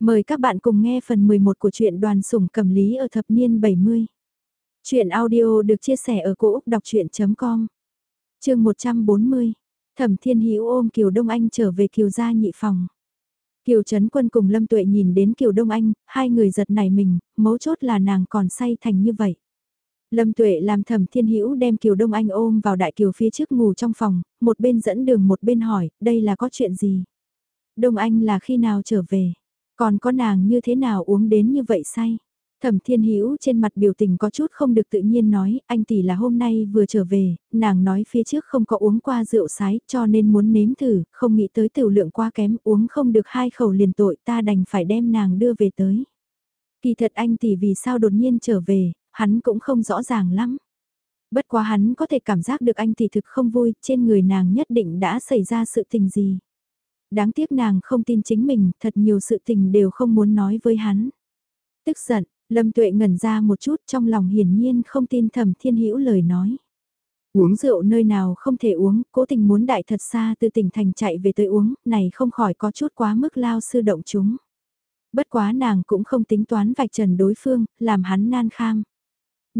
Mời các bạn cùng nghe phần 11 của truyện đoàn sủng cầm lý ở thập niên 70. Chuyện audio được chia sẻ ở cỗ đọc chuyện.com Trường 140 Thẩm Thiên Hữu ôm Kiều Đông Anh trở về Kiều gia nhị phòng. Kiều Trấn Quân cùng Lâm Tuệ nhìn đến Kiều Đông Anh, hai người giật nảy mình, mấu chốt là nàng còn say thành như vậy. Lâm Tuệ làm Thẩm Thiên Hữu đem Kiều Đông Anh ôm vào đại kiều phía trước ngủ trong phòng, một bên dẫn đường một bên hỏi, đây là có chuyện gì? Đông Anh là khi nào trở về? Còn có nàng như thế nào uống đến như vậy say? Thẩm Thiên Hữu trên mặt biểu tình có chút không được tự nhiên nói, anh tỷ là hôm nay vừa trở về, nàng nói phía trước không có uống qua rượu sái cho nên muốn nếm thử, không nghĩ tới tiểu lượng quá kém uống không được hai khẩu liền tội ta đành phải đem nàng đưa về tới. Kỳ thật anh tỷ vì sao đột nhiên trở về, hắn cũng không rõ ràng lắm. Bất quá hắn có thể cảm giác được anh tỷ thực không vui, trên người nàng nhất định đã xảy ra sự tình gì đáng tiếc nàng không tin chính mình, thật nhiều sự tình đều không muốn nói với hắn. Tức giận, Lâm Tuệ ngẩn ra một chút trong lòng hiển nhiên không tin thẩm thiên hữu lời nói. Uống rượu nơi nào không thể uống, cố tình muốn đại thật xa từ tỉnh thành chạy về tới uống, này không khỏi có chút quá mức lao sư động chúng. Bất quá nàng cũng không tính toán vạch trần đối phương, làm hắn nan kham.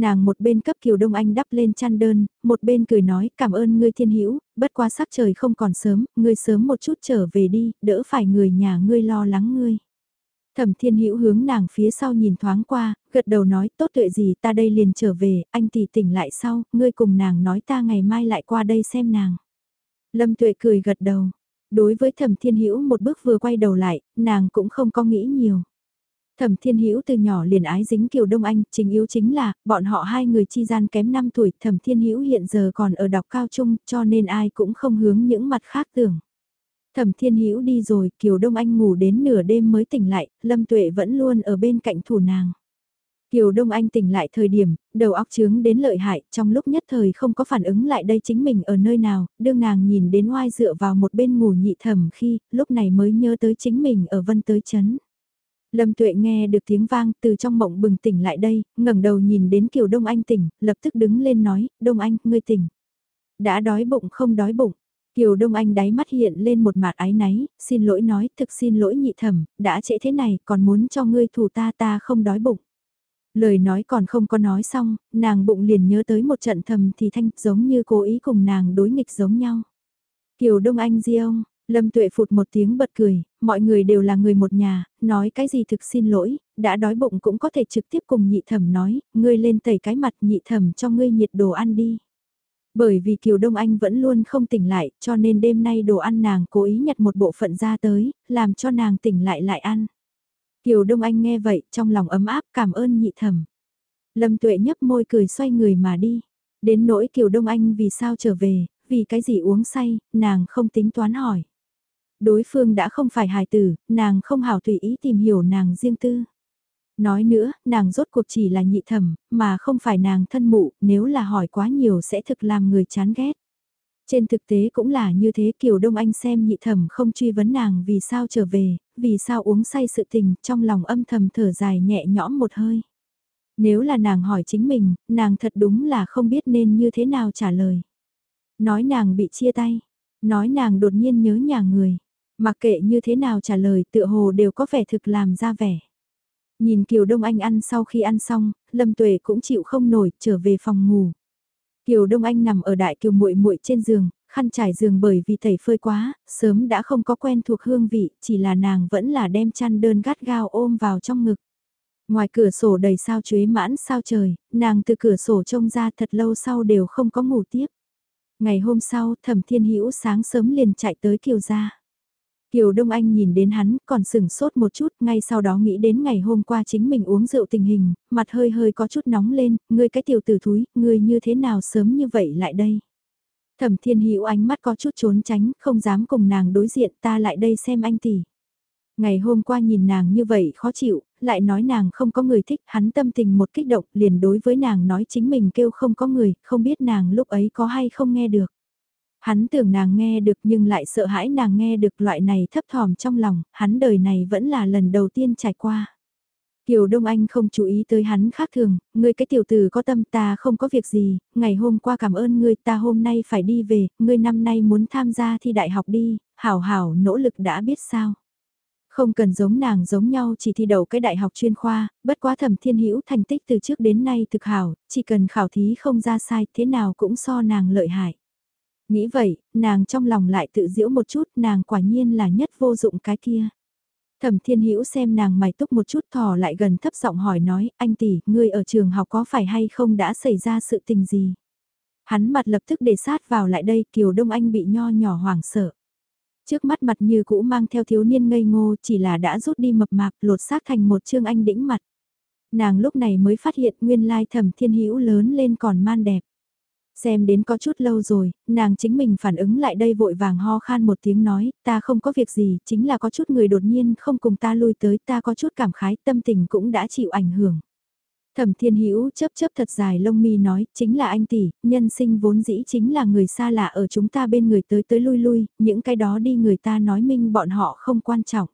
Nàng một bên cấp Kiều Đông Anh đắp lên chăn đơn, một bên cười nói cảm ơn ngươi thiên hữu bất quá sắc trời không còn sớm, ngươi sớm một chút trở về đi, đỡ phải người nhà ngươi lo lắng ngươi. Thẩm thiên hữu hướng nàng phía sau nhìn thoáng qua, gật đầu nói tốt tuệ gì ta đây liền trở về, anh tỷ tỉnh lại sau, ngươi cùng nàng nói ta ngày mai lại qua đây xem nàng. Lâm tuệ cười gật đầu, đối với thẩm thiên hữu một bước vừa quay đầu lại, nàng cũng không có nghĩ nhiều. Thẩm Thiên Hữu từ nhỏ liền ái dính Kiều Đông Anh, chính yếu chính là, bọn họ hai người chi gian kém 5 tuổi, Thẩm Thiên Hữu hiện giờ còn ở đọc cao trung, cho nên ai cũng không hướng những mặt khác tưởng. Thẩm Thiên Hữu đi rồi, Kiều Đông Anh ngủ đến nửa đêm mới tỉnh lại, Lâm Tuệ vẫn luôn ở bên cạnh thủ nàng. Kiều Đông Anh tỉnh lại thời điểm, đầu óc chướng đến lợi hại, trong lúc nhất thời không có phản ứng lại đây chính mình ở nơi nào, đương nàng nhìn đến oai dựa vào một bên ngủ nhị thẩm khi, lúc này mới nhớ tới chính mình ở vân tới chấn. Lâm Tuệ nghe được tiếng vang từ trong mộng bừng tỉnh lại đây, ngẩng đầu nhìn đến Kiều Đông Anh tỉnh, lập tức đứng lên nói, Đông Anh, ngươi tỉnh. Đã đói bụng không đói bụng. Kiều Đông Anh đáy mắt hiện lên một mạt ái náy, xin lỗi nói, thực xin lỗi nhị thẩm, đã trễ thế này, còn muốn cho ngươi thủ ta ta không đói bụng. Lời nói còn không có nói xong, nàng bụng liền nhớ tới một trận thầm thì thanh giống như cố ý cùng nàng đối nghịch giống nhau. Kiều Đông Anh di ông, Lâm Tuệ phụt một tiếng bật cười, mọi người đều là người một nhà, nói cái gì thực xin lỗi, đã đói bụng cũng có thể trực tiếp cùng nhị thẩm nói, ngươi lên tẩy cái mặt nhị thẩm cho ngươi nhiệt đồ ăn đi. Bởi vì Kiều Đông Anh vẫn luôn không tỉnh lại, cho nên đêm nay đồ ăn nàng cố ý nhặt một bộ phận ra tới, làm cho nàng tỉnh lại lại ăn. Kiều Đông Anh nghe vậy, trong lòng ấm áp cảm ơn nhị thẩm. Lâm Tuệ nhấp môi cười xoay người mà đi. Đến nỗi Kiều Đông Anh vì sao trở về, vì cái gì uống say, nàng không tính toán hỏi đối phương đã không phải hài tử, nàng không hảo tùy ý tìm hiểu nàng riêng tư. Nói nữa, nàng rốt cuộc chỉ là nhị thẩm, mà không phải nàng thân mụ, nếu là hỏi quá nhiều sẽ thực làm người chán ghét. Trên thực tế cũng là như thế Kiều Đông Anh xem nhị thẩm không truy vấn nàng vì sao trở về, vì sao uống say sự tình, trong lòng âm thầm thở dài nhẹ nhõm một hơi. Nếu là nàng hỏi chính mình, nàng thật đúng là không biết nên như thế nào trả lời. Nói nàng bị chia tay, nói nàng đột nhiên nhớ nhà người, Mặc kệ như thế nào trả lời tựa hồ đều có vẻ thực làm ra vẻ. Nhìn Kiều Đông Anh ăn sau khi ăn xong, Lâm Tuệ cũng chịu không nổi, trở về phòng ngủ. Kiều Đông Anh nằm ở đại kiều muội muội trên giường, khăn trải giường bởi vì tẩy phơi quá, sớm đã không có quen thuộc hương vị, chỉ là nàng vẫn là đem chăn đơn gắt gao ôm vào trong ngực. Ngoài cửa sổ đầy sao chuế mãn sao trời, nàng từ cửa sổ trông ra thật lâu sau đều không có ngủ tiếp. Ngày hôm sau, Thẩm Thiên Hữu sáng sớm liền chạy tới Kiều gia. Kiều Đông Anh nhìn đến hắn còn sừng sốt một chút ngay sau đó nghĩ đến ngày hôm qua chính mình uống rượu tình hình, mặt hơi hơi có chút nóng lên, ngươi cái tiểu tử thúi, ngươi như thế nào sớm như vậy lại đây. Thẩm Thiên Hữu ánh mắt có chút trốn tránh, không dám cùng nàng đối diện ta lại đây xem anh tỷ. Ngày hôm qua nhìn nàng như vậy khó chịu, lại nói nàng không có người thích, hắn tâm tình một kích động liền đối với nàng nói chính mình kêu không có người, không biết nàng lúc ấy có hay không nghe được. Hắn tưởng nàng nghe được nhưng lại sợ hãi nàng nghe được loại này thấp thỏm trong lòng, hắn đời này vẫn là lần đầu tiên trải qua. Kiều Đông Anh không chú ý tới hắn khác thường, ngươi cái tiểu tử có tâm ta không có việc gì, ngày hôm qua cảm ơn ngươi ta hôm nay phải đi về, ngươi năm nay muốn tham gia thi đại học đi, hảo hảo nỗ lực đã biết sao. Không cần giống nàng giống nhau chỉ thi đậu cái đại học chuyên khoa, bất quá thẩm thiên hữu thành tích từ trước đến nay thực hảo, chỉ cần khảo thí không ra sai thế nào cũng so nàng lợi hại. Nghĩ vậy, nàng trong lòng lại tự giễu một chút, nàng quả nhiên là nhất vô dụng cái kia. Thẩm Thiên Hữu xem nàng mày túc một chút thò lại gần thấp giọng hỏi nói, anh tỷ, ngươi ở trường học có phải hay không đã xảy ra sự tình gì? Hắn mặt lập tức để sát vào lại đây, Kiều Đông Anh bị nho nhỏ hoảng sợ. Trước mắt mặt như cũ mang theo thiếu niên ngây ngô chỉ là đã rút đi mập mạp lột xác thành một trương anh đĩnh mặt. Nàng lúc này mới phát hiện nguyên lai thẩm thiên hữu lớn lên còn man đẹp. Xem đến có chút lâu rồi, nàng chính mình phản ứng lại đây vội vàng ho khan một tiếng nói, ta không có việc gì, chính là có chút người đột nhiên không cùng ta lui tới, ta có chút cảm khái, tâm tình cũng đã chịu ảnh hưởng. Thẩm Thiên Hữu chớp chớp thật dài lông mi nói, chính là anh tỷ, nhân sinh vốn dĩ chính là người xa lạ ở chúng ta bên người tới tới lui lui, những cái đó đi người ta nói minh bọn họ không quan trọng.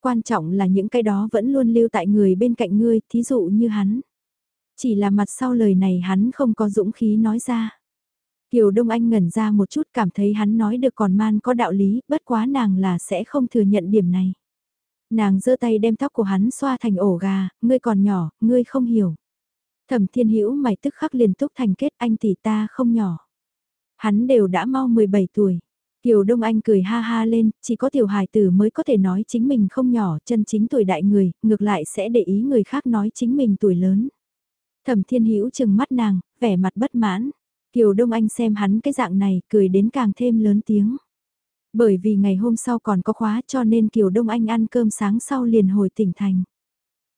Quan trọng là những cái đó vẫn luôn lưu tại người bên cạnh ngươi, thí dụ như hắn. Chỉ là mặt sau lời này hắn không có dũng khí nói ra. Kiều Đông Anh ngẩn ra một chút cảm thấy hắn nói được còn man có đạo lý, bất quá nàng là sẽ không thừa nhận điểm này. Nàng giơ tay đem tóc của hắn xoa thành ổ gà, ngươi còn nhỏ, ngươi không hiểu. Thẩm Thiên Hữu mày tức khắc liền túc thành kết anh tỷ ta không nhỏ. Hắn đều đã mau 17 tuổi. Kiều Đông Anh cười ha ha lên, chỉ có tiểu hài tử mới có thể nói chính mình không nhỏ, chân chính tuổi đại người, ngược lại sẽ để ý người khác nói chính mình tuổi lớn. Thẩm Thiên Hữu chừng mắt nàng, vẻ mặt bất mãn. Kiều Đông Anh xem hắn cái dạng này, cười đến càng thêm lớn tiếng. Bởi vì ngày hôm sau còn có khóa cho nên Kiều Đông Anh ăn cơm sáng sau liền hồi tỉnh thành.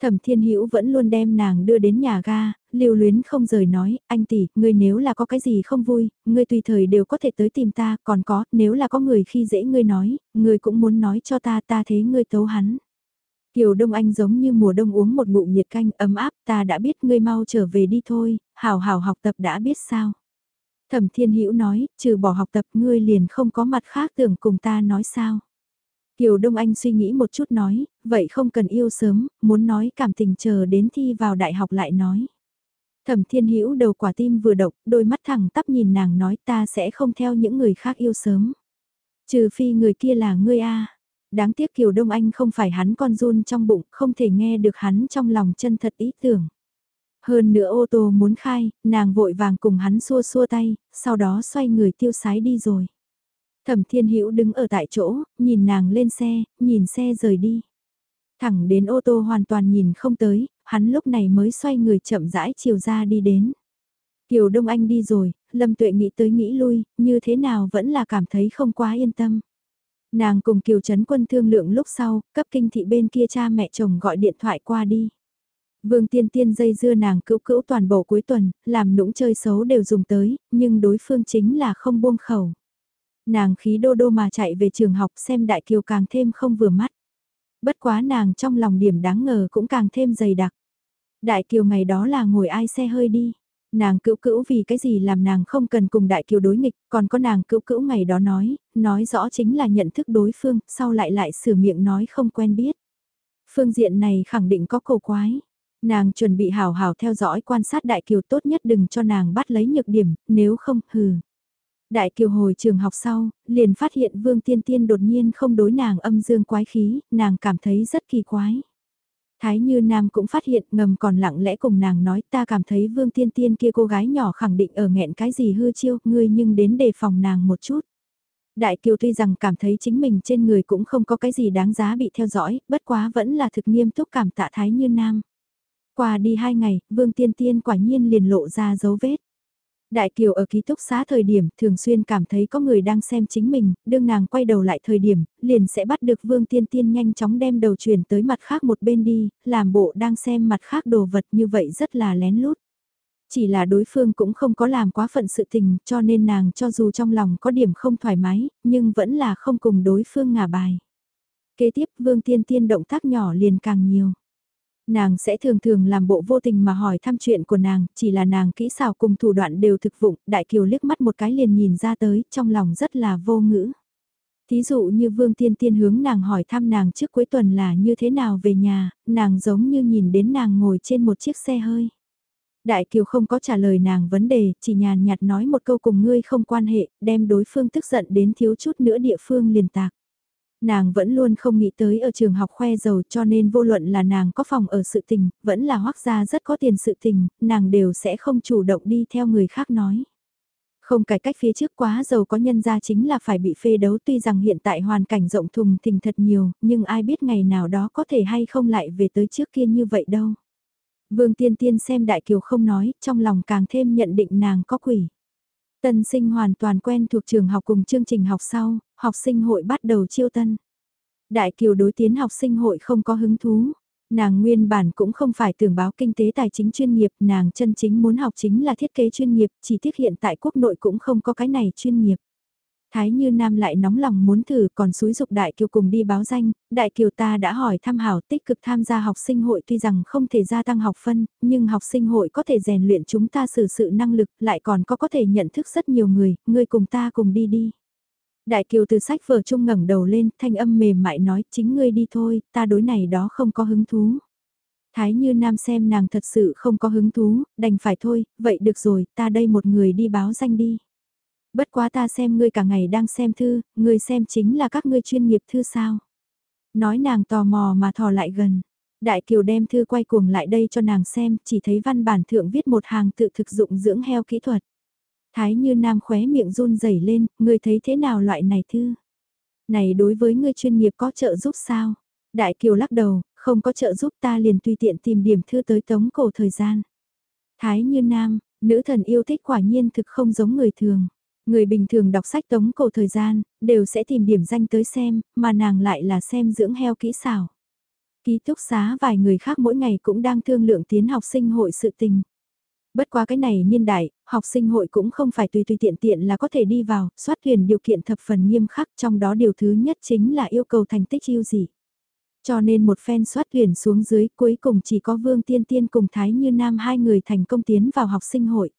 Thẩm Thiên Hữu vẫn luôn đem nàng đưa đến nhà ga, lưu luyến không rời nói, anh tỷ, ngươi nếu là có cái gì không vui, ngươi tùy thời đều có thể tới tìm ta, còn có, nếu là có người khi dễ ngươi nói, ngươi cũng muốn nói cho ta ta thế ngươi tấu hắn. Kiều Đông Anh giống như mùa đông uống một ngụm nhiệt canh ấm áp, ta đã biết ngươi mau trở về đi thôi, hào hào học tập đã biết sao. Thẩm Thiên Hữu nói, trừ bỏ học tập ngươi liền không có mặt khác tưởng cùng ta nói sao. Kiều Đông Anh suy nghĩ một chút nói, vậy không cần yêu sớm, muốn nói cảm tình chờ đến thi vào đại học lại nói. Thẩm Thiên Hữu đầu quả tim vừa động, đôi mắt thẳng tắp nhìn nàng nói ta sẽ không theo những người khác yêu sớm. Trừ phi người kia là ngươi a. Đáng tiếc Kiều Đông Anh không phải hắn con run trong bụng, không thể nghe được hắn trong lòng chân thật ý tưởng. Hơn nữa ô tô muốn khai, nàng vội vàng cùng hắn xua xua tay, sau đó xoay người tiêu sái đi rồi. Thẩm Thiên Hữu đứng ở tại chỗ, nhìn nàng lên xe, nhìn xe rời đi. Thẳng đến ô tô hoàn toàn nhìn không tới, hắn lúc này mới xoay người chậm rãi chiều ra đi đến. Kiều Đông Anh đi rồi, Lâm Tuệ nghĩ tới nghĩ lui, như thế nào vẫn là cảm thấy không quá yên tâm. Nàng cùng Kiều Trấn Quân thương lượng lúc sau, cấp kinh thị bên kia cha mẹ chồng gọi điện thoại qua đi. Vương Tiên Tiên dây dưa nàng cữu cữu toàn bộ cuối tuần, làm nũng chơi xấu đều dùng tới, nhưng đối phương chính là không buông khẩu. Nàng khí đô đô mà chạy về trường học xem Đại Kiều càng thêm không vừa mắt. Bất quá nàng trong lòng điểm đáng ngờ cũng càng thêm dày đặc. Đại Kiều ngày đó là ngồi ai xe hơi đi. Nàng cữu cữu vì cái gì làm nàng không cần cùng Đại Kiều đối nghịch, còn có nàng cữu cữu ngày đó nói, nói rõ chính là nhận thức đối phương, sau lại lại sửa miệng nói không quen biết. Phương diện này khẳng định có cầu quái. Nàng chuẩn bị hào hào theo dõi quan sát Đại Kiều tốt nhất đừng cho nàng bắt lấy nhược điểm, nếu không, hừ. Đại Kiều hồi trường học sau, liền phát hiện Vương Tiên Tiên đột nhiên không đối nàng âm dương quái khí, nàng cảm thấy rất kỳ quái. Thái Như Nam cũng phát hiện ngầm còn lặng lẽ cùng nàng nói ta cảm thấy Vương Tiên Tiên kia cô gái nhỏ khẳng định ở nghẹn cái gì hư chiêu, ngươi nhưng đến đề phòng nàng một chút. Đại Kiều tuy rằng cảm thấy chính mình trên người cũng không có cái gì đáng giá bị theo dõi, bất quá vẫn là thực nghiêm túc cảm tạ Thái Như Nam. Qua đi hai ngày, Vương Tiên Tiên quả nhiên liền lộ ra dấu vết. Đại Kiều ở ký túc xá thời điểm thường xuyên cảm thấy có người đang xem chính mình, đương nàng quay đầu lại thời điểm, liền sẽ bắt được Vương Tiên Tiên nhanh chóng đem đầu chuyển tới mặt khác một bên đi, làm bộ đang xem mặt khác đồ vật như vậy rất là lén lút. Chỉ là đối phương cũng không có làm quá phận sự tình cho nên nàng cho dù trong lòng có điểm không thoải mái, nhưng vẫn là không cùng đối phương ngả bài. Kế tiếp Vương Tiên Tiên động tác nhỏ liền càng nhiều nàng sẽ thường thường làm bộ vô tình mà hỏi thăm chuyện của nàng, chỉ là nàng kỹ xảo cùng thủ đoạn đều thực vụng, đại kiều liếc mắt một cái liền nhìn ra tới, trong lòng rất là vô ngữ. Thí dụ như Vương Tiên Tiên hướng nàng hỏi thăm nàng trước cuối tuần là như thế nào về nhà, nàng giống như nhìn đến nàng ngồi trên một chiếc xe hơi. Đại Kiều không có trả lời nàng vấn đề, chỉ nhàn nhạt nói một câu cùng ngươi không quan hệ, đem đối phương tức giận đến thiếu chút nữa địa phương liền tạc. Nàng vẫn luôn không nghĩ tới ở trường học khoe giàu cho nên vô luận là nàng có phòng ở sự tình, vẫn là hoác gia rất có tiền sự tình, nàng đều sẽ không chủ động đi theo người khác nói. Không cải cách phía trước quá giàu có nhân ra chính là phải bị phê đấu tuy rằng hiện tại hoàn cảnh rộng thùng thình thật nhiều, nhưng ai biết ngày nào đó có thể hay không lại về tới trước kia như vậy đâu. Vương Tiên Tiên xem Đại Kiều không nói, trong lòng càng thêm nhận định nàng có quỷ. Tân sinh hoàn toàn quen thuộc trường học cùng chương trình học sau, học sinh hội bắt đầu chiêu tân. Đại Kiều đối tiến học sinh hội không có hứng thú. Nàng nguyên bản cũng không phải tưởng báo kinh tế tài chính chuyên nghiệp, nàng chân chính muốn học chính là thiết kế chuyên nghiệp, chỉ tiếc hiện tại quốc nội cũng không có cái này chuyên nghiệp. Thái Như Nam lại nóng lòng muốn thử còn xúi dục Đại Kiều cùng đi báo danh, Đại Kiều ta đã hỏi tham hảo tích cực tham gia học sinh hội tuy rằng không thể gia tăng học phân, nhưng học sinh hội có thể rèn luyện chúng ta xử sự năng lực, lại còn có có thể nhận thức rất nhiều người, ngươi cùng ta cùng đi đi. Đại Kiều từ sách vở trung ngẩng đầu lên, thanh âm mềm mại nói chính ngươi đi thôi, ta đối này đó không có hứng thú. Thái Như Nam xem nàng thật sự không có hứng thú, đành phải thôi, vậy được rồi, ta đây một người đi báo danh đi. Bất quá ta xem ngươi cả ngày đang xem thư, ngươi xem chính là các ngươi chuyên nghiệp thư sao. Nói nàng tò mò mà thò lại gần. Đại Kiều đem thư quay cuồng lại đây cho nàng xem, chỉ thấy văn bản thượng viết một hàng tự thực dụng dưỡng heo kỹ thuật. Thái như nam khóe miệng run rẩy lên, ngươi thấy thế nào loại này thư? Này đối với ngươi chuyên nghiệp có trợ giúp sao? Đại Kiều lắc đầu, không có trợ giúp ta liền tùy tiện tìm điểm thư tới tống cổ thời gian. Thái như nam, nữ thần yêu thích quả nhiên thực không giống người thường. Người bình thường đọc sách tống cổ thời gian, đều sẽ tìm điểm danh tới xem, mà nàng lại là xem dưỡng heo kỹ xảo. Ký túc xá vài người khác mỗi ngày cũng đang thương lượng tiến học sinh hội sự tình. Bất qua cái này niên đại, học sinh hội cũng không phải tùy tùy tiện tiện là có thể đi vào, soát tuyển điều kiện thập phần nghiêm khắc trong đó điều thứ nhất chính là yêu cầu thành tích yêu gì. Cho nên một phen soát tuyển xuống dưới cuối cùng chỉ có Vương Tiên Tiên cùng Thái Như Nam hai người thành công tiến vào học sinh hội.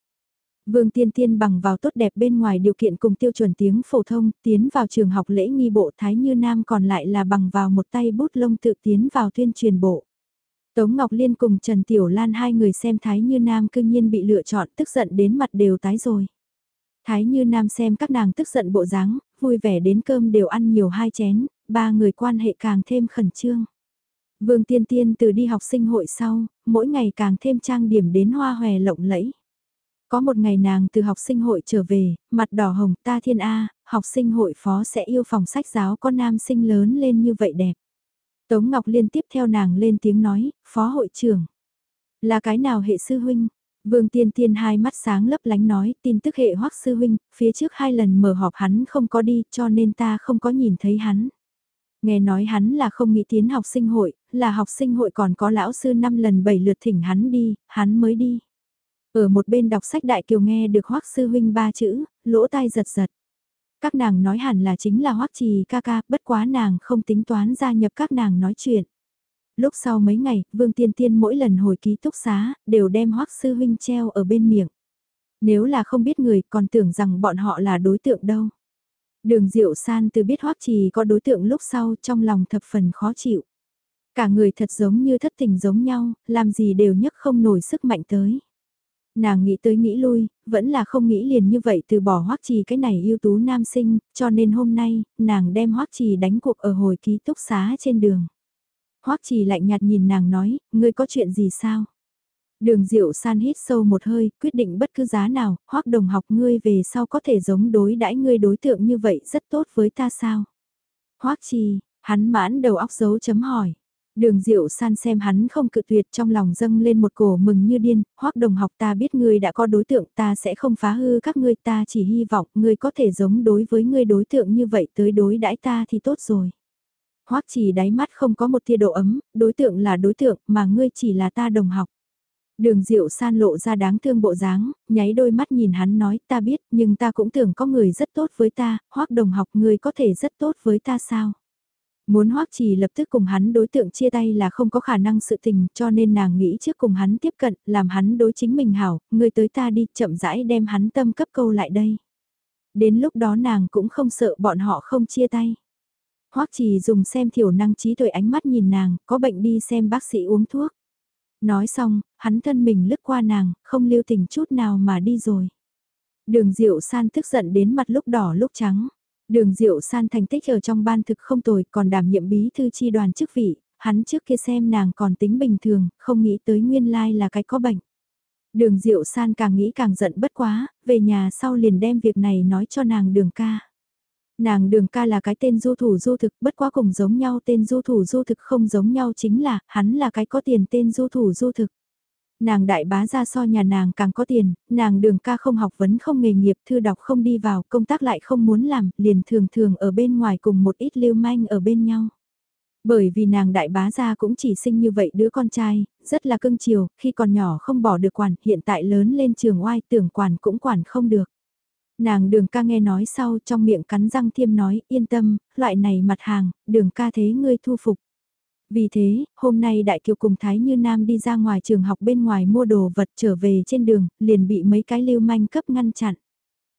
Vương Tiên Tiên bằng vào tốt đẹp bên ngoài điều kiện cùng tiêu chuẩn tiếng phổ thông, tiến vào trường học lễ nghi bộ Thái Như Nam còn lại là bằng vào một tay bút lông tự tiến vào tuyên truyền bộ. Tống Ngọc Liên cùng Trần Tiểu Lan hai người xem Thái Như Nam cương nhiên bị lựa chọn tức giận đến mặt đều tái rồi. Thái Như Nam xem các nàng tức giận bộ dáng, vui vẻ đến cơm đều ăn nhiều hai chén, ba người quan hệ càng thêm khẩn trương. Vương Tiên Tiên từ đi học sinh hội sau, mỗi ngày càng thêm trang điểm đến hoa hòe lộng lẫy. Có một ngày nàng từ học sinh hội trở về, mặt đỏ hồng ta thiên A, học sinh hội phó sẽ yêu phòng sách giáo có nam sinh lớn lên như vậy đẹp. Tống Ngọc Liên tiếp theo nàng lên tiếng nói, phó hội trưởng. Là cái nào hệ sư huynh? Vương Tiên Tiên hai mắt sáng lấp lánh nói, tin tức hệ hoắc sư huynh, phía trước hai lần mở họp hắn không có đi, cho nên ta không có nhìn thấy hắn. Nghe nói hắn là không nghĩ tiến học sinh hội, là học sinh hội còn có lão sư năm lần bảy lượt thỉnh hắn đi, hắn mới đi. Ở một bên đọc sách Đại Kiều nghe được Hoắc sư huynh ba chữ, lỗ tai giật giật. Các nàng nói hẳn là chính là Hoắc Trì ca ca, bất quá nàng không tính toán gia nhập các nàng nói chuyện. Lúc sau mấy ngày, Vương Tiên Tiên mỗi lần hồi ký túc xá, đều đem Hoắc sư huynh treo ở bên miệng. Nếu là không biết người, còn tưởng rằng bọn họ là đối tượng đâu. Đường Diệu San từ biết Hoắc Trì có đối tượng lúc sau trong lòng thập phần khó chịu. Cả người thật giống như thất tình giống nhau, làm gì đều nhấc không nổi sức mạnh tới. Nàng nghĩ tới nghĩ lui, vẫn là không nghĩ liền như vậy từ bỏ hoắc trì cái này ưu tú nam sinh, cho nên hôm nay, nàng đem hoắc trì đánh cuộc ở hồi ký túc xá trên đường. hoắc trì lạnh nhạt nhìn nàng nói, ngươi có chuyện gì sao? Đường diệu san hít sâu một hơi, quyết định bất cứ giá nào, hoắc đồng học ngươi về sau có thể giống đối đãi ngươi đối tượng như vậy rất tốt với ta sao? hoắc trì, hắn mãn đầu óc dấu chấm hỏi. Đường Diệu San xem hắn không cự tuyệt trong lòng dâng lên một cổ mừng như điên, hoắc đồng học ta biết ngươi đã có đối tượng ta sẽ không phá hư các ngươi ta chỉ hy vọng ngươi có thể giống đối với ngươi đối tượng như vậy tới đối đãi ta thì tốt rồi. hoắc chỉ đáy mắt không có một tia độ ấm, đối tượng là đối tượng mà ngươi chỉ là ta đồng học. Đường Diệu San lộ ra đáng thương bộ dáng, nháy đôi mắt nhìn hắn nói ta biết nhưng ta cũng tưởng có người rất tốt với ta, hoắc đồng học ngươi có thể rất tốt với ta sao? Muốn hoắc trì lập tức cùng hắn đối tượng chia tay là không có khả năng sự tình cho nên nàng nghĩ trước cùng hắn tiếp cận, làm hắn đối chính mình hảo, người tới ta đi chậm rãi đem hắn tâm cấp câu lại đây. Đến lúc đó nàng cũng không sợ bọn họ không chia tay. hoắc trì dùng xem thiểu năng trí tuệ ánh mắt nhìn nàng, có bệnh đi xem bác sĩ uống thuốc. Nói xong, hắn thân mình lướt qua nàng, không lưu tình chút nào mà đi rồi. Đường diệu san tức giận đến mặt lúc đỏ lúc trắng. Đường Diệu San thành tích ở trong ban thực không tồi còn đảm nhiệm bí thư chi đoàn chức vị, hắn trước kia xem nàng còn tính bình thường, không nghĩ tới nguyên lai là cái có bệnh. Đường Diệu San càng nghĩ càng giận bất quá, về nhà sau liền đem việc này nói cho nàng đường ca. Nàng đường ca là cái tên du thủ du thực bất quá cùng giống nhau tên du thủ du thực không giống nhau chính là hắn là cái có tiền tên du thủ du thực. Nàng đại bá ra so nhà nàng càng có tiền, nàng đường ca không học vấn không nghề nghiệp thư đọc không đi vào công tác lại không muốn làm liền thường thường ở bên ngoài cùng một ít lưu manh ở bên nhau. Bởi vì nàng đại bá gia cũng chỉ sinh như vậy đứa con trai, rất là cưng chiều, khi còn nhỏ không bỏ được quản, hiện tại lớn lên trường oai tưởng quản cũng quản không được. Nàng đường ca nghe nói sau trong miệng cắn răng thiêm nói, yên tâm, loại này mặt hàng, đường ca thế ngươi thu phục. Vì thế, hôm nay Đại Kiều cùng Thái Như Nam đi ra ngoài trường học bên ngoài mua đồ vật trở về trên đường, liền bị mấy cái lưu manh cấp ngăn chặn.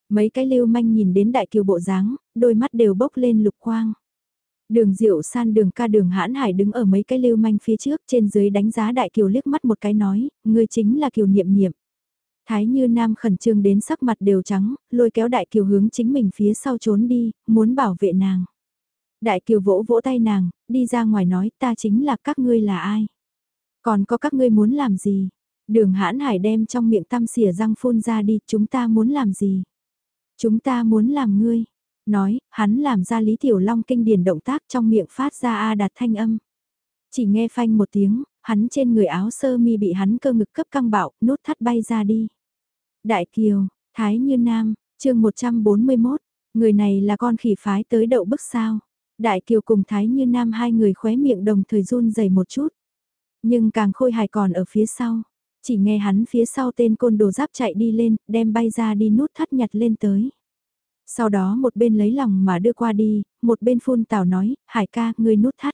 Mấy cái lưu manh nhìn đến Đại Kiều bộ dáng, đôi mắt đều bốc lên lục quang. Đường diệu san đường ca đường hãn hải đứng ở mấy cái lưu manh phía trước trên dưới đánh giá đại kiều liếc mắt một cái nói, ngươi chính là kiều niệm niệm. Thái như nam khẩn trương đến sắc mặt đều trắng, lôi kéo đại kiều hướng chính mình phía sau trốn đi, muốn bảo vệ nàng. Đại kiều vỗ vỗ tay nàng, đi ra ngoài nói ta chính là các ngươi là ai. Còn có các ngươi muốn làm gì? Đường hãn hải đem trong miệng tăm xỉa răng phun ra đi, chúng ta muốn làm gì? Chúng ta muốn làm ngươi. Nói, hắn làm ra Lý Tiểu Long kinh điển động tác trong miệng phát ra A đạt thanh âm. Chỉ nghe phanh một tiếng, hắn trên người áo sơ mi bị hắn cơ ngực cấp căng bạo, nốt thắt bay ra đi. Đại Kiều, Thái Như Nam, chương 141, người này là con khỉ phái tới đậu bức sao. Đại Kiều cùng Thái Như Nam hai người khóe miệng đồng thời run dày một chút. Nhưng càng khôi hài còn ở phía sau. Chỉ nghe hắn phía sau tên côn đồ giáp chạy đi lên, đem bay ra đi nút thắt nhặt lên tới. Sau đó một bên lấy lòng mà đưa qua đi, một bên phun tào nói, Hải ca, ngươi nút thắt.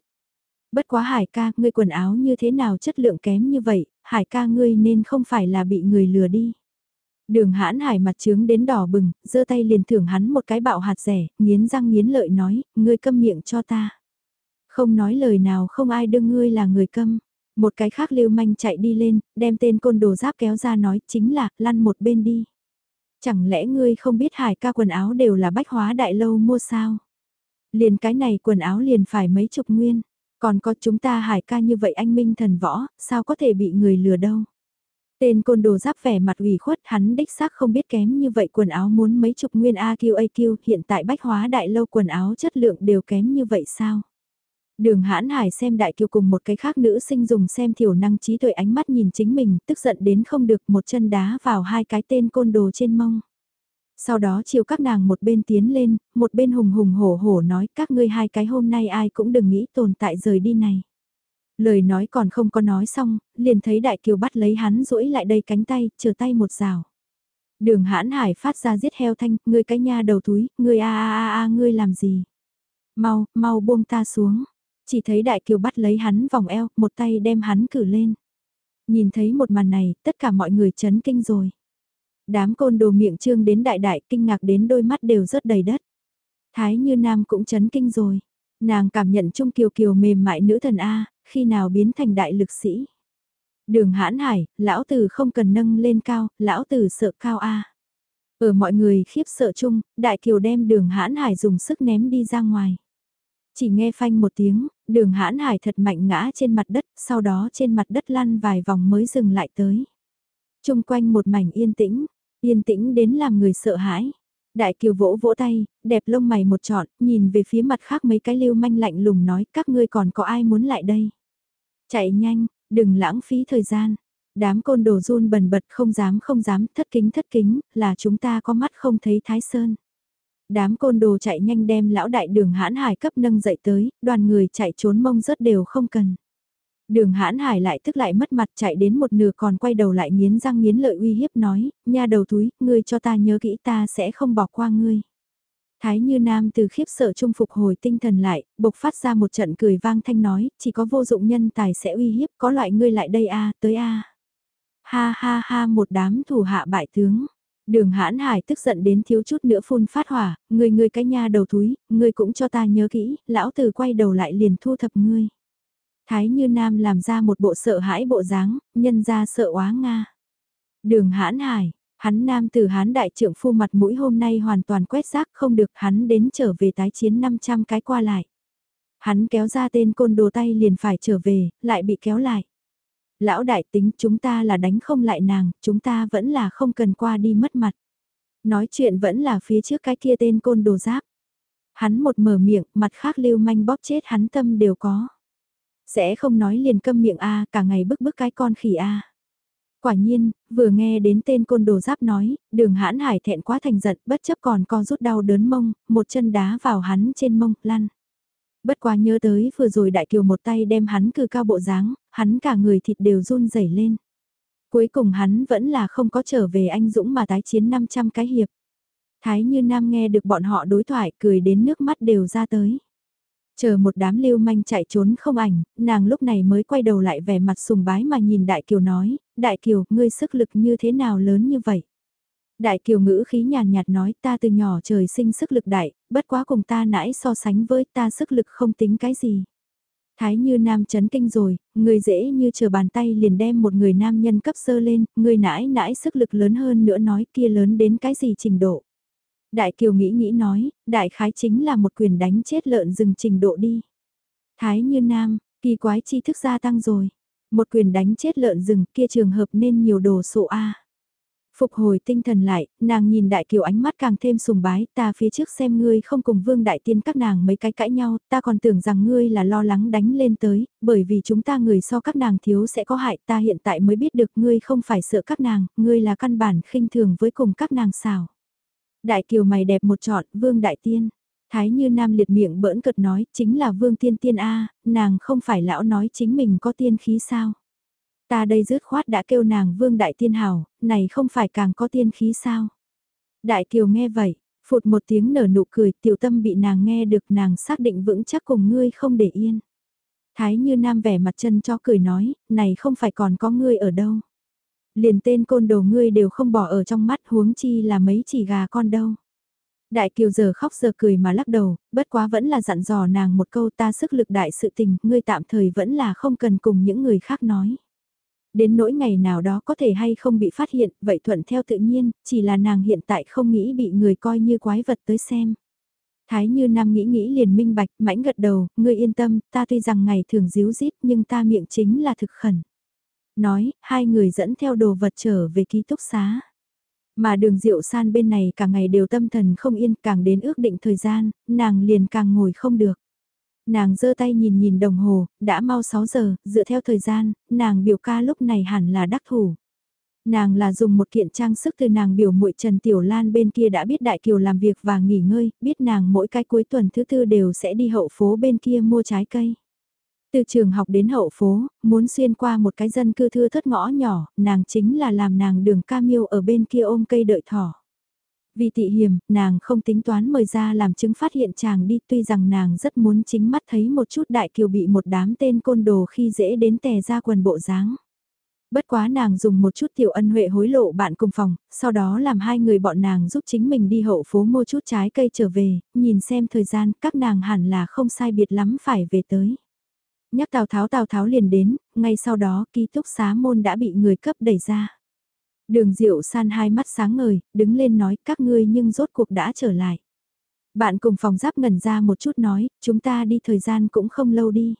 Bất quá Hải ca, ngươi quần áo như thế nào chất lượng kém như vậy, Hải ca ngươi nên không phải là bị người lừa đi. Đường hãn hải mặt trướng đến đỏ bừng, giơ tay liền thưởng hắn một cái bạo hạt rẻ, nghiến răng nghiến lợi nói, ngươi câm miệng cho ta. Không nói lời nào không ai đương ngươi là người câm. Một cái khác lưu manh chạy đi lên, đem tên côn đồ giáp kéo ra nói chính là, lăn một bên đi. Chẳng lẽ ngươi không biết hải ca quần áo đều là bách hóa đại lâu mua sao? Liền cái này quần áo liền phải mấy chục nguyên. Còn có chúng ta hải ca như vậy anh minh thần võ, sao có thể bị người lừa đâu? Tên côn đồ giáp vẻ mặt ủy khuất hắn đích xác không biết kém như vậy quần áo muốn mấy chục nguyên AQAQ hiện tại bách hóa đại lâu quần áo chất lượng đều kém như vậy sao? Đường hãn hải xem đại kiều cùng một cái khác nữ sinh dùng xem thiểu năng trí tuệ ánh mắt nhìn chính mình, tức giận đến không được một chân đá vào hai cái tên côn đồ trên mông. Sau đó chiều các nàng một bên tiến lên, một bên hùng hùng hổ hổ nói các ngươi hai cái hôm nay ai cũng đừng nghĩ tồn tại rời đi này. Lời nói còn không có nói xong, liền thấy đại kiều bắt lấy hắn duỗi lại đây cánh tay, chờ tay một rào. Đường hãn hải phát ra giết heo thanh, ngươi cái nha đầu túi, ngươi a a a a ngươi làm gì? Mau, mau buông ta xuống chỉ thấy đại kiều bắt lấy hắn vòng eo, một tay đem hắn cử lên. Nhìn thấy một màn này, tất cả mọi người chấn kinh rồi. Đám côn đồ miệng trương đến đại đại kinh ngạc đến đôi mắt đều rớt đầy đất. Thái như nam cũng chấn kinh rồi. Nàng cảm nhận trung kiều kiều mềm mại nữ thần A, khi nào biến thành đại lực sĩ. Đường hãn hải, lão tử không cần nâng lên cao, lão tử sợ cao A. Ở mọi người khiếp sợ chung, đại kiều đem đường hãn hải dùng sức ném đi ra ngoài. Chỉ nghe phanh một tiếng, đường hãn hải thật mạnh ngã trên mặt đất, sau đó trên mặt đất lăn vài vòng mới dừng lại tới. Trung quanh một mảnh yên tĩnh, yên tĩnh đến làm người sợ hãi. Đại kiều vỗ vỗ tay, đẹp lông mày một trọn, nhìn về phía mặt khác mấy cái lưu manh lạnh lùng nói các ngươi còn có ai muốn lại đây. Chạy nhanh, đừng lãng phí thời gian. Đám côn đồ run bần bật không dám không dám thất kính thất kính là chúng ta có mắt không thấy thái sơn đám côn đồ chạy nhanh đem lão đại đường hãn hải cấp nâng dậy tới, đoàn người chạy trốn mông rớt đều không cần. Đường hãn hải lại tức lại mất mặt chạy đến một nửa còn quay đầu lại nghiến răng nghiến lợi uy hiếp nói, nha đầu túi, ngươi cho ta nhớ kỹ ta sẽ không bỏ qua ngươi. Thái như nam từ khiếp sợ trung phục hồi tinh thần lại, bộc phát ra một trận cười vang thanh nói, chỉ có vô dụng nhân tài sẽ uy hiếp, có loại ngươi lại đây a à, tới a Ha ha ha một đám thủ hạ bại tướng. Đường hãn hải tức giận đến thiếu chút nữa phun phát hỏa, người người cái nha đầu thúi người cũng cho ta nhớ kỹ, lão tử quay đầu lại liền thu thập ngươi. Thái như nam làm ra một bộ sợ hãi bộ dáng, nhân ra sợ quá Nga. Đường hãn hải, Hắn nam tử hán đại trưởng phu mặt mũi hôm nay hoàn toàn quét rác không được hắn đến trở về tái chiến 500 cái qua lại. Hắn kéo ra tên côn đồ tay liền phải trở về, lại bị kéo lại. Lão đại tính chúng ta là đánh không lại nàng, chúng ta vẫn là không cần qua đi mất mặt. Nói chuyện vẫn là phía trước cái kia tên côn đồ giáp. Hắn một mở miệng, mặt khác lưu manh bóp chết hắn tâm đều có. Sẽ không nói liền câm miệng A, cả ngày bức bức cái con khỉ A. Quả nhiên, vừa nghe đến tên côn đồ giáp nói, đường hãn hải thẹn quá thành giận, bất chấp còn co rút đau đớn mông, một chân đá vào hắn trên mông, lăn. Bất quá nhớ tới vừa rồi đại kiều một tay đem hắn cư cao bộ dáng, hắn cả người thịt đều run rẩy lên. Cuối cùng hắn vẫn là không có trở về anh Dũng mà tái chiến 500 cái hiệp. Thái như Nam nghe được bọn họ đối thoại cười đến nước mắt đều ra tới. Chờ một đám lưu manh chạy trốn không ảnh, nàng lúc này mới quay đầu lại vẻ mặt sùng bái mà nhìn Đại Kiều nói, Đại Kiều, ngươi sức lực như thế nào lớn như vậy? Đại Kiều ngữ khí nhàn nhạt nói ta từ nhỏ trời sinh sức lực đại, bất quá cùng ta nãy so sánh với ta sức lực không tính cái gì. Thái như nam chấn kinh rồi, người dễ như chờ bàn tay liền đem một người nam nhân cấp sơ lên, người nãi nãi sức lực lớn hơn nữa nói kia lớn đến cái gì trình độ. Đại Kiều nghĩ nghĩ nói, đại khái chính là một quyền đánh chết lợn rừng trình độ đi. Thái như nam, kỳ quái chi thức gia tăng rồi. Một quyền đánh chết lợn rừng kia trường hợp nên nhiều đồ sộ A. Phục hồi tinh thần lại, nàng nhìn đại kiều ánh mắt càng thêm sùng bái, ta phía trước xem ngươi không cùng vương đại tiên các nàng mấy cái cãi nhau, ta còn tưởng rằng ngươi là lo lắng đánh lên tới, bởi vì chúng ta người so các nàng thiếu sẽ có hại, ta hiện tại mới biết được ngươi không phải sợ các nàng, ngươi là căn bản khinh thường với cùng các nàng xào. Đại kiều mày đẹp một trọn, vương đại tiên. Thái như nam liệt miệng bỡn cợt nói, chính là vương tiên tiên A, nàng không phải lão nói chính mình có tiên khí sao. Ta đây rứt khoát đã kêu nàng vương đại tiên hào, này không phải càng có tiên khí sao. Đại kiều nghe vậy, phụt một tiếng nở nụ cười, tiểu tâm bị nàng nghe được nàng xác định vững chắc cùng ngươi không để yên. Thái như nam vẻ mặt chân cho cười nói, này không phải còn có ngươi ở đâu. Liền tên côn đồ ngươi đều không bỏ ở trong mắt huống chi là mấy chỉ gà con đâu. Đại kiều giờ khóc giờ cười mà lắc đầu, bất quá vẫn là dặn dò nàng một câu ta sức lực đại sự tình, ngươi tạm thời vẫn là không cần cùng những người khác nói. Đến nỗi ngày nào đó có thể hay không bị phát hiện, vậy thuận theo tự nhiên, chỉ là nàng hiện tại không nghĩ bị người coi như quái vật tới xem. Thái như Nam nghĩ nghĩ liền minh bạch, mãnh gật đầu, ngươi yên tâm, ta tuy rằng ngày thường díu dít nhưng ta miệng chính là thực khẩn. Nói, hai người dẫn theo đồ vật trở về ký túc xá. Mà đường diệu san bên này cả ngày đều tâm thần không yên càng đến ước định thời gian, nàng liền càng ngồi không được. Nàng giơ tay nhìn nhìn đồng hồ, đã mau 6 giờ, dựa theo thời gian, nàng biểu ca lúc này hẳn là đắc thủ. Nàng là dùng một kiện trang sức từ nàng biểu muội Trần Tiểu Lan bên kia đã biết Đại Kiều làm việc và nghỉ ngơi, biết nàng mỗi cái cuối tuần thứ tư đều sẽ đi hậu phố bên kia mua trái cây. Từ trường học đến hậu phố, muốn xuyên qua một cái dân cư thưa thất ngõ nhỏ, nàng chính là làm nàng đường ca miêu ở bên kia ôm cây đợi thỏ. Vì tị hiểm, nàng không tính toán mời ra làm chứng phát hiện chàng đi tuy rằng nàng rất muốn chính mắt thấy một chút đại kiều bị một đám tên côn đồ khi dễ đến tè ra quần bộ dáng. Bất quá nàng dùng một chút tiểu ân huệ hối lộ bạn cùng phòng, sau đó làm hai người bọn nàng giúp chính mình đi hậu phố mua chút trái cây trở về, nhìn xem thời gian các nàng hẳn là không sai biệt lắm phải về tới. Nhắc Tào Tháo Tào Tháo liền đến, ngay sau đó ký túc xá môn đã bị người cấp đẩy ra. Đường Diệu San hai mắt sáng ngời, đứng lên nói các ngươi nhưng rốt cuộc đã trở lại. Bạn cùng phòng giáp ngẩn ra một chút nói, chúng ta đi thời gian cũng không lâu đi.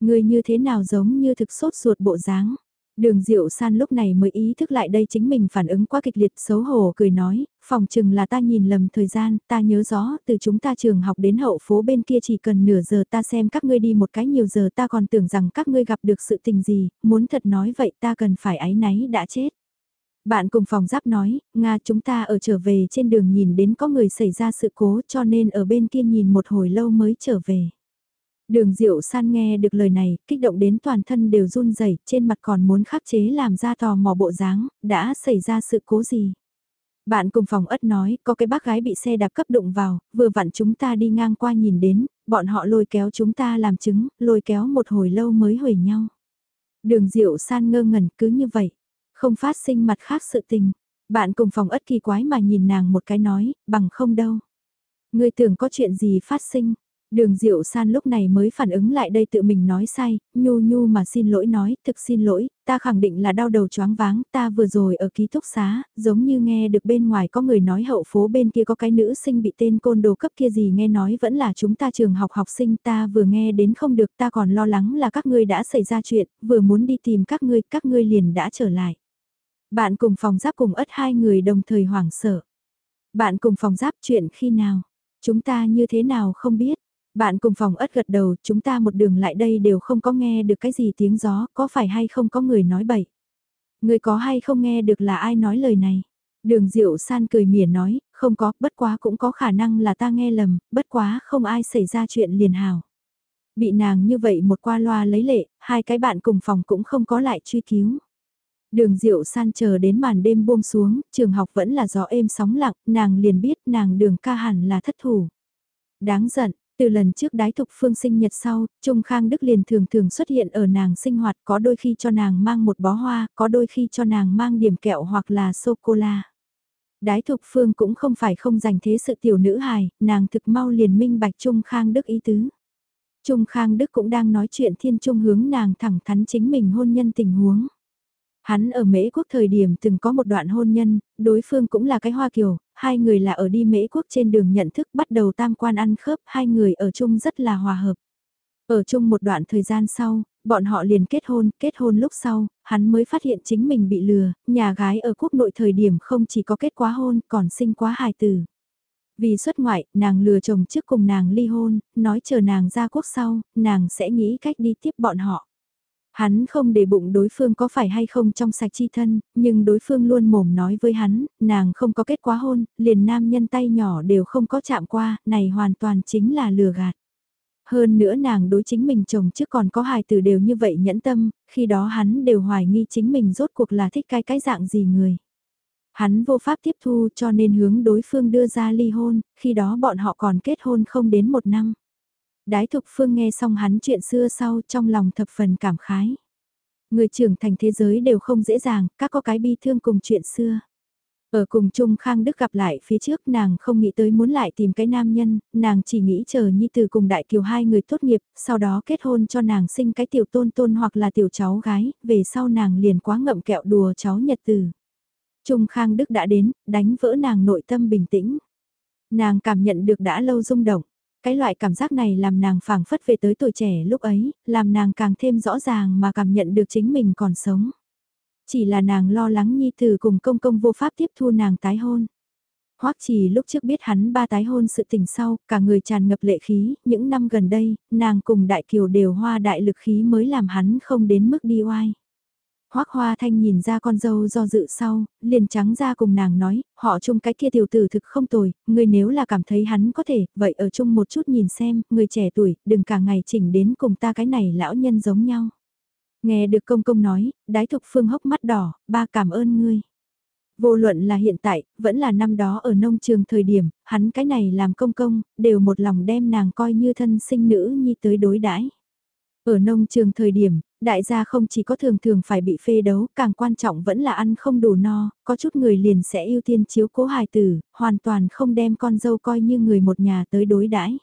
Ngươi như thế nào giống như thực sốt ruột bộ dáng. Đường Diệu San lúc này mới ý thức lại đây chính mình phản ứng quá kịch liệt xấu hổ cười nói, phòng chừng là ta nhìn lầm thời gian, ta nhớ rõ từ chúng ta trường học đến hậu phố bên kia chỉ cần nửa giờ ta xem các ngươi đi một cái nhiều giờ ta còn tưởng rằng các ngươi gặp được sự tình gì, muốn thật nói vậy ta cần phải ái náy đã chết. Bạn cùng phòng giáp nói, Nga chúng ta ở trở về trên đường nhìn đến có người xảy ra sự cố cho nên ở bên kia nhìn một hồi lâu mới trở về. Đường Diệu San nghe được lời này, kích động đến toàn thân đều run rẩy, trên mặt còn muốn khắc chế làm ra tò mò bộ dáng, đã xảy ra sự cố gì. Bạn cùng phòng ất nói, có cái bác gái bị xe đạp cấp đụng vào, vừa vặn chúng ta đi ngang qua nhìn đến, bọn họ lôi kéo chúng ta làm chứng, lôi kéo một hồi lâu mới hủy nhau. Đường Diệu San ngơ ngẩn cứ như vậy, không phát sinh mặt khác sự tình. Bạn cùng phòng ất kỳ quái mà nhìn nàng một cái nói, bằng không đâu. Ngươi tưởng có chuyện gì phát sinh, Đường Diệu San lúc này mới phản ứng lại đây tự mình nói sai, nhu nhu mà xin lỗi nói, thực xin lỗi, ta khẳng định là đau đầu choáng váng, ta vừa rồi ở ký túc xá, giống như nghe được bên ngoài có người nói hậu phố bên kia có cái nữ sinh bị tên côn đồ cấp kia gì nghe nói vẫn là chúng ta trường học học sinh ta vừa nghe đến không được ta còn lo lắng là các ngươi đã xảy ra chuyện, vừa muốn đi tìm các ngươi, các ngươi liền đã trở lại. Bạn cùng phòng giáp cùng ất hai người đồng thời hoảng sợ. Bạn cùng phòng giáp chuyện khi nào? Chúng ta như thế nào không biết? Bạn cùng phòng ất gật đầu, chúng ta một đường lại đây đều không có nghe được cái gì tiếng gió, có phải hay không có người nói bậy. Người có hay không nghe được là ai nói lời này? Đường Diệu San cười mỉa nói, không có, bất quá cũng có khả năng là ta nghe lầm, bất quá không ai xảy ra chuyện liền hào. Bị nàng như vậy một qua loa lấy lệ, hai cái bạn cùng phòng cũng không có lại truy cứu. Đường Diệu San chờ đến màn đêm buông xuống, trường học vẫn là gió êm sóng lặng, nàng liền biết nàng đường ca hẳn là thất thủ. Đáng giận, từ lần trước đái thục phương sinh nhật sau, Trung Khang Đức liền thường thường xuất hiện ở nàng sinh hoạt có đôi khi cho nàng mang một bó hoa, có đôi khi cho nàng mang điểm kẹo hoặc là sô-cô-la. Đái thục phương cũng không phải không dành thế sự tiểu nữ hài, nàng thực mau liền minh bạch Trung Khang Đức ý tứ. Trung Khang Đức cũng đang nói chuyện thiên trung hướng nàng thẳng thắn chính mình hôn nhân tình huống. Hắn ở Mễ Quốc thời điểm từng có một đoạn hôn nhân, đối phương cũng là cái hoa kiều, hai người là ở đi Mễ Quốc trên đường nhận thức bắt đầu tam quan ăn khớp, hai người ở chung rất là hòa hợp. Ở chung một đoạn thời gian sau, bọn họ liền kết hôn, kết hôn lúc sau, hắn mới phát hiện chính mình bị lừa, nhà gái ở quốc nội thời điểm không chỉ có kết quá hôn, còn sinh quá hài tử. Vì xuất ngoại, nàng lừa chồng trước cùng nàng ly hôn, nói chờ nàng ra quốc sau, nàng sẽ nghĩ cách đi tiếp bọn họ. Hắn không để bụng đối phương có phải hay không trong sạch chi thân, nhưng đối phương luôn mồm nói với hắn, nàng không có kết quá hôn, liền nam nhân tay nhỏ đều không có chạm qua, này hoàn toàn chính là lừa gạt. Hơn nữa nàng đối chính mình chồng trước còn có hài từ đều như vậy nhẫn tâm, khi đó hắn đều hoài nghi chính mình rốt cuộc là thích cái cái dạng gì người. Hắn vô pháp tiếp thu cho nên hướng đối phương đưa ra ly hôn, khi đó bọn họ còn kết hôn không đến một năm. Đái Thục Phương nghe xong hắn chuyện xưa sau trong lòng thập phần cảm khái. Người trưởng thành thế giới đều không dễ dàng, các có cái bi thương cùng chuyện xưa. Ở cùng Trung Khang Đức gặp lại phía trước nàng không nghĩ tới muốn lại tìm cái nam nhân, nàng chỉ nghĩ chờ Nhi Từ cùng Đại Kiều hai người tốt nghiệp, sau đó kết hôn cho nàng sinh cái tiểu tôn tôn hoặc là tiểu cháu gái, về sau nàng liền quá ngậm kẹo đùa cháu nhật từ. Trung Khang Đức đã đến, đánh vỡ nàng nội tâm bình tĩnh. Nàng cảm nhận được đã lâu rung động. Cái loại cảm giác này làm nàng phảng phất về tới tuổi trẻ lúc ấy, làm nàng càng thêm rõ ràng mà cảm nhận được chính mình còn sống. Chỉ là nàng lo lắng nhi tử cùng công công vô pháp tiếp thu nàng tái hôn. Hoắc Trì lúc trước biết hắn ba tái hôn sự tình sau, cả người tràn ngập lệ khí, những năm gần đây, nàng cùng Đại Kiều đều hoa đại lực khí mới làm hắn không đến mức đi oai. Hoác Hoa Thanh nhìn ra con dâu do dự sau, liền trắng ra cùng nàng nói, họ chung cái kia tiểu tử thực không tồi, người nếu là cảm thấy hắn có thể, vậy ở chung một chút nhìn xem, người trẻ tuổi, đừng cả ngày chỉnh đến cùng ta cái này lão nhân giống nhau. Nghe được công công nói, đái thục phương hốc mắt đỏ, ba cảm ơn ngươi. Vô luận là hiện tại, vẫn là năm đó ở nông trường thời điểm, hắn cái này làm công công, đều một lòng đem nàng coi như thân sinh nữ nhi tới đối đãi. Ở nông trường thời điểm, đại gia không chỉ có thường thường phải bị phê đấu, càng quan trọng vẫn là ăn không đủ no, có chút người liền sẽ ưu tiên chiếu cố hài tử, hoàn toàn không đem con dâu coi như người một nhà tới đối đãi.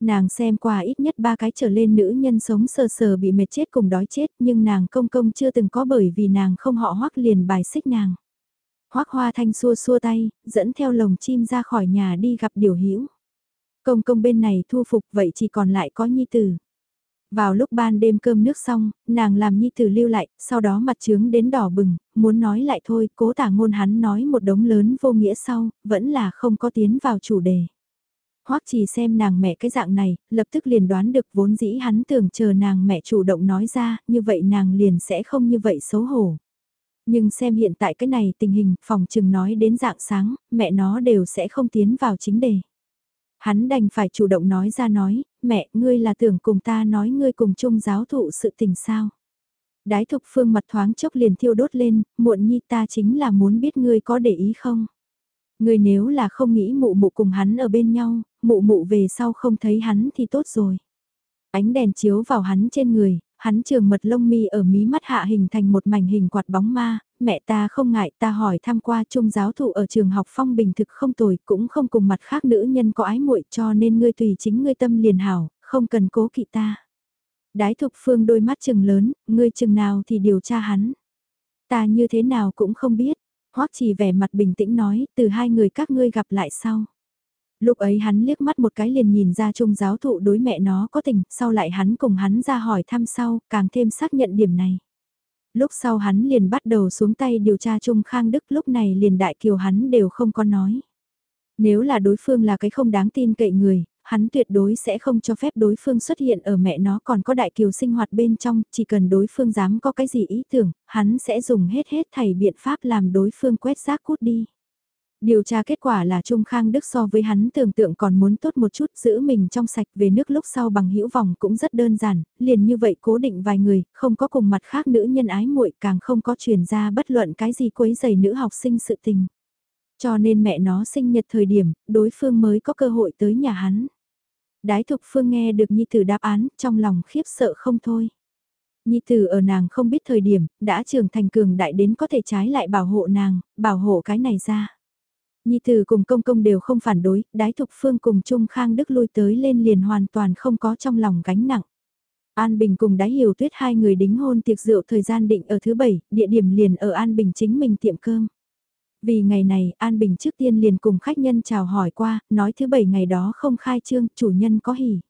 Nàng xem qua ít nhất ba cái trở lên nữ nhân sống sờ sờ bị mệt chết cùng đói chết nhưng nàng công công chưa từng có bởi vì nàng không họ hoắc liền bài xích nàng. Hoắc hoa thanh xua xua tay, dẫn theo lồng chim ra khỏi nhà đi gặp điều hữu Công công bên này thu phục vậy chỉ còn lại có nhi tử. Vào lúc ban đêm cơm nước xong, nàng làm nhi tử lưu lại, sau đó mặt trướng đến đỏ bừng, muốn nói lại thôi, cố tả ngôn hắn nói một đống lớn vô nghĩa sau, vẫn là không có tiến vào chủ đề. Hoắc chỉ xem nàng mẹ cái dạng này, lập tức liền đoán được vốn dĩ hắn tưởng chờ nàng mẹ chủ động nói ra, như vậy nàng liền sẽ không như vậy xấu hổ. Nhưng xem hiện tại cái này tình hình, phòng trừng nói đến dạng sáng, mẹ nó đều sẽ không tiến vào chính đề. Hắn đành phải chủ động nói ra nói, mẹ, ngươi là tưởng cùng ta nói ngươi cùng chung giáo thụ sự tình sao. Đái thục phương mặt thoáng chốc liền thiêu đốt lên, muộn nhi ta chính là muốn biết ngươi có để ý không. Ngươi nếu là không nghĩ mụ mụ cùng hắn ở bên nhau, mụ mụ về sau không thấy hắn thì tốt rồi. Ánh đèn chiếu vào hắn trên người, Hắn trường mật lông mi ở mí mắt hạ hình thành một mảnh hình quạt bóng ma, mẹ ta không ngại ta hỏi tham qua trung giáo thụ ở trường học phong bình thực không tồi cũng không cùng mặt khác nữ nhân có ái muội cho nên ngươi tùy chính ngươi tâm liền hảo, không cần cố kỵ ta. Đái thục phương đôi mắt chừng lớn, ngươi chừng nào thì điều tra hắn. Ta như thế nào cũng không biết, hoắc chỉ vẻ mặt bình tĩnh nói, từ hai người các ngươi gặp lại sau. Lúc ấy hắn liếc mắt một cái liền nhìn ra trung giáo thụ đối mẹ nó có tình, sau lại hắn cùng hắn ra hỏi thăm sau, càng thêm xác nhận điểm này. Lúc sau hắn liền bắt đầu xuống tay điều tra Trung Khang Đức lúc này liền đại kiều hắn đều không có nói. Nếu là đối phương là cái không đáng tin cậy người, hắn tuyệt đối sẽ không cho phép đối phương xuất hiện ở mẹ nó còn có đại kiều sinh hoạt bên trong, chỉ cần đối phương dám có cái gì ý tưởng, hắn sẽ dùng hết hết thảy biện pháp làm đối phương quét rác cút đi. Điều tra kết quả là Trung Khang Đức so với hắn tưởng tượng còn muốn tốt một chút giữ mình trong sạch về nước lúc sau bằng hữu vòng cũng rất đơn giản, liền như vậy cố định vài người, không có cùng mặt khác nữ nhân ái muội càng không có truyền ra bất luận cái gì quấy giày nữ học sinh sự tình. Cho nên mẹ nó sinh nhật thời điểm, đối phương mới có cơ hội tới nhà hắn. Đái thục phương nghe được Nhi Tử đáp án, trong lòng khiếp sợ không thôi. Nhi Tử ở nàng không biết thời điểm, đã trưởng thành cường đại đến có thể trái lại bảo hộ nàng, bảo hộ cái này ra. Nhi Tử cùng công công đều không phản đối, đái thục phương cùng Trung Khang Đức lui tới lên liền hoàn toàn không có trong lòng gánh nặng. An Bình cùng đái hiểu tuyết hai người đính hôn tiệc rượu thời gian định ở thứ bảy, địa điểm liền ở An Bình chính mình tiệm cơm. Vì ngày này, An Bình trước tiên liền cùng khách nhân chào hỏi qua, nói thứ bảy ngày đó không khai trương, chủ nhân có hỉ.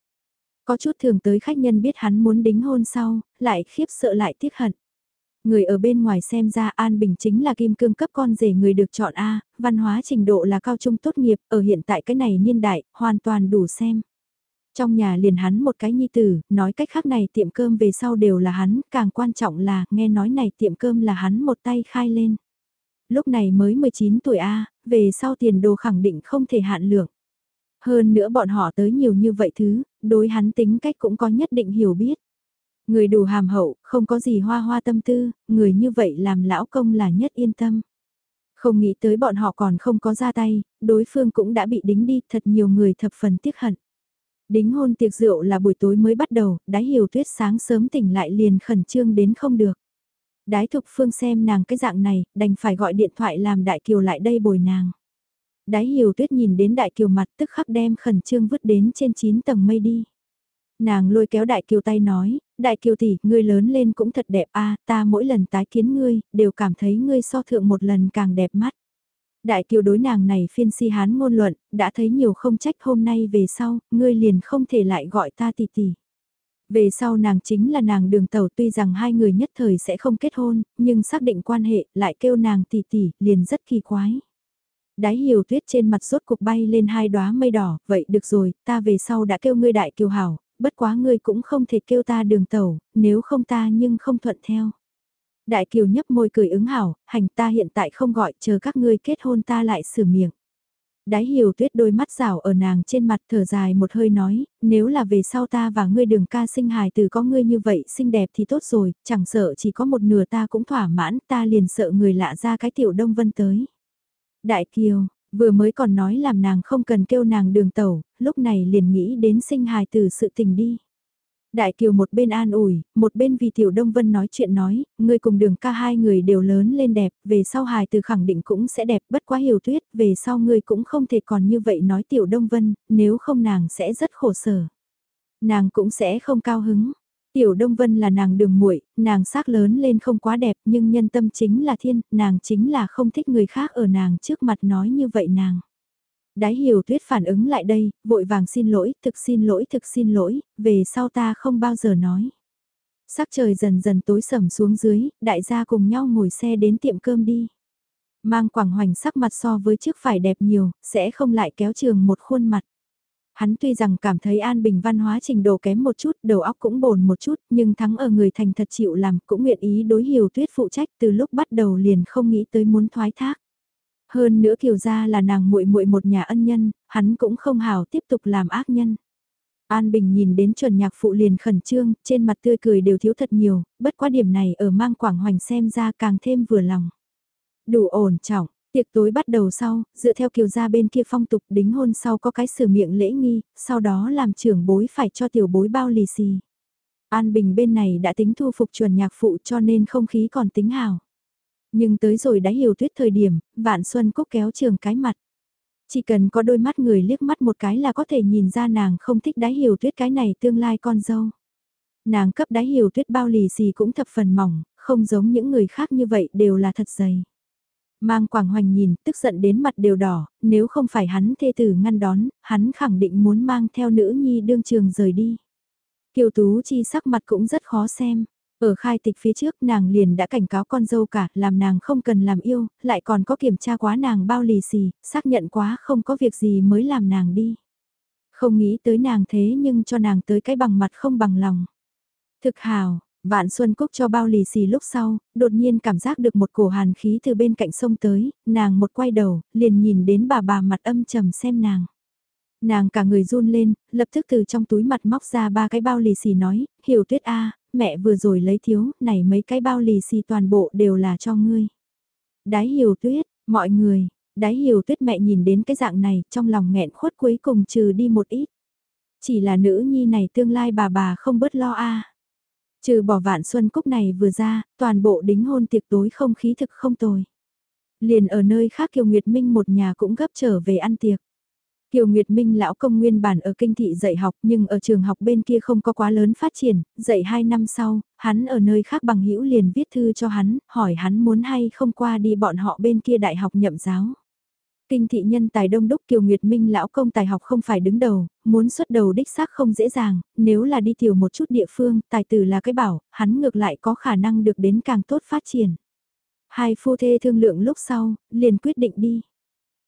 Có chút thường tới khách nhân biết hắn muốn đính hôn sau, lại khiếp sợ lại tiếc hận. Người ở bên ngoài xem ra An Bình chính là kim cương cấp con rể người được chọn A, văn hóa trình độ là cao trung tốt nghiệp, ở hiện tại cái này niên đại, hoàn toàn đủ xem. Trong nhà liền hắn một cái nhi tử, nói cách khác này tiệm cơm về sau đều là hắn, càng quan trọng là nghe nói này tiệm cơm là hắn một tay khai lên. Lúc này mới 19 tuổi A, về sau tiền đồ khẳng định không thể hạn lượng. Hơn nữa bọn họ tới nhiều như vậy thứ, đối hắn tính cách cũng có nhất định hiểu biết. Người đủ hàm hậu, không có gì hoa hoa tâm tư, người như vậy làm lão công là nhất yên tâm. Không nghĩ tới bọn họ còn không có ra tay, đối phương cũng đã bị đính đi, thật nhiều người thập phần tiếc hận. Đính hôn tiệc rượu là buổi tối mới bắt đầu, đái hiểu tuyết sáng sớm tỉnh lại liền khẩn trương đến không được. Đái thục phương xem nàng cái dạng này, đành phải gọi điện thoại làm đại kiều lại đây bồi nàng. Đái hiểu tuyết nhìn đến đại kiều mặt tức khắc đem khẩn trương vứt đến trên 9 tầng mây đi. Nàng lôi kéo đại kiều tay nói, đại kiều tỷ, ngươi lớn lên cũng thật đẹp a ta mỗi lần tái kiến ngươi, đều cảm thấy ngươi so thượng một lần càng đẹp mắt. Đại kiều đối nàng này phiên si hán ngôn luận, đã thấy nhiều không trách hôm nay về sau, ngươi liền không thể lại gọi ta tỷ tỷ. Về sau nàng chính là nàng đường tàu tuy rằng hai người nhất thời sẽ không kết hôn, nhưng xác định quan hệ lại kêu nàng tỷ tỷ, liền rất kỳ quái. Đái hiểu tuyết trên mặt rốt cục bay lên hai đóa mây đỏ, vậy được rồi, ta về sau đã kêu ngươi đại kiều hảo, bất quá ngươi cũng không thể kêu ta đường tàu, nếu không ta nhưng không thuận theo. Đại kiều nhấp môi cười ứng hảo, hành ta hiện tại không gọi, chờ các ngươi kết hôn ta lại sửa miệng. Đái hiểu tuyết đôi mắt rảo ở nàng trên mặt thở dài một hơi nói, nếu là về sau ta và ngươi đường ca sinh hài từ có ngươi như vậy xinh đẹp thì tốt rồi, chẳng sợ chỉ có một nửa ta cũng thỏa mãn, ta liền sợ người lạ ra cái tiểu đông vân tới. Đại kiều, vừa mới còn nói làm nàng không cần kêu nàng đường tẩu, lúc này liền nghĩ đến sinh hài từ sự tình đi. Đại Kiều một bên an ủi, một bên vì Tiểu Đông Vân nói chuyện nói, người cùng đường ca hai người đều lớn lên đẹp, về sau hài từ khẳng định cũng sẽ đẹp, bất quá hiểu tuyết, về sau người cũng không thể còn như vậy nói Tiểu Đông Vân, nếu không nàng sẽ rất khổ sở. Nàng cũng sẽ không cao hứng. Tiểu Đông Vân là nàng đường muội, nàng xác lớn lên không quá đẹp nhưng nhân tâm chính là thiên, nàng chính là không thích người khác ở nàng trước mặt nói như vậy nàng. Đái hiểu tuyết phản ứng lại đây, vội vàng xin lỗi, thực xin lỗi, thực xin lỗi, về sau ta không bao giờ nói. Sắc trời dần dần tối sầm xuống dưới, đại gia cùng nhau ngồi xe đến tiệm cơm đi. Mang quảng hoành sắc mặt so với trước phải đẹp nhiều, sẽ không lại kéo trường một khuôn mặt. Hắn tuy rằng cảm thấy An Bình văn hóa trình độ kém một chút, đầu óc cũng bồn một chút, nhưng thắng ở người thành thật chịu làm, cũng nguyện ý đối hiểu tuyết phụ trách từ lúc bắt đầu liền không nghĩ tới muốn thoái thác. Hơn nữa Kiều gia là nàng muội muội một nhà ân nhân, hắn cũng không hào tiếp tục làm ác nhân. An Bình nhìn đến chuẩn nhạc phụ liền khẩn trương, trên mặt tươi cười đều thiếu thật nhiều, bất quá điểm này ở mang quảng hoành xem ra càng thêm vừa lòng. Đủ ổn trọng, tiệc tối bắt đầu sau, dựa theo kiều gia bên kia phong tục đính hôn sau có cái sửa miệng lễ nghi, sau đó làm trưởng bối phải cho tiểu bối bao lì xì. An Bình bên này đã tính thu phục chuẩn nhạc phụ cho nên không khí còn tính hào. Nhưng tới rồi đã hiểu tuyết thời điểm, Vạn Xuân Cúc kéo trường cái mặt. Chỉ cần có đôi mắt người liếc mắt một cái là có thể nhìn ra nàng không thích đáy hiểu tuyết cái này tương lai con dâu. Nàng cấp đáy hiểu tuyết bao lì xì cũng thập phần mỏng, không giống những người khác như vậy đều là thật dày. Mang Quảng Hoành nhìn, tức giận đến mặt đều đỏ, nếu không phải hắn thê tử ngăn đón, hắn khẳng định muốn mang theo nữ nhi đương trường rời đi. Kiều Tú Chi sắc mặt cũng rất khó xem. Ở khai tịch phía trước nàng liền đã cảnh cáo con dâu cả, làm nàng không cần làm yêu, lại còn có kiểm tra quá nàng bao lì xì, xác nhận quá không có việc gì mới làm nàng đi. Không nghĩ tới nàng thế nhưng cho nàng tới cái bằng mặt không bằng lòng. Thực hào, Vạn Xuân Cúc cho bao lì xì lúc sau, đột nhiên cảm giác được một cổ hàn khí từ bên cạnh sông tới, nàng một quay đầu, liền nhìn đến bà bà mặt âm trầm xem nàng. Nàng cả người run lên, lập tức từ trong túi mặt móc ra ba cái bao lì xì nói, hiểu tuyết a mẹ vừa rồi lấy thiếu, này mấy cái bao lì xì toàn bộ đều là cho ngươi. Đái hiểu tuyết, mọi người, đái hiểu tuyết mẹ nhìn đến cái dạng này, trong lòng nghẹn khuất cuối cùng trừ đi một ít. Chỉ là nữ nhi này tương lai bà bà không bớt lo a Trừ bỏ vạn xuân cúc này vừa ra, toàn bộ đính hôn tiệc tối không khí thực không tồi. Liền ở nơi khác Kiều Nguyệt Minh một nhà cũng gấp trở về ăn tiệc. Kiều Nguyệt Minh lão công nguyên bản ở kinh thị dạy học nhưng ở trường học bên kia không có quá lớn phát triển, dạy 2 năm sau, hắn ở nơi khác bằng hữu liền viết thư cho hắn, hỏi hắn muốn hay không qua đi bọn họ bên kia đại học nhậm giáo. Kinh thị nhân tài đông đúc Kiều Nguyệt Minh lão công tài học không phải đứng đầu, muốn xuất đầu đích xác không dễ dàng, nếu là đi tiểu một chút địa phương, tài tử là cái bảo, hắn ngược lại có khả năng được đến càng tốt phát triển. Hai phu thê thương lượng lúc sau, liền quyết định đi.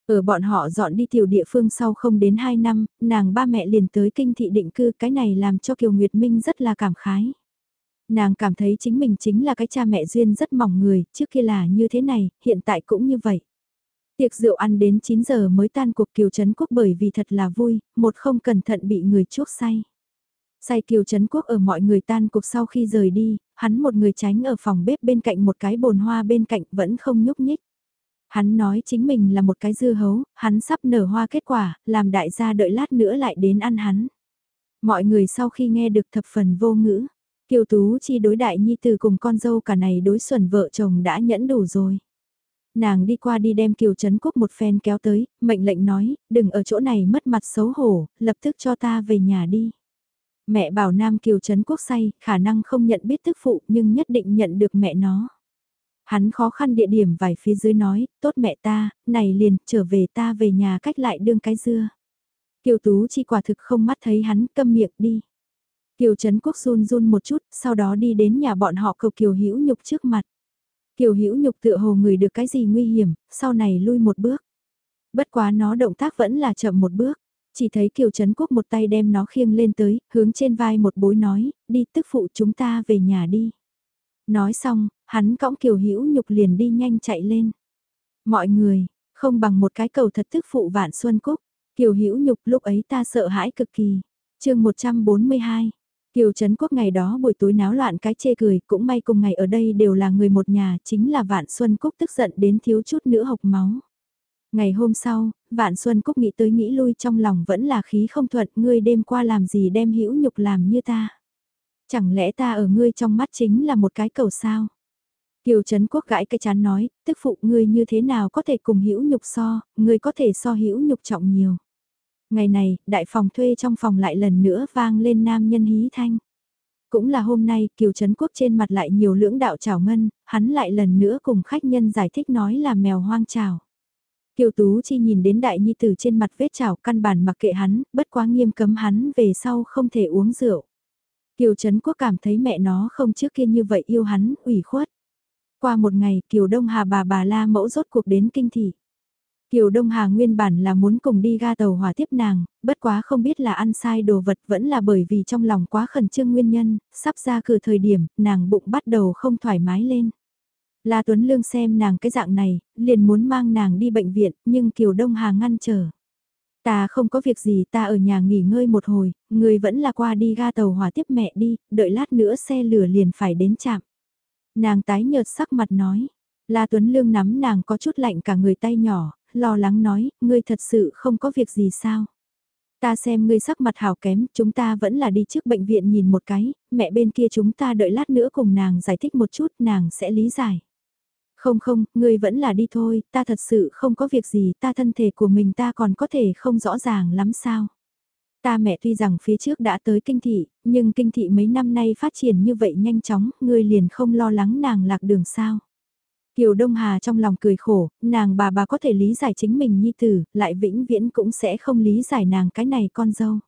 Ở bọn họ dọn đi tiểu địa phương sau không đến 2 năm, nàng ba mẹ liền tới kinh thị định cư cái này làm cho Kiều Nguyệt Minh rất là cảm khái. Nàng cảm thấy chính mình chính là cái cha mẹ duyên rất mỏng người, trước kia là như thế này, hiện tại cũng như vậy. Tiệc rượu ăn đến 9 giờ mới tan cuộc Kiều Trấn Quốc bởi vì thật là vui, một không cẩn thận bị người chuốc say. Say Kiều Trấn Quốc ở mọi người tan cuộc sau khi rời đi, hắn một người tránh ở phòng bếp bên cạnh một cái bồn hoa bên cạnh vẫn không nhúc nhích. Hắn nói chính mình là một cái dưa hấu, hắn sắp nở hoa kết quả, làm đại gia đợi lát nữa lại đến ăn hắn. Mọi người sau khi nghe được thập phần vô ngữ, Kiều Tú chi đối đại nhi từ cùng con dâu cả này đối xuẩn vợ chồng đã nhẫn đủ rồi. Nàng đi qua đi đem Kiều Trấn Quốc một phen kéo tới, mệnh lệnh nói, đừng ở chỗ này mất mặt xấu hổ, lập tức cho ta về nhà đi. Mẹ bảo Nam Kiều Trấn Quốc say, khả năng không nhận biết tức phụ nhưng nhất định nhận được mẹ nó. Hắn khó khăn địa điểm vài phía dưới nói, tốt mẹ ta, này liền, trở về ta về nhà cách lại đương cái dưa. Kiều Tú chi quả thực không mắt thấy hắn câm miệng đi. Kiều Trấn Quốc run run một chút, sau đó đi đến nhà bọn họ cầu Kiều Hữu Nhục trước mặt. Kiều Hữu Nhục tựa hồ người được cái gì nguy hiểm, sau này lui một bước. Bất quá nó động tác vẫn là chậm một bước. Chỉ thấy Kiều Trấn Quốc một tay đem nó khiêng lên tới, hướng trên vai một bối nói, đi tức phụ chúng ta về nhà đi. Nói xong, hắn cõng Kiều Hữu Nhục liền đi nhanh chạy lên. Mọi người, không bằng một cái cầu thật tức phụ vạn xuân cúc. Kiều Hữu Nhục lúc ấy ta sợ hãi cực kỳ. chương 142 Kiều Trấn Quốc ngày đó buổi tối náo loạn cái chê cười, cũng may cùng ngày ở đây đều là người một nhà, chính là Vạn Xuân Cúc tức giận đến thiếu chút nữa hộc máu. Ngày hôm sau, Vạn Xuân Cúc nghĩ tới nghĩ lui trong lòng vẫn là khí không thuận, ngươi đêm qua làm gì đem hữu nhục làm như ta. Chẳng lẽ ta ở ngươi trong mắt chính là một cái cầu sao? Kiều Trấn Quốc gãi cái chán nói, tức phụ ngươi như thế nào có thể cùng hữu nhục so, ngươi có thể so hữu nhục trọng nhiều. Ngày này, đại phòng thuê trong phòng lại lần nữa vang lên nam nhân hí thanh. Cũng là hôm nay, Kiều Trấn Quốc trên mặt lại nhiều lưỡng đạo trào ngân, hắn lại lần nữa cùng khách nhân giải thích nói là mèo hoang trào. Kiều Tú Chi nhìn đến đại nhi tử trên mặt vết trào căn bản mặc kệ hắn, bất quá nghiêm cấm hắn về sau không thể uống rượu. Kiều Trấn Quốc cảm thấy mẹ nó không trước kia như vậy yêu hắn, ủy khuất. Qua một ngày, Kiều Đông Hà bà bà la mẫu rốt cuộc đến kinh thị. Kiều Đông Hà nguyên bản là muốn cùng đi ga tàu hỏa tiếp nàng, bất quá không biết là ăn sai đồ vật vẫn là bởi vì trong lòng quá khẩn trương nguyên nhân, sắp ra cửa thời điểm, nàng bụng bắt đầu không thoải mái lên. La Tuấn Lương xem nàng cái dạng này, liền muốn mang nàng đi bệnh viện, nhưng Kiều Đông Hà ngăn trở. Ta không có việc gì ta ở nhà nghỉ ngơi một hồi, người vẫn là qua đi ga tàu hỏa tiếp mẹ đi, đợi lát nữa xe lửa liền phải đến chạm. Nàng tái nhợt sắc mặt nói, La Tuấn Lương nắm nàng có chút lạnh cả người tay nhỏ, lo lắng nói, ngươi thật sự không có việc gì sao? Ta xem ngươi sắc mặt hào kém, chúng ta vẫn là đi trước bệnh viện nhìn một cái, mẹ bên kia chúng ta đợi lát nữa cùng nàng giải thích một chút, nàng sẽ lý giải. Không không, ngươi vẫn là đi thôi, ta thật sự không có việc gì, ta thân thể của mình ta còn có thể không rõ ràng lắm sao. Ta mẹ tuy rằng phía trước đã tới kinh thị, nhưng kinh thị mấy năm nay phát triển như vậy nhanh chóng, ngươi liền không lo lắng nàng lạc đường sao. Kiều Đông Hà trong lòng cười khổ, nàng bà bà có thể lý giải chính mình nhi tử, lại vĩnh viễn cũng sẽ không lý giải nàng cái này con dâu.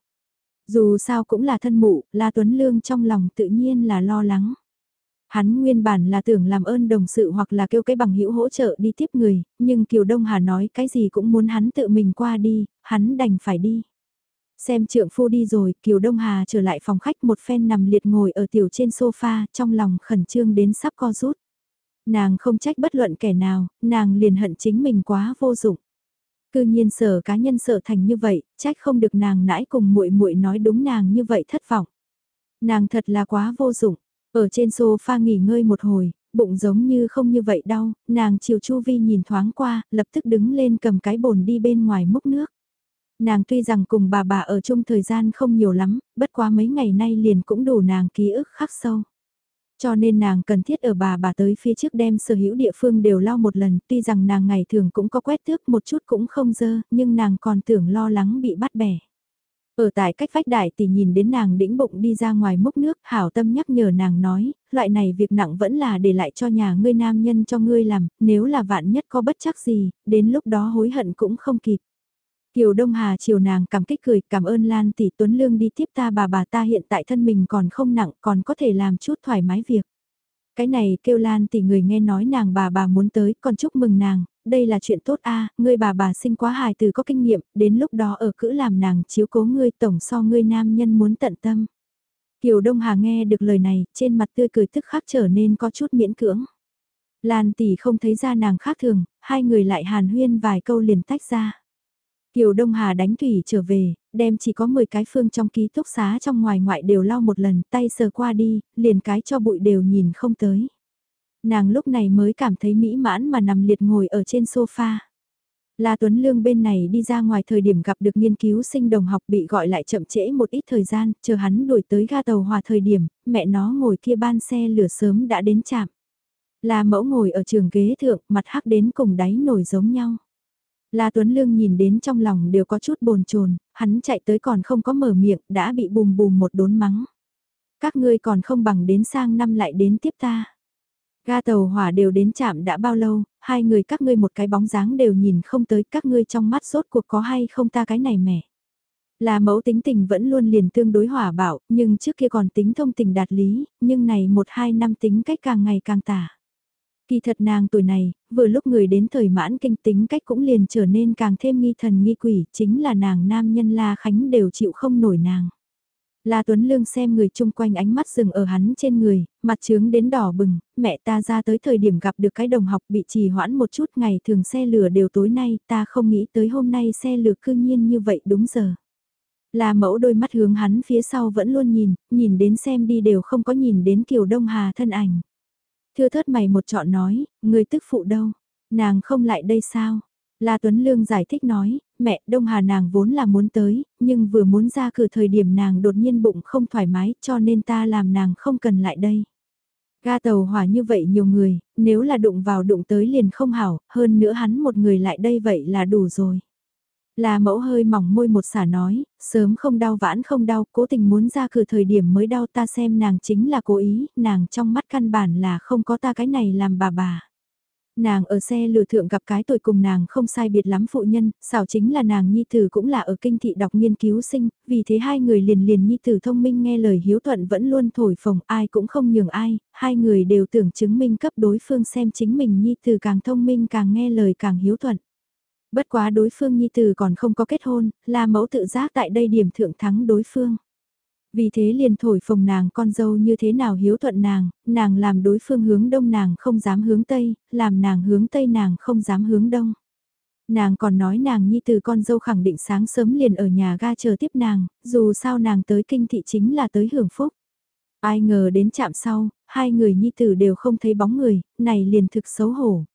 Dù sao cũng là thân mụ, La Tuấn Lương trong lòng tự nhiên là lo lắng. Hắn nguyên bản là tưởng làm ơn đồng sự hoặc là kêu cái bằng hữu hỗ trợ đi tiếp người, nhưng Kiều Đông Hà nói cái gì cũng muốn hắn tự mình qua đi, hắn đành phải đi. Xem trượng phu đi rồi, Kiều Đông Hà trở lại phòng khách một phen nằm liệt ngồi ở tiểu trên sofa, trong lòng khẩn trương đến sắp co rút. Nàng không trách bất luận kẻ nào, nàng liền hận chính mình quá vô dụng. Cư nhiên sở cá nhân sở thành như vậy, trách không được nàng nãi cùng muội muội nói đúng nàng như vậy thất vọng. Nàng thật là quá vô dụng, ở trên sofa nghỉ ngơi một hồi, bụng giống như không như vậy đau, nàng chiều Chu Vi nhìn thoáng qua, lập tức đứng lên cầm cái bồn đi bên ngoài múc nước. Nàng tuy rằng cùng bà bà ở chung thời gian không nhiều lắm, bất quá mấy ngày nay liền cũng đủ nàng ký ức khắc sâu. Cho nên nàng cần thiết ở bà bà tới phía trước đem sở hữu địa phương đều lau một lần, tuy rằng nàng ngày thường cũng có quét tước một chút cũng không dơ, nhưng nàng còn tưởng lo lắng bị bắt bẻ. Ở tại cách vách đại thì nhìn đến nàng đĩnh bụng đi ra ngoài múc nước, hảo tâm nhắc nhở nàng nói, loại này việc nặng vẫn là để lại cho nhà ngươi nam nhân cho ngươi làm, nếu là vạn nhất có bất chắc gì, đến lúc đó hối hận cũng không kịp. Kiều Đông Hà chiều nàng cảm kích cười, cảm ơn Lan tỷ Tuấn Lương đi tiếp ta bà bà ta hiện tại thân mình còn không nặng, còn có thể làm chút thoải mái việc. Cái này kêu Lan tỷ người nghe nói nàng bà bà muốn tới, còn chúc mừng nàng, đây là chuyện tốt a, ngươi bà bà sinh quá hài từ có kinh nghiệm, đến lúc đó ở cữ làm nàng chiếu cố ngươi tổng so ngươi nam nhân muốn tận tâm. Kiều Đông Hà nghe được lời này, trên mặt tươi cười tức khắc trở nên có chút miễn cưỡng. Lan tỷ không thấy ra nàng khác thường, hai người lại hàn huyên vài câu liền tách ra. Kiều Đông Hà đánh thủy trở về, đem chỉ có 10 cái phương trong ký túc xá trong ngoài ngoại đều lau một lần, tay sờ qua đi, liền cái cho bụi đều nhìn không tới. Nàng lúc này mới cảm thấy mỹ mãn mà nằm liệt ngồi ở trên sofa. La Tuấn Lương bên này đi ra ngoài thời điểm gặp được nghiên cứu sinh đồng học bị gọi lại chậm trễ một ít thời gian, chờ hắn đuổi tới ga tàu hòa thời điểm, mẹ nó ngồi kia ban xe lửa sớm đã đến chạm. La mẫu ngồi ở trường ghế thượng, mặt hắc đến cùng đáy nổi giống nhau. La Tuấn Lương nhìn đến trong lòng đều có chút bồn chồn, hắn chạy tới còn không có mở miệng, đã bị bùm bùm một đốn mắng. Các ngươi còn không bằng đến sang năm lại đến tiếp ta. Ga tàu hỏa đều đến chạm đã bao lâu, hai người các ngươi một cái bóng dáng đều nhìn không tới các ngươi trong mắt sốt cuộc có hay không ta cái này mẻ. Là mẫu tính tình vẫn luôn liền tương đối hỏa bạo, nhưng trước kia còn tính thông tình đạt lý, nhưng này một hai năm tính cách càng ngày càng tả. Kỳ thật nàng tuổi này, vừa lúc người đến thời mãn kinh tính cách cũng liền trở nên càng thêm nghi thần nghi quỷ, chính là nàng nam nhân La Khánh đều chịu không nổi nàng. La Tuấn Lương xem người chung quanh ánh mắt dừng ở hắn trên người, mặt trướng đến đỏ bừng, mẹ ta ra tới thời điểm gặp được cái đồng học bị trì hoãn một chút ngày thường xe lửa đều tối nay, ta không nghĩ tới hôm nay xe lửa cư nhiên như vậy đúng giờ. La mẫu đôi mắt hướng hắn phía sau vẫn luôn nhìn, nhìn đến xem đi đều không có nhìn đến Kiều Đông Hà thân ảnh. Thưa thớt mày một trọn nói, người tức phụ đâu, nàng không lại đây sao? La Tuấn Lương giải thích nói, mẹ Đông Hà nàng vốn là muốn tới, nhưng vừa muốn ra cửa thời điểm nàng đột nhiên bụng không thoải mái cho nên ta làm nàng không cần lại đây. Ga tàu hỏa như vậy nhiều người, nếu là đụng vào đụng tới liền không hảo, hơn nữa hắn một người lại đây vậy là đủ rồi. Là mẫu hơi mỏng môi một xả nói, sớm không đau vãn không đau, cố tình muốn ra cửa thời điểm mới đau ta xem nàng chính là cố ý, nàng trong mắt căn bản là không có ta cái này làm bà bà. Nàng ở xe lừa thượng gặp cái tuổi cùng nàng không sai biệt lắm phụ nhân, xảo chính là nàng nhi tử cũng là ở kinh thị đọc nghiên cứu sinh, vì thế hai người liền liền nhi tử thông minh nghe lời hiếu thuận vẫn luôn thổi phồng ai cũng không nhường ai, hai người đều tưởng chứng minh cấp đối phương xem chính mình nhi tử càng thông minh càng nghe lời càng hiếu thuận. Bất quá đối phương nhi tử còn không có kết hôn, là mẫu tự giác tại đây điểm thượng thắng đối phương. Vì thế liền thổi phồng nàng con dâu như thế nào hiếu thuận nàng, nàng làm đối phương hướng đông nàng không dám hướng tây, làm nàng hướng tây nàng không dám hướng đông. Nàng còn nói nàng nhi từ con dâu khẳng định sáng sớm liền ở nhà ga chờ tiếp nàng, dù sao nàng tới kinh thị chính là tới hưởng phúc. Ai ngờ đến chạm sau, hai người nhi tử đều không thấy bóng người, này liền thực xấu hổ.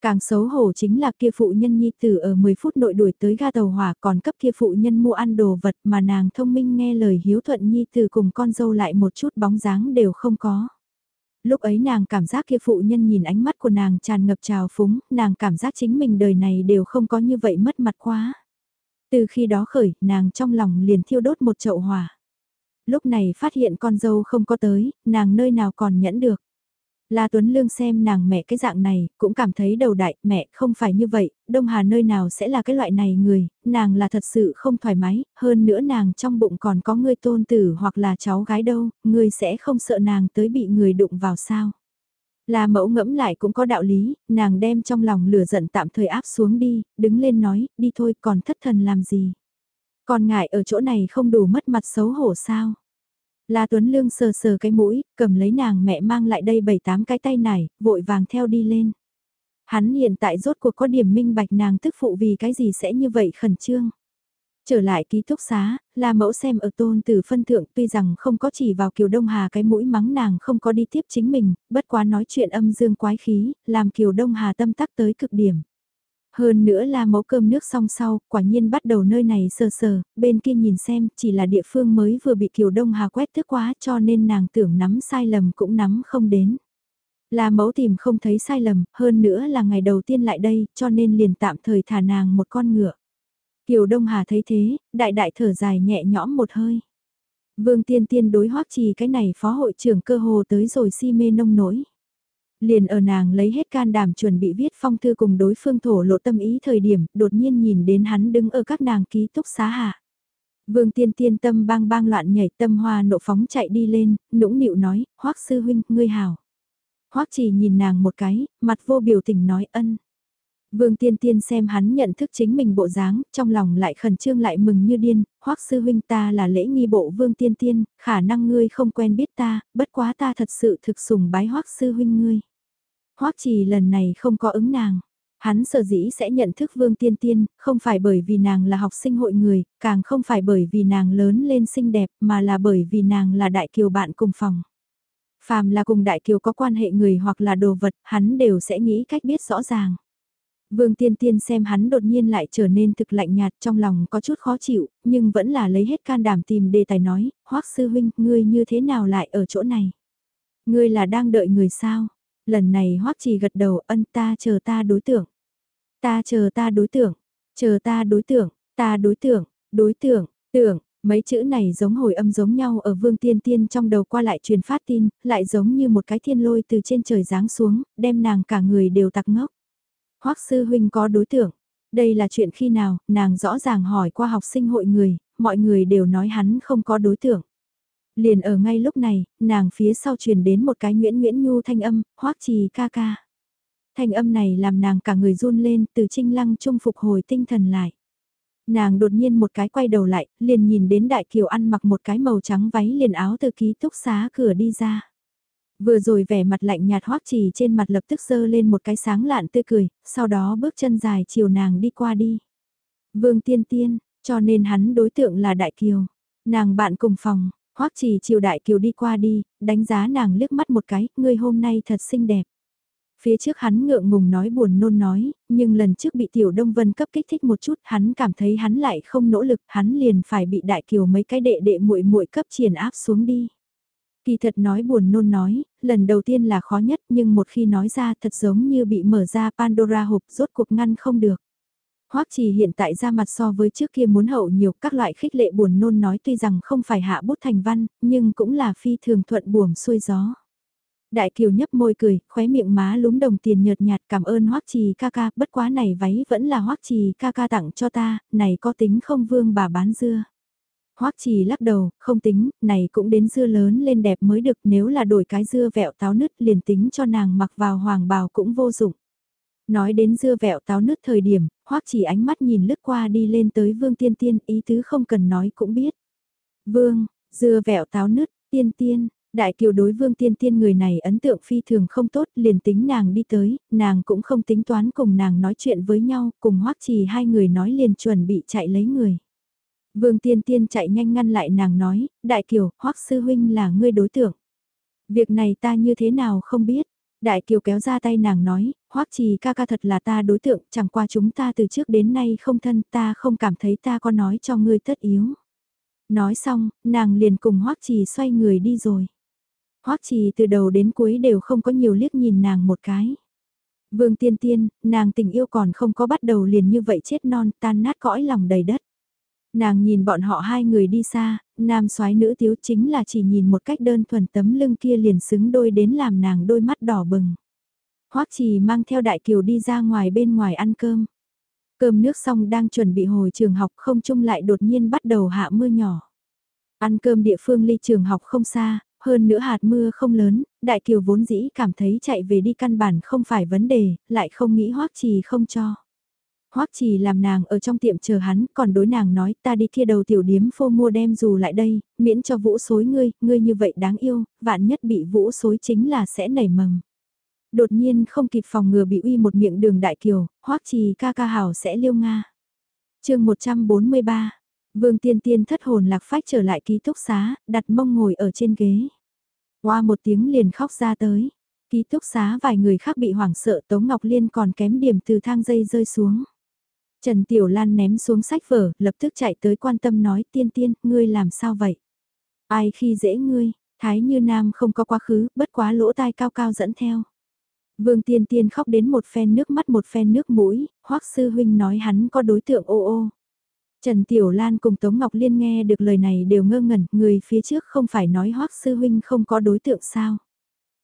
Càng xấu hổ chính là kia phụ nhân nhi tử ở 10 phút nội đuổi tới ga tàu hỏa còn cấp kia phụ nhân mua ăn đồ vật mà nàng thông minh nghe lời hiếu thuận nhi tử cùng con dâu lại một chút bóng dáng đều không có. Lúc ấy nàng cảm giác kia phụ nhân nhìn ánh mắt của nàng tràn ngập trào phúng, nàng cảm giác chính mình đời này đều không có như vậy mất mặt quá. Từ khi đó khởi, nàng trong lòng liền thiêu đốt một chậu hỏa. Lúc này phát hiện con dâu không có tới, nàng nơi nào còn nhẫn được. La Tuấn Lương xem nàng mẹ cái dạng này, cũng cảm thấy đầu đại, mẹ không phải như vậy, Đông Hà nơi nào sẽ là cái loại này người, nàng là thật sự không thoải mái, hơn nữa nàng trong bụng còn có người tôn tử hoặc là cháu gái đâu, người sẽ không sợ nàng tới bị người đụng vào sao. La mẫu ngẫm lại cũng có đạo lý, nàng đem trong lòng lửa giận tạm thời áp xuống đi, đứng lên nói, đi thôi còn thất thần làm gì. Còn ngại ở chỗ này không đủ mất mặt xấu hổ sao. La Tuấn Lương sờ sờ cái mũi, cầm lấy nàng mẹ mang lại đây bảy tám cái tay nải, vội vàng theo đi lên. Hắn hiện tại rốt cuộc có điểm minh bạch nàng tức phụ vì cái gì sẽ như vậy khẩn trương. Trở lại ký túc xá, La Mẫu xem ở tôn từ phân thượng tuy rằng không có chỉ vào Kiều Đông Hà cái mũi mắng nàng không có đi tiếp chính mình, bất quá nói chuyện âm dương quái khí, làm Kiều Đông Hà tâm tắc tới cực điểm. Hơn nữa là mẫu cơm nước xong sau, quả nhiên bắt đầu nơi này sờ sờ, bên kia nhìn xem, chỉ là địa phương mới vừa bị Kiều Đông Hà quét thức quá cho nên nàng tưởng nắm sai lầm cũng nắm không đến. Là mẫu tìm không thấy sai lầm, hơn nữa là ngày đầu tiên lại đây, cho nên liền tạm thời thả nàng một con ngựa. Kiều Đông Hà thấy thế, đại đại thở dài nhẹ nhõm một hơi. Vương Tiên Tiên đối hoắc trì cái này phó hội trưởng cơ hồ tới rồi si mê nông nổi. Liền ở nàng lấy hết can đảm chuẩn bị viết phong thư cùng đối phương thổ lộ tâm ý thời điểm, đột nhiên nhìn đến hắn đứng ở các nàng ký túc xá hạ. Vương tiên tiên tâm bang bang loạn nhảy tâm hoa nộ phóng chạy đi lên, nũng nịu nói, hoắc sư huynh, ngươi hảo. hoắc chỉ nhìn nàng một cái, mặt vô biểu tình nói ân. Vương Tiên Tiên xem hắn nhận thức chính mình bộ dáng, trong lòng lại khẩn trương lại mừng như điên, hoắc sư huynh ta là lễ nghi bộ Vương Tiên Tiên, khả năng ngươi không quen biết ta, bất quá ta thật sự thực sùng bái hoắc sư huynh ngươi. Hoắc Trì lần này không có ứng nàng. Hắn sở dĩ sẽ nhận thức Vương Tiên Tiên, không phải bởi vì nàng là học sinh hội người, càng không phải bởi vì nàng lớn lên xinh đẹp, mà là bởi vì nàng là đại kiều bạn cùng phòng. Phàm là cùng đại kiều có quan hệ người hoặc là đồ vật, hắn đều sẽ nghĩ cách biết rõ ràng. Vương Tiên Tiên xem hắn đột nhiên lại trở nên thực lạnh nhạt trong lòng có chút khó chịu, nhưng vẫn là lấy hết can đảm tìm đề tài nói, Hoắc sư huynh, ngươi như thế nào lại ở chỗ này? Ngươi là đang đợi người sao? lần này hoắc trì gật đầu ân ta chờ ta đối tượng. Ta chờ ta đối tượng, chờ ta đối tượng, ta đối tượng, đối tượng, tưởng, mấy chữ này giống hồi âm giống nhau ở vương tiên tiên trong đầu qua lại truyền phát tin, lại giống như một cái thiên lôi từ trên trời giáng xuống, đem nàng cả người đều tặc ngốc hoắc sư huynh có đối tượng, đây là chuyện khi nào, nàng rõ ràng hỏi qua học sinh hội người, mọi người đều nói hắn không có đối tượng. Liền ở ngay lúc này, nàng phía sau truyền đến một cái nguyễn nguyễn nhu thanh âm, hoắc trì ca ca. Thanh âm này làm nàng cả người run lên từ trinh lăng trung phục hồi tinh thần lại. Nàng đột nhiên một cái quay đầu lại, liền nhìn đến đại kiều ăn mặc một cái màu trắng váy liền áo từ ký túc xá cửa đi ra. Vừa rồi vẻ mặt lạnh nhạt hoắc trì trên mặt lập tức dơ lên một cái sáng lạn tươi cười, sau đó bước chân dài chiều nàng đi qua đi. Vương tiên tiên, cho nên hắn đối tượng là đại kiều. Nàng bạn cùng phòng, Hoắc Trì chiều đại kiều đi qua đi, đánh giá nàng liếc mắt một cái, ngươi hôm nay thật xinh đẹp. Phía trước hắn ngượng ngùng nói buồn nôn nói, nhưng lần trước bị Tiểu Đông Vân cấp kích thích một chút, hắn cảm thấy hắn lại không nỗ lực, hắn liền phải bị đại kiều mấy cái đệ đệ muội muội cấp triển áp xuống đi. Kỳ thật nói buồn nôn nói, lần đầu tiên là khó nhất nhưng một khi nói ra thật giống như bị mở ra Pandora hộp rốt cuộc ngăn không được. Hoắc Trì hiện tại ra mặt so với trước kia muốn hậu nhiều các loại khích lệ buồn nôn nói tuy rằng không phải hạ bút thành văn, nhưng cũng là phi thường thuận buồm xuôi gió. Đại Kiều nhấp môi cười, khóe miệng má lúm đồng tiền nhợt nhạt cảm ơn Hoắc Trì ca ca, bất quá này váy vẫn là Hoắc Trì ca ca tặng cho ta, này có tính không vương bà bán dưa. Hoắc Trì lắc đầu, không tính, này cũng đến dưa lớn lên đẹp mới được nếu là đổi cái dưa vẹo táo nứt liền tính cho nàng mặc vào hoàng bào cũng vô dụng. Nói đến dưa vẹo táo nứt thời điểm, hoắc chỉ ánh mắt nhìn lướt qua đi lên tới vương tiên tiên, ý tứ không cần nói cũng biết. Vương, dưa vẹo táo nứt, tiên tiên, đại kiều đối vương tiên tiên người này ấn tượng phi thường không tốt, liền tính nàng đi tới, nàng cũng không tính toán cùng nàng nói chuyện với nhau, cùng hoắc chỉ hai người nói liền chuẩn bị chạy lấy người. Vương tiên tiên chạy nhanh ngăn lại nàng nói, đại kiều, hoắc sư huynh là ngươi đối tượng. Việc này ta như thế nào không biết, Đại Kiều kéo ra tay nàng nói, hoắc trì ca ca thật là ta đối tượng, chẳng qua chúng ta từ trước đến nay không thân ta không cảm thấy ta có nói cho ngươi tất yếu. Nói xong, nàng liền cùng hoắc trì xoay người đi rồi. hoắc trì từ đầu đến cuối đều không có nhiều liếc nhìn nàng một cái. Vương tiên tiên, nàng tình yêu còn không có bắt đầu liền như vậy chết non tan nát cõi lòng đầy đất. Nàng nhìn bọn họ hai người đi xa, nam soái nữ thiếu chính là chỉ nhìn một cách đơn thuần tấm lưng kia liền xứng đôi đến làm nàng đôi mắt đỏ bừng. Hoắc Trì mang theo Đại Kiều đi ra ngoài bên ngoài ăn cơm. Cơm nước xong đang chuẩn bị hồi trường học không chung lại đột nhiên bắt đầu hạ mưa nhỏ. Ăn cơm địa phương ly trường học không xa, hơn nữa hạt mưa không lớn, Đại Kiều vốn dĩ cảm thấy chạy về đi căn bản không phải vấn đề, lại không nghĩ Hoắc Trì không cho. Hoắc Trì làm nàng ở trong tiệm chờ hắn, còn đối nàng nói ta đi kia đầu tiểu điếm phô mua đem dù lại đây, miễn cho vũ xối ngươi, ngươi như vậy đáng yêu, vạn nhất bị vũ xối chính là sẽ nảy mầm. Đột nhiên không kịp phòng ngừa bị uy một miệng đường đại kiều, Hoắc Trì ca ca hảo sẽ liêu Nga. chương 143, Vương Tiên Tiên thất hồn lạc phách trở lại ký túc xá, đặt mông ngồi ở trên ghế. Qua một tiếng liền khóc ra tới. Ký túc xá vài người khác bị hoảng sợ Tống Ngọc Liên còn kém điểm từ thang dây rơi xuống. Trần Tiểu Lan ném xuống sách vở, lập tức chạy tới quan tâm nói tiên tiên, ngươi làm sao vậy? Ai khi dễ ngươi, Thái Như Nam không có quá khứ, bất quá lỗ tai cao cao dẫn theo. Vương Tiên Tiên khóc đến một phen nước mắt một phen nước mũi, Hoắc Sư Huynh nói hắn có đối tượng ô ô. Trần Tiểu Lan cùng Tống Ngọc Liên nghe được lời này đều ngơ ngẩn, người phía trước không phải nói Hoắc Sư Huynh không có đối tượng sao.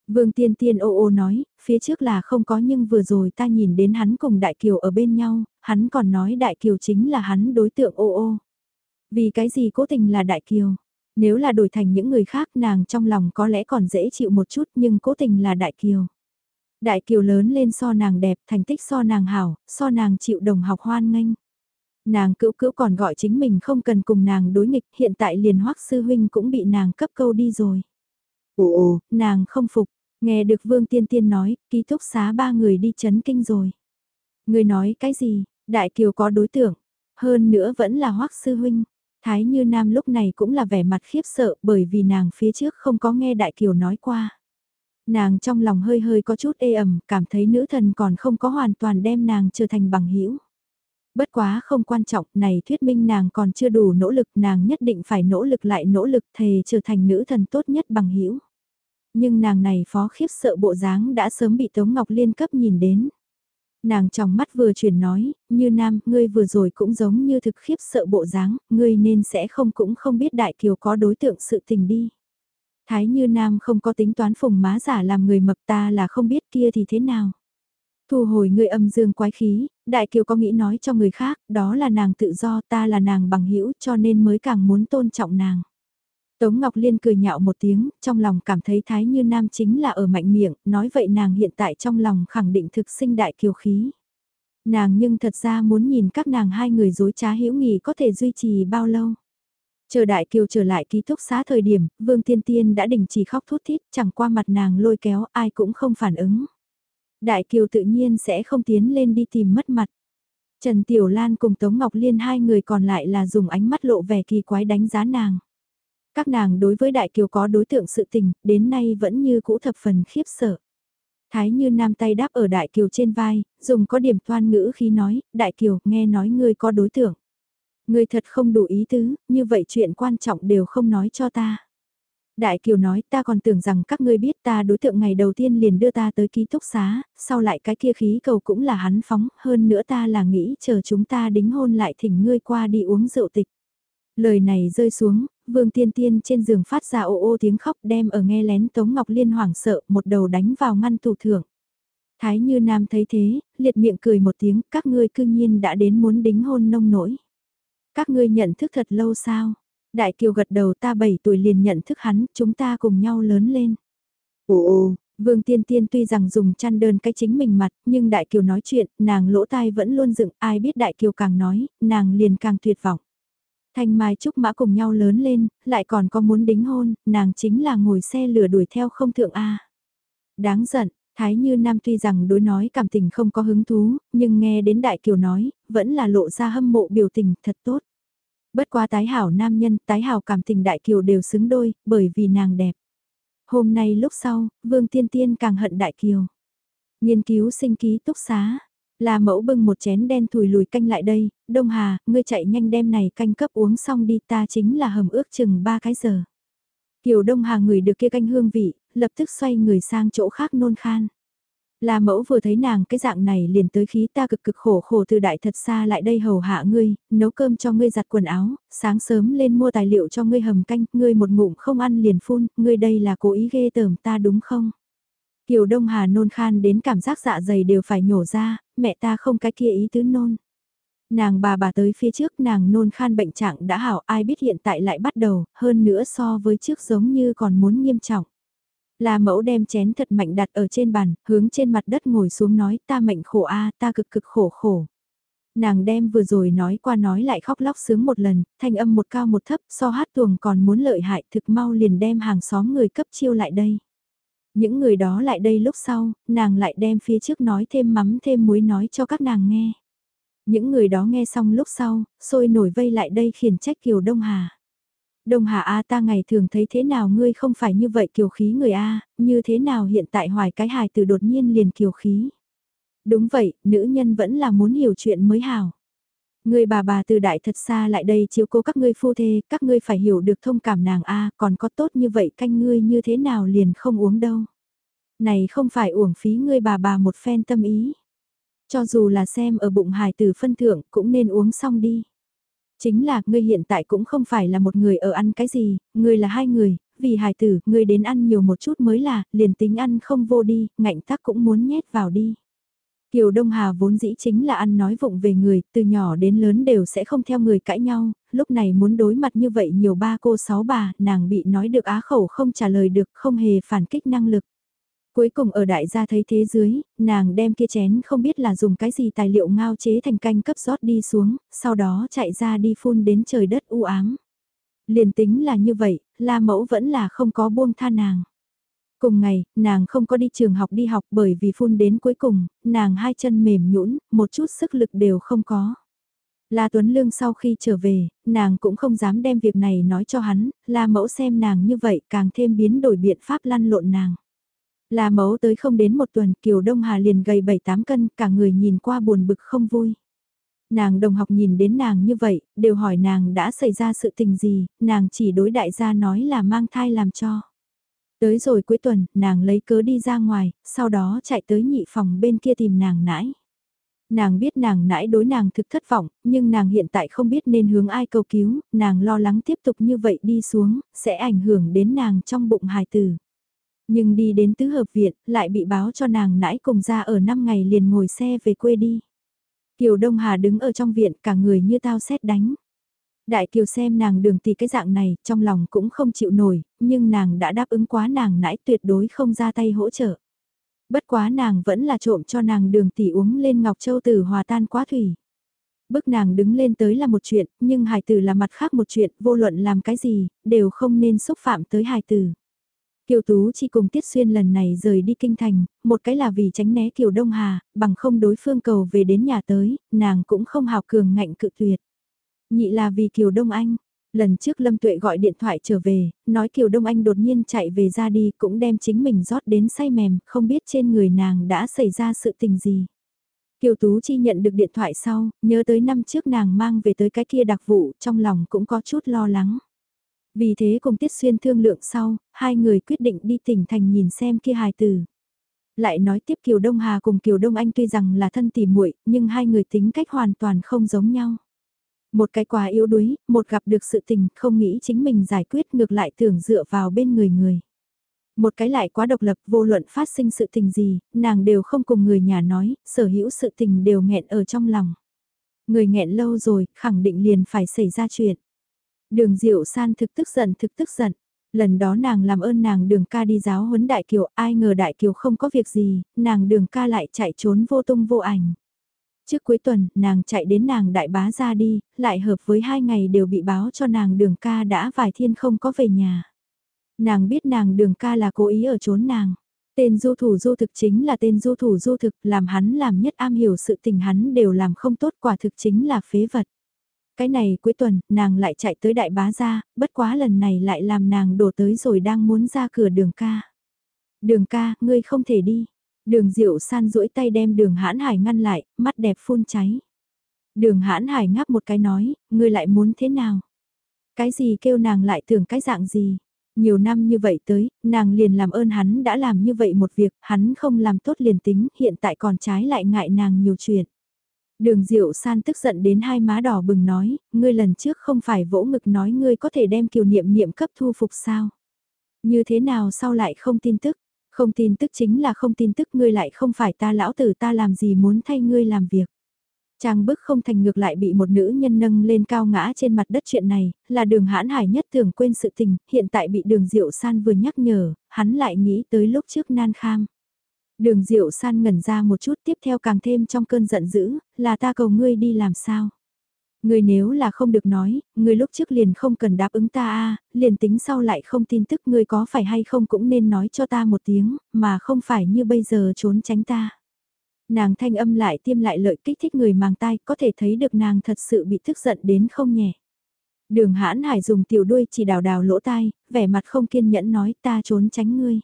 Vương Tiên Tiên ô ô nói, phía trước là không có nhưng vừa rồi ta nhìn đến hắn cùng Đại Kiều ở bên nhau, hắn còn nói Đại Kiều chính là hắn đối tượng ô ô. Vì cái gì cố tình là Đại Kiều? Nếu là đổi thành những người khác nàng trong lòng có lẽ còn dễ chịu một chút nhưng cố tình là Đại Kiều. Đại Kiều lớn lên so nàng đẹp, thành tích so nàng hảo, so nàng chịu đồng học hoan nghênh. Nàng cữu cữu còn gọi chính mình không cần cùng nàng đối nghịch, hiện tại liền hoắc sư huynh cũng bị nàng cấp câu đi rồi. Ồ ồ, nàng không phục, nghe được Vương Tiên Tiên nói, ký túc xá ba người đi chấn kinh rồi. Người nói cái gì, Đại Kiều có đối tượng, hơn nữa vẫn là hoắc sư huynh. Thái Như Nam lúc này cũng là vẻ mặt khiếp sợ bởi vì nàng phía trước không có nghe Đại Kiều nói qua. Nàng trong lòng hơi hơi có chút ê ẩm, cảm thấy nữ thần còn không có hoàn toàn đem nàng trở thành bằng hữu Bất quá không quan trọng, này thuyết minh nàng còn chưa đủ nỗ lực, nàng nhất định phải nỗ lực lại nỗ lực thề trở thành nữ thần tốt nhất bằng hữu Nhưng nàng này phó khiếp sợ bộ dáng đã sớm bị Tống Ngọc Liên cấp nhìn đến. Nàng trong mắt vừa chuyển nói, như nam, ngươi vừa rồi cũng giống như thực khiếp sợ bộ dáng, ngươi nên sẽ không cũng không biết đại kiều có đối tượng sự tình đi. Thái như nam không có tính toán phùng má giả làm người mập ta là không biết kia thì thế nào. Thu hồi người âm dương quái khí, đại kiều có nghĩ nói cho người khác, đó là nàng tự do ta là nàng bằng hữu cho nên mới càng muốn tôn trọng nàng. Tống Ngọc Liên cười nhạo một tiếng, trong lòng cảm thấy Thái Như Nam chính là ở mạnh miệng, nói vậy nàng hiện tại trong lòng khẳng định thực sinh đại kiều khí. Nàng nhưng thật ra muốn nhìn các nàng hai người dối trá hữu nghị có thể duy trì bao lâu. Chờ Đại Kiều trở lại ký túc xá thời điểm, Vương Tiên Tiên đã đình chỉ khóc thút thít, chẳng qua mặt nàng lôi kéo ai cũng không phản ứng. Đại Kiều tự nhiên sẽ không tiến lên đi tìm mất mặt. Trần Tiểu Lan cùng Tống Ngọc Liên hai người còn lại là dùng ánh mắt lộ vẻ kỳ quái đánh giá nàng. Các nàng đối với Đại Kiều có đối tượng sự tình, đến nay vẫn như cũ thập phần khiếp sợ. Thái như nam tay đáp ở Đại Kiều trên vai, dùng có điểm toan ngữ khi nói, Đại Kiều nghe nói ngươi có đối tượng. Ngươi thật không đủ ý tứ, như vậy chuyện quan trọng đều không nói cho ta. Đại Kiều nói ta còn tưởng rằng các ngươi biết ta đối tượng ngày đầu tiên liền đưa ta tới ký túc xá, sau lại cái kia khí cầu cũng là hắn phóng, hơn nữa ta là nghĩ chờ chúng ta đính hôn lại thỉnh ngươi qua đi uống rượu tịch. Lời này rơi xuống, Vương Tiên Tiên trên giường phát ra ô ô tiếng khóc đem ở nghe lén Tống Ngọc Liên hoảng sợ một đầu đánh vào ngăn tủ thưởng. Thái Như Nam thấy thế, liệt miệng cười một tiếng, các ngươi cương nhiên đã đến muốn đính hôn nông nổi. Các ngươi nhận thức thật lâu sao? Đại Kiều gật đầu ta 7 tuổi liền nhận thức hắn, chúng ta cùng nhau lớn lên. Ồ ồ, Vương Tiên Tiên tuy rằng dùng chăn đơn cái chính mình mặt, nhưng Đại Kiều nói chuyện, nàng lỗ tai vẫn luôn dựng, ai biết Đại Kiều càng nói, nàng liền càng tuyệt vọng. Thanh Mai Trúc Mã cùng nhau lớn lên, lại còn có muốn đính hôn, nàng chính là ngồi xe lửa đuổi theo không thượng A. Đáng giận, Thái Như Nam tuy rằng đối nói cảm tình không có hứng thú, nhưng nghe đến Đại Kiều nói, vẫn là lộ ra hâm mộ biểu tình thật tốt. Bất quá tái hảo nam nhân, tái hảo cảm tình Đại Kiều đều xứng đôi, bởi vì nàng đẹp. Hôm nay lúc sau, Vương Tiên Tiên càng hận Đại Kiều. Nghiên cứu sinh ký túc xá. Là mẫu bưng một chén đen thùi lùi canh lại đây, Đông Hà, ngươi chạy nhanh đem này canh cấp uống xong đi ta chính là hầm ước chừng 3 cái giờ. Kiều Đông Hà ngửi được kia canh hương vị, lập tức xoay người sang chỗ khác nôn khan. Là mẫu vừa thấy nàng cái dạng này liền tới khí ta cực cực khổ khổ từ đại thật xa lại đây hầu hạ ngươi, nấu cơm cho ngươi giặt quần áo, sáng sớm lên mua tài liệu cho ngươi hầm canh, ngươi một ngụm không ăn liền phun, ngươi đây là cố ý ghê tởm ta đúng không? Kiều Đông Hà nôn khan đến cảm giác dạ dày đều phải nhổ ra, mẹ ta không cái kia ý tứ nôn. Nàng bà bà tới phía trước nàng nôn khan bệnh trạng đã hảo ai biết hiện tại lại bắt đầu, hơn nữa so với trước giống như còn muốn nghiêm trọng. Là mẫu đem chén thật mạnh đặt ở trên bàn, hướng trên mặt đất ngồi xuống nói ta mệnh khổ a ta cực cực khổ khổ. Nàng đem vừa rồi nói qua nói lại khóc lóc sướng một lần, thanh âm một cao một thấp so hát tuồng còn muốn lợi hại thực mau liền đem hàng xóm người cấp chiêu lại đây. Những người đó lại đây lúc sau, nàng lại đem phía trước nói thêm mắm thêm muối nói cho các nàng nghe. Những người đó nghe xong lúc sau, sôi nổi vây lại đây khiển trách Kiều Đông Hà. Đông Hà A ta ngày thường thấy thế nào ngươi không phải như vậy kiều khí người A, như thế nào hiện tại hoài cái hài từ đột nhiên liền kiều khí. Đúng vậy, nữ nhân vẫn là muốn hiểu chuyện mới hảo. Người bà bà từ đại thật xa lại đây chiếu cố các ngươi phu thê, các ngươi phải hiểu được thông cảm nàng A, còn có tốt như vậy canh ngươi như thế nào liền không uống đâu. Này không phải uổng phí ngươi bà bà một phen tâm ý. Cho dù là xem ở bụng hài tử phân thượng cũng nên uống xong đi. Chính là, ngươi hiện tại cũng không phải là một người ở ăn cái gì, ngươi là hai người, vì hài tử, ngươi đến ăn nhiều một chút mới là, liền tính ăn không vô đi, ngạnh tắc cũng muốn nhét vào đi. Kiều Đông Hà vốn dĩ chính là ăn nói vụng về người, từ nhỏ đến lớn đều sẽ không theo người cãi nhau, lúc này muốn đối mặt như vậy nhiều ba cô sáu bà, nàng bị nói được á khẩu không trả lời được, không hề phản kích năng lực. Cuối cùng ở đại gia thấy thế dưới, nàng đem kia chén không biết là dùng cái gì tài liệu ngao chế thành canh cấp rót đi xuống, sau đó chạy ra đi phun đến trời đất u ám. Liền tính là như vậy, La Mẫu vẫn là không có buông tha nàng. Cùng ngày, nàng không có đi trường học đi học bởi vì phun đến cuối cùng, nàng hai chân mềm nhũn, một chút sức lực đều không có. La Tuấn Lương sau khi trở về, nàng cũng không dám đem việc này nói cho hắn, La Mẫu xem nàng như vậy càng thêm biến đổi biện pháp lăn lộn nàng. Là mẫu tới không đến một tuần Kiều Đông Hà liền gầy 7-8 cân, cả người nhìn qua buồn bực không vui. Nàng đồng học nhìn đến nàng như vậy, đều hỏi nàng đã xảy ra sự tình gì, nàng chỉ đối đại gia nói là mang thai làm cho. Tới rồi cuối tuần, nàng lấy cớ đi ra ngoài, sau đó chạy tới nhị phòng bên kia tìm nàng nãi. Nàng biết nàng nãi đối nàng thực thất vọng, nhưng nàng hiện tại không biết nên hướng ai cầu cứu, nàng lo lắng tiếp tục như vậy đi xuống, sẽ ảnh hưởng đến nàng trong bụng hài tử. Nhưng đi đến tứ hợp viện, lại bị báo cho nàng nãi cùng ra ở 5 ngày liền ngồi xe về quê đi. Kiều Đông Hà đứng ở trong viện cả người như tao xét đánh. Đại Kiều xem nàng đường tỷ cái dạng này, trong lòng cũng không chịu nổi, nhưng nàng đã đáp ứng quá nàng nãi tuyệt đối không ra tay hỗ trợ. Bất quá nàng vẫn là trộm cho nàng đường tỷ uống lên Ngọc Châu Tử hòa tan quá thủy. Bức nàng đứng lên tới là một chuyện, nhưng hài tử là mặt khác một chuyện, vô luận làm cái gì, đều không nên xúc phạm tới hài tử. Kiều Tú chỉ cùng Tiết Xuyên lần này rời đi kinh thành, một cái là vì tránh né Kiều Đông Hà, bằng không đối phương cầu về đến nhà tới, nàng cũng không hào cường ngạnh cự tuyệt. Nhị là vì Kiều Đông Anh, lần trước Lâm Tuệ gọi điện thoại trở về, nói Kiều Đông Anh đột nhiên chạy về ra đi cũng đem chính mình rót đến say mềm, không biết trên người nàng đã xảy ra sự tình gì. Kiều Tú Chi nhận được điện thoại sau, nhớ tới năm trước nàng mang về tới cái kia đặc vụ, trong lòng cũng có chút lo lắng. Vì thế cùng Tiết Xuyên thương lượng sau, hai người quyết định đi tỉnh thành nhìn xem kia hài tử. Lại nói tiếp Kiều Đông Hà cùng Kiều Đông Anh tuy rằng là thân tỉ muội, nhưng hai người tính cách hoàn toàn không giống nhau. Một cái quá yếu đuối, một gặp được sự tình, không nghĩ chính mình giải quyết ngược lại tưởng dựa vào bên người người. Một cái lại quá độc lập vô luận phát sinh sự tình gì, nàng đều không cùng người nhà nói, sở hữu sự tình đều nghẹn ở trong lòng. Người nghẹn lâu rồi, khẳng định liền phải xảy ra chuyện. Đường Diệu San thực tức giận thực tức giận. Lần đó nàng làm ơn nàng đường ca đi giáo huấn Đại Kiều, ai ngờ Đại Kiều không có việc gì, nàng đường ca lại chạy trốn vô tung vô ảnh. Trước cuối tuần, nàng chạy đến nàng đại bá ra đi, lại hợp với hai ngày đều bị báo cho nàng đường ca đã vài thiên không có về nhà. Nàng biết nàng đường ca là cố ý ở trốn nàng. Tên du thủ du thực chính là tên du thủ du thực, làm hắn làm nhất am hiểu sự tình hắn đều làm không tốt quả thực chính là phế vật. Cái này cuối tuần, nàng lại chạy tới đại bá ra, bất quá lần này lại làm nàng đổ tới rồi đang muốn ra cửa đường ca. Đường ca, ngươi không thể đi. Đường diệu san duỗi tay đem đường hãn hải ngăn lại, mắt đẹp phun cháy. Đường hãn hải ngáp một cái nói, ngươi lại muốn thế nào? Cái gì kêu nàng lại tưởng cái dạng gì? Nhiều năm như vậy tới, nàng liền làm ơn hắn đã làm như vậy một việc, hắn không làm tốt liền tính, hiện tại còn trái lại ngại nàng nhiều chuyện. Đường Diệu San tức giận đến hai má đỏ bừng nói, ngươi lần trước không phải vỗ ngực nói ngươi có thể đem kiều niệm niệm cấp thu phục sao? Như thế nào sau lại không tin tức? Không tin tức chính là không tin tức ngươi lại không phải ta lão tử ta làm gì muốn thay ngươi làm việc. Trang bức không thành ngược lại bị một nữ nhân nâng lên cao ngã trên mặt đất chuyện này, là đường hãn hải nhất thường quên sự tình, hiện tại bị đường diệu san vừa nhắc nhở, hắn lại nghĩ tới lúc trước nan kham. Đường diệu san ngẩn ra một chút tiếp theo càng thêm trong cơn giận dữ, là ta cầu ngươi đi làm sao. Ngươi nếu là không được nói, ngươi lúc trước liền không cần đáp ứng ta a, liền tính sau lại không tin tức ngươi có phải hay không cũng nên nói cho ta một tiếng, mà không phải như bây giờ trốn tránh ta. Nàng thanh âm lại tiêm lại lợi kích thích người màng tai, có thể thấy được nàng thật sự bị tức giận đến không nhẹ. Đường hãn hải dùng tiểu đuôi chỉ đào đào lỗ tai, vẻ mặt không kiên nhẫn nói ta trốn tránh ngươi.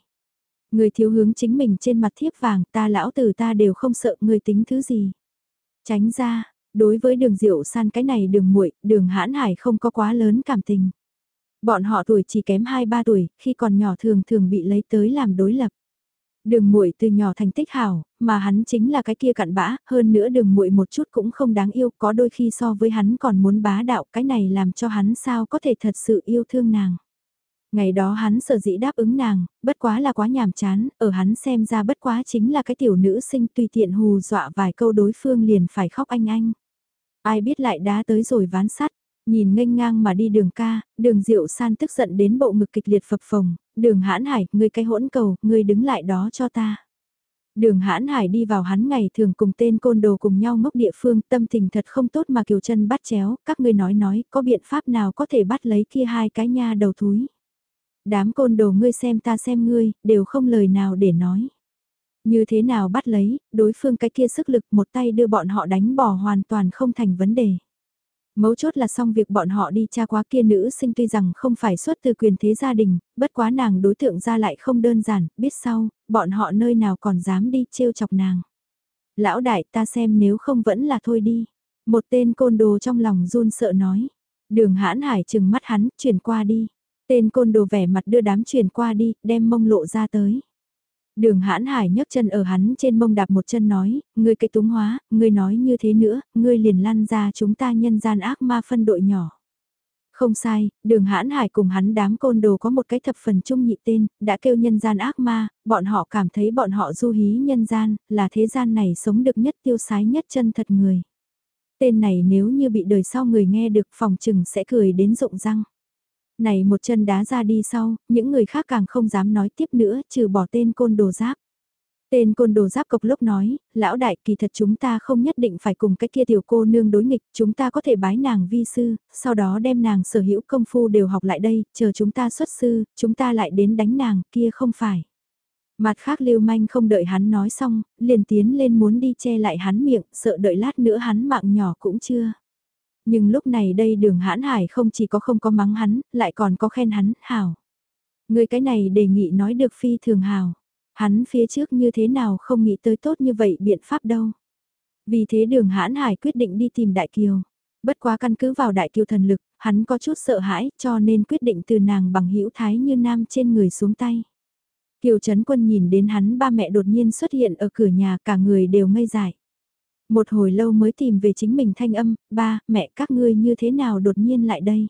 Người thiếu hướng chính mình trên mặt thiếp vàng, ta lão tử ta đều không sợ người tính thứ gì. Tránh ra, đối với đường diệu san cái này đường muội đường hãn hải không có quá lớn cảm tình. Bọn họ tuổi chỉ kém 2-3 tuổi, khi còn nhỏ thường thường bị lấy tới làm đối lập. Đường muội từ nhỏ thành tích hảo, mà hắn chính là cái kia cặn bã, hơn nữa đường muội một chút cũng không đáng yêu, có đôi khi so với hắn còn muốn bá đạo, cái này làm cho hắn sao có thể thật sự yêu thương nàng. Ngày đó hắn sở dĩ đáp ứng nàng, bất quá là quá nhàm chán, ở hắn xem ra bất quá chính là cái tiểu nữ sinh tùy tiện hù dọa vài câu đối phương liền phải khóc anh anh. Ai biết lại đá tới rồi ván sắt, nhìn nghênh ngang mà đi đường ca, đường diệu san tức giận đến bộ ngực kịch liệt phập phồng, đường hãn hải, ngươi cái hỗn cầu, ngươi đứng lại đó cho ta. Đường hãn hải đi vào hắn ngày thường cùng tên côn đồ cùng nhau mốc địa phương tâm tình thật không tốt mà kiều chân bắt chéo, các ngươi nói nói có biện pháp nào có thể bắt lấy kia hai cái nha đầu thúi. Đám côn đồ ngươi xem ta xem ngươi, đều không lời nào để nói. Như thế nào bắt lấy, đối phương cái kia sức lực một tay đưa bọn họ đánh bỏ hoàn toàn không thành vấn đề. Mấu chốt là xong việc bọn họ đi tra quá kia nữ sinh tuy rằng không phải xuất từ quyền thế gia đình, bất quá nàng đối tượng ra lại không đơn giản, biết sau, bọn họ nơi nào còn dám đi trêu chọc nàng. Lão đại ta xem nếu không vẫn là thôi đi. Một tên côn đồ trong lòng run sợ nói. Đường hãn hải chừng mắt hắn, chuyển qua đi. Tên côn đồ vẻ mặt đưa đám chuyển qua đi, đem mông lộ ra tới. Đường hãn hải nhấc chân ở hắn trên mông đạp một chân nói, ngươi cái túng hóa, ngươi nói như thế nữa, ngươi liền lăn ra chúng ta nhân gian ác ma phân đội nhỏ. Không sai, đường hãn hải cùng hắn đám côn đồ có một cái thập phần chung nhị tên, đã kêu nhân gian ác ma, bọn họ cảm thấy bọn họ du hí nhân gian, là thế gian này sống được nhất tiêu sái nhất chân thật người. Tên này nếu như bị đời sau người nghe được phòng trừng sẽ cười đến rụng răng này một chân đá ra đi sau, những người khác càng không dám nói tiếp nữa trừ bỏ tên côn đồ giáp. Tên côn đồ giáp cộc lúc nói, lão đại kỳ thật chúng ta không nhất định phải cùng cái kia tiểu cô nương đối nghịch, chúng ta có thể bái nàng vi sư, sau đó đem nàng sở hữu công phu đều học lại đây, chờ chúng ta xuất sư, chúng ta lại đến đánh nàng, kia không phải. Mặt khác lưu manh không đợi hắn nói xong, liền tiến lên muốn đi che lại hắn miệng, sợ đợi lát nữa hắn mạng nhỏ cũng chưa. Nhưng lúc này đây đường hãn hải không chỉ có không có mắng hắn, lại còn có khen hắn, hảo. Người cái này đề nghị nói được phi thường hảo. Hắn phía trước như thế nào không nghĩ tới tốt như vậy biện pháp đâu. Vì thế đường hãn hải quyết định đi tìm Đại Kiều. Bất quá căn cứ vào Đại Kiều thần lực, hắn có chút sợ hãi cho nên quyết định từ nàng bằng hữu thái như nam trên người xuống tay. Kiều Trấn Quân nhìn đến hắn ba mẹ đột nhiên xuất hiện ở cửa nhà cả người đều ngây dại. Một hồi lâu mới tìm về chính mình thanh âm, ba, mẹ các ngươi như thế nào đột nhiên lại đây.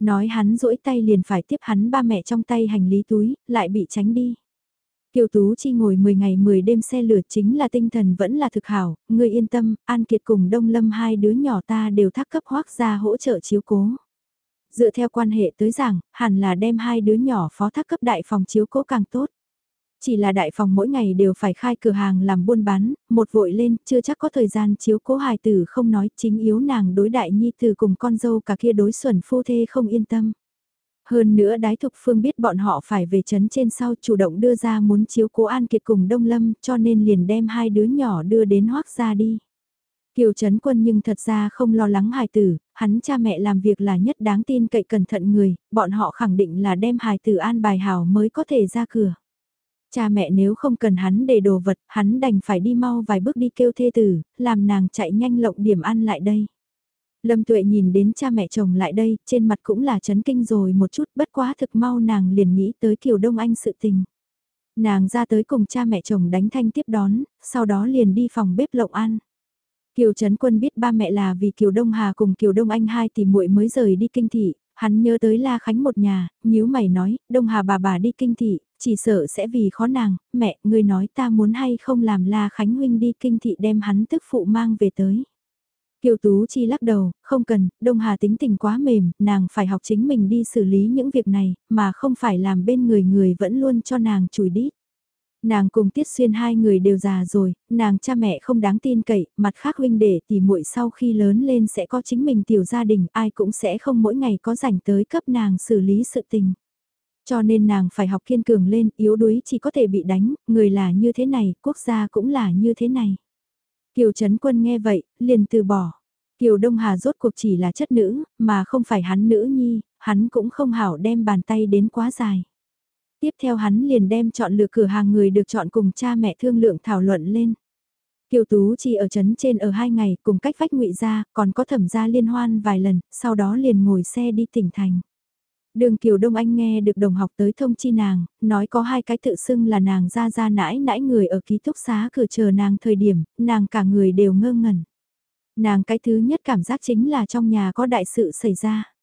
Nói hắn rỗi tay liền phải tiếp hắn ba mẹ trong tay hành lý túi, lại bị tránh đi. Kiều Tú Chi ngồi 10 ngày 10 đêm xe lửa chính là tinh thần vẫn là thực hảo, ngươi yên tâm, An Kiệt cùng Đông Lâm hai đứa nhỏ ta đều thác cấp hoác ra hỗ trợ chiếu cố. Dựa theo quan hệ tới rằng hẳn là đem hai đứa nhỏ phó thác cấp đại phòng chiếu cố càng tốt. Chỉ là đại phòng mỗi ngày đều phải khai cửa hàng làm buôn bán, một vội lên, chưa chắc có thời gian chiếu cố hài tử không nói, chính yếu nàng đối đại nhi từ cùng con dâu cả kia đối xuẩn phu thê không yên tâm. Hơn nữa đái thục phương biết bọn họ phải về chấn trên sau chủ động đưa ra muốn chiếu cố An Kiệt cùng Đông Lâm cho nên liền đem hai đứa nhỏ đưa đến hoác ra đi. Kiều Trấn Quân nhưng thật ra không lo lắng hài tử, hắn cha mẹ làm việc là nhất đáng tin cậy cẩn thận người, bọn họ khẳng định là đem hài tử an bài hảo mới có thể ra cửa. Cha mẹ nếu không cần hắn để đồ vật, hắn đành phải đi mau vài bước đi kêu thê tử, làm nàng chạy nhanh lộng điểm ăn lại đây. Lâm Tuệ nhìn đến cha mẹ chồng lại đây, trên mặt cũng là chấn kinh rồi một chút, bất quá thực mau nàng liền nghĩ tới Kiều Đông Anh sự tình. Nàng ra tới cùng cha mẹ chồng đánh thanh tiếp đón, sau đó liền đi phòng bếp lộng ăn. Kiều Trấn Quân biết ba mẹ là vì Kiều Đông Hà cùng Kiều Đông Anh hai tỷ muội mới rời đi kinh thị, hắn nhớ tới La Khánh một nhà, nhíu mày nói, Đông Hà bà bà đi kinh thị, chỉ sợ sẽ vì khó nàng, mẹ, ngươi nói ta muốn hay không làm La Khánh huynh đi kinh thị đem hắn tức phụ mang về tới. Kiều Tú Chi lắc đầu, không cần, Đông Hà tính tình quá mềm, nàng phải học chính mình đi xử lý những việc này, mà không phải làm bên người người vẫn luôn cho nàng chùi đít. Nàng cùng Tiết Xuyên hai người đều già rồi, nàng cha mẹ không đáng tin cậy, mặt khác huynh để thì muội sau khi lớn lên sẽ có chính mình tiểu gia đình, ai cũng sẽ không mỗi ngày có rảnh tới cấp nàng xử lý sự tình. Cho nên nàng phải học kiên cường lên, yếu đuối chỉ có thể bị đánh, người là như thế này, quốc gia cũng là như thế này. Kiều Trấn Quân nghe vậy, liền từ bỏ. Kiều Đông Hà rốt cuộc chỉ là chất nữ, mà không phải hắn nữ nhi, hắn cũng không hảo đem bàn tay đến quá dài. Tiếp theo hắn liền đem chọn lựa cửa hàng người được chọn cùng cha mẹ thương lượng thảo luận lên. Kiều Tú chỉ ở trấn trên ở hai ngày cùng cách vách ngụy ra, còn có thẩm gia liên hoan vài lần, sau đó liền ngồi xe đi tỉnh thành. Đường Kiều Đông Anh nghe được đồng học tới thông chi nàng, nói có hai cái tự xưng là nàng ra ra nãi nãi người ở ký túc xá cửa chờ nàng thời điểm, nàng cả người đều ngơ ngẩn. Nàng cái thứ nhất cảm giác chính là trong nhà có đại sự xảy ra.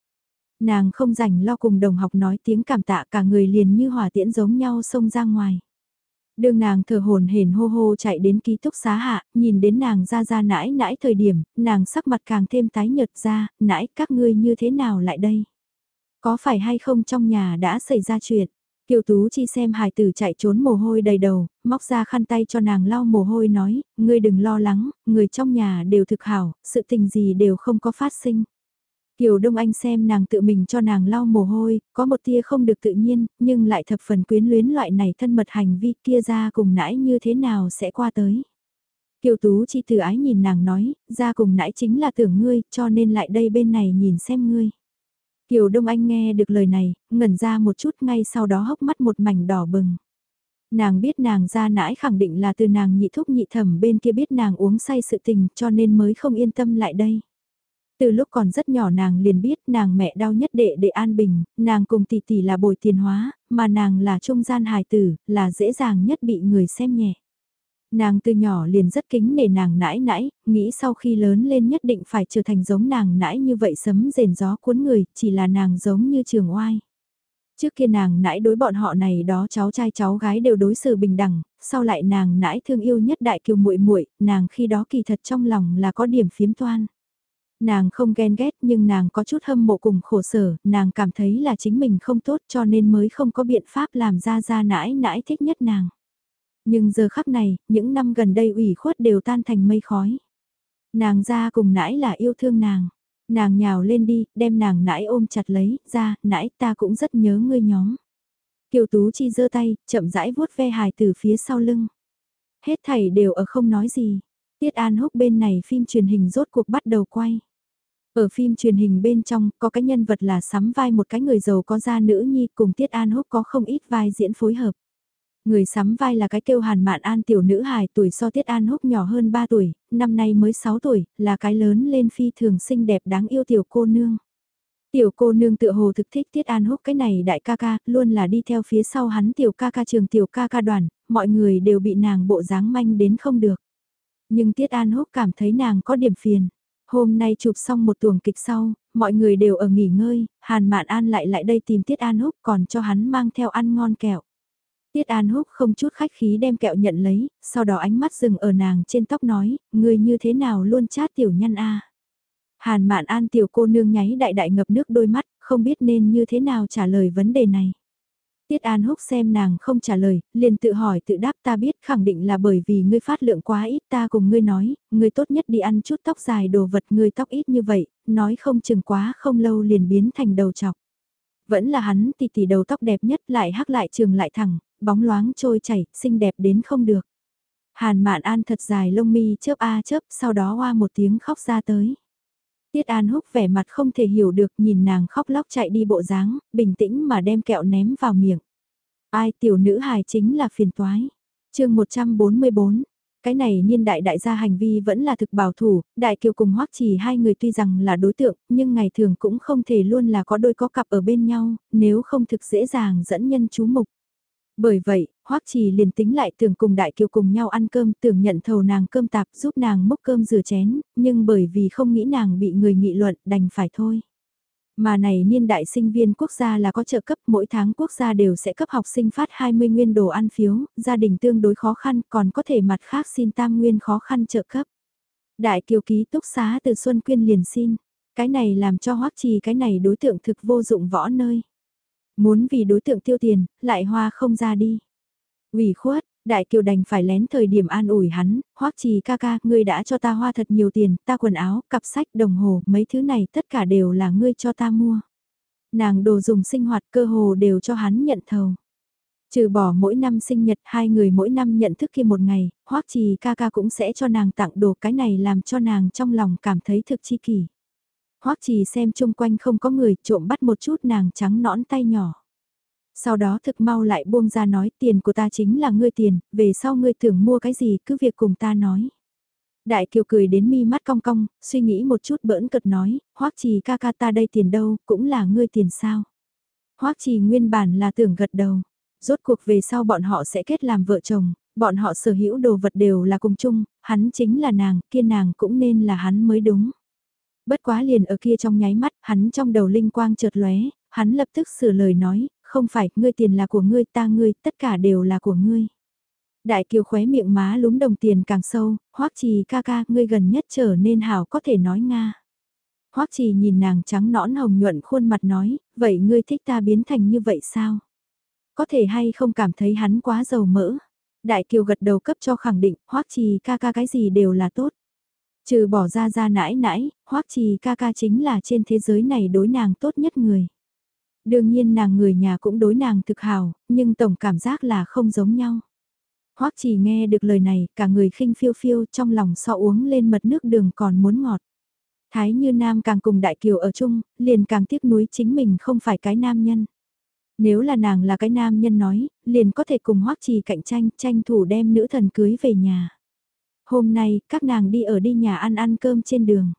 Nàng không rảnh lo cùng đồng học nói tiếng cảm tạ cả người liền như hỏa tiễn giống nhau xông ra ngoài. Đường nàng thở hồn hển hô hô chạy đến ký túc xá hạ, nhìn đến nàng ra ra nãi nãi thời điểm, nàng sắc mặt càng thêm tái nhợt ra, nãi các ngươi như thế nào lại đây? Có phải hay không trong nhà đã xảy ra chuyện? Kiều Tú Chi xem hài tử chạy trốn mồ hôi đầy đầu, móc ra khăn tay cho nàng lau mồ hôi nói, ngươi đừng lo lắng, người trong nhà đều thực hảo, sự tình gì đều không có phát sinh. Kiều Đông Anh xem nàng tự mình cho nàng lau mồ hôi, có một tia không được tự nhiên, nhưng lại thập phần quyến luyến loại này thân mật hành vi kia ra cùng nãi như thế nào sẽ qua tới. Kiều Tú Chi từ ái nhìn nàng nói, ra cùng nãi chính là tưởng ngươi, cho nên lại đây bên này nhìn xem ngươi. Kiều Đông Anh nghe được lời này, ngẩn ra một chút ngay sau đó hốc mắt một mảnh đỏ bừng. Nàng biết nàng ra nãi khẳng định là từ nàng nhị thúc nhị thẩm bên kia biết nàng uống say sự tình cho nên mới không yên tâm lại đây. Từ lúc còn rất nhỏ nàng liền biết nàng mẹ đau nhất đệ để an bình, nàng cùng tỷ tỷ là bồi tiền hóa, mà nàng là trung gian hài tử, là dễ dàng nhất bị người xem nhẹ. Nàng từ nhỏ liền rất kính nể nàng nãi nãi, nghĩ sau khi lớn lên nhất định phải trở thành giống nàng nãi như vậy sấm rền gió cuốn người, chỉ là nàng giống như trường oai. Trước kia nàng nãi đối bọn họ này đó cháu trai cháu gái đều đối xử bình đẳng, sau lại nàng nãi thương yêu nhất đại kiều muội muội, nàng khi đó kỳ thật trong lòng là có điểm phiếm toan. Nàng không ghen ghét nhưng nàng có chút hâm mộ cùng khổ sở, nàng cảm thấy là chính mình không tốt cho nên mới không có biện pháp làm ra ra nãi nãi thích nhất nàng. Nhưng giờ khắc này, những năm gần đây ủy khuất đều tan thành mây khói. Nàng ra cùng nãi là yêu thương nàng. Nàng nhào lên đi, đem nàng nãi ôm chặt lấy, ra, nãi ta cũng rất nhớ ngươi nhóm. Kiều Tú Chi giơ tay, chậm rãi vuốt ve hài từ phía sau lưng. Hết thảy đều ở không nói gì. Tiết An Húc bên này phim truyền hình rốt cuộc bắt đầu quay. Ở phim truyền hình bên trong, có cái nhân vật là sắm vai một cái người giàu có gia nữ nhi cùng Tiết An Húc có không ít vai diễn phối hợp. Người sắm vai là cái kêu hàn mạn an tiểu nữ hài tuổi so Tiết An Húc nhỏ hơn 3 tuổi, năm nay mới 6 tuổi, là cái lớn lên phi thường xinh đẹp đáng yêu tiểu cô nương. Tiểu cô nương tựa hồ thực thích Tiết An Húc cái này đại ca ca, luôn là đi theo phía sau hắn tiểu ca ca trường tiểu ca ca đoàn, mọi người đều bị nàng bộ dáng manh đến không được. Nhưng Tiết An Húc cảm thấy nàng có điểm phiền. Hôm nay chụp xong một tuồng kịch sau, mọi người đều ở nghỉ ngơi, Hàn Mạn An lại lại đây tìm Tiết An Húc còn cho hắn mang theo ăn ngon kẹo. Tiết An Húc không chút khách khí đem kẹo nhận lấy, sau đó ánh mắt dừng ở nàng trên tóc nói, người như thế nào luôn chát tiểu nhân a. Hàn Mạn An tiểu cô nương nháy đại đại ngập nước đôi mắt, không biết nên như thế nào trả lời vấn đề này. Tiết An Húc xem nàng không trả lời, liền tự hỏi tự đáp ta biết khẳng định là bởi vì ngươi phát lượng quá ít ta cùng ngươi nói, ngươi tốt nhất đi ăn chút tóc dài đồ vật ngươi tóc ít như vậy, nói không chừng quá không lâu liền biến thành đầu chọc. Vẫn là hắn tỷ tỷ đầu tóc đẹp nhất lại hắc lại trường lại thẳng, bóng loáng trôi chảy, xinh đẹp đến không được. Hàn Mạn An thật dài lông mi chớp a chớp, sau đó hoa một tiếng khóc ra tới. Tiết An Húc vẻ mặt không thể hiểu được nhìn nàng khóc lóc chạy đi bộ dáng, bình tĩnh mà đem kẹo ném vào miệng. Ai tiểu nữ hài chính là phiền toái. chương 144, cái này niên đại đại gia hành vi vẫn là thực bảo thủ, đại kiều cùng hoắc chỉ hai người tuy rằng là đối tượng, nhưng ngày thường cũng không thể luôn là có đôi có cặp ở bên nhau, nếu không thực dễ dàng dẫn nhân chú mục. Bởi vậy, Hoắc Trì liền tính lại tưởng cùng Đại Kiều cùng nhau ăn cơm, tưởng nhận thầu nàng cơm tạp giúp nàng múc cơm rửa chén, nhưng bởi vì không nghĩ nàng bị người nghị luận đành phải thôi. Mà này niên đại sinh viên quốc gia là có trợ cấp, mỗi tháng quốc gia đều sẽ cấp học sinh phát 20 nguyên đồ ăn phiếu, gia đình tương đối khó khăn còn có thể mặt khác xin tam nguyên khó khăn trợ cấp. Đại kiều ký túc xá từ Xuân Quyên liền xin, cái này làm cho hoắc trì cái này đối tượng thực vô dụng võ nơi. Muốn vì đối tượng tiêu tiền, lại hoa không ra đi. ủy khuất, Đại Kiều đành phải lén thời điểm an ủi hắn, hoắc trì ca ca, ngươi đã cho ta hoa thật nhiều tiền, ta quần áo, cặp sách, đồng hồ, mấy thứ này tất cả đều là ngươi cho ta mua. Nàng đồ dùng sinh hoạt cơ hồ đều cho hắn nhận thầu. Trừ bỏ mỗi năm sinh nhật hai người mỗi năm nhận thức kia một ngày, hoắc trì ca ca cũng sẽ cho nàng tặng đồ cái này làm cho nàng trong lòng cảm thấy thực chi kỷ. Hoắc trì xem chung quanh không có người trộm bắt một chút nàng trắng nõn tay nhỏ. Sau đó thực mau lại buông ra nói tiền của ta chính là ngươi tiền, về sau ngươi tưởng mua cái gì cứ việc cùng ta nói. Đại kiều cười đến mi mắt cong cong, suy nghĩ một chút bỡn cợt nói, hoắc trì ca ca ta đây tiền đâu, cũng là ngươi tiền sao. hoắc trì nguyên bản là tưởng gật đầu, rốt cuộc về sau bọn họ sẽ kết làm vợ chồng, bọn họ sở hữu đồ vật đều là cùng chung, hắn chính là nàng, kia nàng cũng nên là hắn mới đúng. Bất quá liền ở kia trong nháy mắt, hắn trong đầu linh quang chợt lóe, hắn lập tức sửa lời nói, không phải, ngươi tiền là của ngươi, ta ngươi, tất cả đều là của ngươi. Đại kiều khóe miệng má lúm đồng tiền càng sâu, hoắc trì ca ca, ngươi gần nhất trở nên hảo có thể nói Nga. hoắc trì nhìn nàng trắng nõn hồng nhuận khuôn mặt nói, vậy ngươi thích ta biến thành như vậy sao? Có thể hay không cảm thấy hắn quá giàu mỡ? Đại kiều gật đầu cấp cho khẳng định, hoắc trì ca ca cái gì đều là tốt. Trừ bỏ ra ra nãi nãi, hoắc trì ca ca chính là trên thế giới này đối nàng tốt nhất người. Đương nhiên nàng người nhà cũng đối nàng thực hào, nhưng tổng cảm giác là không giống nhau. Hoắc chỉ nghe được lời này, cả người khinh phiêu phiêu trong lòng so uống lên mật nước đường còn muốn ngọt. Thái như nam càng cùng đại kiều ở chung, liền càng tiếc nuối chính mình không phải cái nam nhân. Nếu là nàng là cái nam nhân nói, liền có thể cùng hoắc trì cạnh tranh, tranh thủ đem nữ thần cưới về nhà. Hôm nay, các nàng đi ở đi nhà ăn ăn cơm trên đường.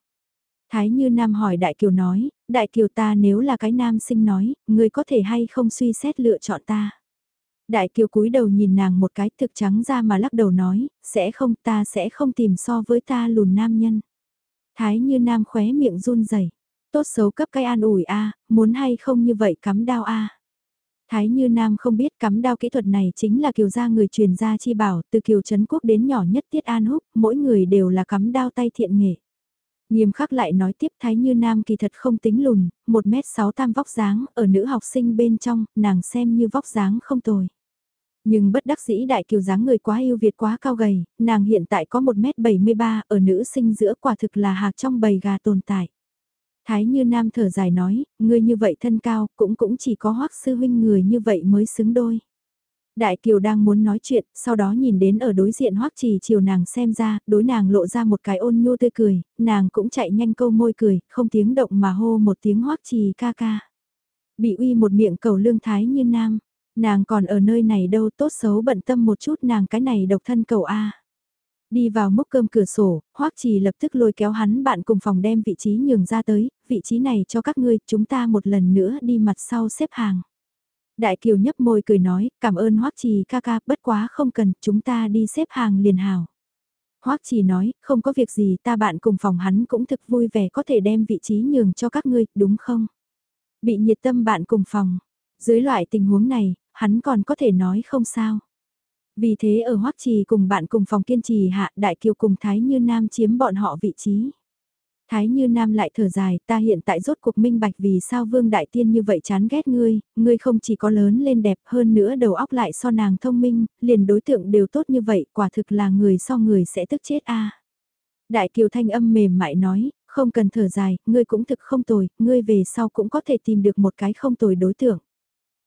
Thái Như Nam hỏi Đại Kiều nói, Đại Kiều ta nếu là cái nam sinh nói, người có thể hay không suy xét lựa chọn ta. Đại Kiều cúi đầu nhìn nàng một cái thực trắng ra mà lắc đầu nói, sẽ không ta sẽ không tìm so với ta lùn nam nhân. Thái Như Nam khóe miệng run rẩy tốt xấu cấp cái an ủi a muốn hay không như vậy cắm đao a Thái Như Nam không biết cắm đao kỹ thuật này chính là kiều gia người truyền gia chi bảo, từ kiều Trấn Quốc đến nhỏ nhất Tiết An Húc, mỗi người đều là cắm đao tay thiện nghệ. Nghiêm khắc lại nói tiếp Thái Như Nam kỳ thật không tính lùn, 1m6 tam vóc dáng, ở nữ học sinh bên trong, nàng xem như vóc dáng không tồi. Nhưng bất đắc dĩ đại kiều dáng người quá yêu Việt quá cao gầy, nàng hiện tại có 1m73 ở nữ sinh giữa quả thực là hạc trong bầy gà tồn tại. Thái như nam thở dài nói, Ngươi như vậy thân cao, cũng cũng chỉ có hoắc sư huynh người như vậy mới xứng đôi. Đại Kiều đang muốn nói chuyện, sau đó nhìn đến ở đối diện hoắc trì chiều nàng xem ra, đối nàng lộ ra một cái ôn nhu tươi cười, nàng cũng chạy nhanh câu môi cười, không tiếng động mà hô một tiếng hoắc trì ca ca. Bị uy một miệng cầu lương thái như nam, nàng còn ở nơi này đâu tốt xấu bận tâm một chút nàng cái này độc thân cầu A. Đi vào mốc cơm cửa sổ, Hoắc Trì lập tức lôi kéo hắn bạn cùng phòng đem vị trí nhường ra tới, vị trí này cho các ngươi, chúng ta một lần nữa đi mặt sau xếp hàng. Đại Kiều nhấp môi cười nói, cảm ơn Hoắc Trì ca ca, bất quá không cần, chúng ta đi xếp hàng liền hào. Hoắc Trì nói, không có việc gì, ta bạn cùng phòng hắn cũng thực vui vẻ có thể đem vị trí nhường cho các ngươi, đúng không? Bị nhiệt tâm bạn cùng phòng. Dưới loại tình huống này, hắn còn có thể nói không sao. Vì thế ở Hoắc Trì cùng bạn cùng phòng kiên trì hạ Đại Kiều cùng Thái Như Nam chiếm bọn họ vị trí. Thái Như Nam lại thở dài, ta hiện tại rốt cuộc minh bạch vì sao Vương Đại Tiên như vậy chán ghét ngươi, ngươi không chỉ có lớn lên đẹp hơn nữa đầu óc lại so nàng thông minh, liền đối tượng đều tốt như vậy, quả thực là người so người sẽ tức chết a. Đại Kiều thanh âm mềm mại nói, không cần thở dài, ngươi cũng thực không tồi, ngươi về sau cũng có thể tìm được một cái không tồi đối tượng.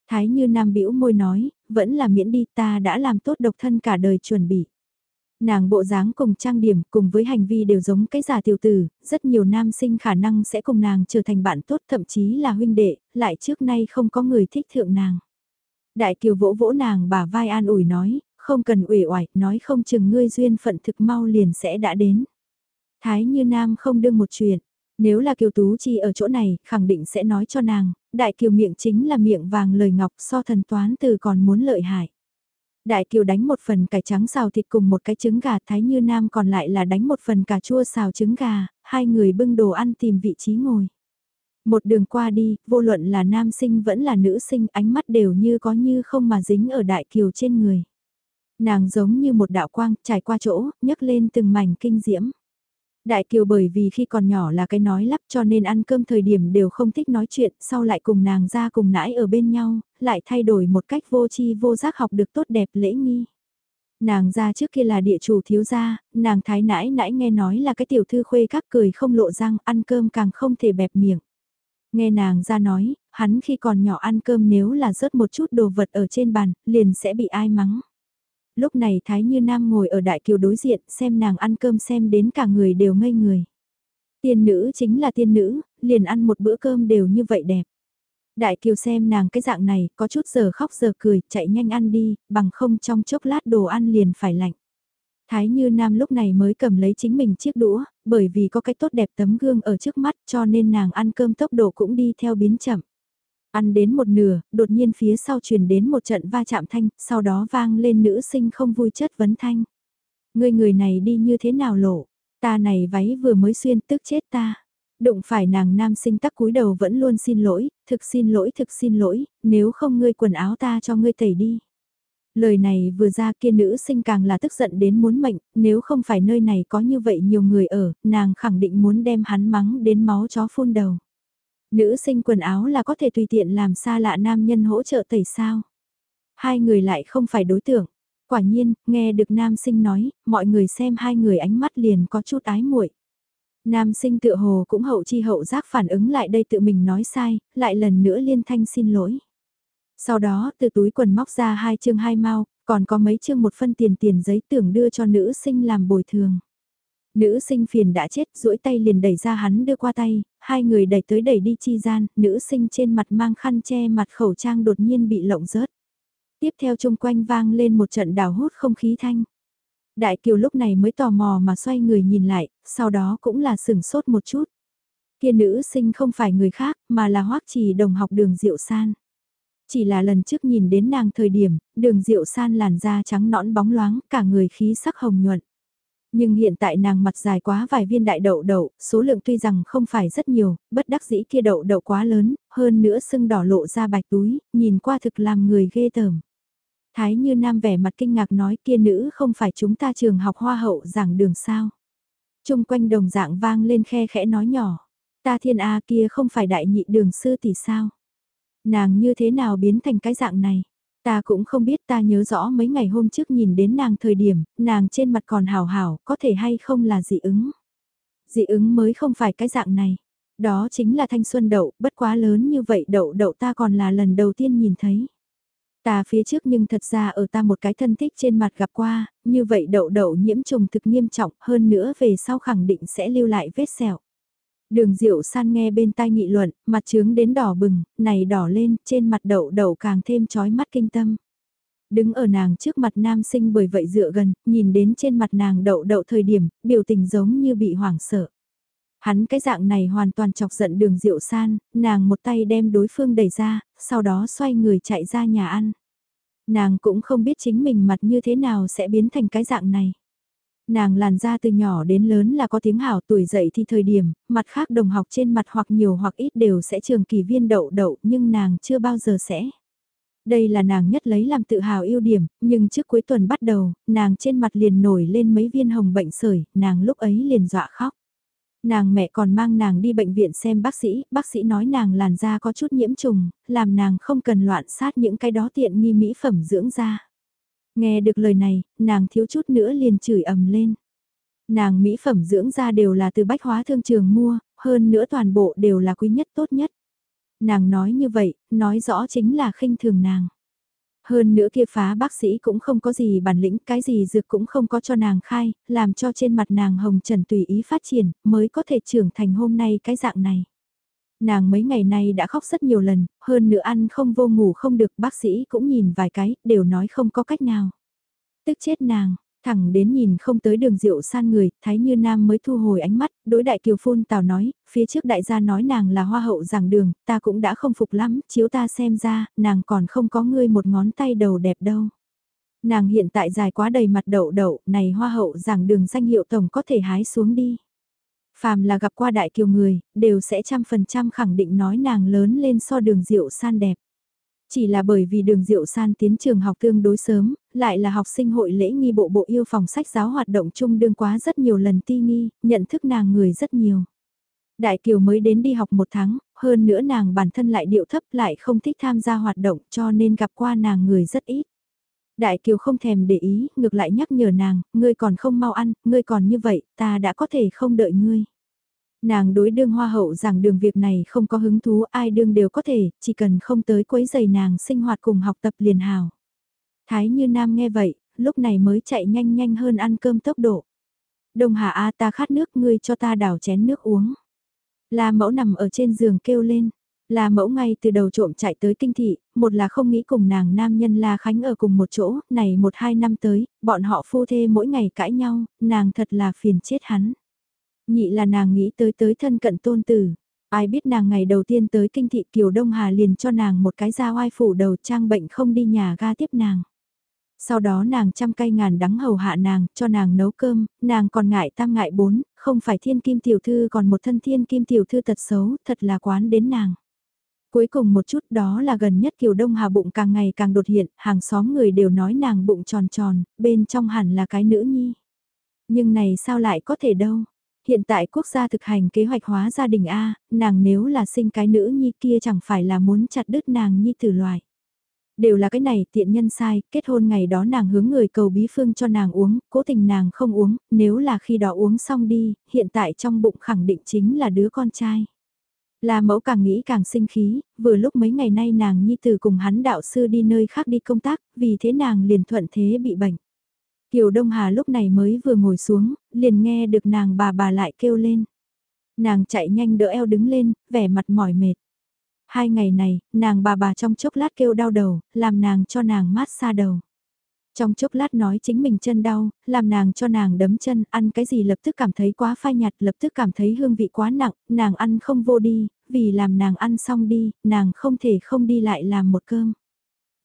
Thái như Nam bĩu môi nói, vẫn là miễn đi ta đã làm tốt độc thân cả đời chuẩn bị. Nàng bộ dáng cùng trang điểm cùng với hành vi đều giống cái giả tiểu tử, rất nhiều nam sinh khả năng sẽ cùng nàng trở thành bạn tốt thậm chí là huynh đệ, lại trước nay không có người thích thượng nàng. Đại kiều vỗ vỗ nàng bà vai an ủi nói, không cần ủy oải, nói không chừng ngươi duyên phận thực mau liền sẽ đã đến. Thái như nam không đương một chuyện, nếu là kiều tú chi ở chỗ này, khẳng định sẽ nói cho nàng, đại kiều miệng chính là miệng vàng lời ngọc so thần toán từ còn muốn lợi hại. Đại Kiều đánh một phần cải trắng xào thịt cùng một cái trứng gà Thái Như Nam còn lại là đánh một phần cà chua xào trứng gà, hai người bưng đồ ăn tìm vị trí ngồi. Một đường qua đi, vô luận là nam sinh vẫn là nữ sinh ánh mắt đều như có như không mà dính ở Đại Kiều trên người. Nàng giống như một đạo quang trải qua chỗ, nhấc lên từng mảnh kinh diễm. Đại Kiều bởi vì khi còn nhỏ là cái nói lắp cho nên ăn cơm thời điểm đều không thích nói chuyện, sau lại cùng nàng ra cùng nãi ở bên nhau, lại thay đổi một cách vô chi vô giác học được tốt đẹp lễ nghi. Nàng ra trước kia là địa chủ thiếu gia, nàng thái nãi nãi nghe nói là cái tiểu thư khuê các cười không lộ răng, ăn cơm càng không thể bẹp miệng. Nghe nàng ra nói, hắn khi còn nhỏ ăn cơm nếu là rớt một chút đồ vật ở trên bàn, liền sẽ bị ai mắng lúc này Thái Như Nam ngồi ở đại kiều đối diện xem nàng ăn cơm xem đến cả người đều ngây người. Tiên nữ chính là tiên nữ, liền ăn một bữa cơm đều như vậy đẹp. Đại kiều xem nàng cái dạng này, có chút giờ khóc giờ cười, chạy nhanh ăn đi, bằng không trong chốc lát đồ ăn liền phải lạnh. Thái Như Nam lúc này mới cầm lấy chính mình chiếc đũa, bởi vì có cái tốt đẹp tấm gương ở trước mắt cho nên nàng ăn cơm tốc độ cũng đi theo biến chậm. Ăn đến một nửa, đột nhiên phía sau truyền đến một trận va chạm thanh, sau đó vang lên nữ sinh không vui chất vấn thanh. Người người này đi như thế nào lộ, ta này váy vừa mới xuyên tức chết ta. Đụng phải nàng nam sinh tắc cúi đầu vẫn luôn xin lỗi, thực xin lỗi thực xin lỗi, nếu không ngươi quần áo ta cho ngươi tẩy đi. Lời này vừa ra kia nữ sinh càng là tức giận đến muốn mệnh, nếu không phải nơi này có như vậy nhiều người ở, nàng khẳng định muốn đem hắn mắng đến máu chó phun đầu. Nữ sinh quần áo là có thể tùy tiện làm xa lạ nam nhân hỗ trợ tẩy sao. Hai người lại không phải đối tượng. Quả nhiên, nghe được nam sinh nói, mọi người xem hai người ánh mắt liền có chút ái muội. Nam sinh tự hồ cũng hậu chi hậu giác phản ứng lại đây tự mình nói sai, lại lần nữa liên thanh xin lỗi. Sau đó từ túi quần móc ra hai chương hai mau, còn có mấy chương một phân tiền tiền giấy tưởng đưa cho nữ sinh làm bồi thường. Nữ sinh phiền đã chết, duỗi tay liền đẩy ra hắn đưa qua tay, hai người đẩy tới đẩy đi chi gian, nữ sinh trên mặt mang khăn che mặt khẩu trang đột nhiên bị lộng rớt. Tiếp theo chung quanh vang lên một trận đào hút không khí thanh. Đại kiều lúc này mới tò mò mà xoay người nhìn lại, sau đó cũng là sừng sốt một chút. Kia nữ sinh không phải người khác, mà là hoắc trì đồng học đường diệu san. Chỉ là lần trước nhìn đến nàng thời điểm, đường diệu san làn da trắng nõn bóng loáng, cả người khí sắc hồng nhuận. Nhưng hiện tại nàng mặt dài quá vài viên đại đậu đậu, số lượng tuy rằng không phải rất nhiều, bất đắc dĩ kia đậu đậu quá lớn, hơn nữa sưng đỏ lộ ra bạch túi, nhìn qua thực làm người ghê tởm. Thái như nam vẻ mặt kinh ngạc nói kia nữ không phải chúng ta trường học hoa hậu giảng đường sao. Trung quanh đồng dạng vang lên khe khẽ nói nhỏ, ta thiên A kia không phải đại nhị đường sư tỷ sao. Nàng như thế nào biến thành cái dạng này. Ta cũng không biết ta nhớ rõ mấy ngày hôm trước nhìn đến nàng thời điểm, nàng trên mặt còn hào hào, có thể hay không là dị ứng. Dị ứng mới không phải cái dạng này. Đó chính là thanh xuân đậu, bất quá lớn như vậy đậu đậu ta còn là lần đầu tiên nhìn thấy. Ta phía trước nhưng thật ra ở ta một cái thân thích trên mặt gặp qua, như vậy đậu đậu nhiễm trùng thực nghiêm trọng hơn nữa về sau khẳng định sẽ lưu lại vết sẹo. Đường diệu san nghe bên tai nghị luận, mặt trướng đến đỏ bừng, này đỏ lên, trên mặt đậu đậu càng thêm chói mắt kinh tâm. Đứng ở nàng trước mặt nam sinh bởi vậy dựa gần, nhìn đến trên mặt nàng đậu đậu thời điểm, biểu tình giống như bị hoảng sợ. Hắn cái dạng này hoàn toàn chọc giận đường diệu san, nàng một tay đem đối phương đẩy ra, sau đó xoay người chạy ra nhà ăn. Nàng cũng không biết chính mình mặt như thế nào sẽ biến thành cái dạng này. Nàng làn da từ nhỏ đến lớn là có tiếng hảo tuổi dậy thì thời điểm, mặt khác đồng học trên mặt hoặc nhiều hoặc ít đều sẽ trường kỳ viên đậu đậu nhưng nàng chưa bao giờ sẽ. Đây là nàng nhất lấy làm tự hào ưu điểm, nhưng trước cuối tuần bắt đầu, nàng trên mặt liền nổi lên mấy viên hồng bệnh sởi, nàng lúc ấy liền dọa khóc. Nàng mẹ còn mang nàng đi bệnh viện xem bác sĩ, bác sĩ nói nàng làn da có chút nhiễm trùng, làm nàng không cần loạn sát những cái đó tiện nghi mỹ phẩm dưỡng da. Nghe được lời này, nàng thiếu chút nữa liền chửi ầm lên. Nàng mỹ phẩm dưỡng da đều là từ bách hóa thương trường mua, hơn nữa toàn bộ đều là quý nhất tốt nhất. Nàng nói như vậy, nói rõ chính là khinh thường nàng. Hơn nữa kia phá bác sĩ cũng không có gì bản lĩnh, cái gì dược cũng không có cho nàng khai, làm cho trên mặt nàng hồng trần tùy ý phát triển, mới có thể trưởng thành hôm nay cái dạng này. Nàng mấy ngày nay đã khóc rất nhiều lần, hơn nữa ăn không vô ngủ không được, bác sĩ cũng nhìn vài cái, đều nói không có cách nào. Tức chết nàng, thẳng đến nhìn không tới đường rượu san người, Thái Như Nam mới thu hồi ánh mắt, đối đại kiều phun tào nói, phía trước đại gia nói nàng là hoa hậu giảng đường, ta cũng đã không phục lắm, chiếu ta xem ra, nàng còn không có ngươi một ngón tay đầu đẹp đâu. Nàng hiện tại dài quá đầy mặt đậu đậu, này hoa hậu giảng đường danh hiệu tổng có thể hái xuống đi. Phàm là gặp qua đại kiều người, đều sẽ trăm phần trăm khẳng định nói nàng lớn lên so đường rượu san đẹp. Chỉ là bởi vì đường diệu san tiến trường học tương đối sớm, lại là học sinh hội lễ nghi bộ bộ yêu phòng sách giáo hoạt động chung đương quá rất nhiều lần ti nghi, nhận thức nàng người rất nhiều. Đại Kiều mới đến đi học một tháng, hơn nữa nàng bản thân lại điệu thấp lại không thích tham gia hoạt động cho nên gặp qua nàng người rất ít. Đại Kiều không thèm để ý, ngược lại nhắc nhở nàng, ngươi còn không mau ăn, ngươi còn như vậy, ta đã có thể không đợi ngươi. Nàng đối đương hoa hậu rằng đường việc này không có hứng thú ai đương đều có thể, chỉ cần không tới quấy giày nàng sinh hoạt cùng học tập liền hào. Thái như Nam nghe vậy, lúc này mới chạy nhanh nhanh hơn ăn cơm tốc độ. Đông Hà A ta khát nước ngươi cho ta đảo chén nước uống. La mẫu nằm ở trên giường kêu lên. La mẫu ngay từ đầu trộm chạy tới kinh thị, một là không nghĩ cùng nàng nam nhân La Khánh ở cùng một chỗ, này một hai năm tới, bọn họ phu thê mỗi ngày cãi nhau, nàng thật là phiền chết hắn. Nhị là nàng nghĩ tới tới thân cận tôn tử. Ai biết nàng ngày đầu tiên tới kinh thị Kiều Đông Hà liền cho nàng một cái da oai phủ đầu trang bệnh không đi nhà ga tiếp nàng. Sau đó nàng trăm cây ngàn đắng hầu hạ nàng, cho nàng nấu cơm, nàng còn ngại tam ngại bốn, không phải thiên kim tiểu thư còn một thân thiên kim tiểu thư thật xấu, thật là quán đến nàng. Cuối cùng một chút đó là gần nhất Kiều Đông Hà bụng càng ngày càng đột hiện, hàng xóm người đều nói nàng bụng tròn tròn, bên trong hẳn là cái nữ nhi. Nhưng này sao lại có thể đâu, Hiện tại quốc gia thực hành kế hoạch hóa gia đình A, nàng nếu là sinh cái nữ nhi kia chẳng phải là muốn chặt đứt nàng nhi tử loài. Đều là cái này tiện nhân sai, kết hôn ngày đó nàng hướng người cầu bí phương cho nàng uống, cố tình nàng không uống, nếu là khi đó uống xong đi, hiện tại trong bụng khẳng định chính là đứa con trai. Là mẫu càng nghĩ càng sinh khí, vừa lúc mấy ngày nay nàng nhi tử cùng hắn đạo sư đi nơi khác đi công tác, vì thế nàng liền thuận thế bị bệnh. Kiều Đông Hà lúc này mới vừa ngồi xuống, liền nghe được nàng bà bà lại kêu lên. Nàng chạy nhanh đỡ eo đứng lên, vẻ mặt mỏi mệt. Hai ngày này, nàng bà bà trong chốc lát kêu đau đầu, làm nàng cho nàng mát xa đầu. Trong chốc lát nói chính mình chân đau, làm nàng cho nàng đấm chân, ăn cái gì lập tức cảm thấy quá phai nhạt, lập tức cảm thấy hương vị quá nặng, nàng ăn không vô đi, vì làm nàng ăn xong đi, nàng không thể không đi lại làm một cơm.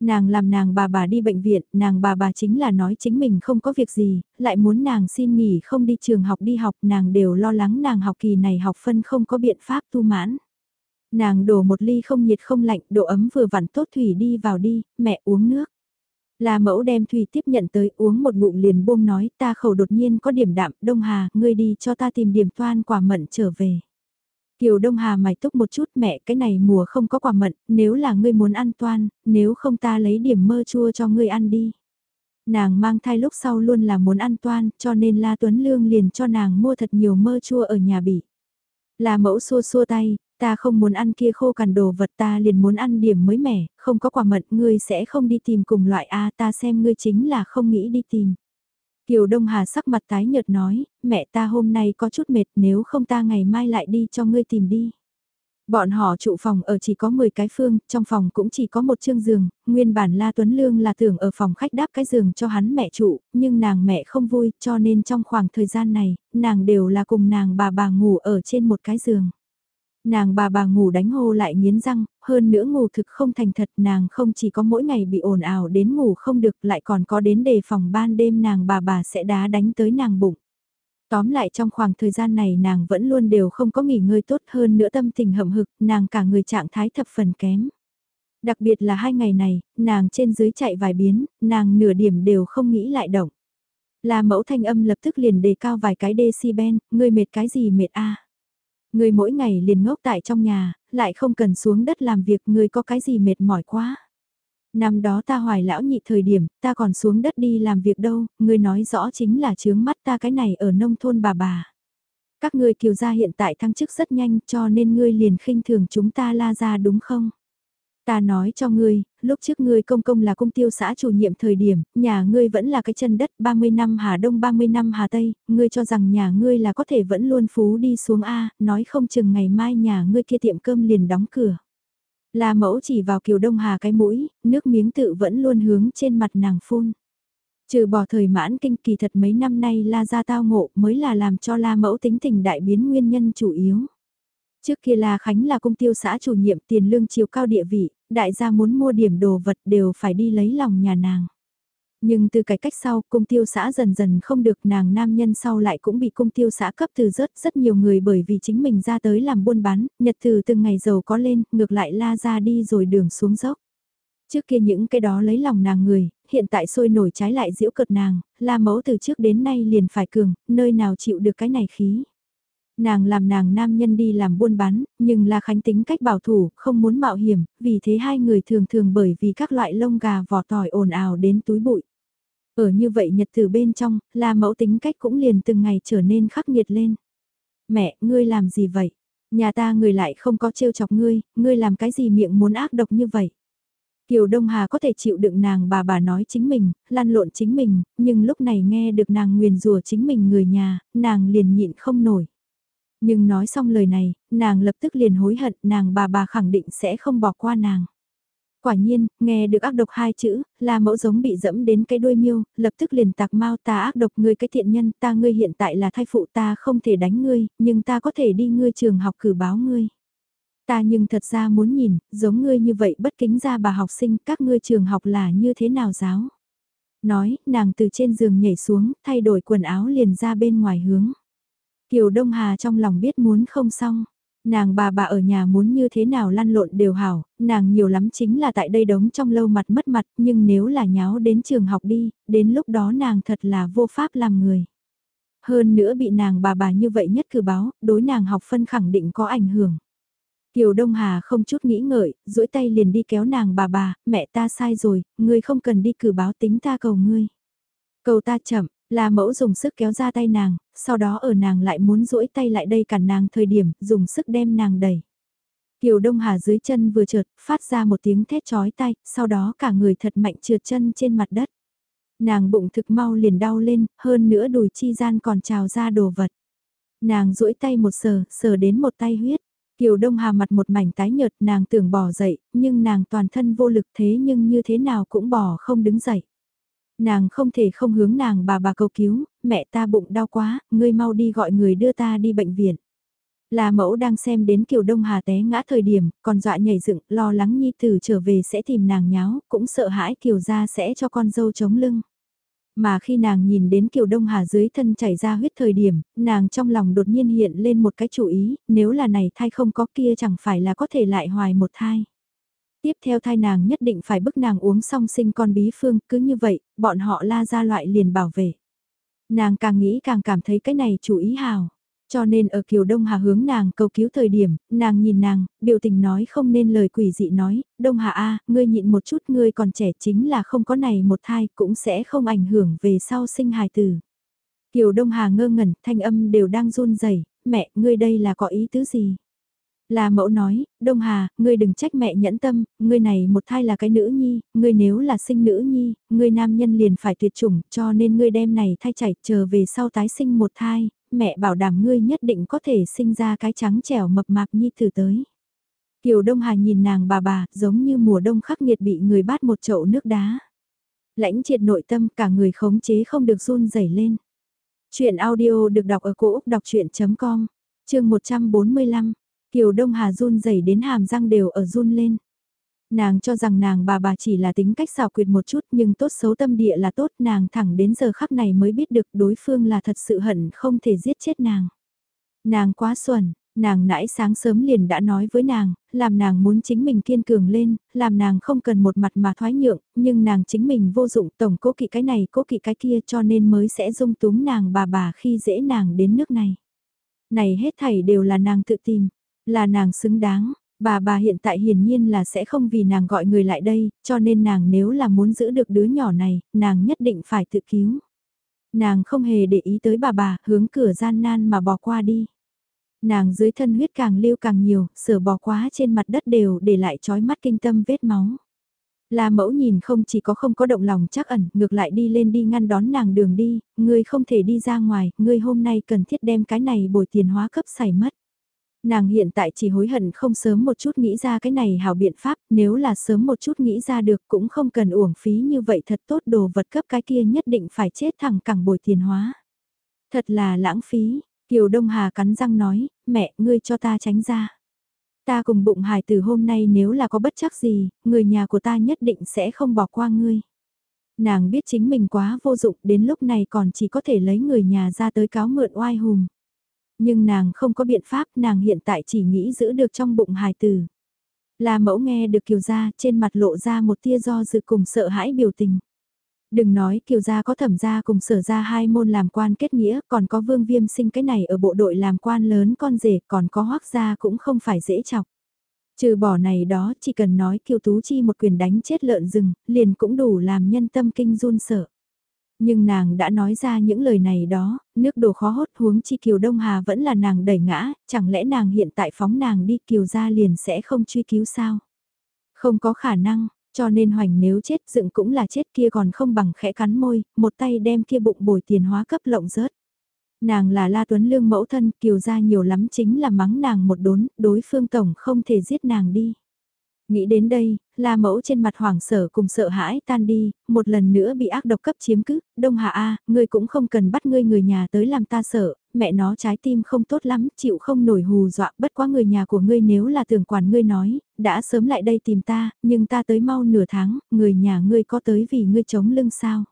Nàng làm nàng bà bà đi bệnh viện, nàng bà bà chính là nói chính mình không có việc gì, lại muốn nàng xin nghỉ không đi trường học đi học, nàng đều lo lắng nàng học kỳ này học phân không có biện pháp tu mãn. Nàng đổ một ly không nhiệt không lạnh, độ ấm vừa vặn tốt thủy đi vào đi, mẹ uống nước. Là mẫu đem thủy tiếp nhận tới uống một ngụm liền buông nói ta khẩu đột nhiên có điểm đạm, Đông Hà, ngươi đi cho ta tìm điểm toan quả mận trở về. Kiều Đông Hà mày túc một chút mẹ cái này mùa không có quả mận, nếu là ngươi muốn ăn toan, nếu không ta lấy điểm mơ chua cho ngươi ăn đi. Nàng mang thai lúc sau luôn là muốn ăn toan, cho nên La Tuấn Lương liền cho nàng mua thật nhiều mơ chua ở nhà bị. Là mẫu xua xua tay, ta không muốn ăn kia khô cằn đồ vật ta liền muốn ăn điểm mới mẻ, không có quả mận ngươi sẽ không đi tìm cùng loại A ta xem ngươi chính là không nghĩ đi tìm. Kiều Đông Hà sắc mặt tái nhợt nói, mẹ ta hôm nay có chút mệt nếu không ta ngày mai lại đi cho ngươi tìm đi. Bọn họ trụ phòng ở chỉ có 10 cái phương, trong phòng cũng chỉ có một chương giường, nguyên bản La Tuấn Lương là tưởng ở phòng khách đáp cái giường cho hắn mẹ trụ, nhưng nàng mẹ không vui, cho nên trong khoảng thời gian này, nàng đều là cùng nàng bà bà ngủ ở trên một cái giường. Nàng bà bà ngủ đánh hô lại nghiến răng, hơn nữa ngủ thực không thành thật nàng không chỉ có mỗi ngày bị ồn ào đến ngủ không được lại còn có đến đề phòng ban đêm nàng bà bà sẽ đá đánh tới nàng bụng. Tóm lại trong khoảng thời gian này nàng vẫn luôn đều không có nghỉ ngơi tốt hơn nữa tâm tình hậm hực, nàng cả người trạng thái thập phần kém. Đặc biệt là hai ngày này, nàng trên dưới chạy vài biến, nàng nửa điểm đều không nghĩ lại động. Là mẫu thanh âm lập tức liền đề cao vài cái decibel, ngươi mệt cái gì mệt a Người mỗi ngày liền ngốc tại trong nhà, lại không cần xuống đất làm việc người có cái gì mệt mỏi quá. Năm đó ta hoài lão nhị thời điểm, ta còn xuống đất đi làm việc đâu, người nói rõ chính là chướng mắt ta cái này ở nông thôn bà bà. Các ngươi kiều gia hiện tại thăng chức rất nhanh cho nên ngươi liền khinh thường chúng ta la ra đúng không? Ta nói cho ngươi, lúc trước ngươi công công là công tiêu xã chủ nhiệm thời điểm, nhà ngươi vẫn là cái chân đất 30 năm Hà Đông 30 năm Hà Tây, ngươi cho rằng nhà ngươi là có thể vẫn luôn phú đi xuống A, nói không chừng ngày mai nhà ngươi kia tiệm cơm liền đóng cửa. La mẫu chỉ vào Kiều Đông Hà cái mũi, nước miếng tự vẫn luôn hướng trên mặt nàng phun. Trừ bỏ thời mãn kinh kỳ thật mấy năm nay La gia tao ngộ mới là làm cho La mẫu tính tình đại biến nguyên nhân chủ yếu. Trước kia La Khánh là công tiêu xã chủ nhiệm tiền lương chiều cao địa vị, đại gia muốn mua điểm đồ vật đều phải đi lấy lòng nhà nàng. Nhưng từ cái cách sau, cung tiêu xã dần dần không được nàng nam nhân sau lại cũng bị cung tiêu xã cấp từ rớt rất nhiều người bởi vì chính mình ra tới làm buôn bán, nhật từ từng ngày giàu có lên, ngược lại la ra đi rồi đường xuống dốc. Trước kia những cái đó lấy lòng nàng người, hiện tại sôi nổi trái lại diễu cợt nàng, la mẫu từ trước đến nay liền phải cường, nơi nào chịu được cái này khí. Nàng làm nàng nam nhân đi làm buôn bán, nhưng La Khánh tính cách bảo thủ, không muốn mạo hiểm, vì thế hai người thường thường bởi vì các loại lông gà vỏ tỏi ồn ào đến túi bụi. Ở như vậy nhật từ bên trong, La mẫu tính cách cũng liền từng ngày trở nên khắc nghiệt lên. Mẹ, ngươi làm gì vậy? Nhà ta người lại không có trêu chọc ngươi, ngươi làm cái gì miệng muốn ác độc như vậy? Kiều Đông Hà có thể chịu đựng nàng bà bà nói chính mình, lăn lộn chính mình, nhưng lúc này nghe được nàng nguyền rủa chính mình người nhà, nàng liền nhịn không nổi. Nhưng nói xong lời này, nàng lập tức liền hối hận, nàng bà bà khẳng định sẽ không bỏ qua nàng. Quả nhiên, nghe được ác độc hai chữ, là mẫu giống bị dẫm đến cái đuôi miêu, lập tức liền tạc mau ta ác độc ngươi cái thiện nhân, ta ngươi hiện tại là thai phụ ta không thể đánh ngươi, nhưng ta có thể đi ngươi trường học cử báo ngươi. Ta nhưng thật ra muốn nhìn, giống ngươi như vậy bất kính ra bà học sinh, các ngươi trường học là như thế nào giáo. Nói, nàng từ trên giường nhảy xuống, thay đổi quần áo liền ra bên ngoài hướng. Kiều Đông Hà trong lòng biết muốn không xong. Nàng bà bà ở nhà muốn như thế nào lăn lộn đều hảo, nàng nhiều lắm chính là tại đây đống trong lâu mặt mất mặt, nhưng nếu là nháo đến trường học đi, đến lúc đó nàng thật là vô pháp làm người. Hơn nữa bị nàng bà bà như vậy nhất cử báo, đối nàng học phân khẳng định có ảnh hưởng. Kiều Đông Hà không chút nghĩ ngợi, duỗi tay liền đi kéo nàng bà bà, mẹ ta sai rồi, ngươi không cần đi cử báo tính ta cầu ngươi. Cầu ta chậm, là mẫu dùng sức kéo ra tay nàng, sau đó ở nàng lại muốn duỗi tay lại đây cản nàng thời điểm, dùng sức đem nàng đẩy. Kiều Đông Hà dưới chân vừa trượt, phát ra một tiếng thét chói tay, sau đó cả người thật mạnh trượt chân trên mặt đất. Nàng bụng thực mau liền đau lên, hơn nữa đùi chi gian còn trào ra đồ vật. Nàng duỗi tay một sờ, sờ đến một tay huyết. Kiều Đông Hà mặt một mảnh tái nhợt nàng tưởng bỏ dậy, nhưng nàng toàn thân vô lực thế nhưng như thế nào cũng bỏ không đứng dậy. Nàng không thể không hướng nàng bà bà cầu cứu, mẹ ta bụng đau quá, ngươi mau đi gọi người đưa ta đi bệnh viện. Là mẫu đang xem đến Kiều Đông Hà té ngã thời điểm, còn dọa nhảy dựng, lo lắng Nhi Tử trở về sẽ tìm nàng nháo, cũng sợ hãi Kiều gia sẽ cho con dâu chống lưng. Mà khi nàng nhìn đến Kiều Đông Hà dưới thân chảy ra huyết thời điểm, nàng trong lòng đột nhiên hiện lên một cái chủ ý, nếu là này thai không có kia chẳng phải là có thể lại hoài một thai. Tiếp theo thai nàng nhất định phải bức nàng uống xong sinh con bí phương, cứ như vậy, bọn họ la ra loại liền bảo vệ. Nàng càng nghĩ càng cảm thấy cái này chủ ý hào. Cho nên ở Kiều Đông Hà hướng nàng cầu cứu thời điểm, nàng nhìn nàng, biểu tình nói không nên lời quỷ dị nói, Đông Hà A, ngươi nhịn một chút ngươi còn trẻ chính là không có này một thai cũng sẽ không ảnh hưởng về sau sinh hài tử. Kiều Đông Hà ngơ ngẩn, thanh âm đều đang run rẩy mẹ, ngươi đây là có ý tứ gì? Là mẫu nói, Đông Hà, ngươi đừng trách mẹ nhẫn tâm, ngươi này một thai là cái nữ nhi, ngươi nếu là sinh nữ nhi, ngươi nam nhân liền phải tuyệt chủng, cho nên ngươi đem này thai chảy chờ về sau tái sinh một thai, mẹ bảo đảm ngươi nhất định có thể sinh ra cái trắng trẻo mập mạp nhi từ tới. Kiều Đông Hà nhìn nàng bà bà, giống như mùa đông khắc nghiệt bị người bát một chậu nước đá. Lãnh triệt nội tâm cả người khống chế không được run rẩy lên. Chuyện audio được đọc ở cổ Úc đọc chuyện.com, chương 145. Kiều Đông Hà run rẩy đến hàm răng đều ở run lên. Nàng cho rằng nàng bà bà chỉ là tính cách xào quyệt một chút nhưng tốt xấu tâm địa là tốt nàng thẳng đến giờ khắc này mới biết được đối phương là thật sự hận không thể giết chết nàng. Nàng quá xuẩn, nàng nãy sáng sớm liền đã nói với nàng, làm nàng muốn chính mình kiên cường lên, làm nàng không cần một mặt mà thoái nhượng, nhưng nàng chính mình vô dụng tổng cố kỵ cái này cố kỵ cái kia cho nên mới sẽ dung túng nàng bà bà khi dễ nàng đến nước này. Này hết thảy đều là nàng tự tìm, là nàng xứng đáng, bà bà hiện tại hiển nhiên là sẽ không vì nàng gọi người lại đây, cho nên nàng nếu là muốn giữ được đứa nhỏ này, nàng nhất định phải tự cứu. Nàng không hề để ý tới bà bà, hướng cửa gian nan mà bỏ qua đi. Nàng dưới thân huyết càng lưu càng nhiều, sửa bỏ quá trên mặt đất đều để lại trói mắt kinh tâm vết máu. La mẫu nhìn không chỉ có không có động lòng chắc ẩn, ngược lại đi lên đi ngăn đón nàng đường đi, ngươi không thể đi ra ngoài, ngươi hôm nay cần thiết đem cái này bồi tiền hóa cấp xảy mất. Nàng hiện tại chỉ hối hận không sớm một chút nghĩ ra cái này hảo biện pháp, nếu là sớm một chút nghĩ ra được cũng không cần uổng phí như vậy thật tốt đồ vật cấp cái kia nhất định phải chết thẳng cẳng bồi tiền hóa. Thật là lãng phí, Kiều Đông Hà cắn răng nói, mẹ, ngươi cho ta tránh ra. Ta cùng bụng hài từ hôm nay nếu là có bất chắc gì, người nhà của ta nhất định sẽ không bỏ qua ngươi. Nàng biết chính mình quá vô dụng đến lúc này còn chỉ có thể lấy người nhà ra tới cáo mượn oai hùng. Nhưng nàng không có biện pháp, nàng hiện tại chỉ nghĩ giữ được trong bụng hài tử. Là mẫu nghe được kiều gia trên mặt lộ ra một tia do dự cùng sợ hãi biểu tình. Đừng nói kiều gia có thẩm gia cùng sở gia hai môn làm quan kết nghĩa, còn có vương viêm sinh cái này ở bộ đội làm quan lớn con rể, còn có hoác gia cũng không phải dễ chọc. Trừ bỏ này đó, chỉ cần nói kiều tú chi một quyền đánh chết lợn rừng, liền cũng đủ làm nhân tâm kinh run sợ. Nhưng nàng đã nói ra những lời này đó, nước đổ khó hốt huống chi Kiều Đông Hà vẫn là nàng đẩy ngã, chẳng lẽ nàng hiện tại phóng nàng đi Kiều ra liền sẽ không truy cứu sao? Không có khả năng, cho nên hoành nếu chết dựng cũng là chết kia còn không bằng khẽ cắn môi, một tay đem kia bụng bồi tiền hóa cấp lộng rớt. Nàng là La Tuấn Lương mẫu thân, Kiều ra nhiều lắm chính là mắng nàng một đốn, đối phương tổng không thể giết nàng đi. Nghĩ đến đây, La Mẫu trên mặt hoảng sở cùng sợ hãi tan đi, một lần nữa bị ác độc cấp chiếm cứ, Đông Hà A, ngươi cũng không cần bắt ngươi người nhà tới làm ta sợ, mẹ nó trái tim không tốt lắm, chịu không nổi hù dọa, bất quá người nhà của ngươi nếu là tưởng quản ngươi nói, đã sớm lại đây tìm ta, nhưng ta tới mau nửa tháng, người nhà ngươi có tới vì ngươi chống lưng sao?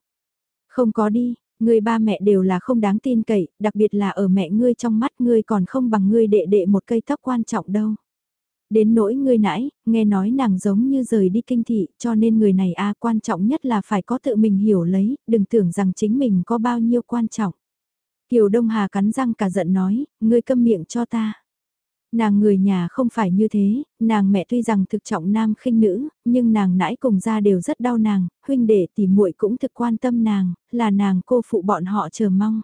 Không có đi, người ba mẹ đều là không đáng tin cậy, đặc biệt là ở mẹ ngươi trong mắt ngươi còn không bằng ngươi đệ đệ một cây tóc quan trọng đâu. Đến nỗi ngươi nãy, nghe nói nàng giống như rời đi kinh thị, cho nên người này a quan trọng nhất là phải có tự mình hiểu lấy, đừng tưởng rằng chính mình có bao nhiêu quan trọng. Kiều Đông Hà cắn răng cả giận nói, ngươi câm miệng cho ta. Nàng người nhà không phải như thế, nàng mẹ tuy rằng thực trọng nam khinh nữ, nhưng nàng nãy cùng ra đều rất đau nàng, huynh đệ tỷ muội cũng thực quan tâm nàng, là nàng cô phụ bọn họ chờ mong.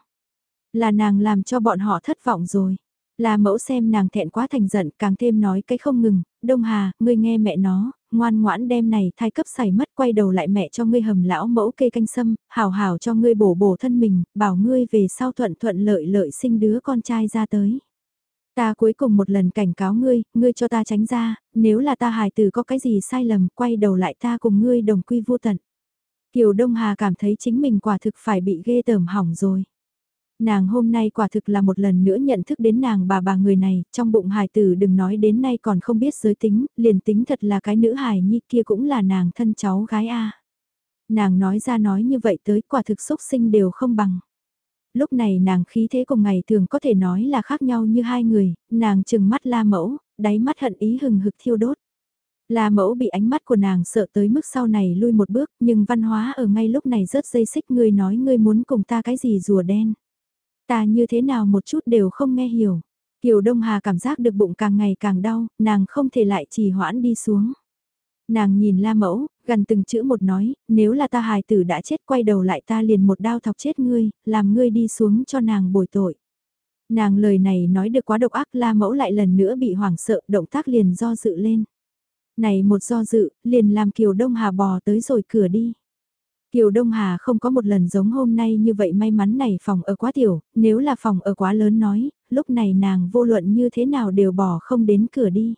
Là nàng làm cho bọn họ thất vọng rồi. Là mẫu xem nàng thẹn quá thành giận càng thêm nói cái không ngừng, Đông Hà, ngươi nghe mẹ nó, ngoan ngoãn đem này thai cấp xảy mất quay đầu lại mẹ cho ngươi hầm lão mẫu cây canh sâm, hào hào cho ngươi bổ bổ thân mình, bảo ngươi về sau thuận thuận lợi lợi sinh đứa con trai ra tới. Ta cuối cùng một lần cảnh cáo ngươi, ngươi cho ta tránh ra, nếu là ta hài tử có cái gì sai lầm, quay đầu lại ta cùng ngươi đồng quy vô tận. Kiều Đông Hà cảm thấy chính mình quả thực phải bị ghê tởm hỏng rồi. Nàng hôm nay quả thực là một lần nữa nhận thức đến nàng bà bà người này, trong bụng hài tử đừng nói đến nay còn không biết giới tính, liền tính thật là cái nữ hài nhi kia cũng là nàng thân cháu gái A. Nàng nói ra nói như vậy tới quả thực xúc sinh đều không bằng. Lúc này nàng khí thế cùng ngày thường có thể nói là khác nhau như hai người, nàng chừng mắt la mẫu, đáy mắt hận ý hừng hực thiêu đốt. La mẫu bị ánh mắt của nàng sợ tới mức sau này lui một bước, nhưng văn hóa ở ngay lúc này rớt dây xích ngươi nói ngươi muốn cùng ta cái gì rùa đen. Ta như thế nào một chút đều không nghe hiểu. Kiều Đông Hà cảm giác được bụng càng ngày càng đau, nàng không thể lại trì hoãn đi xuống. Nàng nhìn La Mẫu, gần từng chữ một nói, nếu là ta hài tử đã chết quay đầu lại ta liền một đao thọc chết ngươi, làm ngươi đi xuống cho nàng bồi tội. Nàng lời này nói được quá độc ác La Mẫu lại lần nữa bị hoảng sợ, động tác liền do dự lên. Này một do dự, liền làm Kiều Đông Hà bò tới rồi cửa đi. Kiều Đông Hà không có một lần giống hôm nay như vậy may mắn này phòng ở quá tiểu, nếu là phòng ở quá lớn nói, lúc này nàng vô luận như thế nào đều bỏ không đến cửa đi.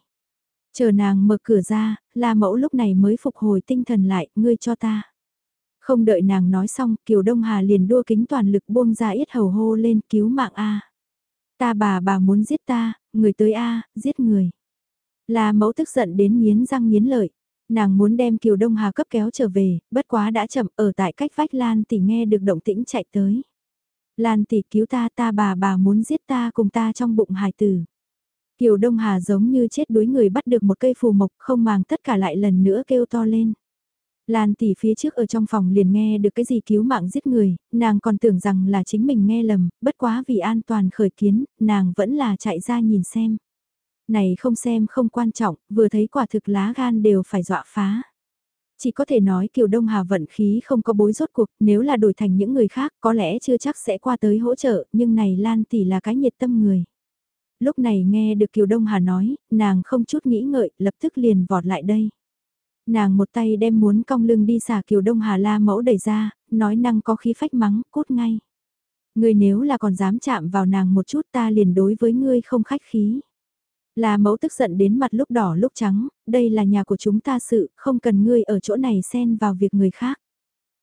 Chờ nàng mở cửa ra, La Mẫu lúc này mới phục hồi tinh thần lại, ngươi cho ta. Không đợi nàng nói xong, Kiều Đông Hà liền đua kính toàn lực buông ra yết hầu hô lên cứu mạng A. Ta bà bà muốn giết ta, người tới A, giết người. La Mẫu tức giận đến nghiến răng nghiến lợi. Nàng muốn đem Kiều Đông Hà cấp kéo trở về, bất quá đã chậm ở tại cách vách Lan tỷ nghe được động tĩnh chạy tới. Lan tỷ cứu ta ta bà bà muốn giết ta cùng ta trong bụng hài tử. Kiều Đông Hà giống như chết đuối người bắt được một cây phù mộc không màng tất cả lại lần nữa kêu to lên. Lan tỷ phía trước ở trong phòng liền nghe được cái gì cứu mạng giết người, nàng còn tưởng rằng là chính mình nghe lầm, bất quá vì an toàn khởi kiến, nàng vẫn là chạy ra nhìn xem. Này không xem không quan trọng, vừa thấy quả thực lá gan đều phải dọa phá. Chỉ có thể nói Kiều Đông Hà vận khí không có bối rốt cuộc, nếu là đổi thành những người khác có lẽ chưa chắc sẽ qua tới hỗ trợ, nhưng này Lan tỷ là cái nhiệt tâm người. Lúc này nghe được Kiều Đông Hà nói, nàng không chút nghĩ ngợi, lập tức liền vọt lại đây. Nàng một tay đem muốn cong lưng đi xả Kiều Đông Hà La mẫu đẩy ra, nói năng có khí phách mắng, cút ngay. Ngươi nếu là còn dám chạm vào nàng một chút ta liền đối với ngươi không khách khí. La mẫu tức giận đến mặt lúc đỏ lúc trắng, đây là nhà của chúng ta sự, không cần ngươi ở chỗ này xen vào việc người khác.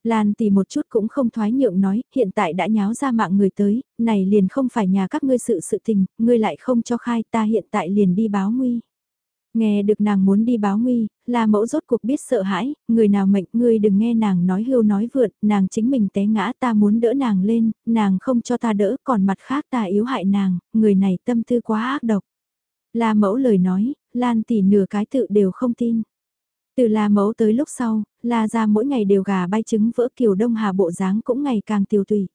Lan tỷ một chút cũng không thoái nhượng nói, hiện tại đã nháo ra mạng người tới, này liền không phải nhà các ngươi sự sự tình, ngươi lại không cho khai ta hiện tại liền đi báo nguy. Nghe được nàng muốn đi báo nguy, là mẫu rốt cuộc biết sợ hãi, người nào mệnh ngươi đừng nghe nàng nói hưu nói vượt, nàng chính mình té ngã ta muốn đỡ nàng lên, nàng không cho ta đỡ, còn mặt khác ta yếu hại nàng, người này tâm tư quá ác độc. La mẫu lời nói, Lan tỷ nửa cái tự đều không tin. Từ La mẫu tới lúc sau, La ra mỗi ngày đều gà bay trứng vỡ kiều đông hà bộ dáng cũng ngày càng tiêu tùy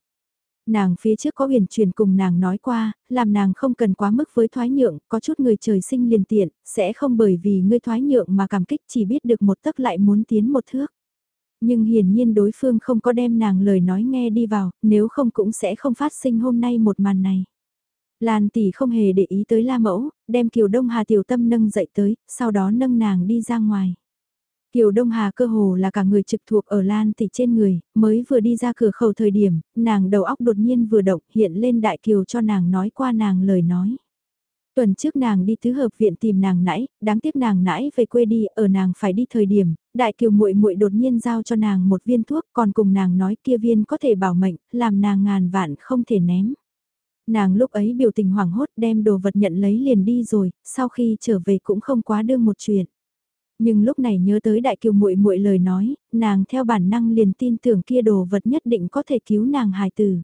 nàng phía trước có huyền truyền cùng nàng nói qua, làm nàng không cần quá mức với thoái nhượng, có chút người trời sinh liền tiện, sẽ không bởi vì ngươi thoái nhượng mà cảm kích chỉ biết được một tấc lại muốn tiến một thước. Nhưng hiển nhiên đối phương không có đem nàng lời nói nghe đi vào, nếu không cũng sẽ không phát sinh hôm nay một màn này. Lan tỷ không hề để ý tới La Mẫu, đem Kiều Đông Hà tiểu tâm nâng dậy tới, sau đó nâng nàng đi ra ngoài. Kiều Đông Hà cơ hồ là cả người trực thuộc ở Lan tỷ trên người, mới vừa đi ra cửa khẩu thời điểm, nàng đầu óc đột nhiên vừa động hiện lên Đại Kiều cho nàng nói qua nàng lời nói. Tuần trước nàng đi tứ hợp viện tìm nàng nãy, đáng tiếc nàng nãy về quê đi, ở nàng phải đi thời điểm, Đại Kiều muội muội đột nhiên giao cho nàng một viên thuốc, còn cùng nàng nói kia viên có thể bảo mệnh, làm nàng ngàn vạn không thể ném. Nàng lúc ấy biểu tình hoảng hốt đem đồ vật nhận lấy liền đi rồi, sau khi trở về cũng không quá đương một chuyện. Nhưng lúc này nhớ tới đại kiều muội muội lời nói, nàng theo bản năng liền tin tưởng kia đồ vật nhất định có thể cứu nàng hài tử.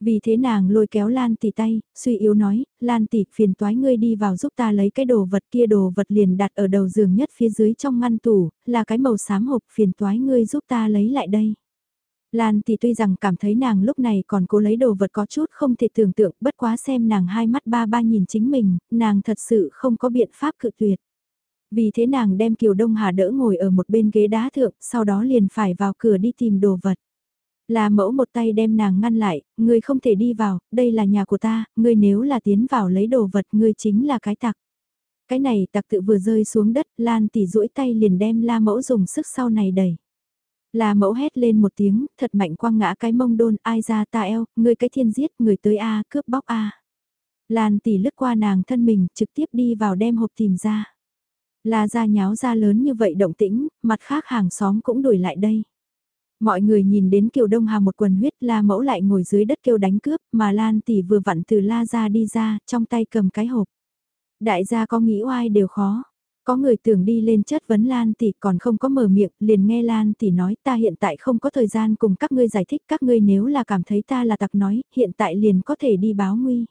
Vì thế nàng lôi kéo Lan tỷ tay, suy yếu nói, Lan tỷ phiền toái ngươi đi vào giúp ta lấy cái đồ vật kia đồ vật liền đặt ở đầu giường nhất phía dưới trong ngăn tủ, là cái màu xám hộp phiền toái ngươi giúp ta lấy lại đây. Lan thì tuy rằng cảm thấy nàng lúc này còn cố lấy đồ vật có chút không thể tưởng tượng bất quá xem nàng hai mắt ba ba nhìn chính mình, nàng thật sự không có biện pháp cự tuyệt. Vì thế nàng đem Kiều Đông Hà đỡ ngồi ở một bên ghế đá thượng, sau đó liền phải vào cửa đi tìm đồ vật. Là mẫu một tay đem nàng ngăn lại, ngươi không thể đi vào, đây là nhà của ta, ngươi nếu là tiến vào lấy đồ vật ngươi chính là cái tặc. Cái này tặc tự vừa rơi xuống đất, Lan tỉ duỗi tay liền đem la mẫu dùng sức sau này đẩy. La mẫu hét lên một tiếng, thật mạnh quăng ngã cái mông đôn, ai ra ta eo, người cái thiên giết, người tới A, cướp bóc A. Lan tỷ lướt qua nàng thân mình, trực tiếp đi vào đem hộp tìm ra. La ra nháo ra lớn như vậy động tĩnh, mặt khác hàng xóm cũng đuổi lại đây. Mọi người nhìn đến Kiều Đông Hà một quần huyết La mẫu lại ngồi dưới đất kêu đánh cướp, mà Lan tỷ vừa vặn từ La ra đi ra, trong tay cầm cái hộp. Đại gia có nghĩ oai đều khó. Có người tưởng đi lên chất vấn Lan tỷ còn không có mở miệng, liền nghe Lan tỷ nói ta hiện tại không có thời gian cùng các ngươi giải thích các ngươi nếu là cảm thấy ta là tặc nói, hiện tại liền có thể đi báo nguy.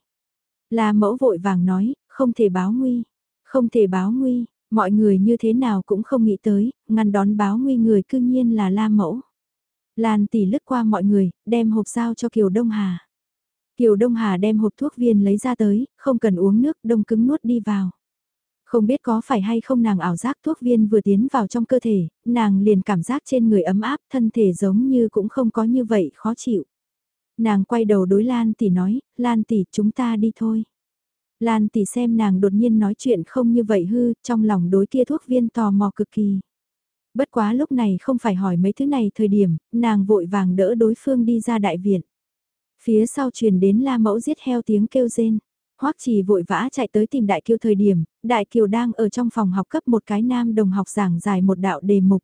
La mẫu vội vàng nói, không thể báo nguy, không thể báo nguy, Mọi người như thế nào cũng không nghĩ tới, ngăn đón báo nguy người cư nhiên là La Mẫu. Lan tỷ lướt qua mọi người, đem hộp sao cho Kiều Đông Hà. Kiều Đông Hà đem hộp thuốc viên lấy ra tới, không cần uống nước, đông cứng nuốt đi vào. Không biết có phải hay không nàng ảo giác thuốc viên vừa tiến vào trong cơ thể, nàng liền cảm giác trên người ấm áp, thân thể giống như cũng không có như vậy khó chịu. Nàng quay đầu đối Lan tỷ nói, Lan tỷ chúng ta đi thôi. Lan tỷ xem nàng đột nhiên nói chuyện không như vậy hư, trong lòng đối kia thuốc viên tò mò cực kỳ. Bất quá lúc này không phải hỏi mấy thứ này thời điểm, nàng vội vàng đỡ đối phương đi ra đại viện. Phía sau truyền đến la mẫu giết heo tiếng kêu rên. Hoắc trì vội vã chạy tới tìm đại kiều thời điểm, đại kiều đang ở trong phòng học cấp một cái nam đồng học giảng giải một đạo đề mục.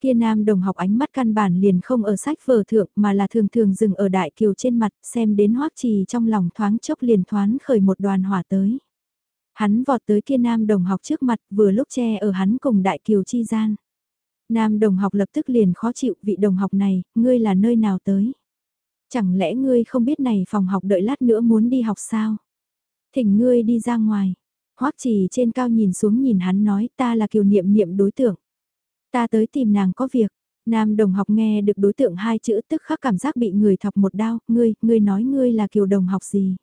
Kia nam đồng học ánh mắt căn bản liền không ở sách vở thượng mà là thường thường dừng ở đại kiều trên mặt xem đến hoắc trì trong lòng thoáng chốc liền thoáng khởi một đoàn hỏa tới. Hắn vọt tới kia nam đồng học trước mặt vừa lúc che ở hắn cùng đại kiều chi gian. Nam đồng học lập tức liền khó chịu vị đồng học này, ngươi là nơi nào tới? Chẳng lẽ ngươi không biết này phòng học đợi lát nữa muốn đi học sao? Thỉnh ngươi đi ra ngoài. Hoắc trì trên cao nhìn xuống nhìn hắn nói ta là kiều niệm niệm đối tượng. Ta tới tìm nàng có việc. Nam đồng học nghe được đối tượng hai chữ tức khắc cảm giác bị người thọc một đao, ngươi, ngươi nói ngươi là kiều đồng học gì.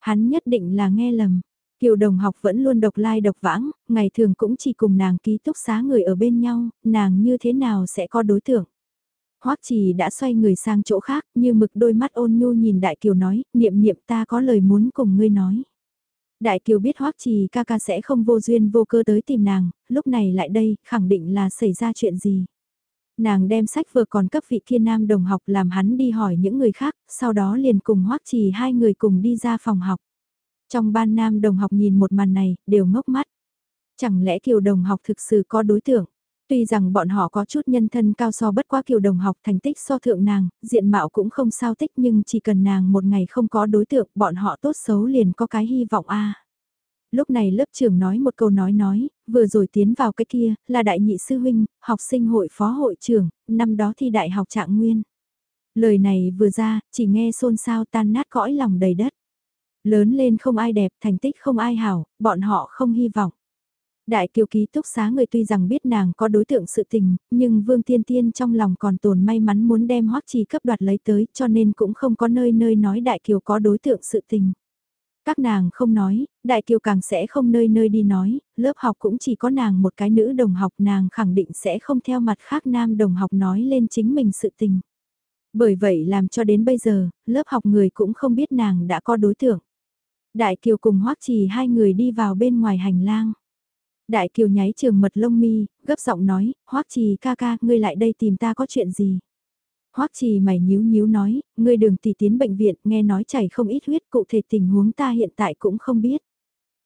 Hắn nhất định là nghe lầm. Kiều đồng học vẫn luôn độc lai độc vãng, ngày thường cũng chỉ cùng nàng ký túc xá người ở bên nhau, nàng như thế nào sẽ có đối tượng. Hoắc trì đã xoay người sang chỗ khác, như mực đôi mắt ôn nhu nhìn đại kiều nói, niệm niệm ta có lời muốn cùng ngươi nói. Đại Kiều biết Hoắc Trì ca ca sẽ không vô duyên vô cơ tới tìm nàng, lúc này lại đây, khẳng định là xảy ra chuyện gì. Nàng đem sách vừa còn cấp vị kia nam đồng học làm hắn đi hỏi những người khác, sau đó liền cùng Hoắc Trì hai người cùng đi ra phòng học. Trong ban nam đồng học nhìn một màn này, đều ngốc mắt. Chẳng lẽ Kiều đồng học thực sự có đối tượng? Tuy rằng bọn họ có chút nhân thân cao so bất quá kiều đồng học thành tích so thượng nàng, diện mạo cũng không sao tích nhưng chỉ cần nàng một ngày không có đối tượng bọn họ tốt xấu liền có cái hy vọng a Lúc này lớp trưởng nói một câu nói nói, vừa rồi tiến vào cái kia, là đại nhị sư huynh, học sinh hội phó hội trưởng, năm đó thi đại học trạng nguyên. Lời này vừa ra, chỉ nghe xôn xao tan nát cõi lòng đầy đất. Lớn lên không ai đẹp, thành tích không ai hảo, bọn họ không hy vọng. Đại kiều ký túc xá người tuy rằng biết nàng có đối tượng sự tình, nhưng Vương Tiên Tiên trong lòng còn tồn may mắn muốn đem hoắc trì cấp đoạt lấy tới cho nên cũng không có nơi nơi nói Đại kiều có đối tượng sự tình. Các nàng không nói, Đại kiều càng sẽ không nơi nơi đi nói, lớp học cũng chỉ có nàng một cái nữ đồng học nàng khẳng định sẽ không theo mặt khác nam đồng học nói lên chính mình sự tình. Bởi vậy làm cho đến bây giờ, lớp học người cũng không biết nàng đã có đối tượng. Đại Kiều cùng Hoắc Trì hai người đi vào bên ngoài hành lang. Đại Kiều nháy trường mật lông mi, gấp giọng nói, Hoắc Trì ca ca, ngươi lại đây tìm ta có chuyện gì? Hoắc Trì mày nhíu nhíu nói, ngươi đường tỷ tiến bệnh viện, nghe nói chảy không ít huyết, cụ thể tình huống ta hiện tại cũng không biết.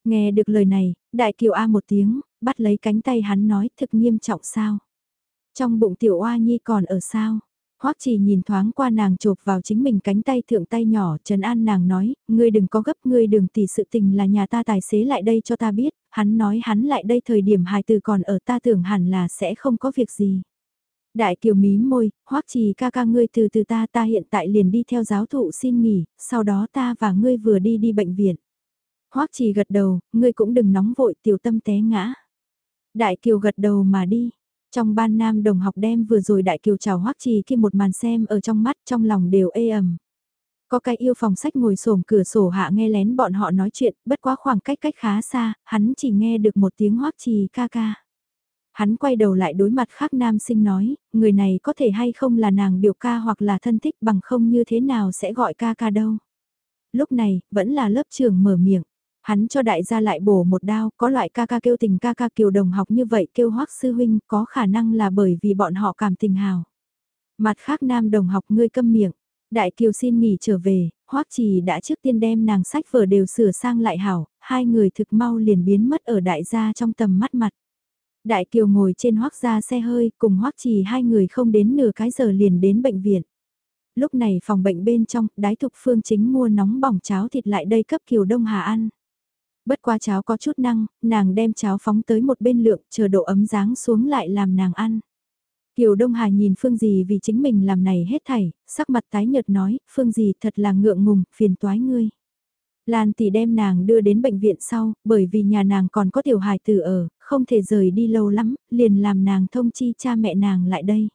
Nghe được lời này, Đại Kiều A một tiếng, bắt lấy cánh tay hắn nói, thực nghiêm trọng sao? Trong bụng tiểu oa nhi còn ở sao? Hoắc chỉ nhìn thoáng qua nàng chộp vào chính mình cánh tay thượng tay nhỏ, Trần An nàng nói, ngươi đừng có gấp, ngươi đừng tỉ sự tình là nhà ta tài xế lại đây cho ta biết, hắn nói hắn lại đây thời điểm hài từ còn ở ta tưởng hẳn là sẽ không có việc gì. Đại kiều mí môi, Hoắc trì ca ca ngươi từ từ ta ta hiện tại liền đi theo giáo thụ xin nghỉ, sau đó ta và ngươi vừa đi đi bệnh viện. Hoắc trì gật đầu, ngươi cũng đừng nóng vội tiểu tâm té ngã. Đại kiều gật đầu mà đi, trong ban nam đồng học đem vừa rồi đại kiều chào hoắc trì khi một màn xem ở trong mắt trong lòng đều ê ẩm. Có cái yêu phòng sách ngồi xổm cửa sổ hạ nghe lén bọn họ nói chuyện, bất quá khoảng cách cách khá xa, hắn chỉ nghe được một tiếng hoắc trì ca ca. Hắn quay đầu lại đối mặt khác nam sinh nói, người này có thể hay không là nàng biểu ca hoặc là thân thích bằng không như thế nào sẽ gọi ca ca đâu. Lúc này, vẫn là lớp trường mở miệng. Hắn cho đại gia lại bổ một đao, có loại ca ca kêu tình ca ca kiều đồng học như vậy kêu hoắc sư huynh có khả năng là bởi vì bọn họ cảm tình hào. Mặt khác nam đồng học ngươi câm miệng, đại kiều xin nghỉ trở về, hoắc trì đã trước tiên đem nàng sách vở đều sửa sang lại hảo, hai người thực mau liền biến mất ở đại gia trong tầm mắt mặt. Đại kiều ngồi trên hoắc gia xe hơi cùng hoắc trì hai người không đến nửa cái giờ liền đến bệnh viện lúc này phòng bệnh bên trong, đái thục phương chính mua nóng bỏng cháo thịt lại đây cấp Kiều Đông Hà ăn. Bất qua cháo có chút năng, nàng đem cháo phóng tới một bên lượng, chờ độ ấm dáng xuống lại làm nàng ăn. Kiều Đông Hà nhìn Phương Dì vì chính mình làm này hết thảy, sắc mặt tái nhợt nói, Phương Dì thật là ngượng ngùng, phiền toái ngươi. Lan tỷ đem nàng đưa đến bệnh viện sau, bởi vì nhà nàng còn có tiểu hài tử ở, không thể rời đi lâu lắm, liền làm nàng thông chi cha mẹ nàng lại đây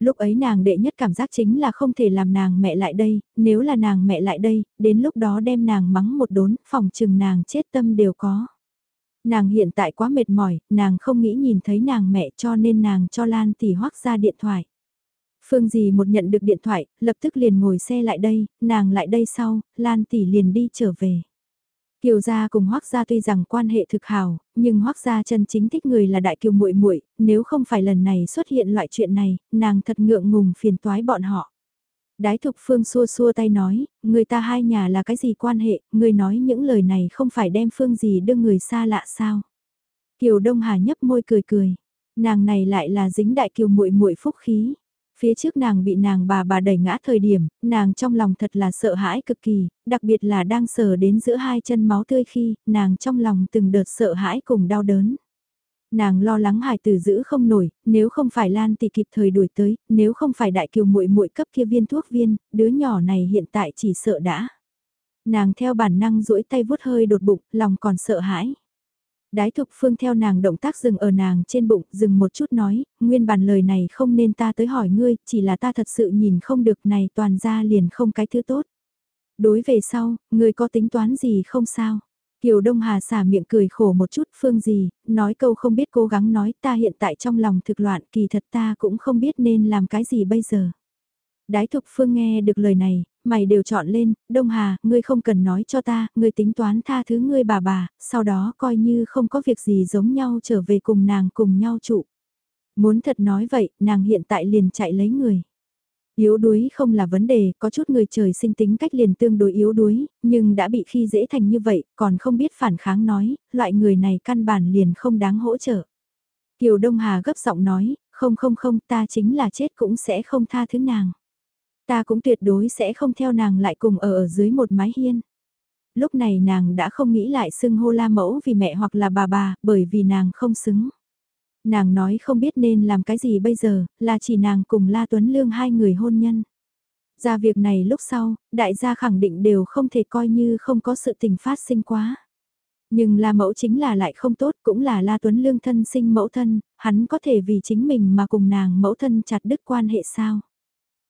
lúc ấy nàng đệ nhất cảm giác chính là không thể làm nàng mẹ lại đây, nếu là nàng mẹ lại đây, đến lúc đó đem nàng mắng một đốn, phòng chừng nàng chết tâm đều có. Nàng hiện tại quá mệt mỏi, nàng không nghĩ nhìn thấy nàng mẹ cho nên nàng cho Lan tỷ hoác ra điện thoại. Phương gì một nhận được điện thoại, lập tức liền ngồi xe lại đây, nàng lại đây sau, Lan tỷ liền đi trở về. Kiều gia cùng Hoắc gia tuy rằng quan hệ thực hảo, nhưng Hoắc gia chân chính thích người là đại kiều muội muội, nếu không phải lần này xuất hiện loại chuyện này, nàng thật ngượng ngùng phiền toái bọn họ. Đái Thục Phương xua xua tay nói, người ta hai nhà là cái gì quan hệ, người nói những lời này không phải đem Phương gì đưa người xa lạ sao? Kiều Đông Hà nhấp môi cười cười, nàng này lại là dính đại kiều muội muội phúc khí. Phía trước nàng bị nàng bà bà đẩy ngã thời điểm, nàng trong lòng thật là sợ hãi cực kỳ, đặc biệt là đang sờ đến giữa hai chân máu tươi khi, nàng trong lòng từng đợt sợ hãi cùng đau đớn. Nàng lo lắng hài tử giữ không nổi, nếu không phải Lan thì kịp thời đuổi tới, nếu không phải đại kiều muội muội cấp kia viên thuốc viên, đứa nhỏ này hiện tại chỉ sợ đã. Nàng theo bản năng duỗi tay vuốt hơi đột bụng, lòng còn sợ hãi. Đái thục phương theo nàng động tác dừng ở nàng trên bụng, dừng một chút nói, nguyên bản lời này không nên ta tới hỏi ngươi, chỉ là ta thật sự nhìn không được này toàn ra liền không cái thứ tốt. Đối về sau, ngươi có tính toán gì không sao? Kiều Đông Hà xả miệng cười khổ một chút phương gì, nói câu không biết cố gắng nói ta hiện tại trong lòng thực loạn kỳ thật ta cũng không biết nên làm cái gì bây giờ. Đái thục phương nghe được lời này, mày đều chọn lên, Đông Hà, ngươi không cần nói cho ta, ngươi tính toán tha thứ ngươi bà bà, sau đó coi như không có việc gì giống nhau trở về cùng nàng cùng nhau trụ. Muốn thật nói vậy, nàng hiện tại liền chạy lấy người. Yếu đuối không là vấn đề, có chút người trời sinh tính cách liền tương đối yếu đuối, nhưng đã bị khi dễ thành như vậy, còn không biết phản kháng nói, loại người này căn bản liền không đáng hỗ trợ. Kiều Đông Hà gấp giọng nói, không không không ta chính là chết cũng sẽ không tha thứ nàng. Ta cũng tuyệt đối sẽ không theo nàng lại cùng ở ở dưới một mái hiên. Lúc này nàng đã không nghĩ lại xưng hô la mẫu vì mẹ hoặc là bà bà, bởi vì nàng không xứng. Nàng nói không biết nên làm cái gì bây giờ, là chỉ nàng cùng La Tuấn Lương hai người hôn nhân. Ra việc này lúc sau, đại gia khẳng định đều không thể coi như không có sự tình phát sinh quá. Nhưng La Mẫu chính là lại không tốt, cũng là La Tuấn Lương thân sinh mẫu thân, hắn có thể vì chính mình mà cùng nàng mẫu thân chặt đứt quan hệ sao.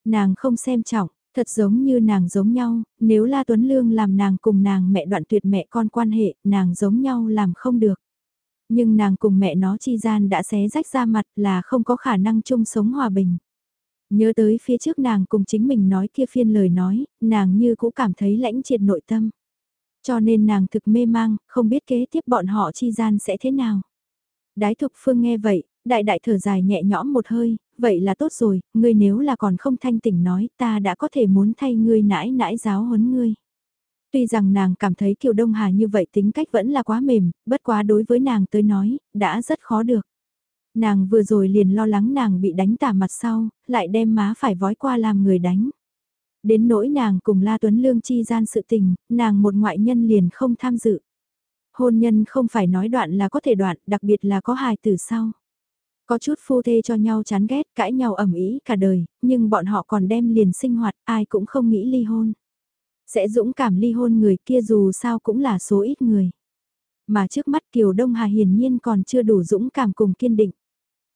Nàng không xem trọng, thật giống như nàng giống nhau, nếu La Tuấn Lương làm nàng cùng nàng mẹ đoạn tuyệt mẹ con quan hệ, nàng giống nhau làm không được. Nhưng nàng cùng mẹ nó chi gian đã xé rách ra mặt là không có khả năng chung sống hòa bình. Nhớ tới phía trước nàng cùng chính mình nói kia phiên lời nói, nàng như cũng cảm thấy lãnh triệt nội tâm. Cho nên nàng thực mê mang, không biết kế tiếp bọn họ chi gian sẽ thế nào. Đái thục phương nghe vậy, đại đại thở dài nhẹ nhõm một hơi, vậy là tốt rồi, ngươi nếu là còn không thanh tỉnh nói ta đã có thể muốn thay ngươi nãi nãi giáo huấn ngươi. Tuy rằng nàng cảm thấy Kiều Đông Hà như vậy tính cách vẫn là quá mềm, bất quá đối với nàng tới nói, đã rất khó được. Nàng vừa rồi liền lo lắng nàng bị đánh tả mặt sau, lại đem má phải vói qua làm người đánh. Đến nỗi nàng cùng La Tuấn Lương chi gian sự tình, nàng một ngoại nhân liền không tham dự. Hôn nhân không phải nói đoạn là có thể đoạn, đặc biệt là có hài từ sau. Có chút phu thê cho nhau chán ghét, cãi nhau ẩm ý cả đời, nhưng bọn họ còn đem liền sinh hoạt, ai cũng không nghĩ ly hôn. Sẽ dũng cảm ly hôn người kia dù sao cũng là số ít người. Mà trước mắt Kiều Đông Hà hiển nhiên còn chưa đủ dũng cảm cùng kiên định.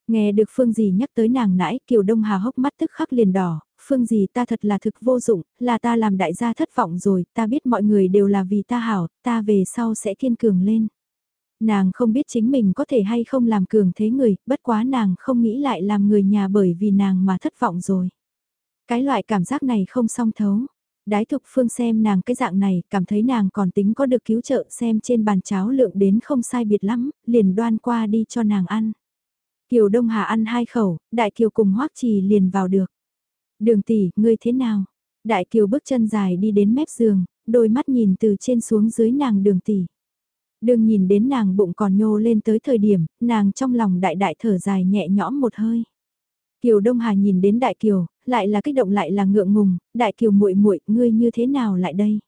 Nghe được Phương dì nhắc tới nàng nãi Kiều Đông Hà hốc mắt tức khắc liền đỏ, Phương dì ta thật là thực vô dụng, là ta làm đại gia thất vọng rồi, ta biết mọi người đều là vì ta hảo, ta về sau sẽ kiên cường lên. Nàng không biết chính mình có thể hay không làm cường thế người, bất quá nàng không nghĩ lại làm người nhà bởi vì nàng mà thất vọng rồi. Cái loại cảm giác này không song thấu, Đái thục phương xem nàng cái dạng này, cảm thấy nàng còn tính có được cứu trợ xem trên bàn cháo lượng đến không sai biệt lắm, liền đoan qua đi cho nàng ăn. Kiều Đông Hà ăn hai khẩu, Đại Kiều cùng Hoắc Trì liền vào được. Đường tỷ, ngươi thế nào? Đại Kiều bước chân dài đi đến mép giường, đôi mắt nhìn từ trên xuống dưới nàng đường tỷ. Đường nhìn đến nàng bụng còn nhô lên tới thời điểm, nàng trong lòng đại đại thở dài nhẹ nhõm một hơi. Kiều Đông Hà nhìn đến Đại Kiều, lại là kích động lại là ngượng ngùng, Đại Kiều muội muội, ngươi như thế nào lại đây?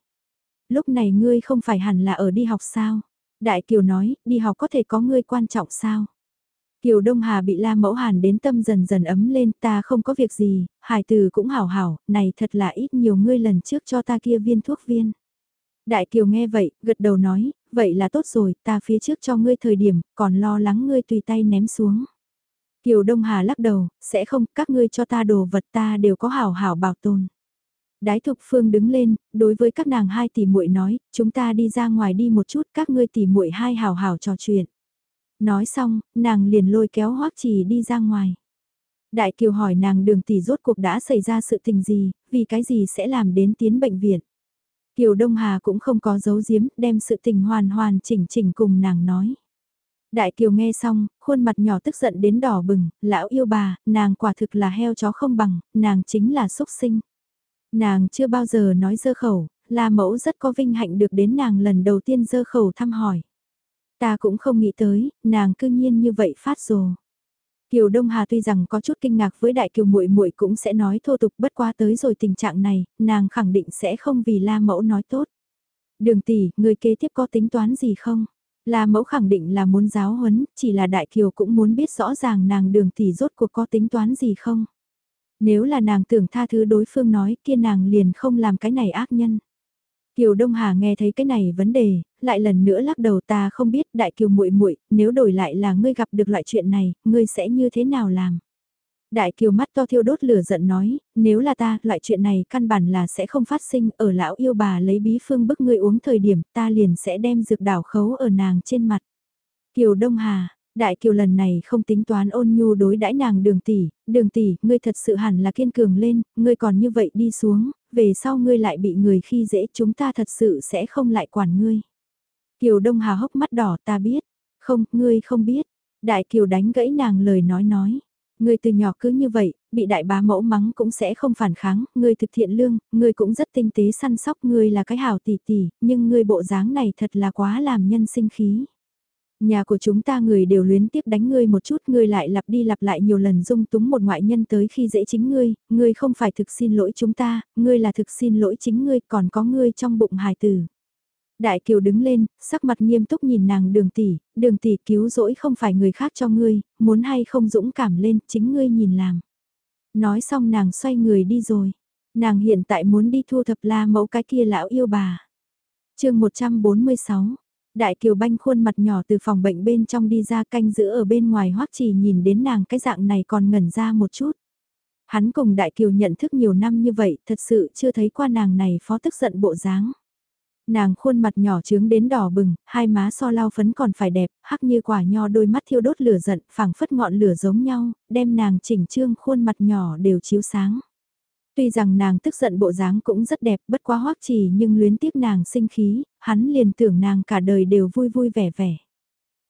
Lúc này ngươi không phải hẳn là ở đi học sao? Đại Kiều nói, đi học có thể có ngươi quan trọng sao? Kiều Đông Hà bị La Mẫu Hàn đến tâm dần dần ấm lên, ta không có việc gì, Hải Từ cũng hảo hảo, này thật là ít nhiều ngươi lần trước cho ta kia viên thuốc viên. Đại Kiều nghe vậy, gật đầu nói, vậy là tốt rồi, ta phía trước cho ngươi thời điểm, còn lo lắng ngươi tùy tay ném xuống. Kiều Đông Hà lắc đầu, sẽ không, các ngươi cho ta đồ vật ta đều có hảo hảo bảo tồn. Đái Thục Phương đứng lên, đối với các nàng hai tỷ muội nói, chúng ta đi ra ngoài đi một chút, các ngươi tỷ muội hai hảo hảo trò chuyện. Nói xong, nàng liền lôi kéo Hoắc Trì đi ra ngoài. Đại Kiều hỏi nàng đường tỷ rốt cuộc đã xảy ra sự tình gì, vì cái gì sẽ làm đến tiến bệnh viện. Kiều Đông Hà cũng không có giấu giếm, đem sự tình hoàn hoàn chỉnh chỉnh cùng nàng nói. Đại Kiều nghe xong, khuôn mặt nhỏ tức giận đến đỏ bừng, lão yêu bà, nàng quả thực là heo chó không bằng, nàng chính là xúc sinh. Nàng chưa bao giờ nói dơ khẩu, là mẫu rất có vinh hạnh được đến nàng lần đầu tiên dơ khẩu thăm hỏi. Ta cũng không nghĩ tới, nàng cư nhiên như vậy phát rồi. Kiều Đông Hà tuy rằng có chút kinh ngạc với đại kiều muội muội cũng sẽ nói thô tục bất qua tới rồi tình trạng này, nàng khẳng định sẽ không vì la mẫu nói tốt. Đường tỷ, người kế tiếp có tính toán gì không? La mẫu khẳng định là muốn giáo huấn, chỉ là đại kiều cũng muốn biết rõ ràng nàng đường tỷ rốt cuộc có tính toán gì không. Nếu là nàng tưởng tha thứ đối phương nói kia nàng liền không làm cái này ác nhân. Kiều Đông Hà nghe thấy cái này vấn đề, lại lần nữa lắc đầu ta không biết đại kiều muội muội nếu đổi lại là ngươi gặp được loại chuyện này, ngươi sẽ như thế nào làm? Đại kiều mắt to thiêu đốt lửa giận nói, nếu là ta, loại chuyện này căn bản là sẽ không phát sinh, ở lão yêu bà lấy bí phương bức ngươi uống thời điểm, ta liền sẽ đem dược đảo khấu ở nàng trên mặt. Kiều Đông Hà, Đại kiều lần này không tính toán ôn nhu đối đãi nàng đường tỷ, đường tỷ, ngươi thật sự hẳn là kiên cường lên, ngươi còn như vậy đi xuống, về sau ngươi lại bị người khi dễ chúng ta thật sự sẽ không lại quản ngươi. Kiều Đông Hà hốc mắt đỏ ta biết, không, ngươi không biết, đại kiều đánh gãy nàng lời nói nói. Ngươi từ nhỏ cứ như vậy, bị đại bá mẫu mắng cũng sẽ không phản kháng, ngươi thực thiện lương, ngươi cũng rất tinh tế săn sóc, ngươi là cái hảo tỷ tỷ, nhưng ngươi bộ dáng này thật là quá làm nhân sinh khí. Nhà của chúng ta người đều luyến tiếp đánh ngươi một chút, ngươi lại lặp đi lặp lại nhiều lần dung túng một ngoại nhân tới khi dễ chính ngươi, ngươi không phải thực xin lỗi chúng ta, ngươi là thực xin lỗi chính ngươi, còn có ngươi trong bụng hài tử. Đại Kiều đứng lên, sắc mặt nghiêm túc nhìn nàng đường tỷ, đường tỷ cứu rỗi không phải người khác cho ngươi, muốn hay không dũng cảm lên, chính ngươi nhìn làm. Nói xong nàng xoay người đi rồi. Nàng hiện tại muốn đi thu thập la mẫu cái kia lão yêu bà. chương 146, Đại Kiều Banh khuôn mặt nhỏ từ phòng bệnh bên trong đi ra canh giữ ở bên ngoài hoắc chỉ nhìn đến nàng cái dạng này còn ngẩn ra một chút. Hắn cùng Đại Kiều nhận thức nhiều năm như vậy thật sự chưa thấy qua nàng này phó tức giận bộ dáng. Nàng khuôn mặt nhỏ trướng đến đỏ bừng, hai má so lau phấn còn phải đẹp, hắc như quả nho đôi mắt thiêu đốt lửa giận, phẳng phất ngọn lửa giống nhau, đem nàng chỉnh trương khuôn mặt nhỏ đều chiếu sáng. Tuy rằng nàng tức giận bộ dáng cũng rất đẹp bất quá hoắc trì nhưng luyến tiếc nàng sinh khí, hắn liền tưởng nàng cả đời đều vui vui vẻ vẻ.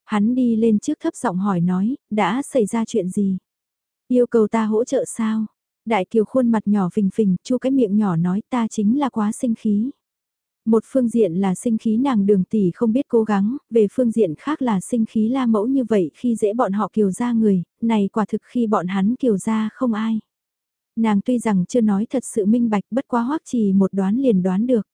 Hắn đi lên trước thấp giọng hỏi nói, đã xảy ra chuyện gì? Yêu cầu ta hỗ trợ sao? Đại kiều khuôn mặt nhỏ phình phình, chu cái miệng nhỏ nói ta chính là quá sinh khí. Một phương diện là sinh khí nàng đường tỷ không biết cố gắng, về phương diện khác là sinh khí la mẫu như vậy khi dễ bọn họ kiều ra người, này quả thực khi bọn hắn kiều ra không ai. Nàng tuy rằng chưa nói thật sự minh bạch bất quá hoắc trì một đoán liền đoán được.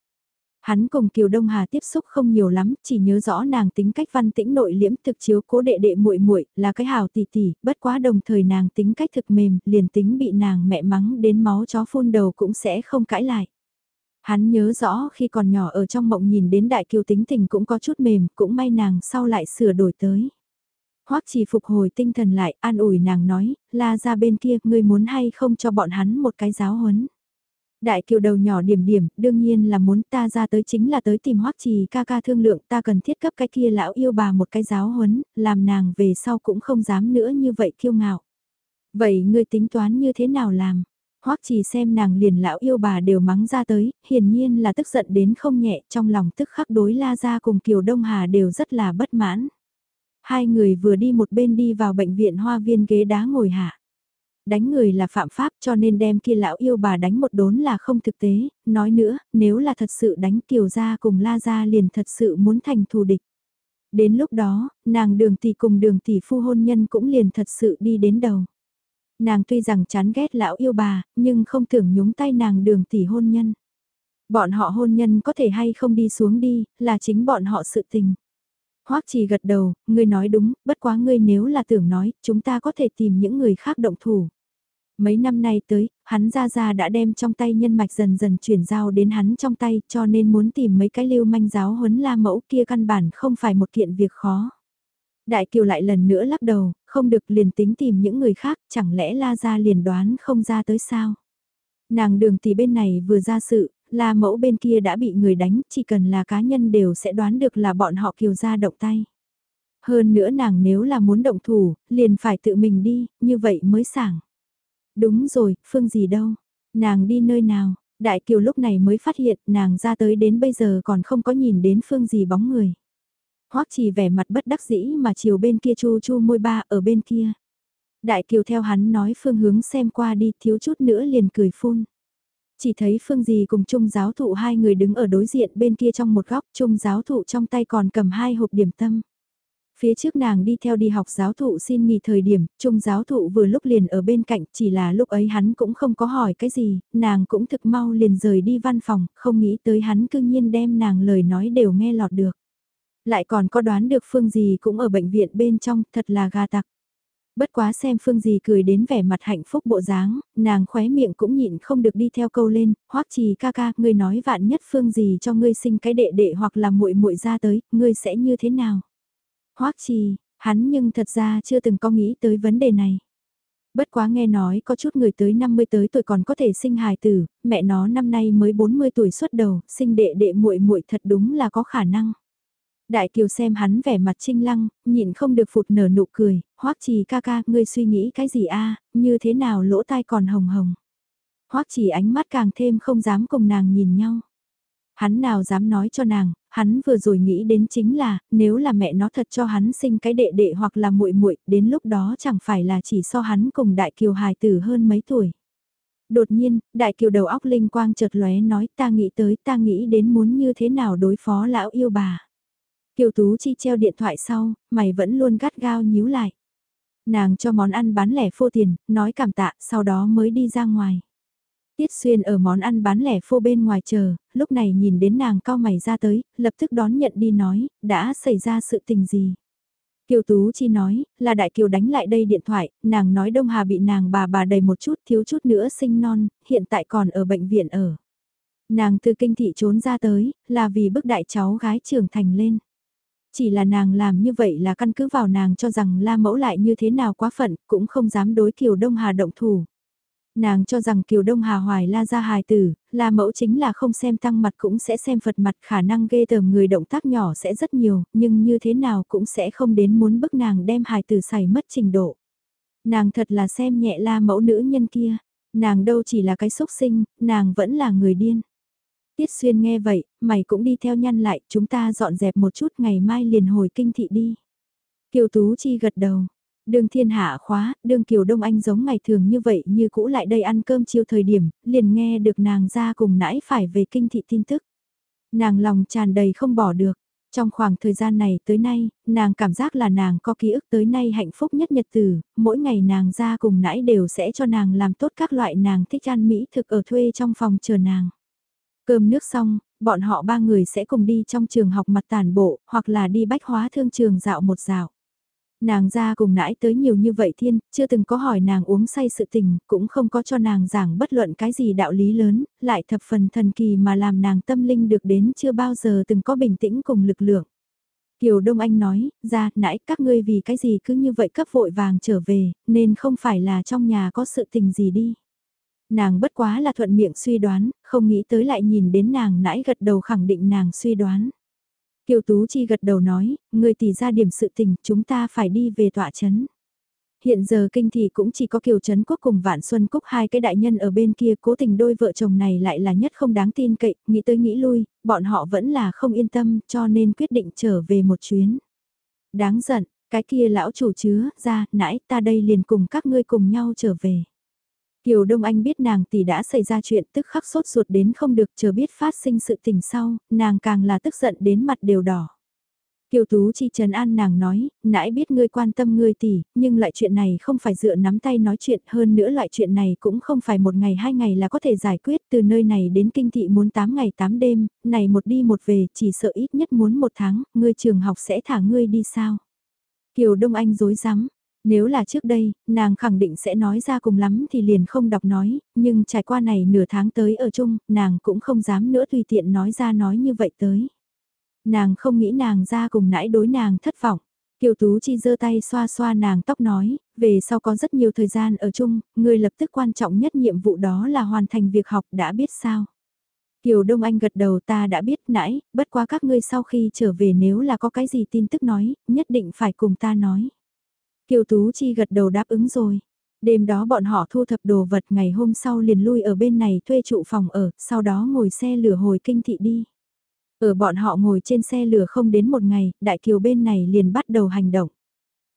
Hắn cùng Kiều Đông Hà tiếp xúc không nhiều lắm, chỉ nhớ rõ nàng tính cách văn tĩnh nội liễm thực chiếu cố đệ đệ muội muội là cái hào tỷ tỷ, bất quá đồng thời nàng tính cách thực mềm, liền tính bị nàng mẹ mắng đến máu chó phun đầu cũng sẽ không cãi lại. Hắn nhớ rõ khi còn nhỏ ở trong mộng nhìn đến đại kiều tính tình cũng có chút mềm, cũng may nàng sau lại sửa đổi tới. Hoắc chỉ phục hồi tinh thần lại, an ủi nàng nói, la ra bên kia, ngươi muốn hay không cho bọn hắn một cái giáo huấn. Đại kiều đầu nhỏ điểm điểm, đương nhiên là muốn ta ra tới chính là tới tìm hoắc trì ca ca thương lượng ta cần thiết cấp cái kia lão yêu bà một cái giáo huấn, làm nàng về sau cũng không dám nữa như vậy kiêu ngạo. Vậy ngươi tính toán như thế nào làm? Hoắc trì xem nàng liền lão yêu bà đều mắng ra tới, hiển nhiên là tức giận đến không nhẹ trong lòng tức khắc đối la ra cùng Kiều Đông Hà đều rất là bất mãn. Hai người vừa đi một bên đi vào bệnh viện hoa viên ghế đá ngồi hạ. Đánh người là phạm pháp cho nên đem kia lão yêu bà đánh một đốn là không thực tế, nói nữa, nếu là thật sự đánh Kiều ra cùng La ra liền thật sự muốn thành thù địch. Đến lúc đó, nàng đường tỷ cùng đường tỷ phu hôn nhân cũng liền thật sự đi đến đầu. Nàng tuy rằng chán ghét lão yêu bà, nhưng không tưởng nhúng tay nàng đường tỷ hôn nhân. Bọn họ hôn nhân có thể hay không đi xuống đi, là chính bọn họ sự tình. Hoắc Trì gật đầu, ngươi nói đúng, bất quá ngươi nếu là tưởng nói, chúng ta có thể tìm những người khác động thủ. Mấy năm nay tới, hắn ra ra đã đem trong tay nhân mạch dần dần chuyển giao đến hắn trong tay cho nên muốn tìm mấy cái lưu manh giáo huấn la mẫu kia căn bản không phải một kiện việc khó. Đại Kiều lại lần nữa lắc đầu, không được liền tính tìm những người khác, chẳng lẽ la ra liền đoán không ra tới sao? Nàng đường tỷ bên này vừa ra sự, La mẫu bên kia đã bị người đánh, chỉ cần là cá nhân đều sẽ đoán được là bọn họ kiều ra động tay. Hơn nữa nàng nếu là muốn động thủ, liền phải tự mình đi, như vậy mới sảng. Đúng rồi, Phương gì đâu? Nàng đi nơi nào? Đại kiều lúc này mới phát hiện nàng ra tới đến bây giờ còn không có nhìn đến Phương gì bóng người. Hoắc chỉ vẻ mặt bất đắc dĩ mà chiều bên kia chu chu môi ba ở bên kia. Đại kiều theo hắn nói phương hướng xem qua đi thiếu chút nữa liền cười phun. Chỉ thấy Phương Dì cùng Trung giáo thụ hai người đứng ở đối diện bên kia trong một góc, Trung giáo thụ trong tay còn cầm hai hộp điểm tâm. Phía trước nàng đi theo đi học giáo thụ xin nghỉ thời điểm, Trung giáo thụ vừa lúc liền ở bên cạnh, chỉ là lúc ấy hắn cũng không có hỏi cái gì, nàng cũng thực mau liền rời đi văn phòng, không nghĩ tới hắn cương nhiên đem nàng lời nói đều nghe lọt được. Lại còn có đoán được Phương Dì cũng ở bệnh viện bên trong, thật là gà tặc. Bất quá xem Phương gì cười đến vẻ mặt hạnh phúc bộ dáng, nàng khóe miệng cũng nhịn không được đi theo câu lên, hoắc trì ca ca, ngươi nói vạn nhất Phương gì cho ngươi sinh cái đệ đệ hoặc là muội muội ra tới, ngươi sẽ như thế nào? hoắc trì, hắn nhưng thật ra chưa từng có nghĩ tới vấn đề này. Bất quá nghe nói có chút người tới 50 tới tuổi còn có thể sinh hài tử, mẹ nó năm nay mới 40 tuổi xuất đầu, sinh đệ đệ muội muội thật đúng là có khả năng. Đại Kiều xem hắn vẻ mặt trinh lăng, nhịn không được phụt nở nụ cười, hoắc trì ca ca, ngươi suy nghĩ cái gì a như thế nào lỗ tai còn hồng hồng. hoắc trì ánh mắt càng thêm không dám cùng nàng nhìn nhau. Hắn nào dám nói cho nàng, hắn vừa rồi nghĩ đến chính là, nếu là mẹ nó thật cho hắn sinh cái đệ đệ hoặc là muội muội đến lúc đó chẳng phải là chỉ so hắn cùng Đại Kiều hài tử hơn mấy tuổi. Đột nhiên, Đại Kiều đầu óc linh quang chợt lóe nói ta nghĩ tới ta nghĩ đến muốn như thế nào đối phó lão yêu bà. Kiều Tú Chi treo điện thoại sau, mày vẫn luôn gắt gao nhíu lại. Nàng cho món ăn bán lẻ phô tiền, nói cảm tạ, sau đó mới đi ra ngoài. Tiết Xuyên ở món ăn bán lẻ phô bên ngoài chờ, lúc này nhìn đến nàng cao mày ra tới, lập tức đón nhận đi nói, đã xảy ra sự tình gì. Kiều Tú Chi nói, là Đại Kiều đánh lại đây điện thoại, nàng nói Đông Hà bị nàng bà bà đầy một chút thiếu chút nữa sinh non, hiện tại còn ở bệnh viện ở. Nàng từ kinh thị trốn ra tới, là vì bức đại cháu gái trưởng thành lên. Chỉ là nàng làm như vậy là căn cứ vào nàng cho rằng la mẫu lại như thế nào quá phận, cũng không dám đối Kiều Đông Hà động thủ. Nàng cho rằng Kiều Đông Hà hoài la ra hài tử, la mẫu chính là không xem tăng mặt cũng sẽ xem phật mặt khả năng ghê tởm người động tác nhỏ sẽ rất nhiều, nhưng như thế nào cũng sẽ không đến muốn bức nàng đem hài tử xảy mất trình độ. Nàng thật là xem nhẹ la mẫu nữ nhân kia, nàng đâu chỉ là cái xúc sinh, nàng vẫn là người điên. Tiết Xuyên nghe vậy, mày cũng đi theo nhăn lại, chúng ta dọn dẹp một chút ngày mai liền hồi kinh thị đi. Kiều Tú Chi gật đầu. Đường thiên hạ khóa, đường Kiều Đông Anh giống ngày thường như vậy như cũ lại đây ăn cơm chiều thời điểm, liền nghe được nàng ra cùng nãy phải về kinh thị tin tức. Nàng lòng tràn đầy không bỏ được. Trong khoảng thời gian này tới nay, nàng cảm giác là nàng có ký ức tới nay hạnh phúc nhất nhật từ, mỗi ngày nàng ra cùng nãy đều sẽ cho nàng làm tốt các loại nàng thích ăn mỹ thực ở thuê trong phòng chờ nàng. Cơm nước xong, bọn họ ba người sẽ cùng đi trong trường học mặt tàn bộ, hoặc là đi bách hóa thương trường dạo một dạo. Nàng ra cùng nãi tới nhiều như vậy thiên, chưa từng có hỏi nàng uống say sự tình, cũng không có cho nàng giảng bất luận cái gì đạo lý lớn, lại thập phần thần kỳ mà làm nàng tâm linh được đến chưa bao giờ từng có bình tĩnh cùng lực lượng. Kiều Đông Anh nói, ra, nãy các ngươi vì cái gì cứ như vậy cấp vội vàng trở về, nên không phải là trong nhà có sự tình gì đi nàng bất quá là thuận miệng suy đoán, không nghĩ tới lại nhìn đến nàng nãy gật đầu khẳng định nàng suy đoán. Kiều Tú Chi gật đầu nói, người tỷ ra điểm sự tình, chúng ta phải đi về tọa chấn. Hiện giờ kinh thị cũng chỉ có Kiều Trấn Quốc cùng Vạn Xuân Cúc hai cái đại nhân ở bên kia cố tình đôi vợ chồng này lại là nhất không đáng tin cậy, nghĩ tới nghĩ lui, bọn họ vẫn là không yên tâm cho nên quyết định trở về một chuyến. Đáng giận, cái kia lão chủ chứa, ra, nãy ta đây liền cùng các ngươi cùng nhau trở về. Kiều Đông Anh biết nàng tỷ đã xảy ra chuyện tức khắc sốt ruột đến không được chờ biết phát sinh sự tình sau, nàng càng là tức giận đến mặt đều đỏ. Kiều Tú Chi trần an nàng nói, nãy biết ngươi quan tâm ngươi tỷ, nhưng lại chuyện này không phải dựa nắm tay nói chuyện hơn nữa loại chuyện này cũng không phải một ngày hai ngày là có thể giải quyết từ nơi này đến kinh thị muốn 8 ngày 8 đêm, này một đi một về chỉ sợ ít nhất muốn một tháng, ngươi trường học sẽ thả ngươi đi sao. Kiều Đông Anh dối rắm nếu là trước đây, nàng khẳng định sẽ nói ra cùng lắm thì liền không đọc nói, nhưng trải qua này nửa tháng tới ở chung, nàng cũng không dám nữa tùy tiện nói ra nói như vậy tới. Nàng không nghĩ nàng ra cùng nãy đối nàng thất vọng. Kiều Tú Chi giơ tay xoa xoa nàng tóc nói, về sau có rất nhiều thời gian ở chung, người lập tức quan trọng nhất nhiệm vụ đó là hoàn thành việc học đã biết sao. Kiều Đông Anh gật đầu ta đã biết nãy, bất quá các ngươi sau khi trở về nếu là có cái gì tin tức nói, nhất định phải cùng ta nói. Kiều Tú Chi gật đầu đáp ứng rồi. Đêm đó bọn họ thu thập đồ vật ngày hôm sau liền lui ở bên này thuê trụ phòng ở, sau đó ngồi xe lửa hồi kinh thị đi. Ở bọn họ ngồi trên xe lửa không đến một ngày, Đại Kiều bên này liền bắt đầu hành động.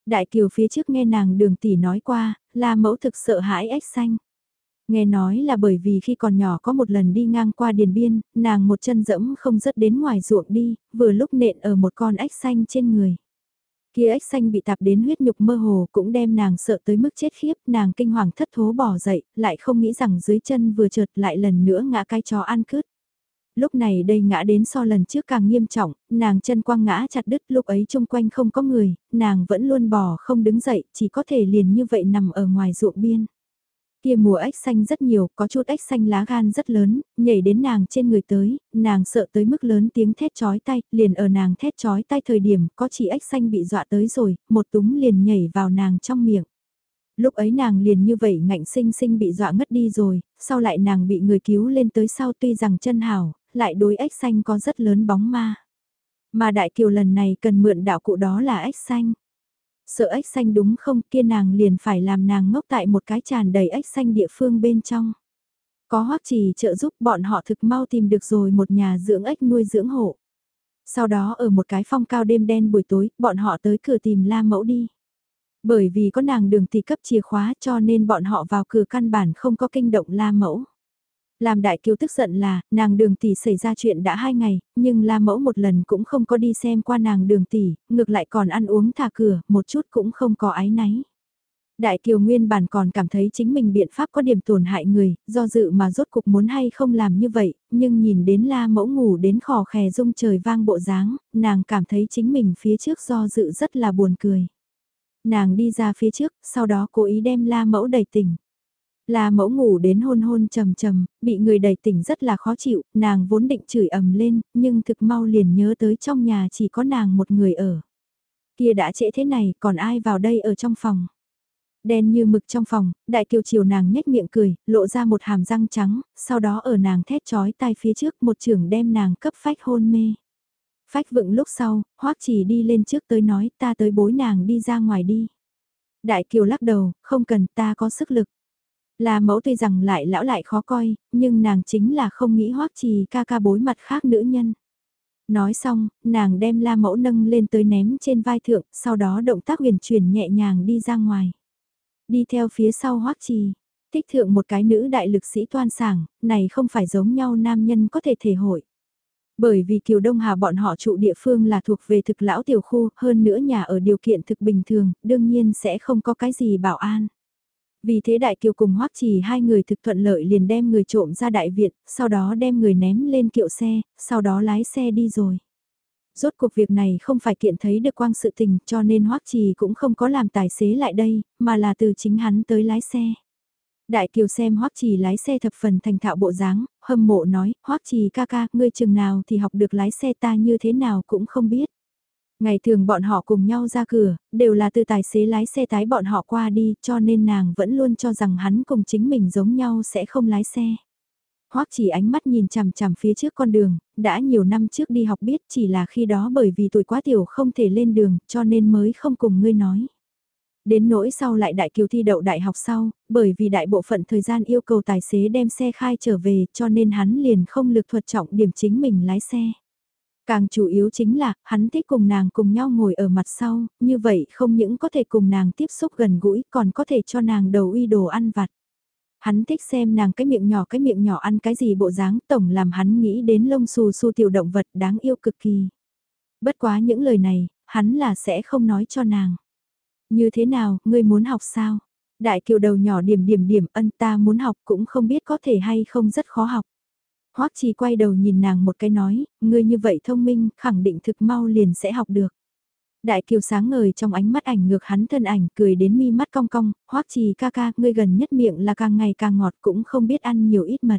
Đại Kiều phía trước nghe nàng đường tỷ nói qua, là mẫu thực sợ hãi ếch xanh. Nghe nói là bởi vì khi còn nhỏ có một lần đi ngang qua điền biên, nàng một chân dẫm không dứt đến ngoài ruộng đi, vừa lúc nện ở một con ếch xanh trên người. Kia ếch xanh bị tạp đến huyết nhục mơ hồ cũng đem nàng sợ tới mức chết khiếp, nàng kinh hoàng thất thố bỏ dậy, lại không nghĩ rằng dưới chân vừa trượt lại lần nữa ngã cái chó ăn cướp. Lúc này đây ngã đến so lần trước càng nghiêm trọng, nàng chân quăng ngã chặt đứt lúc ấy chung quanh không có người, nàng vẫn luôn bò không đứng dậy, chỉ có thể liền như vậy nằm ở ngoài ruộng biên. Kia mùa ếch xanh rất nhiều, có chút ếch xanh lá gan rất lớn, nhảy đến nàng trên người tới, nàng sợ tới mức lớn tiếng thét chói tay, liền ở nàng thét chói tay thời điểm có chỉ ếch xanh bị dọa tới rồi, một túng liền nhảy vào nàng trong miệng. Lúc ấy nàng liền như vậy ngạnh sinh sinh bị dọa ngất đi rồi, sau lại nàng bị người cứu lên tới sau tuy rằng chân hảo lại đối ếch xanh có rất lớn bóng ma. Mà đại kiều lần này cần mượn đạo cụ đó là ếch xanh. Sợ ếch xanh đúng không kia nàng liền phải làm nàng ngốc tại một cái tràn đầy ếch xanh địa phương bên trong. Có hoắc trì trợ giúp bọn họ thực mau tìm được rồi một nhà dưỡng ếch nuôi dưỡng hộ. Sau đó ở một cái phong cao đêm đen buổi tối, bọn họ tới cửa tìm la mẫu đi. Bởi vì có nàng đường tỷ cấp chìa khóa cho nên bọn họ vào cửa căn bản không có kinh động la mẫu. Làm đại kiều tức giận là, nàng đường tỷ xảy ra chuyện đã hai ngày, nhưng la mẫu một lần cũng không có đi xem qua nàng đường tỷ, ngược lại còn ăn uống thả cửa, một chút cũng không có ái náy. Đại kiều nguyên bản còn cảm thấy chính mình biện pháp có điểm tổn hại người, do dự mà rốt cục muốn hay không làm như vậy, nhưng nhìn đến la mẫu ngủ đến khò khè rung trời vang bộ dáng, nàng cảm thấy chính mình phía trước do dự rất là buồn cười. Nàng đi ra phía trước, sau đó cố ý đem la mẫu đẩy tỉnh. La mẫu ngủ đến hôn hôn trầm trầm, bị người đẩy tỉnh rất là khó chịu, nàng vốn định chửi ầm lên, nhưng thực mau liền nhớ tới trong nhà chỉ có nàng một người ở. Kia đã trễ thế này, còn ai vào đây ở trong phòng? Đen như mực trong phòng, đại kiều chiều nàng nhếch miệng cười, lộ ra một hàm răng trắng, sau đó ở nàng thét chói tai phía trước một trưởng đem nàng cấp phách hôn mê. Phách vựng lúc sau, hoắc chỉ đi lên trước tới nói ta tới bối nàng đi ra ngoài đi. Đại kiều lắc đầu, không cần ta có sức lực. Là mẫu tuy rằng lại lão lại khó coi, nhưng nàng chính là không nghĩ hoắc trì ca ca bối mặt khác nữ nhân. Nói xong, nàng đem la mẫu nâng lên tới ném trên vai thượng, sau đó động tác huyền chuyển nhẹ nhàng đi ra ngoài. Đi theo phía sau hoắc trì, thích thượng một cái nữ đại lực sĩ toan sảng, này không phải giống nhau nam nhân có thể thể hội. Bởi vì Kiều Đông Hà bọn họ trụ địa phương là thuộc về thực lão tiểu khu, hơn nữa nhà ở điều kiện thực bình thường, đương nhiên sẽ không có cái gì bảo an. Vì thế Đại Kiều cùng Hoắc Trì hai người thực thuận lợi liền đem người trộm ra đại viện, sau đó đem người ném lên kiệu xe, sau đó lái xe đi rồi. Rốt cuộc việc này không phải kiện thấy được quang sự tình cho nên Hoắc Trì cũng không có làm tài xế lại đây, mà là từ chính hắn tới lái xe. Đại Kiều xem Hoắc Trì lái xe thập phần thành thạo bộ dáng, hâm mộ nói, Hoắc Trì ca ca, ngươi chừng nào thì học được lái xe ta như thế nào cũng không biết. Ngày thường bọn họ cùng nhau ra cửa, đều là từ tài xế lái xe tái bọn họ qua đi, cho nên nàng vẫn luôn cho rằng hắn cùng chính mình giống nhau sẽ không lái xe. Hoắc chỉ ánh mắt nhìn chằm chằm phía trước con đường, đã nhiều năm trước đi học biết chỉ là khi đó bởi vì tuổi quá tiểu không thể lên đường, cho nên mới không cùng ngươi nói. Đến nỗi sau lại đại kiều thi đậu đại học sau, bởi vì đại bộ phận thời gian yêu cầu tài xế đem xe khai trở về cho nên hắn liền không lực thuật trọng điểm chính mình lái xe. Càng chủ yếu chính là, hắn thích cùng nàng cùng nhau ngồi ở mặt sau, như vậy không những có thể cùng nàng tiếp xúc gần gũi còn có thể cho nàng đầu uy đồ ăn vặt. Hắn thích xem nàng cái miệng nhỏ cái miệng nhỏ ăn cái gì bộ dáng tổng làm hắn nghĩ đến lông xù xù tiểu động vật đáng yêu cực kỳ. Bất quá những lời này, hắn là sẽ không nói cho nàng. Như thế nào, ngươi muốn học sao? Đại kiều đầu nhỏ điểm điểm điểm ân ta muốn học cũng không biết có thể hay không rất khó học. Hoắc trì quay đầu nhìn nàng một cái nói, ngươi như vậy thông minh, khẳng định thực mau liền sẽ học được. Đại kiều sáng ngời trong ánh mắt ảnh ngược hắn thân ảnh, cười đến mi mắt cong cong, Hoắc trì ca ca, ngươi gần nhất miệng là càng ngày càng ngọt cũng không biết ăn nhiều ít mật.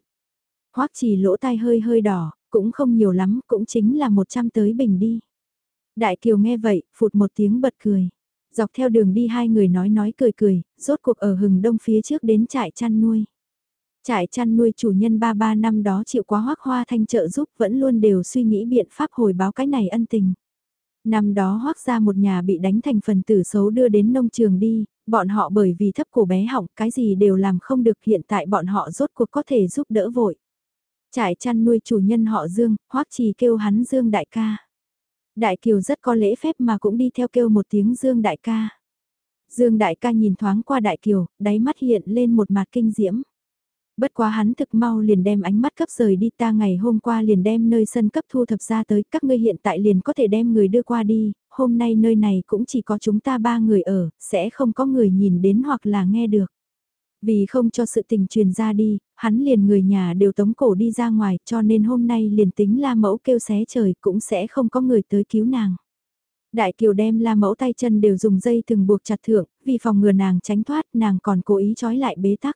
Hoắc trì lỗ tai hơi hơi đỏ, cũng không nhiều lắm, cũng chính là một trăm tới bình đi. Đại kiều nghe vậy, phụt một tiếng bật cười. Dọc theo đường đi hai người nói nói cười cười, rốt cuộc ở hừng đông phía trước đến trại chăn nuôi. Trại chăn nuôi chủ nhân ba ba năm đó chịu quá hoắc hoa thanh trợ giúp vẫn luôn đều suy nghĩ biện pháp hồi báo cái này ân tình. Năm đó hoắc ra một nhà bị đánh thành phần tử xấu đưa đến nông trường đi, bọn họ bởi vì thấp cổ bé hỏng cái gì đều làm không được hiện tại bọn họ rốt cuộc có thể giúp đỡ vội. Trại chăn nuôi chủ nhân họ Dương, hoắc trì kêu hắn Dương đại ca. Đại Kiều rất có lễ phép mà cũng đi theo kêu một tiếng Dương đại ca. Dương đại ca nhìn thoáng qua Đại Kiều, đáy mắt hiện lên một mặt kinh diễm. Bất quá hắn thực mau liền đem ánh mắt cấp rời đi ta ngày hôm qua liền đem nơi sân cấp thu thập ra tới các ngươi hiện tại liền có thể đem người đưa qua đi, hôm nay nơi này cũng chỉ có chúng ta ba người ở, sẽ không có người nhìn đến hoặc là nghe được. Vì không cho sự tình truyền ra đi, hắn liền người nhà đều tống cổ đi ra ngoài cho nên hôm nay liền tính la mẫu kêu xé trời cũng sẽ không có người tới cứu nàng. Đại kiều đem la mẫu tay chân đều dùng dây từng buộc chặt thượng, vì phòng ngừa nàng tránh thoát nàng còn cố ý trói lại bế tắc.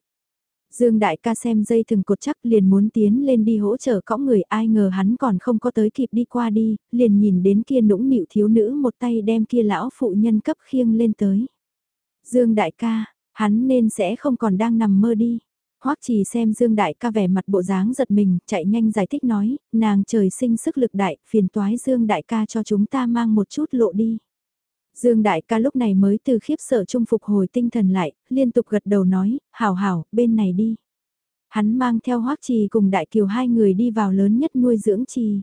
Dương đại ca xem dây thừng cột chắc liền muốn tiến lên đi hỗ trợ cõng người ai ngờ hắn còn không có tới kịp đi qua đi, liền nhìn đến kia nũng nịu thiếu nữ một tay đem kia lão phụ nhân cấp khiêng lên tới. Dương đại ca, hắn nên sẽ không còn đang nằm mơ đi. Hoắc Trì xem Dương Đại ca vẻ mặt bộ dáng giật mình, chạy nhanh giải thích nói, nàng trời sinh sức lực đại, phiền toái Dương Đại ca cho chúng ta mang một chút lộ đi. Dương Đại ca lúc này mới từ khiếp sợ trung phục hồi tinh thần lại, liên tục gật đầu nói, hảo hảo, bên này đi. Hắn mang theo Hoắc Trì cùng Đại Kiều hai người đi vào lớn nhất nuôi dưỡng trì.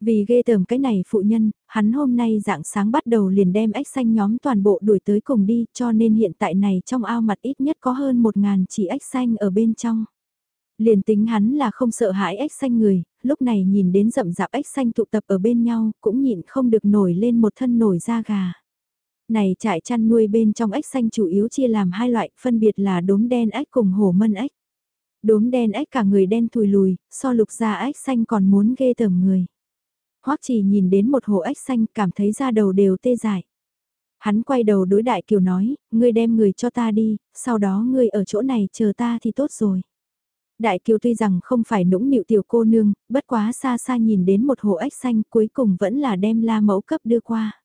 Vì ghê tởm cái này phụ nhân, hắn hôm nay dạng sáng bắt đầu liền đem ếch xanh nhóm toàn bộ đuổi tới cùng đi cho nên hiện tại này trong ao mặt ít nhất có hơn một ngàn chỉ ếch xanh ở bên trong. Liền tính hắn là không sợ hãi ếch xanh người, lúc này nhìn đến rậm rạp ếch xanh tụ tập ở bên nhau cũng nhịn không được nổi lên một thân nổi da gà. Này trại chăn nuôi bên trong ếch xanh chủ yếu chia làm hai loại, phân biệt là đốm đen ếch cùng hổ mân ếch. Đốm đen ếch cả người đen thùi lùi, so lục da ếch xanh còn muốn ghê tởm người. Hoắc chỉ nhìn đến một hồ ếch xanh cảm thấy da đầu đều tê dại. Hắn quay đầu đối đại kiều nói, ngươi đem người cho ta đi, sau đó ngươi ở chỗ này chờ ta thì tốt rồi. Đại kiều tuy rằng không phải nũng nịu tiểu cô nương, bất quá xa xa nhìn đến một hồ ếch xanh cuối cùng vẫn là đem la mẫu cấp đưa qua.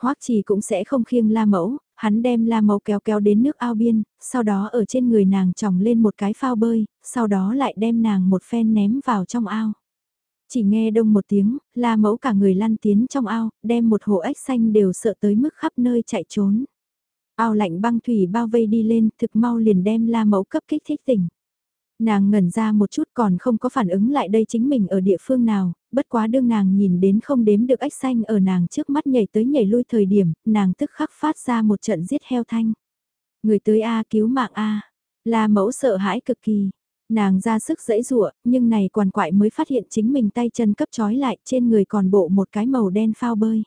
Hoắc chỉ cũng sẽ không khiêng la mẫu, hắn đem la mẫu kéo kéo đến nước ao biên, sau đó ở trên người nàng tròng lên một cái phao bơi, sau đó lại đem nàng một phen ném vào trong ao. Chỉ nghe đông một tiếng, la mẫu cả người lăn tiến trong ao, đem một hồ ếch xanh đều sợ tới mức khắp nơi chạy trốn. Ao lạnh băng thủy bao vây đi lên, thực mau liền đem la mẫu cấp kích thích tỉnh. Nàng ngẩn ra một chút còn không có phản ứng lại đây chính mình ở địa phương nào, bất quá đương nàng nhìn đến không đếm được ếch xanh ở nàng trước mắt nhảy tới nhảy lui thời điểm, nàng tức khắc phát ra một trận giết heo thanh. Người tới A cứu mạng A, là mẫu sợ hãi cực kỳ, Nàng ra sức dẫy rụa, nhưng này quằn quại mới phát hiện chính mình tay chân cấp trói lại trên người còn bộ một cái màu đen phao bơi.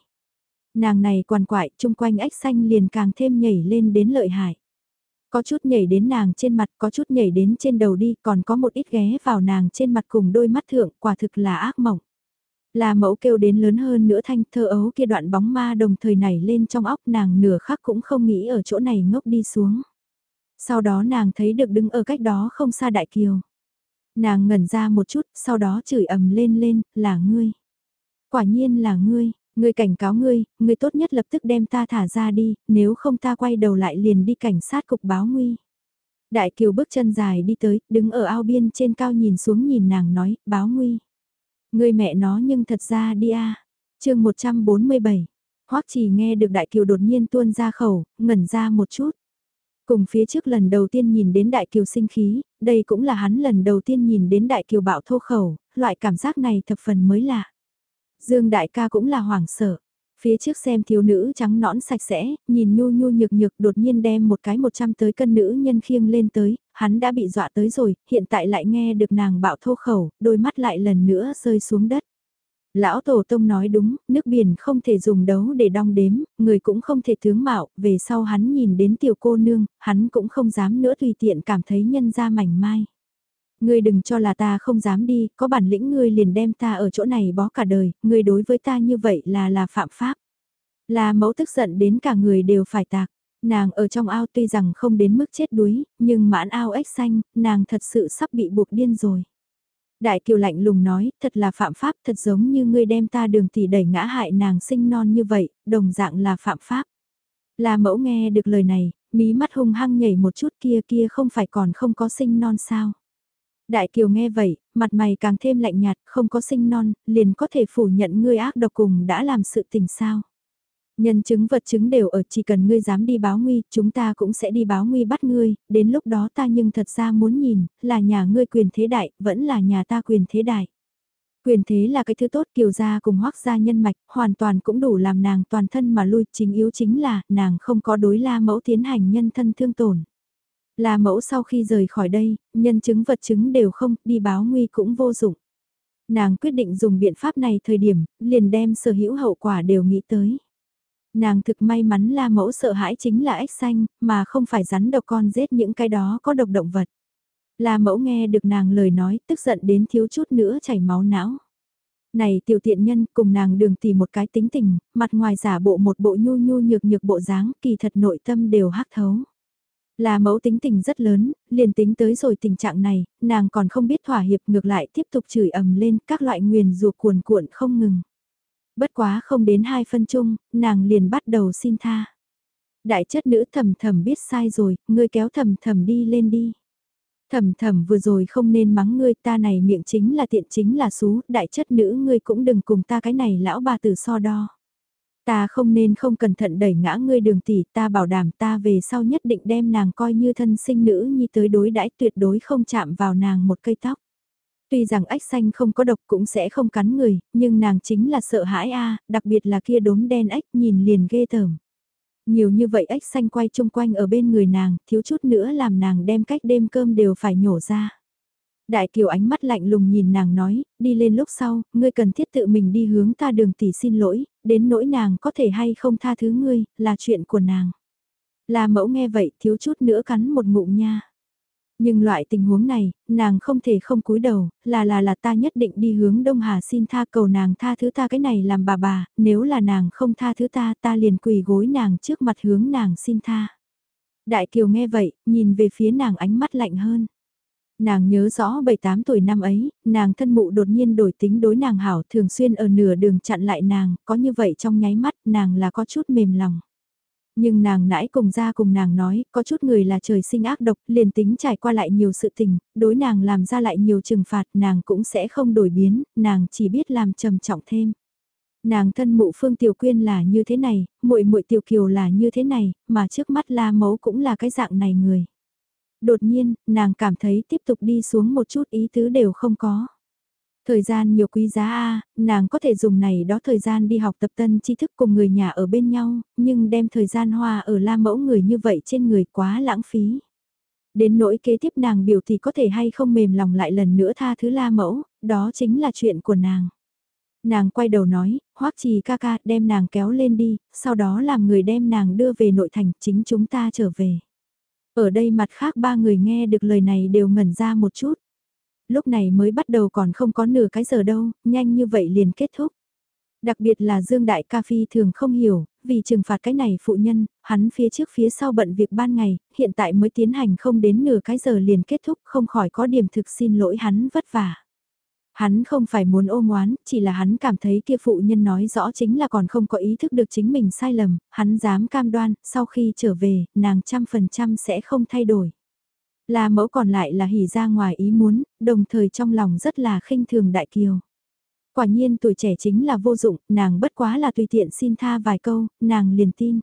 Nàng này quằn quại chung quanh ếch xanh liền càng thêm nhảy lên đến lợi hại. Có chút nhảy đến nàng trên mặt, có chút nhảy đến trên đầu đi, còn có một ít ghé vào nàng trên mặt cùng đôi mắt thượng, quả thực là ác mộng. Là mẫu kêu đến lớn hơn nữa thanh thơ ấu kia đoạn bóng ma đồng thời nảy lên trong óc nàng nửa khắc cũng không nghĩ ở chỗ này ngốc đi xuống. Sau đó nàng thấy được đứng ở cách đó không xa đại kiều. Nàng ngẩn ra một chút, sau đó chửi ầm lên lên, là ngươi. Quả nhiên là ngươi, ngươi cảnh cáo ngươi, ngươi tốt nhất lập tức đem ta thả ra đi, nếu không ta quay đầu lại liền đi cảnh sát cục báo nguy. Đại kiều bước chân dài đi tới, đứng ở ao biên trên cao nhìn xuống nhìn nàng nói, báo nguy. Ngươi mẹ nó nhưng thật ra đi a à. chương 147, hoắc chỉ nghe được đại kiều đột nhiên tuôn ra khẩu, ngẩn ra một chút. Cùng phía trước lần đầu tiên nhìn đến Đại Kiều sinh khí, đây cũng là hắn lần đầu tiên nhìn đến Đại Kiều bạo thô khẩu, loại cảm giác này thập phần mới lạ. Dương Đại ca cũng là hoảng sợ. Phía trước xem thiếu nữ trắng nõn sạch sẽ, nhìn nhu nhu nhược nhược đột nhiên đem một cái 100 tới cân nữ nhân khiêng lên tới, hắn đã bị dọa tới rồi, hiện tại lại nghe được nàng bạo thô khẩu, đôi mắt lại lần nữa rơi xuống đất. Lão Tổ Tông nói đúng, nước biển không thể dùng đấu để đong đếm, người cũng không thể tướng mạo, về sau hắn nhìn đến tiểu cô nương, hắn cũng không dám nữa tùy tiện cảm thấy nhân ra mảnh mai. Ngươi đừng cho là ta không dám đi, có bản lĩnh ngươi liền đem ta ở chỗ này bó cả đời, ngươi đối với ta như vậy là là phạm pháp. Là mẫu tức giận đến cả người đều phải tạc, nàng ở trong ao tuy rằng không đến mức chết đuối, nhưng mãn ao ếch xanh, nàng thật sự sắp bị buộc điên rồi. Đại kiều lạnh lùng nói, thật là phạm pháp, thật giống như ngươi đem ta đường tỷ đẩy ngã hại nàng sinh non như vậy, đồng dạng là phạm pháp. Là mẫu nghe được lời này, mí mắt hung hăng nhảy một chút kia kia không phải còn không có sinh non sao. Đại kiều nghe vậy, mặt mày càng thêm lạnh nhạt, không có sinh non, liền có thể phủ nhận ngươi ác độc cùng đã làm sự tình sao. Nhân chứng vật chứng đều ở chỉ cần ngươi dám đi báo nguy, chúng ta cũng sẽ đi báo nguy bắt ngươi, đến lúc đó ta nhưng thật ra muốn nhìn, là nhà ngươi quyền thế đại, vẫn là nhà ta quyền thế đại. Quyền thế là cái thứ tốt kiều gia cùng hoác gia nhân mạch, hoàn toàn cũng đủ làm nàng toàn thân mà lui, chính yếu chính là, nàng không có đối la mẫu tiến hành nhân thân thương tổn. La mẫu sau khi rời khỏi đây, nhân chứng vật chứng đều không, đi báo nguy cũng vô dụng. Nàng quyết định dùng biện pháp này thời điểm, liền đem sở hữu hậu quả đều nghĩ tới. Nàng thực may mắn la mẫu sợ hãi chính là ếch xanh, mà không phải rắn độc con giết những cái đó có độc động vật. La mẫu nghe được nàng lời nói, tức giận đến thiếu chút nữa chảy máu não. Này tiểu tiện nhân cùng nàng đường tìm một cái tính tình, mặt ngoài giả bộ một bộ nhu nhu nhược nhược bộ dáng, kỳ thật nội tâm đều hắc thấu. Là mẫu tính tình rất lớn, liền tính tới rồi tình trạng này, nàng còn không biết thỏa hiệp ngược lại tiếp tục chửi ầm lên các loại nguyền rùa cuồn cuộn không ngừng. Bất quá không đến hai phân chung, nàng liền bắt đầu xin tha. Đại chất nữ thầm thầm biết sai rồi, ngươi kéo thầm thầm đi lên đi. Thầm thầm vừa rồi không nên mắng ngươi ta này miệng chính là tiện chính là xú, đại chất nữ ngươi cũng đừng cùng ta cái này lão bà tử so đo. Ta không nên không cẩn thận đẩy ngã ngươi đường tỷ ta bảo đảm ta về sau nhất định đem nàng coi như thân sinh nữ nhi tới đối đãi tuyệt đối không chạm vào nàng một cây tóc. Tuy rằng ếch xanh không có độc cũng sẽ không cắn người, nhưng nàng chính là sợ hãi a đặc biệt là kia đốm đen ếch nhìn liền ghê tởm. Nhiều như vậy ếch xanh quay chung quanh ở bên người nàng, thiếu chút nữa làm nàng đem cách đêm cơm đều phải nhổ ra. Đại kiều ánh mắt lạnh lùng nhìn nàng nói, đi lên lúc sau, ngươi cần thiết tự mình đi hướng ta đường tỷ xin lỗi, đến nỗi nàng có thể hay không tha thứ ngươi, là chuyện của nàng. Là mẫu nghe vậy thiếu chút nữa cắn một ngụm nha. Nhưng loại tình huống này, nàng không thể không cúi đầu, là là là ta nhất định đi hướng Đông Hà xin tha cầu nàng tha thứ ta cái này làm bà bà, nếu là nàng không tha thứ ta ta liền quỳ gối nàng trước mặt hướng nàng xin tha. Đại Kiều nghe vậy, nhìn về phía nàng ánh mắt lạnh hơn. Nàng nhớ rõ 7-8 tuổi năm ấy, nàng thân mụ đột nhiên đổi tính đối nàng hảo thường xuyên ở nửa đường chặn lại nàng, có như vậy trong nháy mắt nàng là có chút mềm lòng. Nhưng nàng nãy cùng ra cùng nàng nói, có chút người là trời sinh ác độc, liền tính trải qua lại nhiều sự tình, đối nàng làm ra lại nhiều trừng phạt, nàng cũng sẽ không đổi biến, nàng chỉ biết làm trầm trọng thêm. Nàng thân mụ Phương Tiểu Quyên là như thế này, muội muội Tiểu Kiều là như thế này, mà trước mắt La Mấu cũng là cái dạng này người. Đột nhiên, nàng cảm thấy tiếp tục đi xuống một chút ý tứ đều không có. Thời gian nhiều quý giá a nàng có thể dùng này đó thời gian đi học tập tân tri thức cùng người nhà ở bên nhau, nhưng đem thời gian hoa ở la mẫu người như vậy trên người quá lãng phí. Đến nỗi kế tiếp nàng biểu thì có thể hay không mềm lòng lại lần nữa tha thứ la mẫu, đó chính là chuyện của nàng. Nàng quay đầu nói, hoắc trì ca ca đem nàng kéo lên đi, sau đó làm người đem nàng đưa về nội thành chính chúng ta trở về. Ở đây mặt khác ba người nghe được lời này đều ngẩn ra một chút lúc này mới bắt đầu còn không có nửa cái giờ đâu, nhanh như vậy liền kết thúc. Đặc biệt là Dương Đại Ca Phi thường không hiểu, vì trừng phạt cái này phụ nhân, hắn phía trước phía sau bận việc ban ngày, hiện tại mới tiến hành không đến nửa cái giờ liền kết thúc không khỏi có điểm thực xin lỗi hắn vất vả. Hắn không phải muốn ôm oán, chỉ là hắn cảm thấy kia phụ nhân nói rõ chính là còn không có ý thức được chính mình sai lầm, hắn dám cam đoan, sau khi trở về, nàng trăm phần trăm sẽ không thay đổi. là mẫu còn lại là hỉ ra ngoài ý muốn, đồng thời trong lòng rất là khinh thường đại kiều. Quả nhiên tuổi trẻ chính là vô dụng, nàng bất quá là tùy tiện xin tha vài câu, nàng liền tin.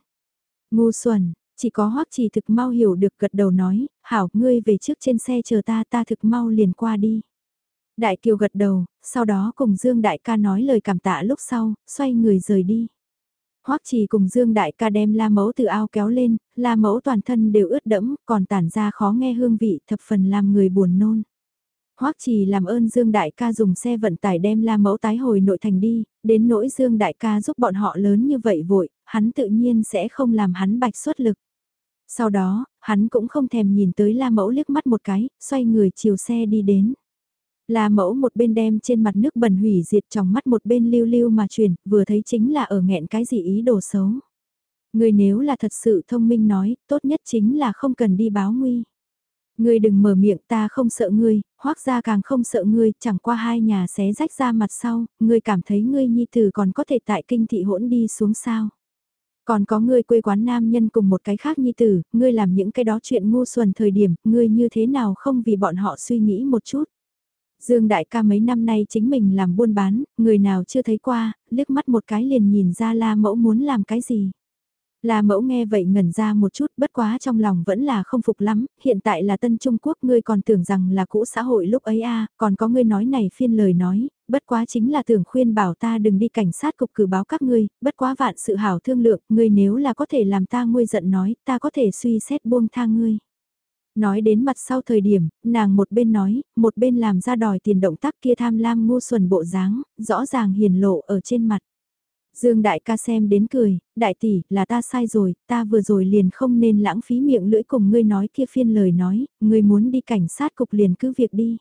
Ngu xuẩn, chỉ có hoắc trì thực mau hiểu được gật đầu nói, hảo, ngươi về trước trên xe chờ ta ta thực mau liền qua đi. Đại kiều gật đầu, sau đó cùng Dương Đại ca nói lời cảm tạ lúc sau, xoay người rời đi. Hoắc Trì cùng Dương Đại ca đem La Mẫu từ ao kéo lên, La Mẫu toàn thân đều ướt đẫm, còn tản ra khó nghe hương vị thập phần làm người buồn nôn. Hoắc Trì làm ơn Dương Đại ca dùng xe vận tải đem La Mẫu tái hồi nội thành đi, đến nỗi Dương Đại ca giúp bọn họ lớn như vậy vội, hắn tự nhiên sẽ không làm hắn bạch xuất lực. Sau đó, hắn cũng không thèm nhìn tới La Mẫu liếc mắt một cái, xoay người chiều xe đi đến. La mẫu một bên đem trên mặt nước bẩn hủy diệt trong mắt một bên lưu lưu mà truyền, vừa thấy chính là ở nghẹn cái gì ý đồ xấu. Người nếu là thật sự thông minh nói, tốt nhất chính là không cần đi báo nguy. Ngươi đừng mở miệng ta không sợ ngươi, hoác ra càng không sợ ngươi, chẳng qua hai nhà xé rách ra mặt sau, ngươi cảm thấy ngươi nhi tử còn có thể tại kinh thị hỗn đi xuống sao. Còn có ngươi quê quán nam nhân cùng một cái khác nhi tử, ngươi làm những cái đó chuyện ngu xuẩn thời điểm, ngươi như thế nào không vì bọn họ suy nghĩ một chút. Dương đại ca mấy năm nay chính mình làm buôn bán, người nào chưa thấy qua, liếc mắt một cái liền nhìn ra la mẫu muốn làm cái gì. La mẫu nghe vậy ngẩn ra một chút bất quá trong lòng vẫn là không phục lắm, hiện tại là tân Trung Quốc ngươi còn tưởng rằng là cũ xã hội lúc ấy a à, còn có ngươi nói này phiên lời nói, bất quá chính là tưởng khuyên bảo ta đừng đi cảnh sát cục cử báo các ngươi, bất quá vạn sự hảo thương lượng, ngươi nếu là có thể làm ta nguôi giận nói, ta có thể suy xét buông tha ngươi. Nói đến mặt sau thời điểm, nàng một bên nói, một bên làm ra đòi tiền động tác kia tham lam ngu xuẩn bộ dáng, rõ ràng hiền lộ ở trên mặt. Dương đại ca xem đến cười, đại tỷ, là ta sai rồi, ta vừa rồi liền không nên lãng phí miệng lưỡi cùng ngươi nói kia phiên lời nói, ngươi muốn đi cảnh sát cục liền cứ việc đi.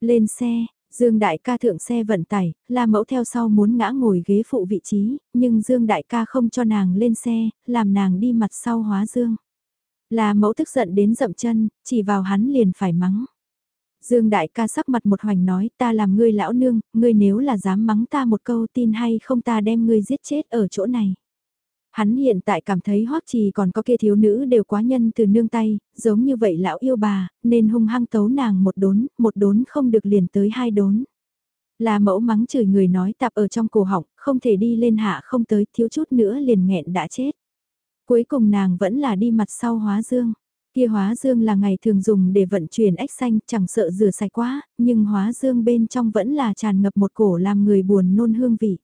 Lên xe, Dương đại ca thượng xe vận tải, La Mẫu theo sau muốn ngã ngồi ghế phụ vị trí, nhưng Dương đại ca không cho nàng lên xe, làm nàng đi mặt sau hóa Dương. Là mẫu tức giận đến dậm chân, chỉ vào hắn liền phải mắng. Dương đại ca sắc mặt một hoành nói ta làm ngươi lão nương, ngươi nếu là dám mắng ta một câu tin hay không ta đem ngươi giết chết ở chỗ này. Hắn hiện tại cảm thấy hoắc trì còn có kia thiếu nữ đều quá nhân từ nương tay, giống như vậy lão yêu bà, nên hung hăng tấu nàng một đốn, một đốn không được liền tới hai đốn. Là mẫu mắng chửi người nói tạp ở trong cổ họng, không thể đi lên hạ không tới, thiếu chút nữa liền nghẹn đã chết. Cuối cùng nàng vẫn là đi mặt sau hóa dương. Kia hóa dương là ngày thường dùng để vận chuyển ếch xanh chẳng sợ rửa sạch quá, nhưng hóa dương bên trong vẫn là tràn ngập một cổ làm người buồn nôn hương vị.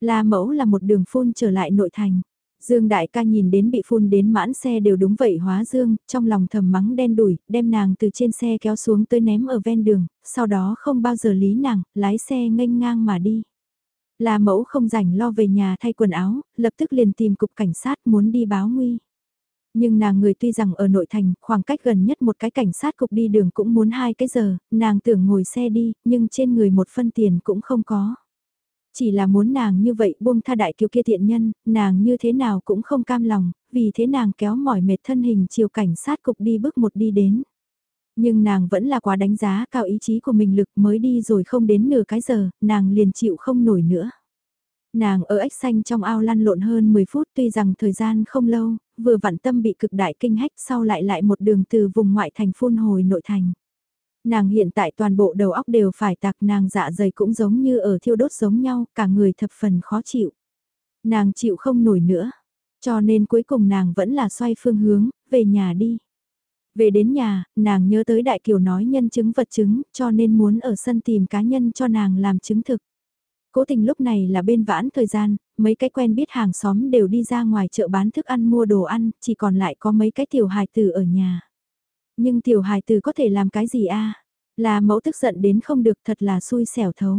La mẫu là một đường phun trở lại nội thành. Dương đại ca nhìn đến bị phun đến mãn xe đều đúng vậy hóa dương, trong lòng thầm mắng đen đủi, đem nàng từ trên xe kéo xuống tới ném ở ven đường, sau đó không bao giờ lý nàng, lái xe nghênh ngang mà đi. La mẫu không rảnh lo về nhà thay quần áo, lập tức liền tìm cục cảnh sát muốn đi báo nguy. Nhưng nàng người tuy rằng ở nội thành, khoảng cách gần nhất một cái cảnh sát cục đi đường cũng muốn hai cái giờ, nàng tưởng ngồi xe đi, nhưng trên người một phân tiền cũng không có. Chỉ là muốn nàng như vậy buông tha đại kiều kia thiện nhân, nàng như thế nào cũng không cam lòng, vì thế nàng kéo mỏi mệt thân hình chiều cảnh sát cục đi bước một đi đến. Nhưng nàng vẫn là quá đánh giá cao ý chí của mình lực mới đi rồi không đến nửa cái giờ, nàng liền chịu không nổi nữa. Nàng ở ếch xanh trong ao lăn lộn hơn 10 phút tuy rằng thời gian không lâu, vừa vặn tâm bị cực đại kinh hách sau lại lại một đường từ vùng ngoại thành phun hồi nội thành. Nàng hiện tại toàn bộ đầu óc đều phải tạc nàng dạ dày cũng giống như ở thiêu đốt giống nhau, cả người thập phần khó chịu. Nàng chịu không nổi nữa, cho nên cuối cùng nàng vẫn là xoay phương hướng, về nhà đi. Về đến nhà, nàng nhớ tới Đại Kiều nói nhân chứng vật chứng, cho nên muốn ở sân tìm cá nhân cho nàng làm chứng thực. Cố tình lúc này là bên vãn thời gian, mấy cái quen biết hàng xóm đều đi ra ngoài chợ bán thức ăn mua đồ ăn, chỉ còn lại có mấy cái tiểu hài tử ở nhà. Nhưng tiểu hài tử có thể làm cái gì a? Là mẫu tức giận đến không được thật là xui xẻo thấu.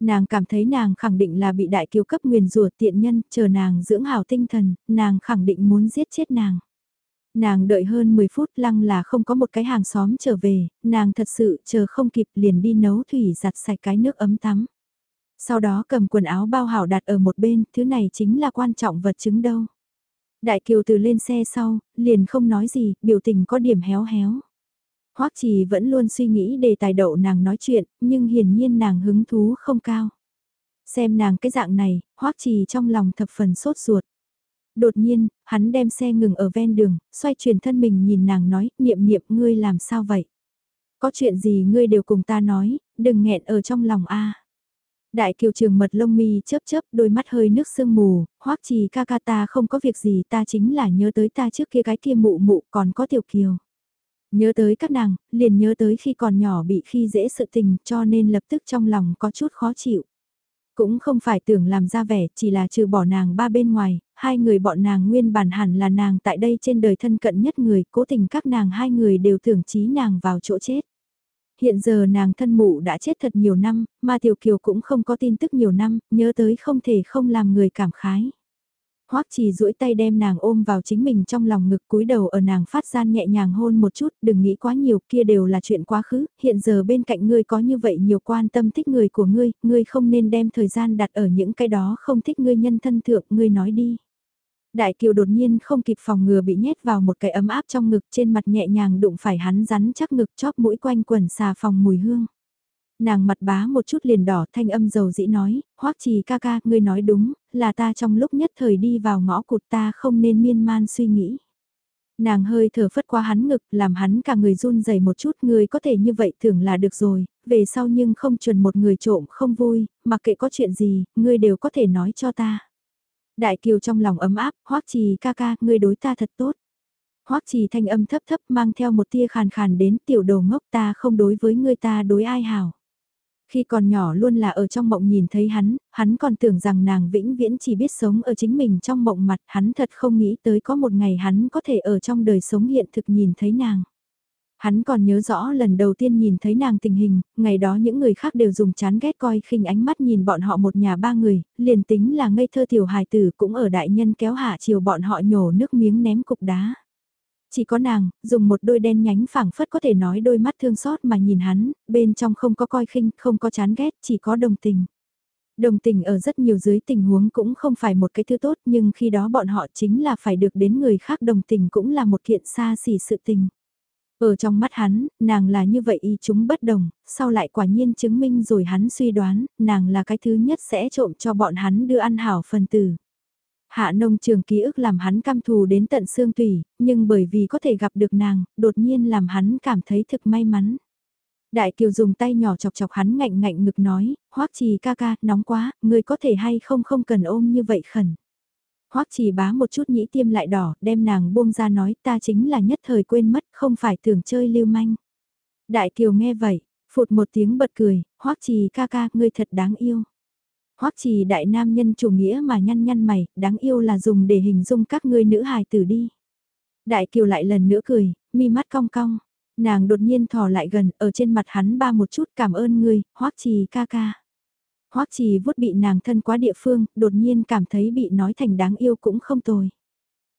Nàng cảm thấy nàng khẳng định là bị đại kiều cấp nguyền rủa tiện nhân, chờ nàng dưỡng hảo tinh thần, nàng khẳng định muốn giết chết nàng. Nàng đợi hơn 10 phút lăng là không có một cái hàng xóm trở về, nàng thật sự chờ không kịp liền đi nấu thủy giặt sạch cái nước ấm tắm. Sau đó cầm quần áo bao hảo đặt ở một bên, thứ này chính là quan trọng vật chứng đâu. Đại Kiều từ lên xe sau, liền không nói gì, biểu tình có điểm héo héo. Hoắc Trì vẫn luôn suy nghĩ đề tài đậu nàng nói chuyện, nhưng hiển nhiên nàng hứng thú không cao. Xem nàng cái dạng này, Hoắc Trì trong lòng thập phần sốt ruột. Đột nhiên, hắn đem xe ngừng ở ven đường, xoay chuyển thân mình nhìn nàng nói, niệm niệm ngươi làm sao vậy? Có chuyện gì ngươi đều cùng ta nói, đừng nghẹn ở trong lòng a. Đại kiều trường mật lông mi chớp chớp đôi mắt hơi nước sương mù, hoắc trì ca ca ta không có việc gì ta chính là nhớ tới ta trước kia cái kia mụ mụ còn có tiểu kiều. Nhớ tới các nàng, liền nhớ tới khi còn nhỏ bị khi dễ sự tình cho nên lập tức trong lòng có chút khó chịu. Cũng không phải tưởng làm ra vẻ, chỉ là trừ bỏ nàng ba bên ngoài, hai người bọn nàng nguyên bản hẳn là nàng tại đây trên đời thân cận nhất người, cố tình các nàng hai người đều tưởng trí nàng vào chỗ chết hiện giờ nàng thân mụ đã chết thật nhiều năm, mà Tiểu Kiều cũng không có tin tức nhiều năm, nhớ tới không thể không làm người cảm khái. Hoắc trì duỗi tay đem nàng ôm vào chính mình trong lòng ngực cúi đầu ở nàng phát gian nhẹ nhàng hôn một chút, đừng nghĩ quá nhiều kia đều là chuyện quá khứ, hiện giờ bên cạnh ngươi có như vậy nhiều quan tâm thích người của ngươi, ngươi không nên đem thời gian đặt ở những cái đó không thích ngươi nhân thân thượng, ngươi nói đi. Đại Kiều đột nhiên không kịp phòng ngừa bị nhét vào một cái ấm áp trong ngực trên mặt nhẹ nhàng đụng phải hắn rắn chắc ngực chóp mũi quanh quần xà phòng mùi hương. Nàng mặt bá một chút liền đỏ thanh âm dầu dĩ nói, hoắc trì ca ca, ngươi nói đúng, là ta trong lúc nhất thời đi vào ngõ cụt ta không nên miên man suy nghĩ. Nàng hơi thở phất qua hắn ngực, làm hắn cả người run rẩy một chút, người có thể như vậy thường là được rồi, về sau nhưng không chuẩn một người trộm không vui, mặc kệ có chuyện gì, ngươi đều có thể nói cho ta. Đại kiều trong lòng ấm áp, hoắc trì ca ca, ngươi đối ta thật tốt. hoắc trì thanh âm thấp thấp mang theo một tia khàn khàn đến tiểu đồ ngốc ta không đối với ngươi ta đối ai hảo. Khi còn nhỏ luôn là ở trong mộng nhìn thấy hắn, hắn còn tưởng rằng nàng vĩnh viễn chỉ biết sống ở chính mình trong mộng mặt, hắn thật không nghĩ tới có một ngày hắn có thể ở trong đời sống hiện thực nhìn thấy nàng. Hắn còn nhớ rõ lần đầu tiên nhìn thấy nàng tình hình, ngày đó những người khác đều dùng chán ghét coi khinh ánh mắt nhìn bọn họ một nhà ba người, liền tính là ngây thơ tiểu hài tử cũng ở đại nhân kéo hạ chiều bọn họ nhổ nước miếng ném cục đá. Chỉ có nàng, dùng một đôi đen nhánh phẳng phất có thể nói đôi mắt thương xót mà nhìn hắn, bên trong không có coi khinh, không có chán ghét, chỉ có đồng tình. Đồng tình ở rất nhiều dưới tình huống cũng không phải một cái thứ tốt nhưng khi đó bọn họ chính là phải được đến người khác đồng tình cũng là một kiện xa xỉ sự tình. Ở trong mắt hắn, nàng là như vậy y chúng bất đồng, sau lại quả nhiên chứng minh rồi hắn suy đoán, nàng là cái thứ nhất sẽ trộm cho bọn hắn đưa ăn hảo phần tử. Hạ nông trường ký ức làm hắn cam thù đến tận xương tủy, nhưng bởi vì có thể gặp được nàng, đột nhiên làm hắn cảm thấy thực may mắn. Đại Kiều dùng tay nhỏ chọc chọc hắn ngạnh ngạnh ngực nói, hoắc trì ca ca, nóng quá, người có thể hay không không cần ôm như vậy khẩn hoắc trì bá một chút nhĩ tiêm lại đỏ, đem nàng buông ra nói ta chính là nhất thời quên mất, không phải thường chơi lưu manh. Đại Kiều nghe vậy, phụt một tiếng bật cười, hoắc trì ca ca, ngươi thật đáng yêu. hoắc trì đại nam nhân chủ nghĩa mà nhăn nhăn mày, đáng yêu là dùng để hình dung các ngươi nữ hài tử đi. Đại Kiều lại lần nữa cười, mi mắt cong cong. Nàng đột nhiên thò lại gần, ở trên mặt hắn ba một chút cảm ơn ngươi, hoắc trì ca ca. Hoắc trì vuốt bị nàng thân quá địa phương, đột nhiên cảm thấy bị nói thành đáng yêu cũng không tồi.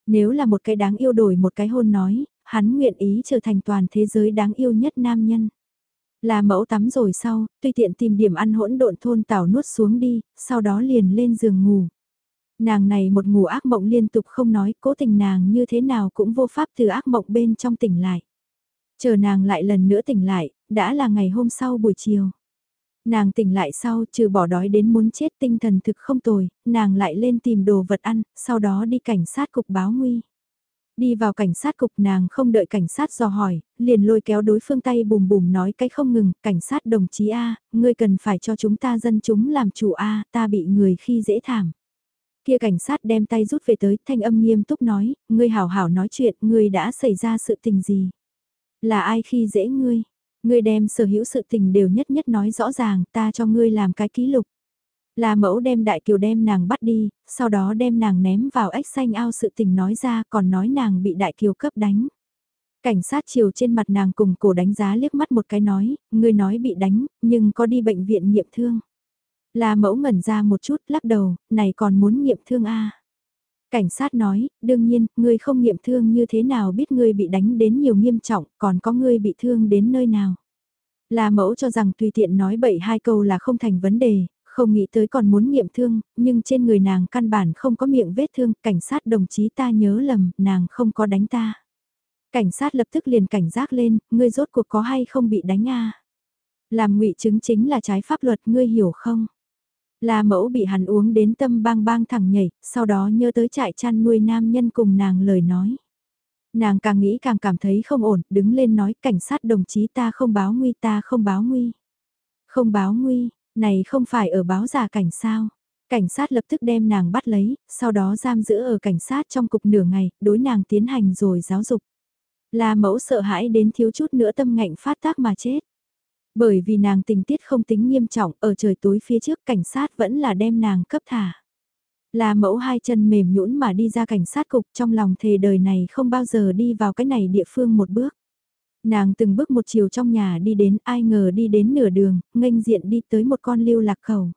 Nếu là một cái đáng yêu đổi một cái hôn nói, hắn nguyện ý trở thành toàn thế giới đáng yêu nhất nam nhân. Là mẫu tắm rồi sau, tuy tiện tìm điểm ăn hỗn độn thôn tảo nuốt xuống đi, sau đó liền lên giường ngủ. Nàng này một ngủ ác mộng liên tục không nói, cố tình nàng như thế nào cũng vô pháp từ ác mộng bên trong tỉnh lại. Chờ nàng lại lần nữa tỉnh lại, đã là ngày hôm sau buổi chiều. Nàng tỉnh lại sau, trừ bỏ đói đến muốn chết tinh thần thực không tồi, nàng lại lên tìm đồ vật ăn, sau đó đi cảnh sát cục báo nguy. Đi vào cảnh sát cục nàng không đợi cảnh sát dò hỏi, liền lôi kéo đối phương tay bùm bùm nói cái không ngừng, cảnh sát đồng chí A, ngươi cần phải cho chúng ta dân chúng làm chủ A, ta bị người khi dễ thảm. Kia cảnh sát đem tay rút về tới, thanh âm nghiêm túc nói, ngươi hảo hảo nói chuyện, ngươi đã xảy ra sự tình gì. Là ai khi dễ ngươi? Ngươi đem sở hữu sự tình đều nhất nhất nói rõ ràng, ta cho ngươi làm cái ký lục. Là mẫu đem đại kiều đem nàng bắt đi, sau đó đem nàng ném vào ếch xanh ao sự tình nói ra còn nói nàng bị đại kiều cấp đánh. Cảnh sát chiều trên mặt nàng cùng cổ đánh giá liếc mắt một cái nói, ngươi nói bị đánh, nhưng có đi bệnh viện nghiệm thương. Là mẫu ngẩn ra một chút lắc đầu, này còn muốn nghiệm thương a à? Cảnh sát nói, đương nhiên, ngươi không nghiệm thương như thế nào biết ngươi bị đánh đến nhiều nghiêm trọng, còn có ngươi bị thương đến nơi nào. Là mẫu cho rằng tùy tiện nói bậy hai câu là không thành vấn đề, không nghĩ tới còn muốn nghiệm thương, nhưng trên người nàng căn bản không có miệng vết thương, cảnh sát đồng chí ta nhớ lầm, nàng không có đánh ta. Cảnh sát lập tức liền cảnh giác lên, ngươi rốt cuộc có hay không bị đánh a Làm ngụy chứng chính là trái pháp luật, ngươi hiểu không? La mẫu bị hắn uống đến tâm bang bang thẳng nhảy, sau đó nhớ tới trại chăn nuôi nam nhân cùng nàng lời nói. Nàng càng nghĩ càng cảm thấy không ổn, đứng lên nói cảnh sát đồng chí ta không báo nguy ta không báo nguy. Không báo nguy, này không phải ở báo giả cảnh sao. Cảnh sát lập tức đem nàng bắt lấy, sau đó giam giữ ở cảnh sát trong cục nửa ngày, đối nàng tiến hành rồi giáo dục. La mẫu sợ hãi đến thiếu chút nữa tâm ngạnh phát tác mà chết. Bởi vì nàng tình tiết không tính nghiêm trọng, ở trời tối phía trước cảnh sát vẫn là đem nàng cấp thả. Là mẫu hai chân mềm nhũn mà đi ra cảnh sát cục trong lòng thề đời này không bao giờ đi vào cái này địa phương một bước. Nàng từng bước một chiều trong nhà đi đến ai ngờ đi đến nửa đường, nghênh diện đi tới một con lưu lạc khẩu,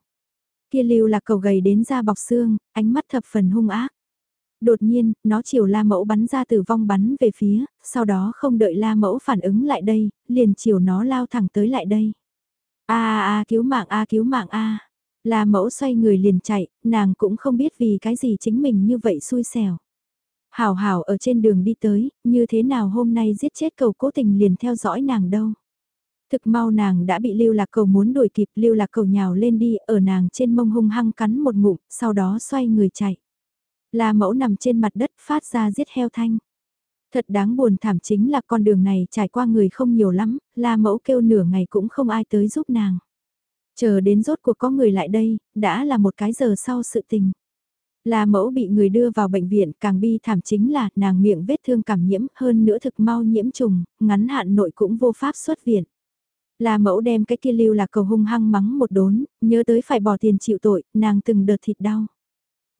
Kia lưu lạc cầu gầy đến da bọc xương, ánh mắt thập phần hung ác. Đột nhiên, nó chiều la mẫu bắn ra từ vong bắn về phía, sau đó không đợi la mẫu phản ứng lại đây, liền chiều nó lao thẳng tới lại đây. a a cứu mạng a cứu mạng a La mẫu xoay người liền chạy, nàng cũng không biết vì cái gì chính mình như vậy xui xẻo. Hảo hảo ở trên đường đi tới, như thế nào hôm nay giết chết cầu cố tình liền theo dõi nàng đâu. Thực mau nàng đã bị lưu lạc cầu muốn đuổi kịp lưu lạc cầu nhào lên đi ở nàng trên mông hung hăng cắn một ngụm, sau đó xoay người chạy. La mẫu nằm trên mặt đất phát ra giết heo thanh. Thật đáng buồn thảm chính là con đường này trải qua người không nhiều lắm, la mẫu kêu nửa ngày cũng không ai tới giúp nàng. Chờ đến rốt cuộc có người lại đây, đã là một cái giờ sau sự tình. La mẫu bị người đưa vào bệnh viện càng bi thảm chính là nàng miệng vết thương cảm nhiễm hơn nữa thực mau nhiễm trùng, ngắn hạn nội cũng vô pháp xuất viện. La mẫu đem cái kia lưu là cầu hung hăng mắng một đốn, nhớ tới phải bỏ tiền chịu tội, nàng từng đợt thịt đau.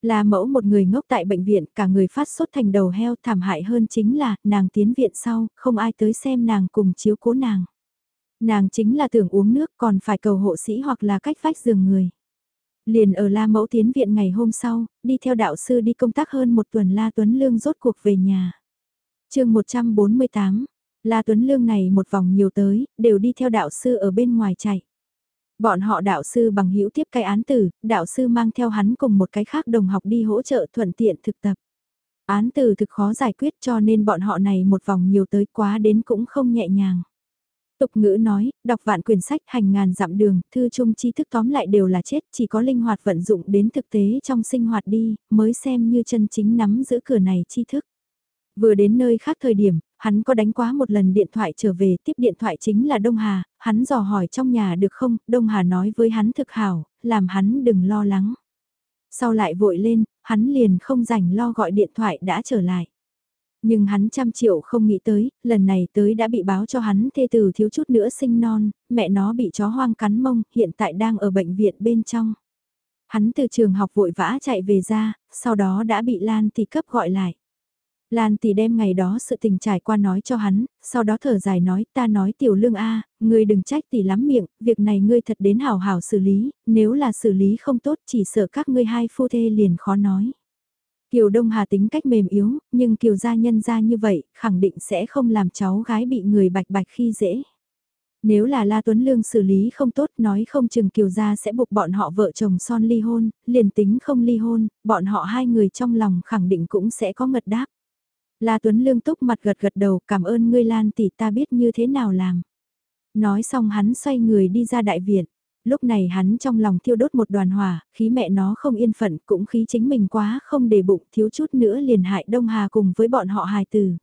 Là mẫu một người ngốc tại bệnh viện, cả người phát sốt thành đầu heo thảm hại hơn chính là, nàng tiến viện sau, không ai tới xem nàng cùng chiếu cố nàng. Nàng chính là tưởng uống nước còn phải cầu hộ sĩ hoặc là cách vách giường người. Liền ở La Mẫu tiến viện ngày hôm sau, đi theo đạo sư đi công tác hơn một tuần La Tuấn Lương rốt cuộc về nhà. chương 148, La Tuấn Lương này một vòng nhiều tới, đều đi theo đạo sư ở bên ngoài chạy. Bọn họ đạo sư bằng hữu tiếp cái án tử, đạo sư mang theo hắn cùng một cái khác đồng học đi hỗ trợ thuận tiện thực tập. Án tử thực khó giải quyết cho nên bọn họ này một vòng nhiều tới quá đến cũng không nhẹ nhàng. Tục ngữ nói, đọc vạn quyển sách hành ngàn dặm đường, thư chung tri thức tóm lại đều là chết, chỉ có linh hoạt vận dụng đến thực tế trong sinh hoạt đi, mới xem như chân chính nắm giữ cửa này tri thức. Vừa đến nơi khác thời điểm, hắn có đánh quá một lần điện thoại trở về, tiếp điện thoại chính là Đông Hà, hắn dò hỏi trong nhà được không, Đông Hà nói với hắn thực hảo, làm hắn đừng lo lắng. Sau lại vội lên, hắn liền không rảnh lo gọi điện thoại đã trở lại. Nhưng hắn trăm triệu không nghĩ tới, lần này tới đã bị báo cho hắn thê tử thiếu chút nữa sinh non, mẹ nó bị chó hoang cắn mông, hiện tại đang ở bệnh viện bên trong. Hắn từ trường học vội vã chạy về ra, sau đó đã bị Lan thì cấp gọi lại. Lan tỷ đem ngày đó sự tình trải qua nói cho hắn, sau đó thở dài nói ta nói tiểu lương a, ngươi đừng trách tỷ lắm miệng, việc này ngươi thật đến hảo hảo xử lý, nếu là xử lý không tốt chỉ sợ các ngươi hai phu thê liền khó nói. Kiều Đông Hà tính cách mềm yếu, nhưng Kiều gia nhân gia như vậy, khẳng định sẽ không làm cháu gái bị người bạch bạch khi dễ. Nếu là La Tuấn Lương xử lý không tốt nói không chừng Kiều gia sẽ buộc bọn họ vợ chồng son ly hôn, liền tính không ly hôn, bọn họ hai người trong lòng khẳng định cũng sẽ có ngật đáp. La Tuấn Lương túc mặt gật gật đầu cảm ơn ngươi Lan tỷ ta biết như thế nào làm. Nói xong hắn xoay người đi ra đại viện. Lúc này hắn trong lòng thiêu đốt một đoàn hỏa, khí mẹ nó không yên phận cũng khí chính mình quá không để bụng thiếu chút nữa liền hại Đông Hà cùng với bọn họ hài tử.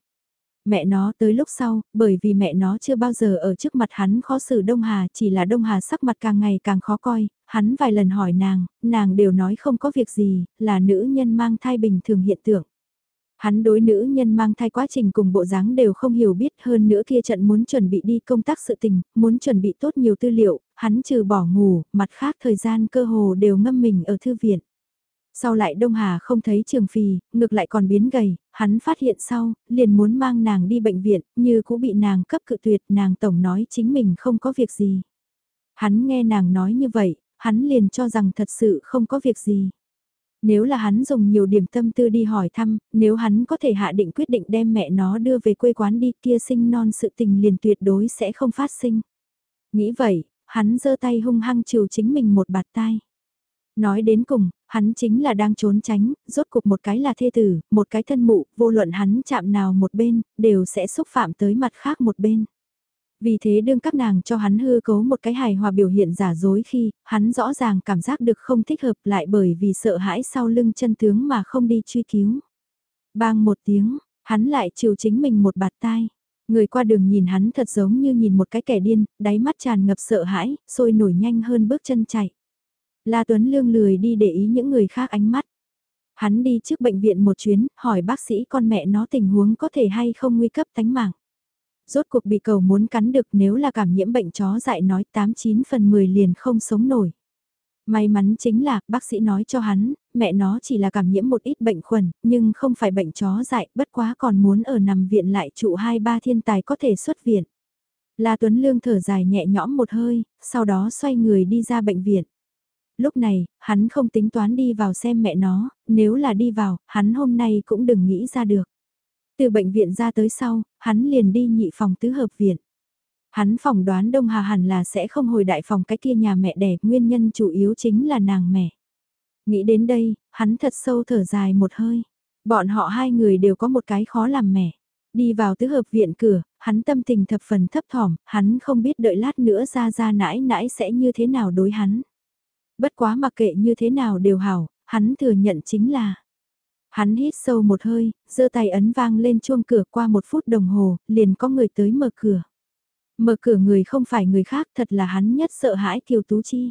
Mẹ nó tới lúc sau, bởi vì mẹ nó chưa bao giờ ở trước mặt hắn khó xử Đông Hà chỉ là Đông Hà sắc mặt càng ngày càng khó coi, hắn vài lần hỏi nàng, nàng đều nói không có việc gì, là nữ nhân mang thai bình thường hiện tượng. Hắn đối nữ nhân mang thai quá trình cùng bộ dáng đều không hiểu biết hơn nữa kia trận muốn chuẩn bị đi công tác sự tình, muốn chuẩn bị tốt nhiều tư liệu, hắn trừ bỏ ngủ, mặt khác thời gian cơ hồ đều ngâm mình ở thư viện. Sau lại Đông Hà không thấy trường phì, ngược lại còn biến gầy, hắn phát hiện sau, liền muốn mang nàng đi bệnh viện, như cũng bị nàng cấp cự tuyệt, nàng tổng nói chính mình không có việc gì. Hắn nghe nàng nói như vậy, hắn liền cho rằng thật sự không có việc gì. Nếu là hắn dùng nhiều điểm tâm tư đi hỏi thăm, nếu hắn có thể hạ định quyết định đem mẹ nó đưa về quê quán đi kia sinh non sự tình liền tuyệt đối sẽ không phát sinh. Nghĩ vậy, hắn giơ tay hung hăng chiều chính mình một bạt tai. Nói đến cùng, hắn chính là đang trốn tránh, rốt cục một cái là thê tử, một cái thân mụ, vô luận hắn chạm nào một bên, đều sẽ xúc phạm tới mặt khác một bên. Vì thế đương các nàng cho hắn hư cấu một cái hài hòa biểu hiện giả dối khi, hắn rõ ràng cảm giác được không thích hợp lại bởi vì sợ hãi sau lưng chân tướng mà không đi truy cứu. Bang một tiếng, hắn lại chiều chính mình một bạt tai. Người qua đường nhìn hắn thật giống như nhìn một cái kẻ điên, đáy mắt tràn ngập sợ hãi, sôi nổi nhanh hơn bước chân chạy. La Tuấn Lương lười đi để ý những người khác ánh mắt. Hắn đi trước bệnh viện một chuyến, hỏi bác sĩ con mẹ nó tình huống có thể hay không nguy cấp tánh mạng rốt cuộc bị cầu muốn cắn được nếu là cảm nhiễm bệnh chó dại nói 89 phần 10 liền không sống nổi. May mắn chính là, bác sĩ nói cho hắn, mẹ nó chỉ là cảm nhiễm một ít bệnh khuẩn, nhưng không phải bệnh chó dại, bất quá còn muốn ở nằm viện lại trụ hai ba thiên tài có thể xuất viện. La Tuấn Lương thở dài nhẹ nhõm một hơi, sau đó xoay người đi ra bệnh viện. Lúc này, hắn không tính toán đi vào xem mẹ nó, nếu là đi vào, hắn hôm nay cũng đừng nghĩ ra được. Từ bệnh viện ra tới sau, hắn liền đi nhị phòng tứ hợp viện. Hắn phỏng đoán Đông Hà hẳn là sẽ không hồi đại phòng cái kia nhà mẹ đẻ, nguyên nhân chủ yếu chính là nàng mẹ. Nghĩ đến đây, hắn thật sâu thở dài một hơi. Bọn họ hai người đều có một cái khó làm mẹ. Đi vào tứ hợp viện cửa, hắn tâm tình thập phần thấp thỏm, hắn không biết đợi lát nữa ra ra nãi nãi sẽ như thế nào đối hắn. Bất quá mặc kệ như thế nào đều hảo, hắn thừa nhận chính là Hắn hít sâu một hơi, giơ tay ấn vang lên chuông cửa qua một phút đồng hồ, liền có người tới mở cửa. Mở cửa người không phải người khác thật là hắn nhất sợ hãi Kiều Tú Chi.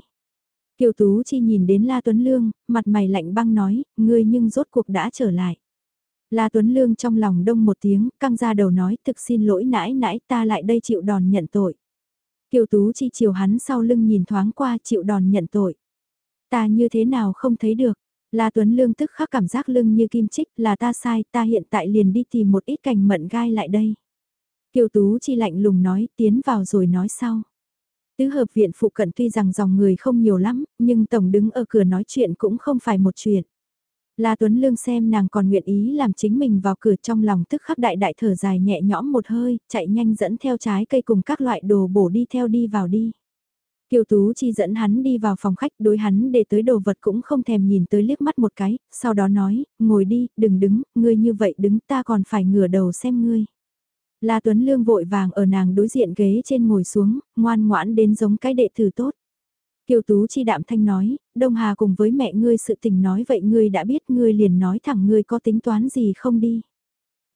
Kiều Tú Chi nhìn đến La Tuấn Lương, mặt mày lạnh băng nói, ngươi nhưng rốt cuộc đã trở lại. La Tuấn Lương trong lòng đông một tiếng, căng ra đầu nói thực xin lỗi nãi nãi ta lại đây chịu đòn nhận tội. Kiều Tú Chi chiều hắn sau lưng nhìn thoáng qua chịu đòn nhận tội. Ta như thế nào không thấy được, La Tuấn Lương tức khắc cảm giác lưng như kim chích là ta sai, ta hiện tại liền đi tìm một ít cành mận gai lại đây. Kiều Tú chi lạnh lùng nói, tiến vào rồi nói sau. Tứ hợp viện phụ cận tuy rằng dòng người không nhiều lắm, nhưng tổng đứng ở cửa nói chuyện cũng không phải một chuyện. La Tuấn Lương xem nàng còn nguyện ý làm chính mình vào cửa trong lòng tức khắc đại đại thở dài nhẹ nhõm một hơi, chạy nhanh dẫn theo trái cây cùng các loại đồ bổ đi theo đi vào đi. Kiều Tú Chi dẫn hắn đi vào phòng khách đối hắn để tới đồ vật cũng không thèm nhìn tới liếc mắt một cái, sau đó nói, ngồi đi, đừng đứng, ngươi như vậy đứng ta còn phải ngửa đầu xem ngươi. La Tuấn Lương vội vàng ở nàng đối diện ghế trên ngồi xuống, ngoan ngoãn đến giống cái đệ tử tốt. Kiều Tú chi đạm thanh nói, Đông Hà cùng với mẹ ngươi sự tình nói vậy ngươi đã biết ngươi liền nói thẳng ngươi có tính toán gì không đi.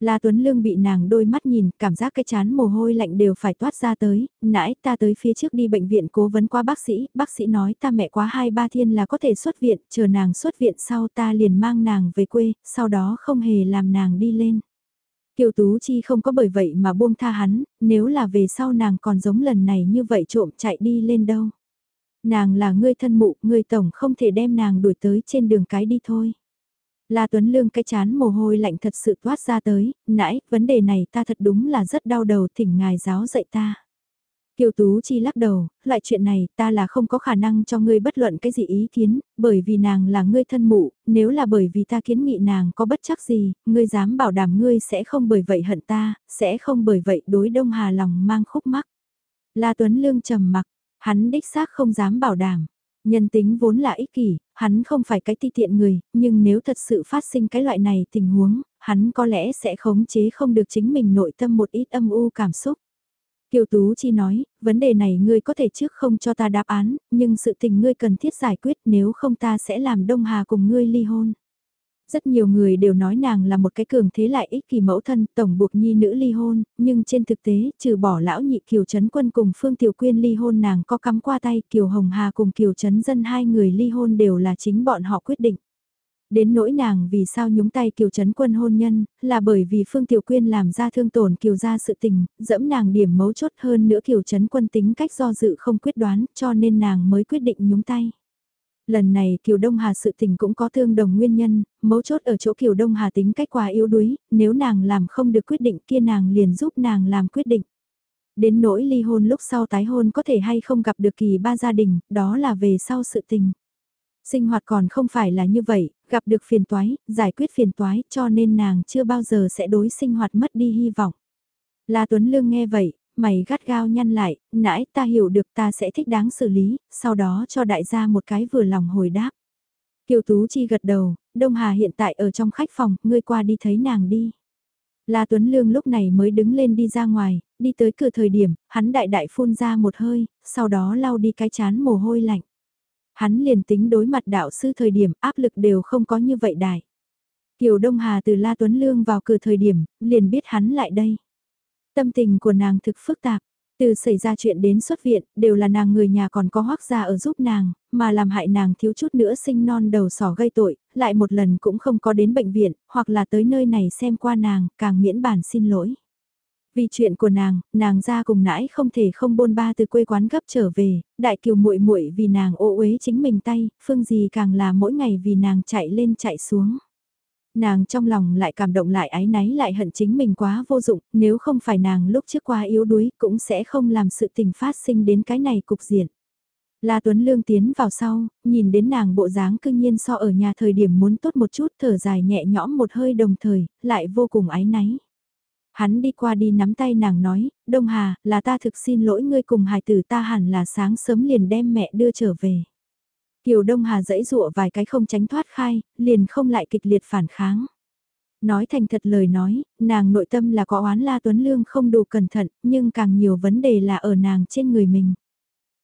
La Tuấn Lương bị nàng đôi mắt nhìn, cảm giác cái chán mồ hôi lạnh đều phải toát ra tới, nãy ta tới phía trước đi bệnh viện cố vấn qua bác sĩ, bác sĩ nói ta mẹ quá hai ba thiên là có thể xuất viện, chờ nàng xuất viện sau ta liền mang nàng về quê, sau đó không hề làm nàng đi lên. Kiều Tú Chi không có bởi vậy mà buông tha hắn, nếu là về sau nàng còn giống lần này như vậy trộm chạy đi lên đâu. Nàng là ngươi thân mụ, ngươi tổng không thể đem nàng đuổi tới trên đường cái đi thôi. La Tuấn Lương cái chán mồ hôi lạnh thật sự toát ra tới, nãy, vấn đề này ta thật đúng là rất đau đầu thỉnh ngài giáo dạy ta. Kiều Tú Chi lắc đầu, loại chuyện này ta là không có khả năng cho ngươi bất luận cái gì ý kiến, bởi vì nàng là ngươi thân mụ, nếu là bởi vì ta kiến nghị nàng có bất chắc gì, ngươi dám bảo đảm ngươi sẽ không bởi vậy hận ta, sẽ không bởi vậy đối Đông Hà lòng mang khúc mắc. La Tuấn Lương trầm mặc, hắn đích xác không dám bảo đảm. Nhân tính vốn là ích kỷ, hắn không phải cái ti tiện người, nhưng nếu thật sự phát sinh cái loại này tình huống, hắn có lẽ sẽ khống chế không được chính mình nội tâm một ít âm u cảm xúc. Kiều Tú Chi nói, vấn đề này ngươi có thể trước không cho ta đáp án, nhưng sự tình ngươi cần thiết giải quyết nếu không ta sẽ làm Đông Hà cùng ngươi ly hôn. Rất nhiều người đều nói nàng là một cái cường thế lại ích kỳ mẫu thân, tổng buộc nhi nữ ly hôn, nhưng trên thực tế, trừ bỏ lão nhị Kiều Trấn Quân cùng Phương Tiểu Quyên ly hôn nàng có cắm qua tay, Kiều Hồng Hà cùng Kiều Trấn Dân hai người ly hôn đều là chính bọn họ quyết định. Đến nỗi nàng vì sao nhúng tay Kiều Trấn Quân hôn nhân, là bởi vì Phương Tiểu Quyên làm ra thương tổn Kiều ra sự tình, dẫm nàng điểm mấu chốt hơn nữa Kiều Trấn Quân tính cách do dự không quyết đoán, cho nên nàng mới quyết định nhúng tay. Lần này Kiều Đông Hà sự tình cũng có tương đồng nguyên nhân, mấu chốt ở chỗ Kiều Đông Hà tính cách quá yếu đuối, nếu nàng làm không được quyết định kia nàng liền giúp nàng làm quyết định. Đến nỗi ly hôn lúc sau tái hôn có thể hay không gặp được kỳ ba gia đình, đó là về sau sự tình. Sinh hoạt còn không phải là như vậy, gặp được phiền toái, giải quyết phiền toái cho nên nàng chưa bao giờ sẽ đối sinh hoạt mất đi hy vọng. La Tuấn Lương nghe vậy, mày gắt gao nhăn lại, nãy ta hiểu được ta sẽ thích đáng xử lý, sau đó cho đại gia một cái vừa lòng hồi đáp. Kiều Tú Chi gật đầu, Đông Hà hiện tại ở trong khách phòng, ngươi qua đi thấy nàng đi. La Tuấn Lương lúc này mới đứng lên đi ra ngoài, đi tới cửa thời điểm, hắn đại đại phun ra một hơi, sau đó lau đi cái chán mồ hôi lạnh. Hắn liền tính đối mặt đạo sư thời điểm áp lực đều không có như vậy đại. Kiều Đông Hà từ La Tuấn Lương vào cửa thời điểm, liền biết hắn lại đây. Tâm tình của nàng thực phức tạp, từ xảy ra chuyện đến xuất viện, đều là nàng người nhà còn có hoác gia ở giúp nàng, mà làm hại nàng thiếu chút nữa sinh non đầu sỏ gây tội, lại một lần cũng không có đến bệnh viện, hoặc là tới nơi này xem qua nàng, càng miễn bản xin lỗi. Vì chuyện của nàng, nàng ra cùng nãi không thể không bôn ba từ quê quán gấp trở về, đại kiều muội muội vì nàng ô uế chính mình tay, phương gì càng là mỗi ngày vì nàng chạy lên chạy xuống. Nàng trong lòng lại cảm động lại ái náy lại hận chính mình quá vô dụng, nếu không phải nàng lúc trước quá yếu đuối cũng sẽ không làm sự tình phát sinh đến cái này cục diện. La Tuấn Lương tiến vào sau, nhìn đến nàng bộ dáng cương nhiên so ở nhà thời điểm muốn tốt một chút thở dài nhẹ nhõm một hơi đồng thời, lại vô cùng ái náy. Hắn đi qua đi nắm tay nàng nói, Đông Hà, là ta thực xin lỗi ngươi cùng hài tử ta hẳn là sáng sớm liền đem mẹ đưa trở về. Kiều Đông Hà dãy dụa vài cái không tránh thoát khai, liền không lại kịch liệt phản kháng. Nói thành thật lời nói, nàng nội tâm là có oán La Tuấn Lương không đủ cẩn thận, nhưng càng nhiều vấn đề là ở nàng trên người mình.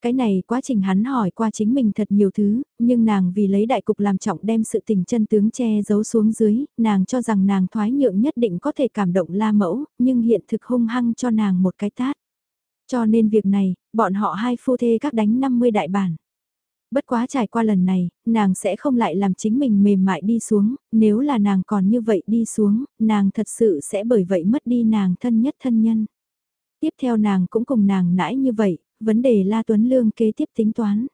Cái này quá trình hắn hỏi qua chính mình thật nhiều thứ, nhưng nàng vì lấy đại cục làm trọng đem sự tình chân tướng che giấu xuống dưới, nàng cho rằng nàng thoái nhượng nhất định có thể cảm động la mẫu, nhưng hiện thực hung hăng cho nàng một cái tát. Cho nên việc này, bọn họ hai phu thê các đánh 50 đại bản. Bất quá trải qua lần này, nàng sẽ không lại làm chính mình mềm mại đi xuống, nếu là nàng còn như vậy đi xuống, nàng thật sự sẽ bởi vậy mất đi nàng thân nhất thân nhân. Tiếp theo nàng cũng cùng nàng nãi như vậy, vấn đề La Tuấn Lương kế tiếp tính toán.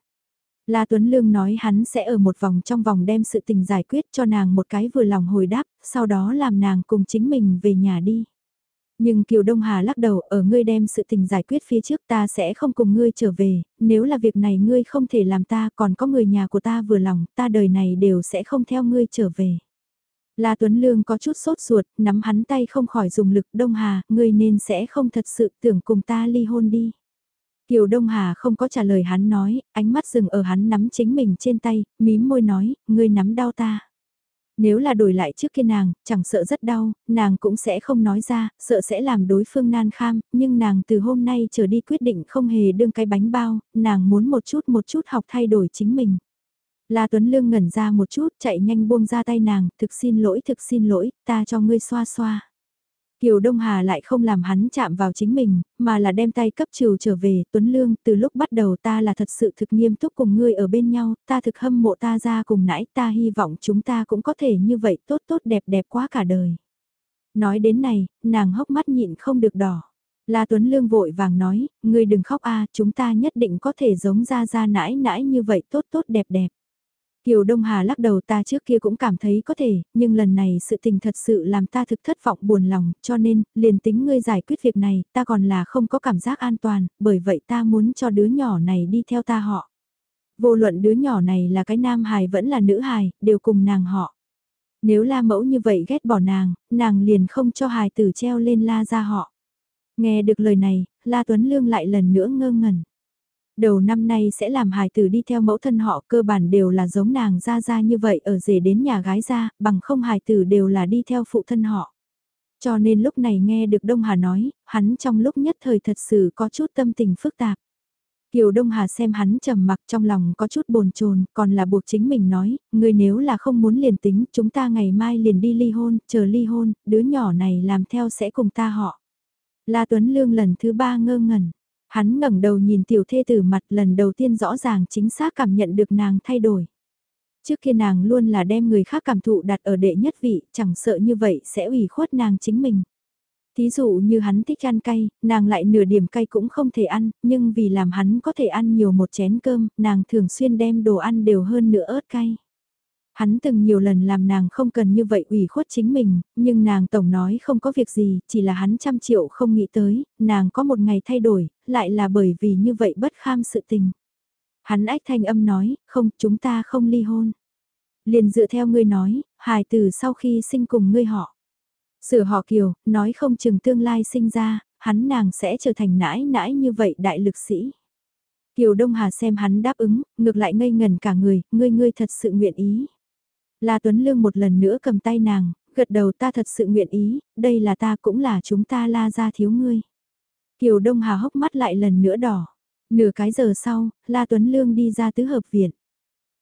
La Tuấn Lương nói hắn sẽ ở một vòng trong vòng đem sự tình giải quyết cho nàng một cái vừa lòng hồi đáp, sau đó làm nàng cùng chính mình về nhà đi. Nhưng Kiều Đông Hà lắc đầu ở ngươi đem sự tình giải quyết phía trước ta sẽ không cùng ngươi trở về, nếu là việc này ngươi không thể làm ta còn có người nhà của ta vừa lòng, ta đời này đều sẽ không theo ngươi trở về. La Tuấn Lương có chút sốt ruột, nắm hắn tay không khỏi dùng lực Đông Hà, ngươi nên sẽ không thật sự tưởng cùng ta ly hôn đi. Kiều Đông Hà không có trả lời hắn nói, ánh mắt dừng ở hắn nắm chính mình trên tay, mím môi nói, ngươi nắm đau ta. Nếu là đổi lại trước kia nàng, chẳng sợ rất đau, nàng cũng sẽ không nói ra, sợ sẽ làm đối phương nan kham, nhưng nàng từ hôm nay trở đi quyết định không hề đương cái bánh bao, nàng muốn một chút một chút học thay đổi chính mình. La Tuấn Lương ngẩn ra một chút, chạy nhanh buông ra tay nàng, thực xin lỗi, thực xin lỗi, ta cho ngươi xoa xoa. Kiều Đông Hà lại không làm hắn chạm vào chính mình, mà là đem tay cấp trừ trở về, Tuấn Lương, từ lúc bắt đầu ta là thật sự thực nghiêm túc cùng ngươi ở bên nhau, ta thực hâm mộ ta ra cùng nãy, ta hy vọng chúng ta cũng có thể như vậy tốt tốt đẹp đẹp quá cả đời. Nói đến này, nàng hốc mắt nhịn không được đỏ. La Tuấn Lương vội vàng nói, ngươi đừng khóc a, chúng ta nhất định có thể giống ra ra nãi nãi như vậy tốt tốt đẹp đẹp. Kiều Đông Hà lắc đầu ta trước kia cũng cảm thấy có thể, nhưng lần này sự tình thật sự làm ta thực thất vọng buồn lòng, cho nên, liền tính ngươi giải quyết việc này, ta còn là không có cảm giác an toàn, bởi vậy ta muốn cho đứa nhỏ này đi theo ta họ. Vô luận đứa nhỏ này là cái nam hài vẫn là nữ hài, đều cùng nàng họ. Nếu la mẫu như vậy ghét bỏ nàng, nàng liền không cho hài tử treo lên la ra họ. Nghe được lời này, la Tuấn Lương lại lần nữa ngơ ngẩn. Đầu năm nay sẽ làm hài tử đi theo mẫu thân họ cơ bản đều là giống nàng ra ra như vậy ở rể đến nhà gái ra, bằng không hài tử đều là đi theo phụ thân họ. Cho nên lúc này nghe được Đông Hà nói, hắn trong lúc nhất thời thật sự có chút tâm tình phức tạp. Kiều Đông Hà xem hắn trầm mặc trong lòng có chút bồn chồn, còn là buộc chính mình nói, người nếu là không muốn liền tính, chúng ta ngày mai liền đi ly hôn, chờ ly hôn, đứa nhỏ này làm theo sẽ cùng ta họ. La Tuấn Lương lần thứ ba ngơ ngẩn, Hắn ngẩng đầu nhìn tiểu thê tử mặt lần đầu tiên rõ ràng chính xác cảm nhận được nàng thay đổi. Trước kia nàng luôn là đem người khác cảm thụ đặt ở đệ nhất vị, chẳng sợ như vậy sẽ ủy khuất nàng chính mình. Thí dụ như hắn thích ăn cay, nàng lại nửa điểm cay cũng không thể ăn, nhưng vì làm hắn có thể ăn nhiều một chén cơm, nàng thường xuyên đem đồ ăn đều hơn nửa ớt cay. Hắn từng nhiều lần làm nàng không cần như vậy ủy khuất chính mình, nhưng nàng tổng nói không có việc gì, chỉ là hắn trăm triệu không nghĩ tới, nàng có một ngày thay đổi, lại là bởi vì như vậy bất kham sự tình. Hắn ách thanh âm nói, không, chúng ta không ly hôn. Liền dựa theo ngươi nói, hài từ sau khi sinh cùng ngươi họ. Sửa họ kiều, nói không chừng tương lai sinh ra, hắn nàng sẽ trở thành nãi nãi như vậy đại lực sĩ. Kiều Đông Hà xem hắn đáp ứng, ngược lại ngây ngần cả người, ngươi ngươi thật sự nguyện ý. La Tuấn Lương một lần nữa cầm tay nàng, gật đầu ta thật sự nguyện ý, đây là ta cũng là chúng ta la ra thiếu ngươi. Kiều Đông Hà hốc mắt lại lần nữa đỏ. Nửa cái giờ sau, La Tuấn Lương đi ra tứ hợp viện.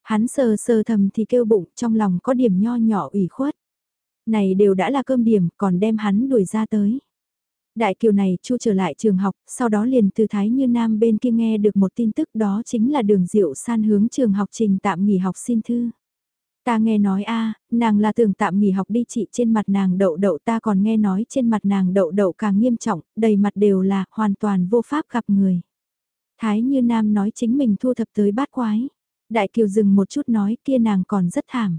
Hắn sờ sờ thầm thì kêu bụng trong lòng có điểm nho nhỏ ủy khuất. Này đều đã là cơm điểm còn đem hắn đuổi ra tới. Đại kiều này chu trở lại trường học, sau đó liền từ Thái Như Nam bên kia nghe được một tin tức đó chính là đường diệu san hướng trường học trình tạm nghỉ học xin thư. Ta nghe nói a nàng là tưởng tạm nghỉ học đi chị trên mặt nàng đậu đậu ta còn nghe nói trên mặt nàng đậu đậu càng nghiêm trọng, đầy mặt đều là hoàn toàn vô pháp gặp người. Thái như Nam nói chính mình thu thập tới bát quái. Đại Kiều dừng một chút nói kia nàng còn rất thảm.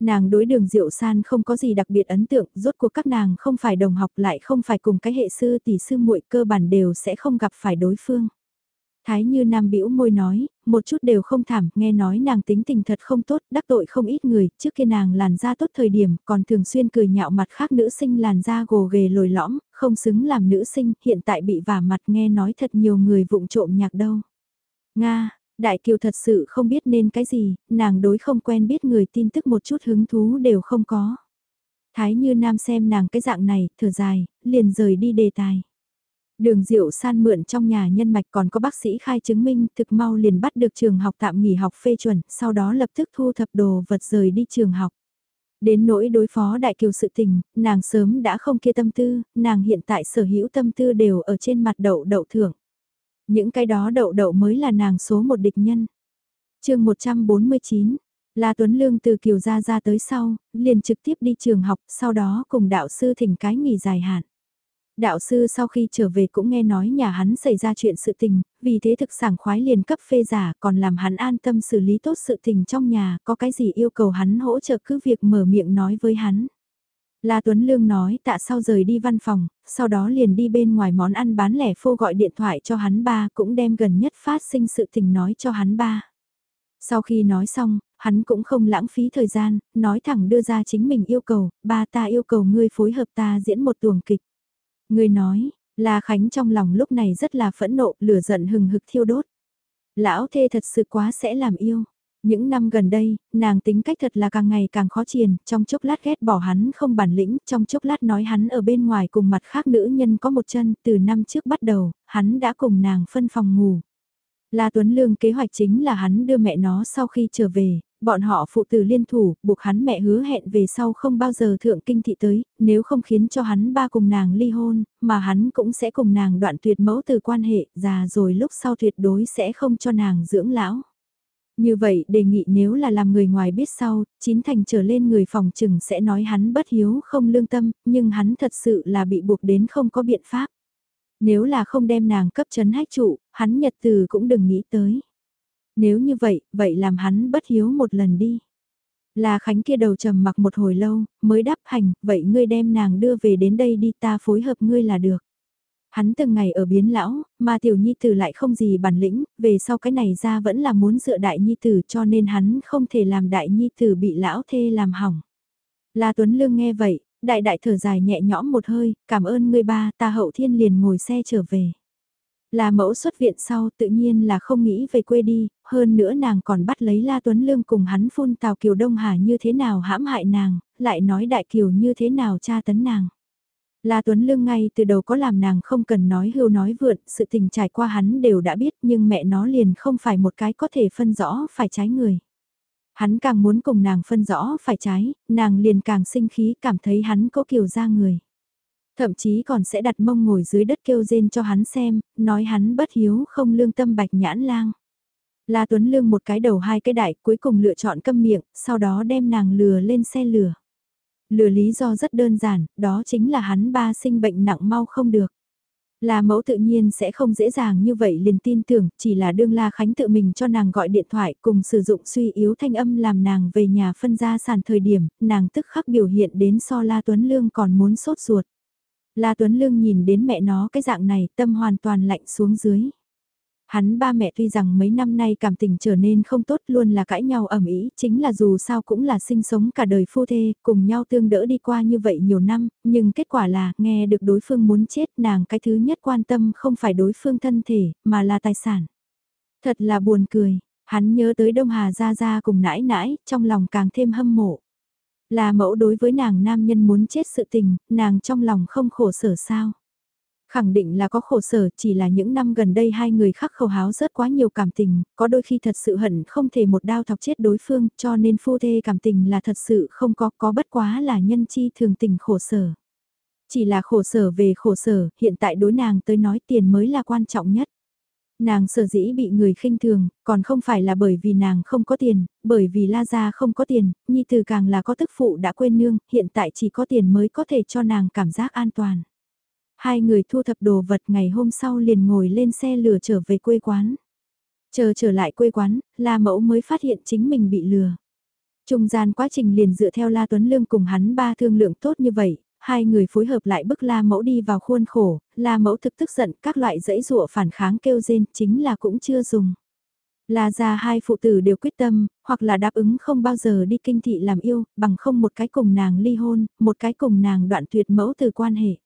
Nàng đối đường diệu san không có gì đặc biệt ấn tượng, rốt cuộc các nàng không phải đồng học lại không phải cùng cái hệ sư tỷ sư muội cơ bản đều sẽ không gặp phải đối phương. Thái như Nam bĩu môi nói, một chút đều không thảm, nghe nói nàng tính tình thật không tốt, đắc tội không ít người, trước kia nàng làn da tốt thời điểm, còn thường xuyên cười nhạo mặt khác nữ sinh làn da gồ ghề lồi lõm, không xứng làm nữ sinh, hiện tại bị vả mặt nghe nói thật nhiều người vụng trộm nhạc đâu. Nga, Đại Kiều thật sự không biết nên cái gì, nàng đối không quen biết người tin tức một chút hứng thú đều không có. Thái như Nam xem nàng cái dạng này, thở dài, liền rời đi đề tài. Đường Diệu San mượn trong nhà nhân mạch còn có bác sĩ khai chứng minh thực mau liền bắt được trường học tạm nghỉ học phê chuẩn, sau đó lập tức thu thập đồ vật rời đi trường học. Đến nỗi đối phó đại kiều sự tình, nàng sớm đã không kia tâm tư, nàng hiện tại sở hữu tâm tư đều ở trên mặt đậu đậu thưởng. Những cái đó đậu đậu mới là nàng số một địch nhân. chương 149, La Tuấn Lương từ kiều ra ra tới sau, liền trực tiếp đi trường học, sau đó cùng đạo sư thỉnh cái nghỉ dài hạn. Đạo sư sau khi trở về cũng nghe nói nhà hắn xảy ra chuyện sự tình, vì thế thực sảng khoái liền cấp phê giả còn làm hắn an tâm xử lý tốt sự tình trong nhà, có cái gì yêu cầu hắn hỗ trợ cứ việc mở miệng nói với hắn. La Tuấn Lương nói tạ sau rời đi văn phòng, sau đó liền đi bên ngoài món ăn bán lẻ phô gọi điện thoại cho hắn ba cũng đem gần nhất phát sinh sự tình nói cho hắn ba. Sau khi nói xong, hắn cũng không lãng phí thời gian, nói thẳng đưa ra chính mình yêu cầu, ba ta yêu cầu ngươi phối hợp ta diễn một tuồng kịch. Người nói, La Khánh trong lòng lúc này rất là phẫn nộ, lửa giận hừng hực thiêu đốt. Lão thê thật sự quá sẽ làm yêu. Những năm gần đây, nàng tính cách thật là càng ngày càng khó triền, trong chốc lát ghét bỏ hắn không bản lĩnh, trong chốc lát nói hắn ở bên ngoài cùng mặt khác nữ nhân có một chân, từ năm trước bắt đầu, hắn đã cùng nàng phân phòng ngủ. La Tuấn Lương kế hoạch chính là hắn đưa mẹ nó sau khi trở về, bọn họ phụ tử liên thủ, buộc hắn mẹ hứa hẹn về sau không bao giờ thượng kinh thị tới, nếu không khiến cho hắn ba cùng nàng ly hôn, mà hắn cũng sẽ cùng nàng đoạn tuyệt mẫu từ quan hệ, già rồi lúc sau tuyệt đối sẽ không cho nàng dưỡng lão. Như vậy đề nghị nếu là làm người ngoài biết sau, chín thành trở lên người phòng trừng sẽ nói hắn bất hiếu không lương tâm, nhưng hắn thật sự là bị buộc đến không có biện pháp. Nếu là không đem nàng cấp chấn hách trụ, hắn nhật từ cũng đừng nghĩ tới. Nếu như vậy, vậy làm hắn bất hiếu một lần đi. Là Khánh kia đầu trầm mặc một hồi lâu, mới đáp hành, vậy ngươi đem nàng đưa về đến đây đi ta phối hợp ngươi là được. Hắn từng ngày ở biến lão, mà tiểu nhi tử lại không gì bản lĩnh, về sau cái này ra vẫn là muốn dựa đại nhi tử cho nên hắn không thể làm đại nhi tử bị lão thê làm hỏng. La Tuấn Lương nghe vậy, đại đại thở dài nhẹ nhõm một hơi, cảm ơn ngươi ba, ta hậu thiên liền ngồi xe trở về. Là mẫu xuất viện sau tự nhiên là không nghĩ về quê đi, hơn nữa nàng còn bắt lấy La Tuấn Lương cùng hắn phun Tào Kiều Đông Hà như thế nào hãm hại nàng, lại nói Đại Kiều như thế nào tra tấn nàng. La Tuấn Lương ngay từ đầu có làm nàng không cần nói hưu nói vượn, sự tình trải qua hắn đều đã biết nhưng mẹ nó liền không phải một cái có thể phân rõ phải trái người. Hắn càng muốn cùng nàng phân rõ phải trái, nàng liền càng sinh khí cảm thấy hắn có kiều ra người. Thậm chí còn sẽ đặt mông ngồi dưới đất kêu rên cho hắn xem, nói hắn bất hiếu không lương tâm bạch nhãn lang. La Tuấn Lương một cái đầu hai cái đại cuối cùng lựa chọn câm miệng, sau đó đem nàng lừa lên xe lửa. Lừa lý do rất đơn giản, đó chính là hắn ba sinh bệnh nặng mau không được. Là mẫu tự nhiên sẽ không dễ dàng như vậy liền tin tưởng, chỉ là đương La Khánh tự mình cho nàng gọi điện thoại cùng sử dụng suy yếu thanh âm làm nàng về nhà phân ra sàn thời điểm, nàng tức khắc biểu hiện đến so La Tuấn Lương còn muốn sốt ruột. La Tuấn Lương nhìn đến mẹ nó cái dạng này tâm hoàn toàn lạnh xuống dưới. Hắn ba mẹ tuy rằng mấy năm nay cảm tình trở nên không tốt luôn là cãi nhau ẩm ý, chính là dù sao cũng là sinh sống cả đời phu thê, cùng nhau tương đỡ đi qua như vậy nhiều năm, nhưng kết quả là nghe được đối phương muốn chết nàng cái thứ nhất quan tâm không phải đối phương thân thể, mà là tài sản. Thật là buồn cười, hắn nhớ tới Đông Hà Gia Gia cùng nãi nãi, trong lòng càng thêm hâm mộ. Là mẫu đối với nàng nam nhân muốn chết sự tình, nàng trong lòng không khổ sở sao. Khẳng định là có khổ sở, chỉ là những năm gần đây hai người khắc khẩu háo rất quá nhiều cảm tình, có đôi khi thật sự hận không thể một đao thọc chết đối phương, cho nên phu thê cảm tình là thật sự không có, có bất quá là nhân chi thường tình khổ sở. Chỉ là khổ sở về khổ sở, hiện tại đối nàng tới nói tiền mới là quan trọng nhất. Nàng sở dĩ bị người khinh thường, còn không phải là bởi vì nàng không có tiền, bởi vì La Gia không có tiền, Nhi Từ càng là có tức phụ đã quên nương, hiện tại chỉ có tiền mới có thể cho nàng cảm giác an toàn. Hai người thu thập đồ vật ngày hôm sau liền ngồi lên xe lửa trở về quê quán. Chờ trở lại quê quán, La Mẫu mới phát hiện chính mình bị lừa. Trung gian quá trình liền dựa theo La Tuấn Lương cùng hắn ba thương lượng tốt như vậy, hai người phối hợp lại bức La Mẫu đi vào khuôn khổ, La Mẫu thực tức giận các loại dãy rụa phản kháng kêu rên chính là cũng chưa dùng. La ra hai phụ tử đều quyết tâm, hoặc là đáp ứng không bao giờ đi kinh thị làm yêu, bằng không một cái cùng nàng ly hôn, một cái cùng nàng đoạn tuyệt mẫu từ quan hệ.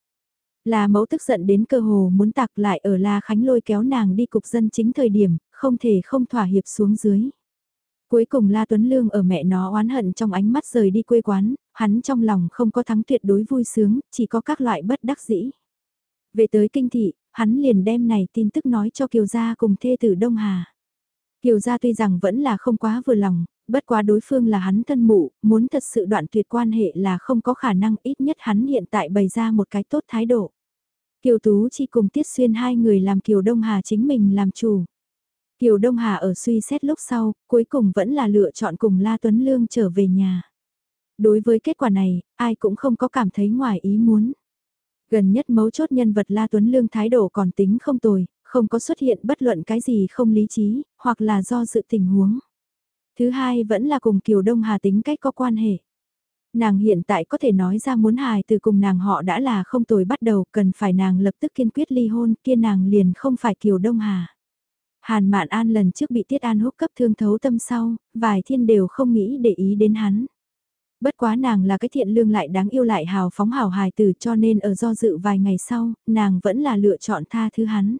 La mẫu tức giận đến cơ hồ muốn tạc lại ở La Khánh lôi kéo nàng đi cục dân chính thời điểm, không thể không thỏa hiệp xuống dưới. Cuối cùng La Tuấn Lương ở mẹ nó oán hận trong ánh mắt rời đi quê quán, hắn trong lòng không có thắng tuyệt đối vui sướng, chỉ có các loại bất đắc dĩ. Về tới kinh thị, hắn liền đem này tin tức nói cho Kiều Gia cùng thê tử Đông Hà. Kiều Gia tuy rằng vẫn là không quá vừa lòng, bất quá đối phương là hắn thân mụ, muốn thật sự đoạn tuyệt quan hệ là không có khả năng ít nhất hắn hiện tại bày ra một cái tốt thái độ. Kiều Tú chỉ cùng Tiết Xuyên hai người làm Kiều Đông Hà chính mình làm chủ. Kiều Đông Hà ở suy xét lúc sau, cuối cùng vẫn là lựa chọn cùng La Tuấn Lương trở về nhà. Đối với kết quả này, ai cũng không có cảm thấy ngoài ý muốn. Gần nhất mấu chốt nhân vật La Tuấn Lương thái độ còn tính không tồi, không có xuất hiện bất luận cái gì không lý trí, hoặc là do sự tình huống. Thứ hai vẫn là cùng Kiều Đông Hà tính cách có quan hệ. Nàng hiện tại có thể nói ra muốn hài từ cùng nàng họ đã là không tồi bắt đầu cần phải nàng lập tức kiên quyết ly hôn kia nàng liền không phải Kiều Đông Hà. Hàn Mạn An lần trước bị Tiết An húc cấp thương thấu tâm sau, vài thiên đều không nghĩ để ý đến hắn. Bất quá nàng là cái thiện lương lại đáng yêu lại hào phóng hào hài tử cho nên ở do dự vài ngày sau, nàng vẫn là lựa chọn tha thứ hắn.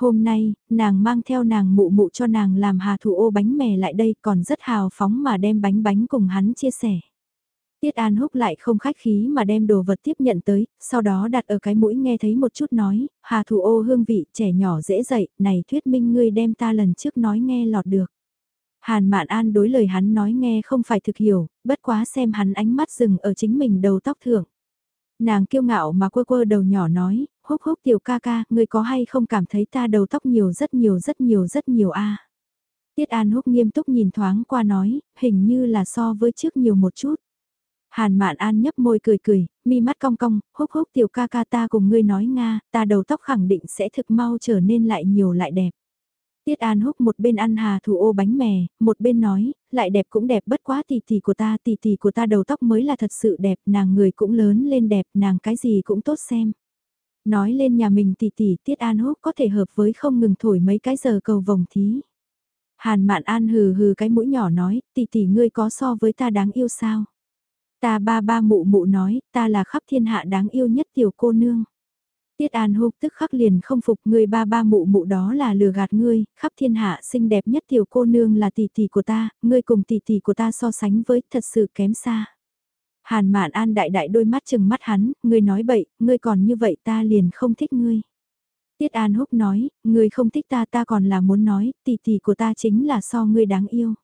Hôm nay, nàng mang theo nàng mụ mụ cho nàng làm hà thủ ô bánh mè lại đây còn rất hào phóng mà đem bánh bánh cùng hắn chia sẻ. Tiết An Húc lại không khách khí mà đem đồ vật tiếp nhận tới, sau đó đặt ở cái mũi nghe thấy một chút nói, hà thủ ô hương vị trẻ nhỏ dễ dậy, này thuyết minh ngươi đem ta lần trước nói nghe lọt được. Hàn Mạn An đối lời hắn nói nghe không phải thực hiểu, bất quá xem hắn ánh mắt dừng ở chính mình đầu tóc thượng. Nàng kiêu ngạo mà quơ quơ đầu nhỏ nói, húc húc tiểu ca ca, ngươi có hay không cảm thấy ta đầu tóc nhiều rất nhiều rất nhiều rất nhiều a Tiết An Húc nghiêm túc nhìn thoáng qua nói, hình như là so với trước nhiều một chút. Hàn Mạn An nhấp môi cười cười, mi mắt cong cong, húc húc tiểu ca ca ta cùng ngươi nói Nga, ta đầu tóc khẳng định sẽ thực mau trở nên lại nhiều lại đẹp. Tiết An Húc một bên ăn hà thủ ô bánh mè, một bên nói, lại đẹp cũng đẹp bất quá tỷ tỷ của ta, tỷ tỷ của ta đầu tóc mới là thật sự đẹp, nàng người cũng lớn lên đẹp, nàng cái gì cũng tốt xem. Nói lên nhà mình tỷ tỷ Tiết An Húc có thể hợp với không ngừng thổi mấy cái giờ cầu vòng thí. Hàn Mạn An hừ hừ cái mũi nhỏ nói, tỷ tỷ ngươi có so với ta đáng yêu sao? Ta ba ba mụ mụ nói, ta là khắp thiên hạ đáng yêu nhất tiểu cô nương. Tiết An Húc tức khắc liền không phục người ba ba mụ mụ đó là lừa gạt ngươi, khắp thiên hạ xinh đẹp nhất tiểu cô nương là tỷ tỷ của ta, ngươi cùng tỷ tỷ của ta so sánh với thật sự kém xa. Hàn Mạn An đại đại đôi mắt chừng mắt hắn, ngươi nói bậy, ngươi còn như vậy ta liền không thích ngươi. Tiết An Húc nói, ngươi không thích ta ta còn là muốn nói, tỷ tỷ của ta chính là so ngươi đáng yêu.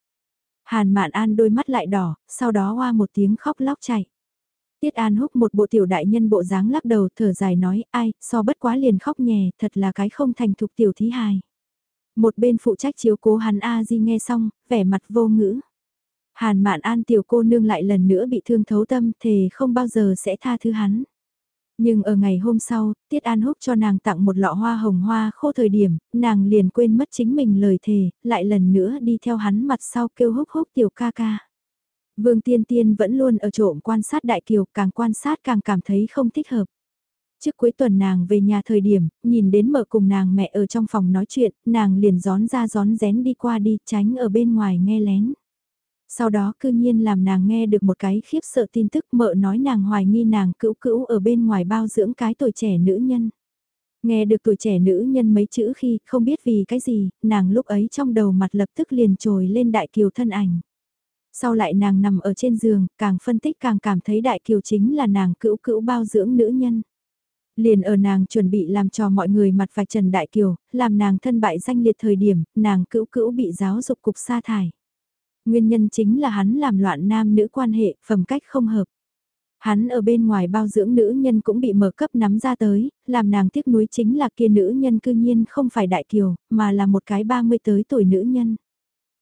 Hàn Mạn An đôi mắt lại đỏ, sau đó hoa một tiếng khóc lóc chạy. Tiết An Húc một bộ tiểu đại nhân bộ dáng lắc đầu thở dài nói ai, so bất quá liền khóc nhè, thật là cái không thành thục tiểu thí hài. Một bên phụ trách chiếu cố hắn A Di nghe xong, vẻ mặt vô ngữ. Hàn Mạn An tiểu cô nương lại lần nữa bị thương thấu tâm thề không bao giờ sẽ tha thứ hắn. Nhưng ở ngày hôm sau, Tiết An Húc cho nàng tặng một lọ hoa hồng hoa khô thời điểm, nàng liền quên mất chính mình lời thề, lại lần nữa đi theo hắn mặt sau kêu húc húc tiểu ca ca. Vương Tiên Tiên vẫn luôn ở trộm quan sát Đại Kiều, càng quan sát càng cảm thấy không thích hợp. Trước cuối tuần nàng về nhà thời điểm, nhìn đến mở cùng nàng mẹ ở trong phòng nói chuyện, nàng liền gión ra gión rén đi qua đi, tránh ở bên ngoài nghe lén. Sau đó cư nhiên làm nàng nghe được một cái khiếp sợ tin tức mợ nói nàng hoài nghi nàng cữu cữu ở bên ngoài bao dưỡng cái tuổi trẻ nữ nhân. Nghe được tuổi trẻ nữ nhân mấy chữ khi không biết vì cái gì, nàng lúc ấy trong đầu mặt lập tức liền trồi lên đại kiều thân ảnh. Sau lại nàng nằm ở trên giường, càng phân tích càng cảm thấy đại kiều chính là nàng cữu cữu bao dưỡng nữ nhân. Liền ở nàng chuẩn bị làm cho mọi người mặt vạch trần đại kiều, làm nàng thân bại danh liệt thời điểm, nàng cữu cữu bị giáo dục cục sa thải. Nguyên nhân chính là hắn làm loạn nam nữ quan hệ, phẩm cách không hợp. Hắn ở bên ngoài bao dưỡng nữ nhân cũng bị mở cấp nắm ra tới, làm nàng tiếc nuối chính là kia nữ nhân cư nhiên không phải đại kiều, mà là một cái 30 tới tuổi nữ nhân.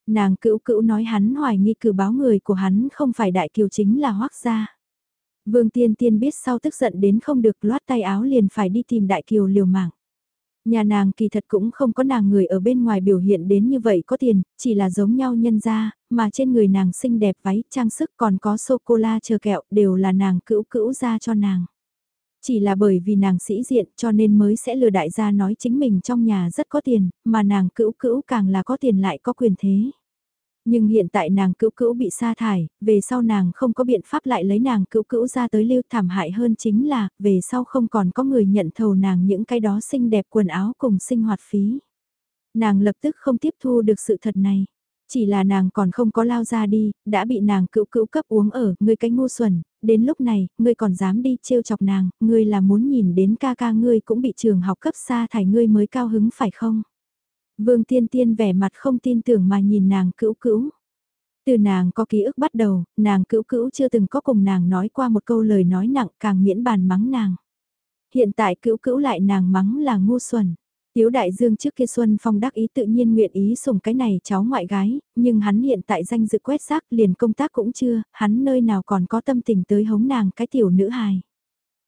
Nàng cữu cữu nói hắn hoài nghi cử báo người của hắn không phải đại kiều chính là hoác gia. Vương tiên tiên biết sau tức giận đến không được loát tay áo liền phải đi tìm đại kiều liều mạng. Nhà nàng kỳ thật cũng không có nàng người ở bên ngoài biểu hiện đến như vậy có tiền, chỉ là giống nhau nhân ra, mà trên người nàng xinh đẹp váy, trang sức còn có sô-cô-la chờ kẹo đều là nàng cữu cữu ra cho nàng. Chỉ là bởi vì nàng sĩ diện cho nên mới sẽ lừa đại gia nói chính mình trong nhà rất có tiền, mà nàng cữu cữu càng là có tiền lại có quyền thế. Nhưng hiện tại nàng cữu cữu bị sa thải, về sau nàng không có biện pháp lại lấy nàng cữu cữu ra tới lưu thảm hại hơn chính là, về sau không còn có người nhận thầu nàng những cái đó xinh đẹp quần áo cùng sinh hoạt phí. Nàng lập tức không tiếp thu được sự thật này. Chỉ là nàng còn không có lao ra đi, đã bị nàng cựu cựu cấp uống ở, ngươi cánh ngu xuẩn, đến lúc này, ngươi còn dám đi trêu chọc nàng, ngươi là muốn nhìn đến ca ca ngươi cũng bị trường học cấp xa thải ngươi mới cao hứng phải không? Vương Tiên Tiên vẻ mặt không tin tưởng mà nhìn nàng cữu cữu. Từ nàng có ký ức bắt đầu, nàng cữu cữu chưa từng có cùng nàng nói qua một câu lời nói nặng càng miễn bàn mắng nàng. Hiện tại cữu cữu lại nàng mắng là ngu xuẩn. Tiếu đại dương trước kia Xuân Phong đắc ý tự nhiên nguyện ý sủng cái này cháu ngoại gái, nhưng hắn hiện tại danh dự quét xác liền công tác cũng chưa, hắn nơi nào còn có tâm tình tới hống nàng cái tiểu nữ hài.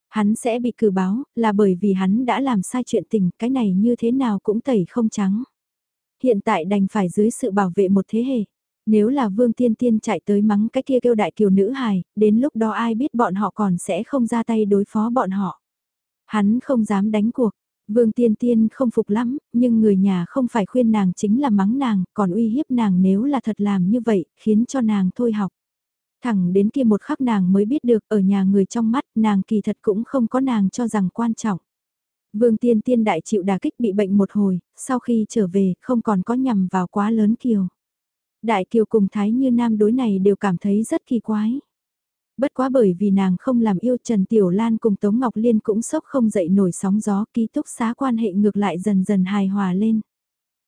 Hắn sẽ bị cử báo, là bởi vì hắn đã làm sai chuyện tình, cái này như thế nào cũng tẩy không trắng. Hiện tại đành phải dưới sự bảo vệ một thế hệ. Nếu là Vương Tiên Tiên chạy tới mắng cái kia kêu đại kiều nữ hài, đến lúc đó ai biết bọn họ còn sẽ không ra tay đối phó bọn họ. Hắn không dám đánh cuộc, Vương Tiên Tiên không phục lắm, nhưng người nhà không phải khuyên nàng chính là mắng nàng, còn uy hiếp nàng nếu là thật làm như vậy, khiến cho nàng thôi học. Thẳng đến kia một khắc nàng mới biết được ở nhà người trong mắt nàng kỳ thật cũng không có nàng cho rằng quan trọng. Vương Tiên Tiên đại chịu đả kích bị bệnh một hồi, sau khi trở về không còn có nhằm vào quá lớn kiều. Đại kiều cùng Thái Như Nam đối này đều cảm thấy rất kỳ quái. Bất quá bởi vì nàng không làm yêu Trần Tiểu Lan cùng Tống Ngọc Liên cũng sốc không dậy nổi sóng gió ký túc xá quan hệ ngược lại dần dần hài hòa lên.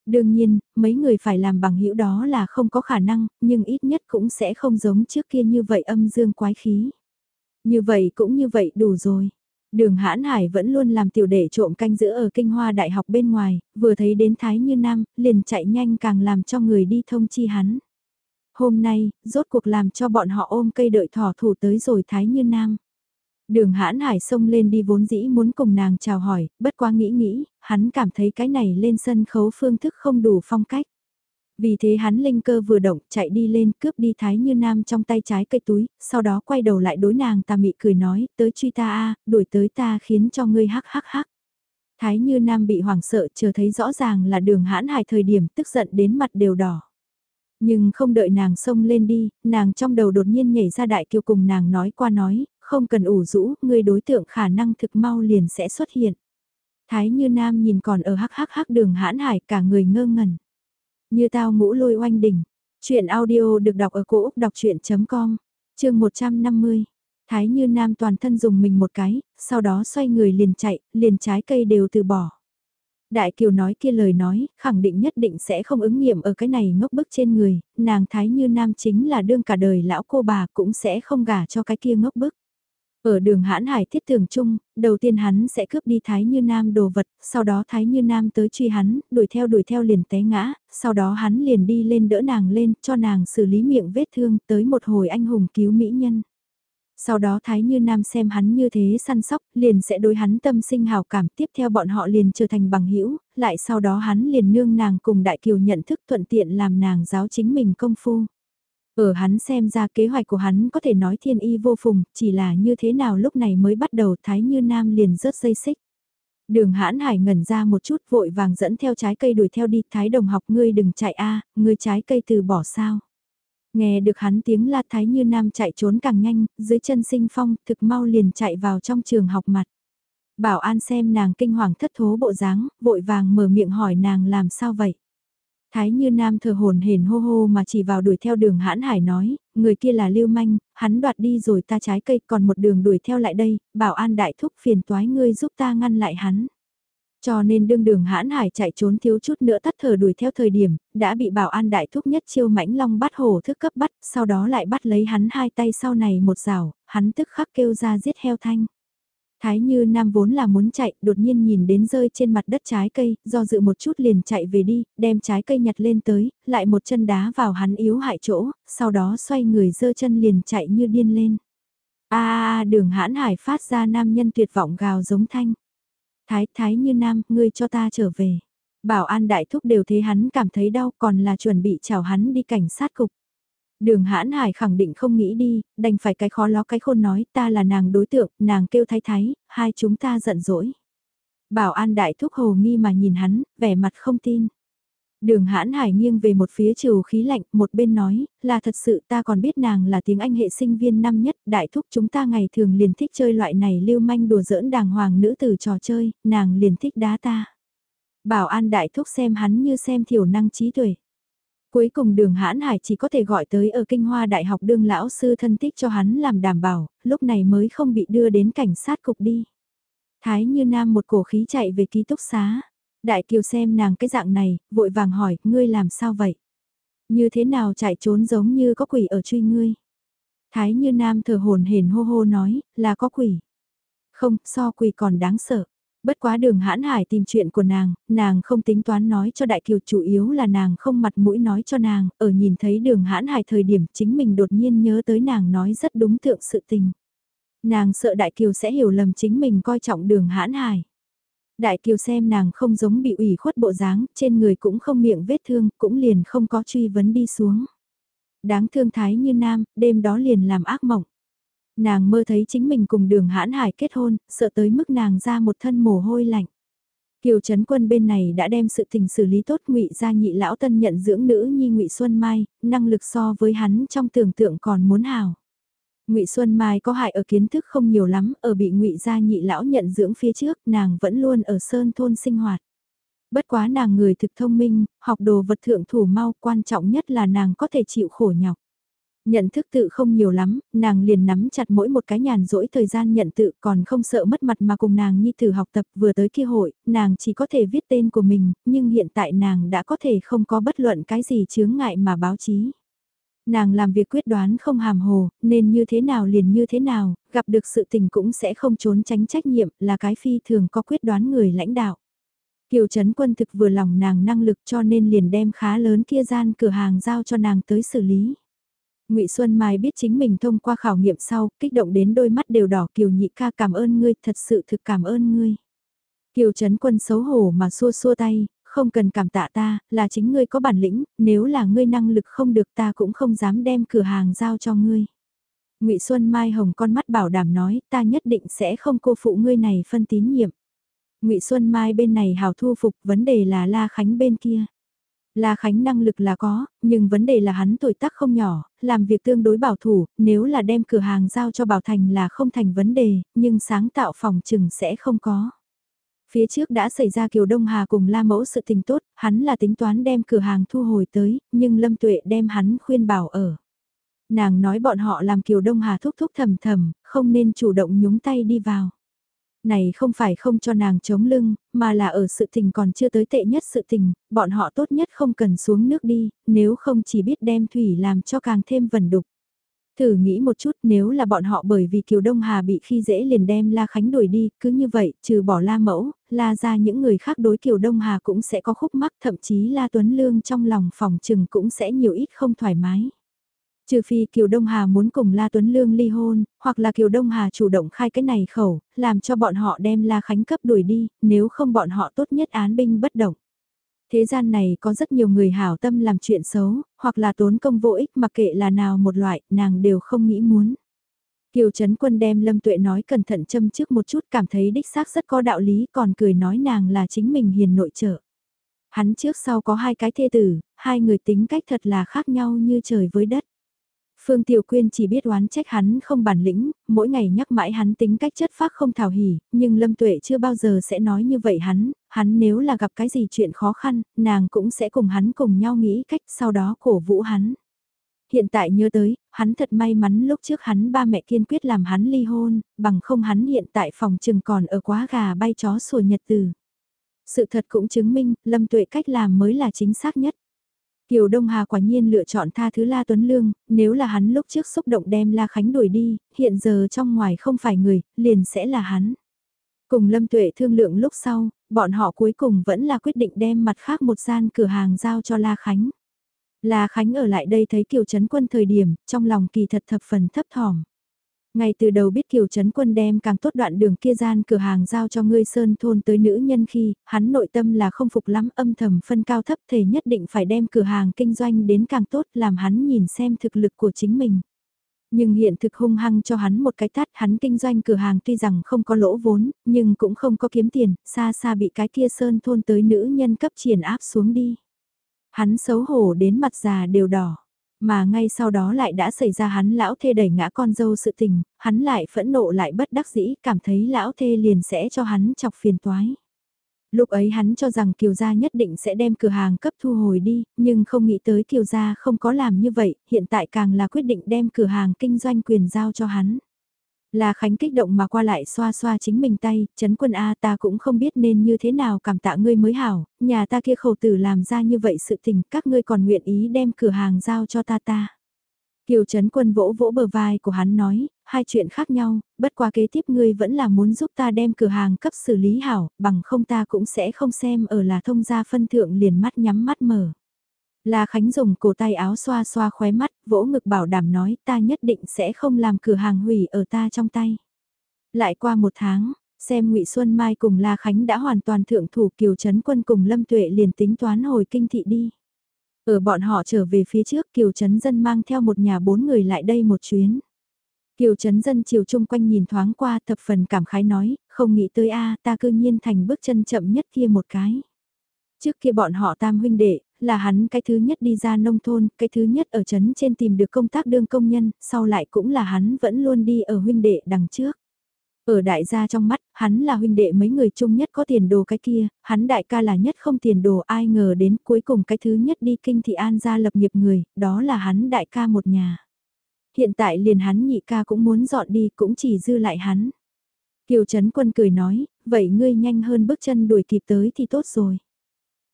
Đương nhiên, mấy người phải làm bằng hữu đó là không có khả năng, nhưng ít nhất cũng sẽ không giống trước kia như vậy âm dương quái khí. Như vậy cũng như vậy đủ rồi. Đường hãn hải vẫn luôn làm tiểu đệ trộm canh giữ ở kinh hoa đại học bên ngoài, vừa thấy đến Thái Như Nam, liền chạy nhanh càng làm cho người đi thông chi hắn. Hôm nay, rốt cuộc làm cho bọn họ ôm cây đợi thỏ thủ tới rồi Thái Như Nam. Đường hãn hải xông lên đi vốn dĩ muốn cùng nàng chào hỏi, bất quá nghĩ nghĩ, hắn cảm thấy cái này lên sân khấu phương thức không đủ phong cách. Vì thế hắn linh cơ vừa động chạy đi lên cướp đi Thái Như Nam trong tay trái cây túi, sau đó quay đầu lại đối nàng ta mị cười nói, tới truy ta a đuổi tới ta khiến cho ngươi hắc hắc hắc. Thái Như Nam bị hoảng sợ chờ thấy rõ ràng là đường hãn hải thời điểm tức giận đến mặt đều đỏ. Nhưng không đợi nàng xông lên đi, nàng trong đầu đột nhiên nhảy ra đại kiều cùng nàng nói qua nói, không cần ủ rũ, người đối tượng khả năng thực mau liền sẽ xuất hiện. Thái như nam nhìn còn ở hắc hắc hắc đường hãn hải cả người ngơ ngẩn. Như tao ngũ lôi oanh đỉnh. Chuyện audio được đọc ở cổ Úc đọc chuyện.com, chương 150. Thái như nam toàn thân dùng mình một cái, sau đó xoay người liền chạy, liền trái cây đều từ bỏ. Đại Kiều nói kia lời nói, khẳng định nhất định sẽ không ứng nghiệm ở cái này ngốc bức trên người, nàng Thái Như Nam chính là đương cả đời lão cô bà cũng sẽ không gả cho cái kia ngốc bức. Ở đường hãn hải thiết Tường chung, đầu tiên hắn sẽ cướp đi Thái Như Nam đồ vật, sau đó Thái Như Nam tới truy hắn, đuổi theo đuổi theo liền té ngã, sau đó hắn liền đi lên đỡ nàng lên, cho nàng xử lý miệng vết thương, tới một hồi anh hùng cứu mỹ nhân. Sau đó Thái Như Nam xem hắn như thế săn sóc, liền sẽ đối hắn tâm sinh hào cảm, tiếp theo bọn họ liền trở thành bằng hữu lại sau đó hắn liền nương nàng cùng Đại Kiều nhận thức thuận tiện làm nàng giáo chính mình công phu. Ở hắn xem ra kế hoạch của hắn có thể nói thiên y vô phùng, chỉ là như thế nào lúc này mới bắt đầu Thái Như Nam liền rớt dây xích. Đường hãn hải ngẩn ra một chút vội vàng dẫn theo trái cây đuổi theo đi Thái đồng học ngươi đừng chạy a ngươi trái cây từ bỏ sao. Nghe được hắn tiếng la Thái Như Nam chạy trốn càng nhanh, dưới chân sinh phong thực mau liền chạy vào trong trường học mặt. Bảo an xem nàng kinh hoàng thất thố bộ dáng, vội vàng mở miệng hỏi nàng làm sao vậy. Thái như nam thờ hồn hển hô hô mà chỉ vào đuổi theo đường hãn hải nói, người kia là lưu manh, hắn đoạt đi rồi ta trái cây còn một đường đuổi theo lại đây, bảo an đại thúc phiền toái ngươi giúp ta ngăn lại hắn. Cho nên đương đường hãn hải chạy trốn thiếu chút nữa tắt thở đuổi theo thời điểm, đã bị bảo an đại thúc nhất chiêu mãnh long bắt hổ thức cấp bắt, sau đó lại bắt lấy hắn hai tay sau này một rào, hắn tức khắc kêu ra giết heo thanh. Thái như nam vốn là muốn chạy, đột nhiên nhìn đến rơi trên mặt đất trái cây, do dự một chút liền chạy về đi, đem trái cây nhặt lên tới, lại một chân đá vào hắn yếu hại chỗ, sau đó xoay người dơ chân liền chạy như điên lên. a đường hãn hải phát ra nam nhân tuyệt vọng gào giống thanh. Thái, thái như nam, ngươi cho ta trở về. Bảo an đại thúc đều thấy hắn cảm thấy đau còn là chuẩn bị chào hắn đi cảnh sát cục. Đường hãn hải khẳng định không nghĩ đi, đành phải cái khó ló cái khôn nói ta là nàng đối tượng, nàng kêu thái thái, hai chúng ta giận dỗi. Bảo an đại thúc hồ nghi mà nhìn hắn, vẻ mặt không tin. Đường hãn hải nghiêng về một phía trừ khí lạnh, một bên nói, là thật sự ta còn biết nàng là tiếng Anh hệ sinh viên năm nhất, đại thúc chúng ta ngày thường liền thích chơi loại này lưu manh đùa giỡn đàng hoàng nữ từ trò chơi, nàng liền thích đá ta. Bảo an đại thúc xem hắn như xem thiểu năng trí tuệ. Cuối cùng đường hãn hải chỉ có thể gọi tới ở kinh hoa đại học đương lão sư thân tích cho hắn làm đảm bảo, lúc này mới không bị đưa đến cảnh sát cục đi. Thái như nam một cổ khí chạy về ký túc xá. Đại kiều xem nàng cái dạng này, vội vàng hỏi, ngươi làm sao vậy? Như thế nào chạy trốn giống như có quỷ ở truy ngươi? Thái như nam thờ hồn hển hô hô nói, là có quỷ. Không, so quỷ còn đáng sợ. Bất quá đường hãn hải tìm chuyện của nàng, nàng không tính toán nói cho đại kiều chủ yếu là nàng không mặt mũi nói cho nàng, ở nhìn thấy đường hãn hải thời điểm chính mình đột nhiên nhớ tới nàng nói rất đúng thượng sự tình. Nàng sợ đại kiều sẽ hiểu lầm chính mình coi trọng đường hãn hải. Đại kiều xem nàng không giống bị ủy khuất bộ dáng, trên người cũng không miệng vết thương, cũng liền không có truy vấn đi xuống. Đáng thương thái như nam, đêm đó liền làm ác mộng. Nàng mơ thấy chính mình cùng đường hãn hải kết hôn, sợ tới mức nàng ra một thân mồ hôi lạnh. Kiều Trấn Quân bên này đã đem sự tình xử lý tốt ngụy ra nhị lão tân nhận dưỡng nữ nhi ngụy Xuân Mai, năng lực so với hắn trong tưởng tượng còn muốn hào. Ngụy Xuân Mai có hại ở kiến thức không nhiều lắm, ở bị Ngụy gia nhị lão nhận dưỡng phía trước, nàng vẫn luôn ở sơn thôn sinh hoạt. Bất quá nàng người thực thông minh, học đồ vật thượng thủ mau, quan trọng nhất là nàng có thể chịu khổ nhọc. Nhận thức tự không nhiều lắm, nàng liền nắm chặt mỗi một cái nhàn rỗi thời gian nhận tự còn không sợ mất mặt mà cùng nàng nhi thử học tập vừa tới kia hội, nàng chỉ có thể viết tên của mình, nhưng hiện tại nàng đã có thể không có bất luận cái gì chướng ngại mà báo chí. Nàng làm việc quyết đoán không hàm hồ, nên như thế nào liền như thế nào, gặp được sự tình cũng sẽ không trốn tránh trách nhiệm, là cái phi thường có quyết đoán người lãnh đạo. Kiều Trấn Quân thực vừa lòng nàng năng lực cho nên liền đem khá lớn kia gian cửa hàng giao cho nàng tới xử lý. Ngụy Xuân Mai biết chính mình thông qua khảo nghiệm sau, kích động đến đôi mắt đều đỏ Kiều Nhị ca cảm ơn ngươi, thật sự thực cảm ơn ngươi. Kiều Trấn Quân xấu hổ mà xua xua tay, không cần cảm tạ ta, là chính ngươi có bản lĩnh, nếu là ngươi năng lực không được ta cũng không dám đem cửa hàng giao cho ngươi. Ngụy Xuân Mai hồng con mắt bảo đảm nói, ta nhất định sẽ không cô phụ ngươi này phân tín nhiệm. Ngụy Xuân Mai bên này hào thu phục, vấn đề là La Khánh bên kia. La Khánh năng lực là có, nhưng vấn đề là hắn tuổi tác không nhỏ, làm việc tương đối bảo thủ, nếu là đem cửa hàng giao cho Bảo Thành là không thành vấn đề, nhưng sáng tạo phòng trừng sẽ không có. Phía trước đã xảy ra Kiều Đông Hà cùng La Mẫu sự tình tốt, hắn là tính toán đem cửa hàng thu hồi tới, nhưng Lâm Tuệ đem hắn khuyên bảo ở. Nàng nói bọn họ làm Kiều Đông Hà thúc thúc thầm thầm, không nên chủ động nhúng tay đi vào. Này không phải không cho nàng chống lưng, mà là ở sự tình còn chưa tới tệ nhất sự tình, bọn họ tốt nhất không cần xuống nước đi, nếu không chỉ biết đem thủy làm cho càng thêm vần đục. Thử nghĩ một chút nếu là bọn họ bởi vì Kiều Đông Hà bị khi dễ liền đem La Khánh đuổi đi, cứ như vậy, trừ bỏ La Mẫu, La ra những người khác đối Kiều Đông Hà cũng sẽ có khúc mắc thậm chí La Tuấn Lương trong lòng phòng trừng cũng sẽ nhiều ít không thoải mái. Trừ phi Kiều Đông Hà muốn cùng La Tuấn Lương ly hôn, hoặc là Kiều Đông Hà chủ động khai cái này khẩu, làm cho bọn họ đem La Khánh cấp đuổi đi, nếu không bọn họ tốt nhất án binh bất động. Thế gian này có rất nhiều người hảo tâm làm chuyện xấu, hoặc là tốn công vô ích mặc kệ là nào một loại, nàng đều không nghĩ muốn. Kiều Trấn Quân đem Lâm Tuệ nói cẩn thận châm trước một chút cảm thấy đích xác rất có đạo lý còn cười nói nàng là chính mình hiền nội trợ. Hắn trước sau có hai cái thê tử, hai người tính cách thật là khác nhau như trời với đất. Phương Tiểu Quyên chỉ biết oán trách hắn không bản lĩnh, mỗi ngày nhắc mãi hắn tính cách chất phác không thảo hỉ, nhưng Lâm Tuệ chưa bao giờ sẽ nói như vậy hắn, hắn nếu là gặp cái gì chuyện khó khăn, nàng cũng sẽ cùng hắn cùng nhau nghĩ cách sau đó cổ vũ hắn. Hiện tại nhớ tới, hắn thật may mắn lúc trước hắn ba mẹ kiên quyết làm hắn ly hôn, bằng không hắn hiện tại phòng trừng còn ở quá gà bay chó sủa nhật từ. Sự thật cũng chứng minh, Lâm Tuệ cách làm mới là chính xác nhất. Kiều Đông Hà quả nhiên lựa chọn tha thứ La Tuấn Lương, nếu là hắn lúc trước xúc động đem La Khánh đuổi đi, hiện giờ trong ngoài không phải người, liền sẽ là hắn. Cùng Lâm Tuệ thương lượng lúc sau, bọn họ cuối cùng vẫn là quyết định đem mặt khác một gian cửa hàng giao cho La Khánh. La Khánh ở lại đây thấy Kiều Trấn Quân thời điểm, trong lòng kỳ thật thập phần thấp thỏm. Ngay từ đầu biết Kiều Trấn Quân đem càng tốt đoạn đường kia gian cửa hàng giao cho ngươi Sơn Thôn tới nữ nhân khi, hắn nội tâm là không phục lắm âm thầm phân cao thấp thể nhất định phải đem cửa hàng kinh doanh đến càng tốt làm hắn nhìn xem thực lực của chính mình. Nhưng hiện thực hung hăng cho hắn một cái tát hắn kinh doanh cửa hàng tuy rằng không có lỗ vốn, nhưng cũng không có kiếm tiền, xa xa bị cái kia Sơn Thôn tới nữ nhân cấp triển áp xuống đi. Hắn xấu hổ đến mặt già đều đỏ. Mà ngay sau đó lại đã xảy ra hắn lão thê đẩy ngã con dâu sự tình, hắn lại phẫn nộ lại bất đắc dĩ, cảm thấy lão thê liền sẽ cho hắn chọc phiền toái. Lúc ấy hắn cho rằng Kiều Gia nhất định sẽ đem cửa hàng cấp thu hồi đi, nhưng không nghĩ tới Kiều Gia không có làm như vậy, hiện tại càng là quyết định đem cửa hàng kinh doanh quyền giao cho hắn. Là Khánh kích động mà qua lại xoa xoa chính mình tay, chấn quân A ta cũng không biết nên như thế nào cảm tạ ngươi mới hảo, nhà ta kia khẩu tử làm ra như vậy sự tình, các ngươi còn nguyện ý đem cửa hàng giao cho ta ta. Kiều Trấn Quân vỗ vỗ bờ vai của hắn nói, hai chuyện khác nhau, bất qua kế tiếp ngươi vẫn là muốn giúp ta đem cửa hàng cấp xử lý hảo, bằng không ta cũng sẽ không xem ở là thông gia phân thượng liền mắt nhắm mắt mở. La Khánh dùng cổ tay áo xoa xoa khóe mắt, vỗ ngực bảo đảm nói ta nhất định sẽ không làm cửa hàng hủy ở ta trong tay. Lại qua một tháng, xem ngụy Xuân Mai cùng La Khánh đã hoàn toàn thượng thủ kiều Trấn Quân cùng Lâm Tuệ liền tính toán hồi kinh thị đi. Ở bọn họ trở về phía trước Kiều Trấn Dân mang theo một nhà bốn người lại đây một chuyến. Kiều Trấn Dân chiều chung quanh nhìn thoáng qua thập phần cảm khái nói, không nghĩ tới a ta cư nhiên thành bước chân chậm nhất kia một cái. Trước kia bọn họ tam huynh đệ, là hắn cái thứ nhất đi ra nông thôn, cái thứ nhất ở trấn trên tìm được công tác đương công nhân, sau lại cũng là hắn vẫn luôn đi ở huynh đệ đằng trước. Ở đại gia trong mắt, hắn là huynh đệ mấy người chung nhất có tiền đồ cái kia, hắn đại ca là nhất không tiền đồ ai ngờ đến cuối cùng cái thứ nhất đi kinh thị an gia lập nghiệp người, đó là hắn đại ca một nhà. Hiện tại liền hắn nhị ca cũng muốn dọn đi cũng chỉ dư lại hắn. Kiều Trấn Quân cười nói, vậy ngươi nhanh hơn bước chân đuổi kịp tới thì tốt rồi.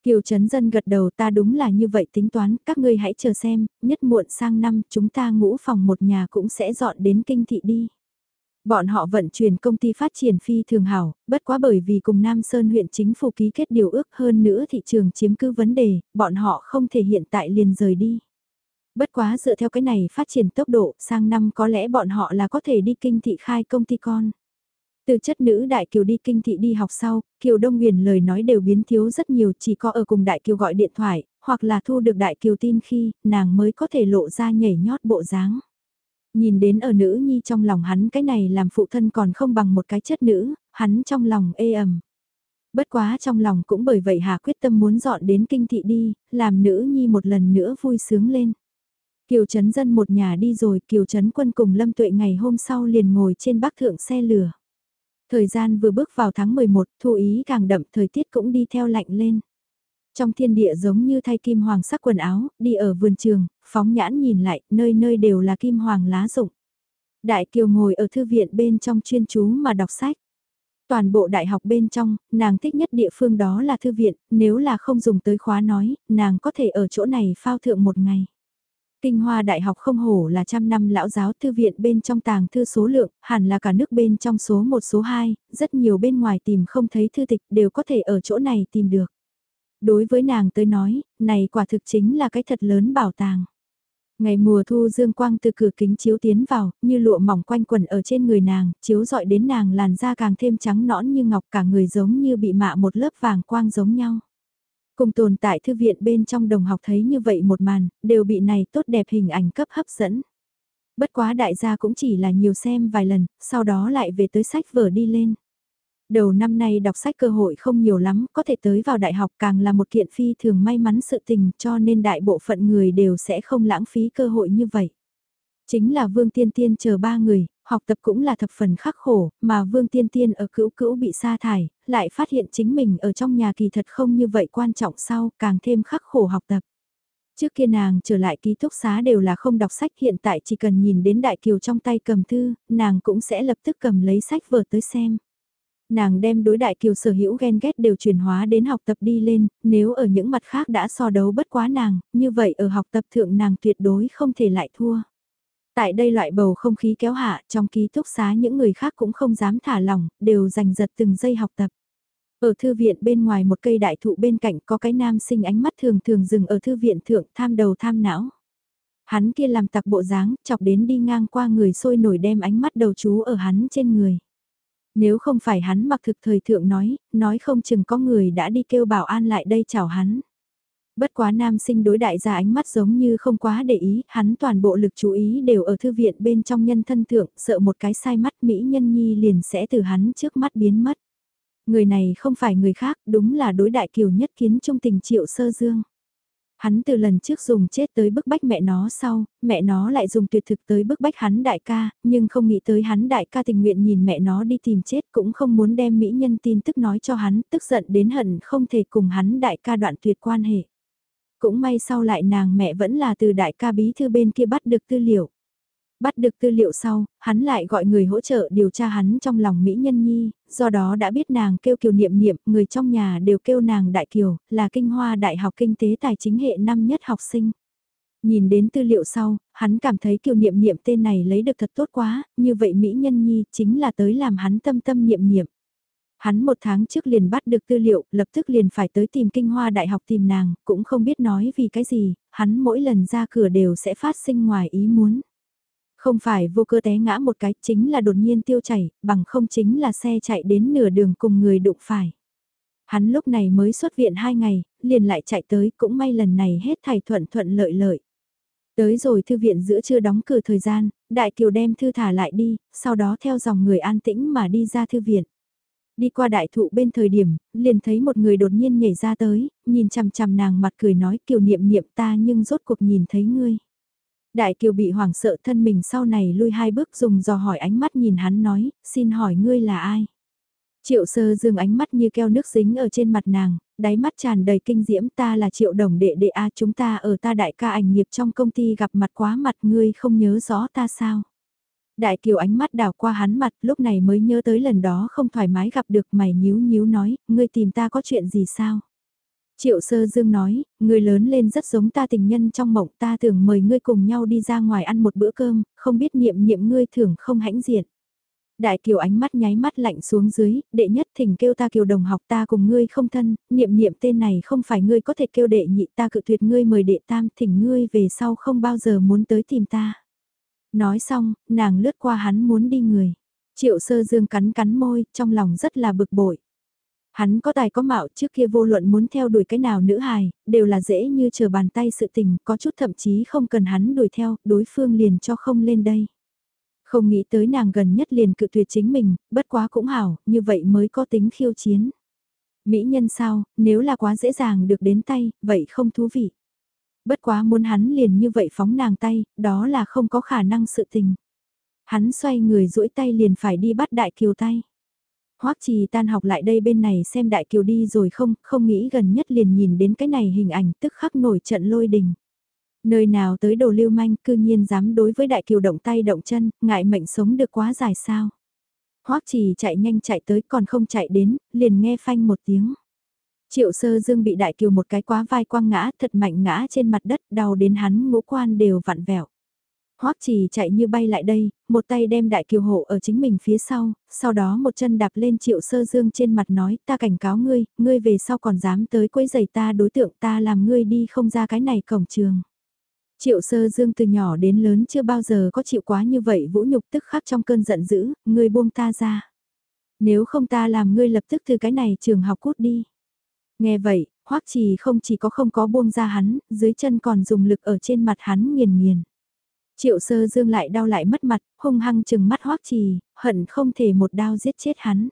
Kiều Trấn Dân gật đầu ta đúng là như vậy tính toán, các ngươi hãy chờ xem, nhất muộn sang năm chúng ta ngũ phòng một nhà cũng sẽ dọn đến kinh thị đi. Bọn họ vận chuyển công ty phát triển phi thường hảo, bất quá bởi vì cùng Nam Sơn huyện chính phủ ký kết điều ước hơn nữa thị trường chiếm cứ vấn đề, bọn họ không thể hiện tại liền rời đi. Bất quá dựa theo cái này phát triển tốc độ, sang năm có lẽ bọn họ là có thể đi kinh thị khai công ty con. Từ chất nữ Đại Kiều đi kinh thị đi học sau, Kiều Đông Nguyền lời nói đều biến thiếu rất nhiều chỉ có ở cùng Đại Kiều gọi điện thoại, hoặc là thu được Đại Kiều tin khi, nàng mới có thể lộ ra nhảy nhót bộ dáng. Nhìn đến ở nữ nhi trong lòng hắn cái này làm phụ thân còn không bằng một cái chất nữ, hắn trong lòng ê ẩm. Bất quá trong lòng cũng bởi vậy Hà quyết tâm muốn dọn đến kinh thị đi, làm nữ nhi một lần nữa vui sướng lên. Kiều Trấn Dân một nhà đi rồi, Kiều Trấn Quân cùng Lâm Tuệ ngày hôm sau liền ngồi trên bắc thượng xe lửa. Thời gian vừa bước vào tháng 11, thu ý càng đậm, thời tiết cũng đi theo lạnh lên. Trong thiên địa giống như thay kim hoàng sắc quần áo, đi ở vườn trường, phóng nhãn nhìn lại, nơi nơi đều là kim hoàng lá rụng. Đại Kiều ngồi ở thư viện bên trong chuyên chú mà đọc sách. Toàn bộ đại học bên trong, nàng thích nhất địa phương đó là thư viện, nếu là không dùng tới khóa nói, nàng có thể ở chỗ này phao thượng một ngày. Kinh Hoa Đại học không hổ là trăm năm lão giáo thư viện bên trong tàng thư số lượng, hẳn là cả nước bên trong số 1 số 2, rất nhiều bên ngoài tìm không thấy thư tịch đều có thể ở chỗ này tìm được. Đối với nàng tới nói, này quả thực chính là cái thật lớn bảo tàng. Ngày mùa thu dương quang từ cửa kính chiếu tiến vào, như lụa mỏng quanh quần ở trên người nàng, chiếu dọi đến nàng làn da càng thêm trắng nõn như ngọc cả người giống như bị mạ một lớp vàng quang giống nhau. Cùng tồn tại thư viện bên trong đồng học thấy như vậy một màn, đều bị này tốt đẹp hình ảnh cấp hấp dẫn. Bất quá đại gia cũng chỉ là nhiều xem vài lần, sau đó lại về tới sách vở đi lên. Đầu năm nay đọc sách cơ hội không nhiều lắm, có thể tới vào đại học càng là một kiện phi thường may mắn sự tình cho nên đại bộ phận người đều sẽ không lãng phí cơ hội như vậy. Chính là Vương Tiên Tiên chờ ba người, học tập cũng là thập phần khắc khổ, mà Vương Tiên Tiên ở cữu cữu bị sa thải, lại phát hiện chính mình ở trong nhà kỳ thật không như vậy quan trọng sau, càng thêm khắc khổ học tập. Trước kia nàng trở lại ký túc xá đều là không đọc sách hiện tại chỉ cần nhìn đến Đại Kiều trong tay cầm thư, nàng cũng sẽ lập tức cầm lấy sách vở tới xem. Nàng đem đối Đại Kiều sở hữu ghen ghét đều chuyển hóa đến học tập đi lên, nếu ở những mặt khác đã so đấu bất quá nàng, như vậy ở học tập thượng nàng tuyệt đối không thể lại thua. Tại đây loại bầu không khí kéo hạ, trong ký túc xá những người khác cũng không dám thả lỏng, đều giành giật từng giây học tập. Ở thư viện bên ngoài một cây đại thụ bên cạnh có cái nam sinh ánh mắt thường thường dừng ở thư viện thượng tham đầu tham não. Hắn kia làm tặc bộ dáng, chọc đến đi ngang qua người sôi nổi đem ánh mắt đầu chú ở hắn trên người. Nếu không phải hắn mặc thực thời thượng nói, nói không chừng có người đã đi kêu bảo an lại đây chào hắn. Bất quá nam sinh đối đại gia ánh mắt giống như không quá để ý, hắn toàn bộ lực chú ý đều ở thư viện bên trong nhân thân thượng, sợ một cái sai mắt Mỹ nhân nhi liền sẽ từ hắn trước mắt biến mất. Người này không phải người khác, đúng là đối đại kiều nhất kiến trong tình triệu sơ dương. Hắn từ lần trước dùng chết tới bức bách mẹ nó sau, mẹ nó lại dùng tuyệt thực tới bức bách hắn đại ca, nhưng không nghĩ tới hắn đại ca tình nguyện nhìn mẹ nó đi tìm chết cũng không muốn đem mỹ nhân tin tức nói cho hắn, tức giận đến hận không thể cùng hắn đại ca đoạn tuyệt quan hệ. Cũng may sau lại nàng mẹ vẫn là từ đại ca bí thư bên kia bắt được tư liệu. Bắt được tư liệu sau, hắn lại gọi người hỗ trợ điều tra hắn trong lòng Mỹ Nhân Nhi, do đó đã biết nàng kêu kiều niệm niệm, người trong nhà đều kêu nàng Đại Kiều, là kinh hoa Đại học Kinh tế Tài chính hệ năm nhất học sinh. Nhìn đến tư liệu sau, hắn cảm thấy kiều niệm niệm tên này lấy được thật tốt quá, như vậy Mỹ Nhân Nhi chính là tới làm hắn tâm tâm niệm niệm. Hắn một tháng trước liền bắt được tư liệu, lập tức liền phải tới tìm kinh hoa đại học tìm nàng, cũng không biết nói vì cái gì, hắn mỗi lần ra cửa đều sẽ phát sinh ngoài ý muốn. Không phải vô cơ té ngã một cái, chính là đột nhiên tiêu chảy, bằng không chính là xe chạy đến nửa đường cùng người đụng phải. Hắn lúc này mới xuất viện hai ngày, liền lại chạy tới, cũng may lần này hết thảy thuận thuận lợi lợi. Tới rồi thư viện giữa chưa đóng cửa thời gian, Đại Kiều đem thư thả lại đi, sau đó theo dòng người an tĩnh mà đi ra thư viện. Đi qua đại thụ bên thời điểm, liền thấy một người đột nhiên nhảy ra tới, nhìn chằm chằm nàng mặt cười nói kiều niệm niệm ta nhưng rốt cuộc nhìn thấy ngươi. Đại kiều bị hoảng sợ thân mình sau này lui hai bước dùng dò hỏi ánh mắt nhìn hắn nói, xin hỏi ngươi là ai? Triệu sơ dương ánh mắt như keo nước dính ở trên mặt nàng, đáy mắt tràn đầy kinh diễm ta là triệu đồng đệ đệ A chúng ta ở ta đại ca ảnh nghiệp trong công ty gặp mặt quá mặt ngươi không nhớ rõ ta sao? Đại kiều ánh mắt đảo qua hắn mặt lúc này mới nhớ tới lần đó không thoải mái gặp được mày nhíu nhíu nói, ngươi tìm ta có chuyện gì sao? Triệu sơ dương nói, ngươi lớn lên rất giống ta tình nhân trong mộng ta tưởng mời ngươi cùng nhau đi ra ngoài ăn một bữa cơm, không biết niệm niệm ngươi thường không hãnh diện. Đại kiều ánh mắt nháy mắt lạnh xuống dưới, đệ nhất thỉnh kêu ta kiều đồng học ta cùng ngươi không thân, niệm niệm tên này không phải ngươi có thể kêu đệ nhị ta cự tuyệt ngươi mời đệ tam thỉnh ngươi về sau không bao giờ muốn tới tìm ta. Nói xong, nàng lướt qua hắn muốn đi người. Triệu sơ dương cắn cắn môi, trong lòng rất là bực bội. Hắn có tài có mạo trước kia vô luận muốn theo đuổi cái nào nữ hài, đều là dễ như chờ bàn tay sự tình, có chút thậm chí không cần hắn đuổi theo, đối phương liền cho không lên đây. Không nghĩ tới nàng gần nhất liền cự tuyệt chính mình, bất quá cũng hảo, như vậy mới có tính khiêu chiến. Mỹ nhân sao, nếu là quá dễ dàng được đến tay, vậy không thú vị. Bất quá muốn hắn liền như vậy phóng nàng tay, đó là không có khả năng sự tình. Hắn xoay người duỗi tay liền phải đi bắt đại kiều tay. Hoắc trì tan học lại đây bên này xem đại kiều đi rồi không, không nghĩ gần nhất liền nhìn đến cái này hình ảnh tức khắc nổi trận lôi đình. Nơi nào tới đồ lưu manh cư nhiên dám đối với đại kiều động tay động chân, ngại mệnh sống được quá dài sao. Hoắc trì chạy nhanh chạy tới còn không chạy đến, liền nghe phanh một tiếng. Triệu sơ dương bị đại kiều một cái quá vai quăng ngã thật mạnh ngã trên mặt đất đau đến hắn ngũ quan đều vặn vẹo. Hoắc Trì chạy như bay lại đây, một tay đem đại kiều hộ ở chính mình phía sau, sau đó một chân đạp lên triệu sơ dương trên mặt nói ta cảnh cáo ngươi, ngươi về sau còn dám tới quấy giày ta đối tượng ta làm ngươi đi không ra cái này cổng trường. Triệu sơ dương từ nhỏ đến lớn chưa bao giờ có chịu quá như vậy vũ nhục tức khắc trong cơn giận dữ, ngươi buông ta ra. Nếu không ta làm ngươi lập tức từ cái này trường học cút đi. Nghe vậy, Hoắc Trì không chỉ có không có buông ra hắn, dưới chân còn dùng lực ở trên mặt hắn nghiền nghiền. Triệu sơ dương lại đau lại mất mặt, hung hăng chừng mắt Hoắc Trì, hận không thể một đao giết chết hắn.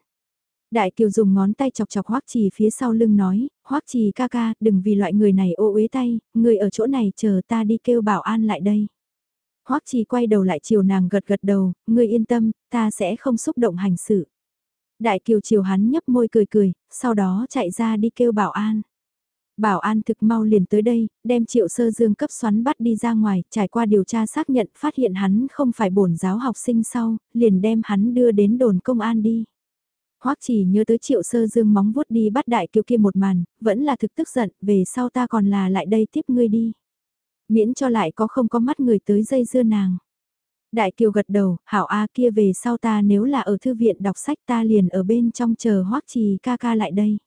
Đại Kiều dùng ngón tay chọc chọc Hoắc Trì phía sau lưng nói, Hoắc Trì ca ca, đừng vì loại người này ô uế tay, người ở chỗ này chờ ta đi kêu bảo an lại đây. Hoắc Trì quay đầu lại chiều nàng gật gật đầu, người yên tâm, ta sẽ không xúc động hành sự. Đại Kiều chiều hắn nhấp môi cười cười, sau đó chạy ra đi kêu bảo an. Bảo an thực mau liền tới đây, đem triệu sơ dương cấp xoắn bắt đi ra ngoài, trải qua điều tra xác nhận phát hiện hắn không phải bổn giáo học sinh sau, liền đem hắn đưa đến đồn công an đi. Hoắc chỉ nhớ tới triệu sơ dương móng vuốt đi bắt đại kiều kia một màn, vẫn là thực tức giận, về sau ta còn là lại đây tiếp ngươi đi. Miễn cho lại có không có mắt người tới dây dưa nàng. Đại kiều gật đầu, hảo A kia về sau ta nếu là ở thư viện đọc sách ta liền ở bên trong chờ Hoắc trì ca ca lại đây.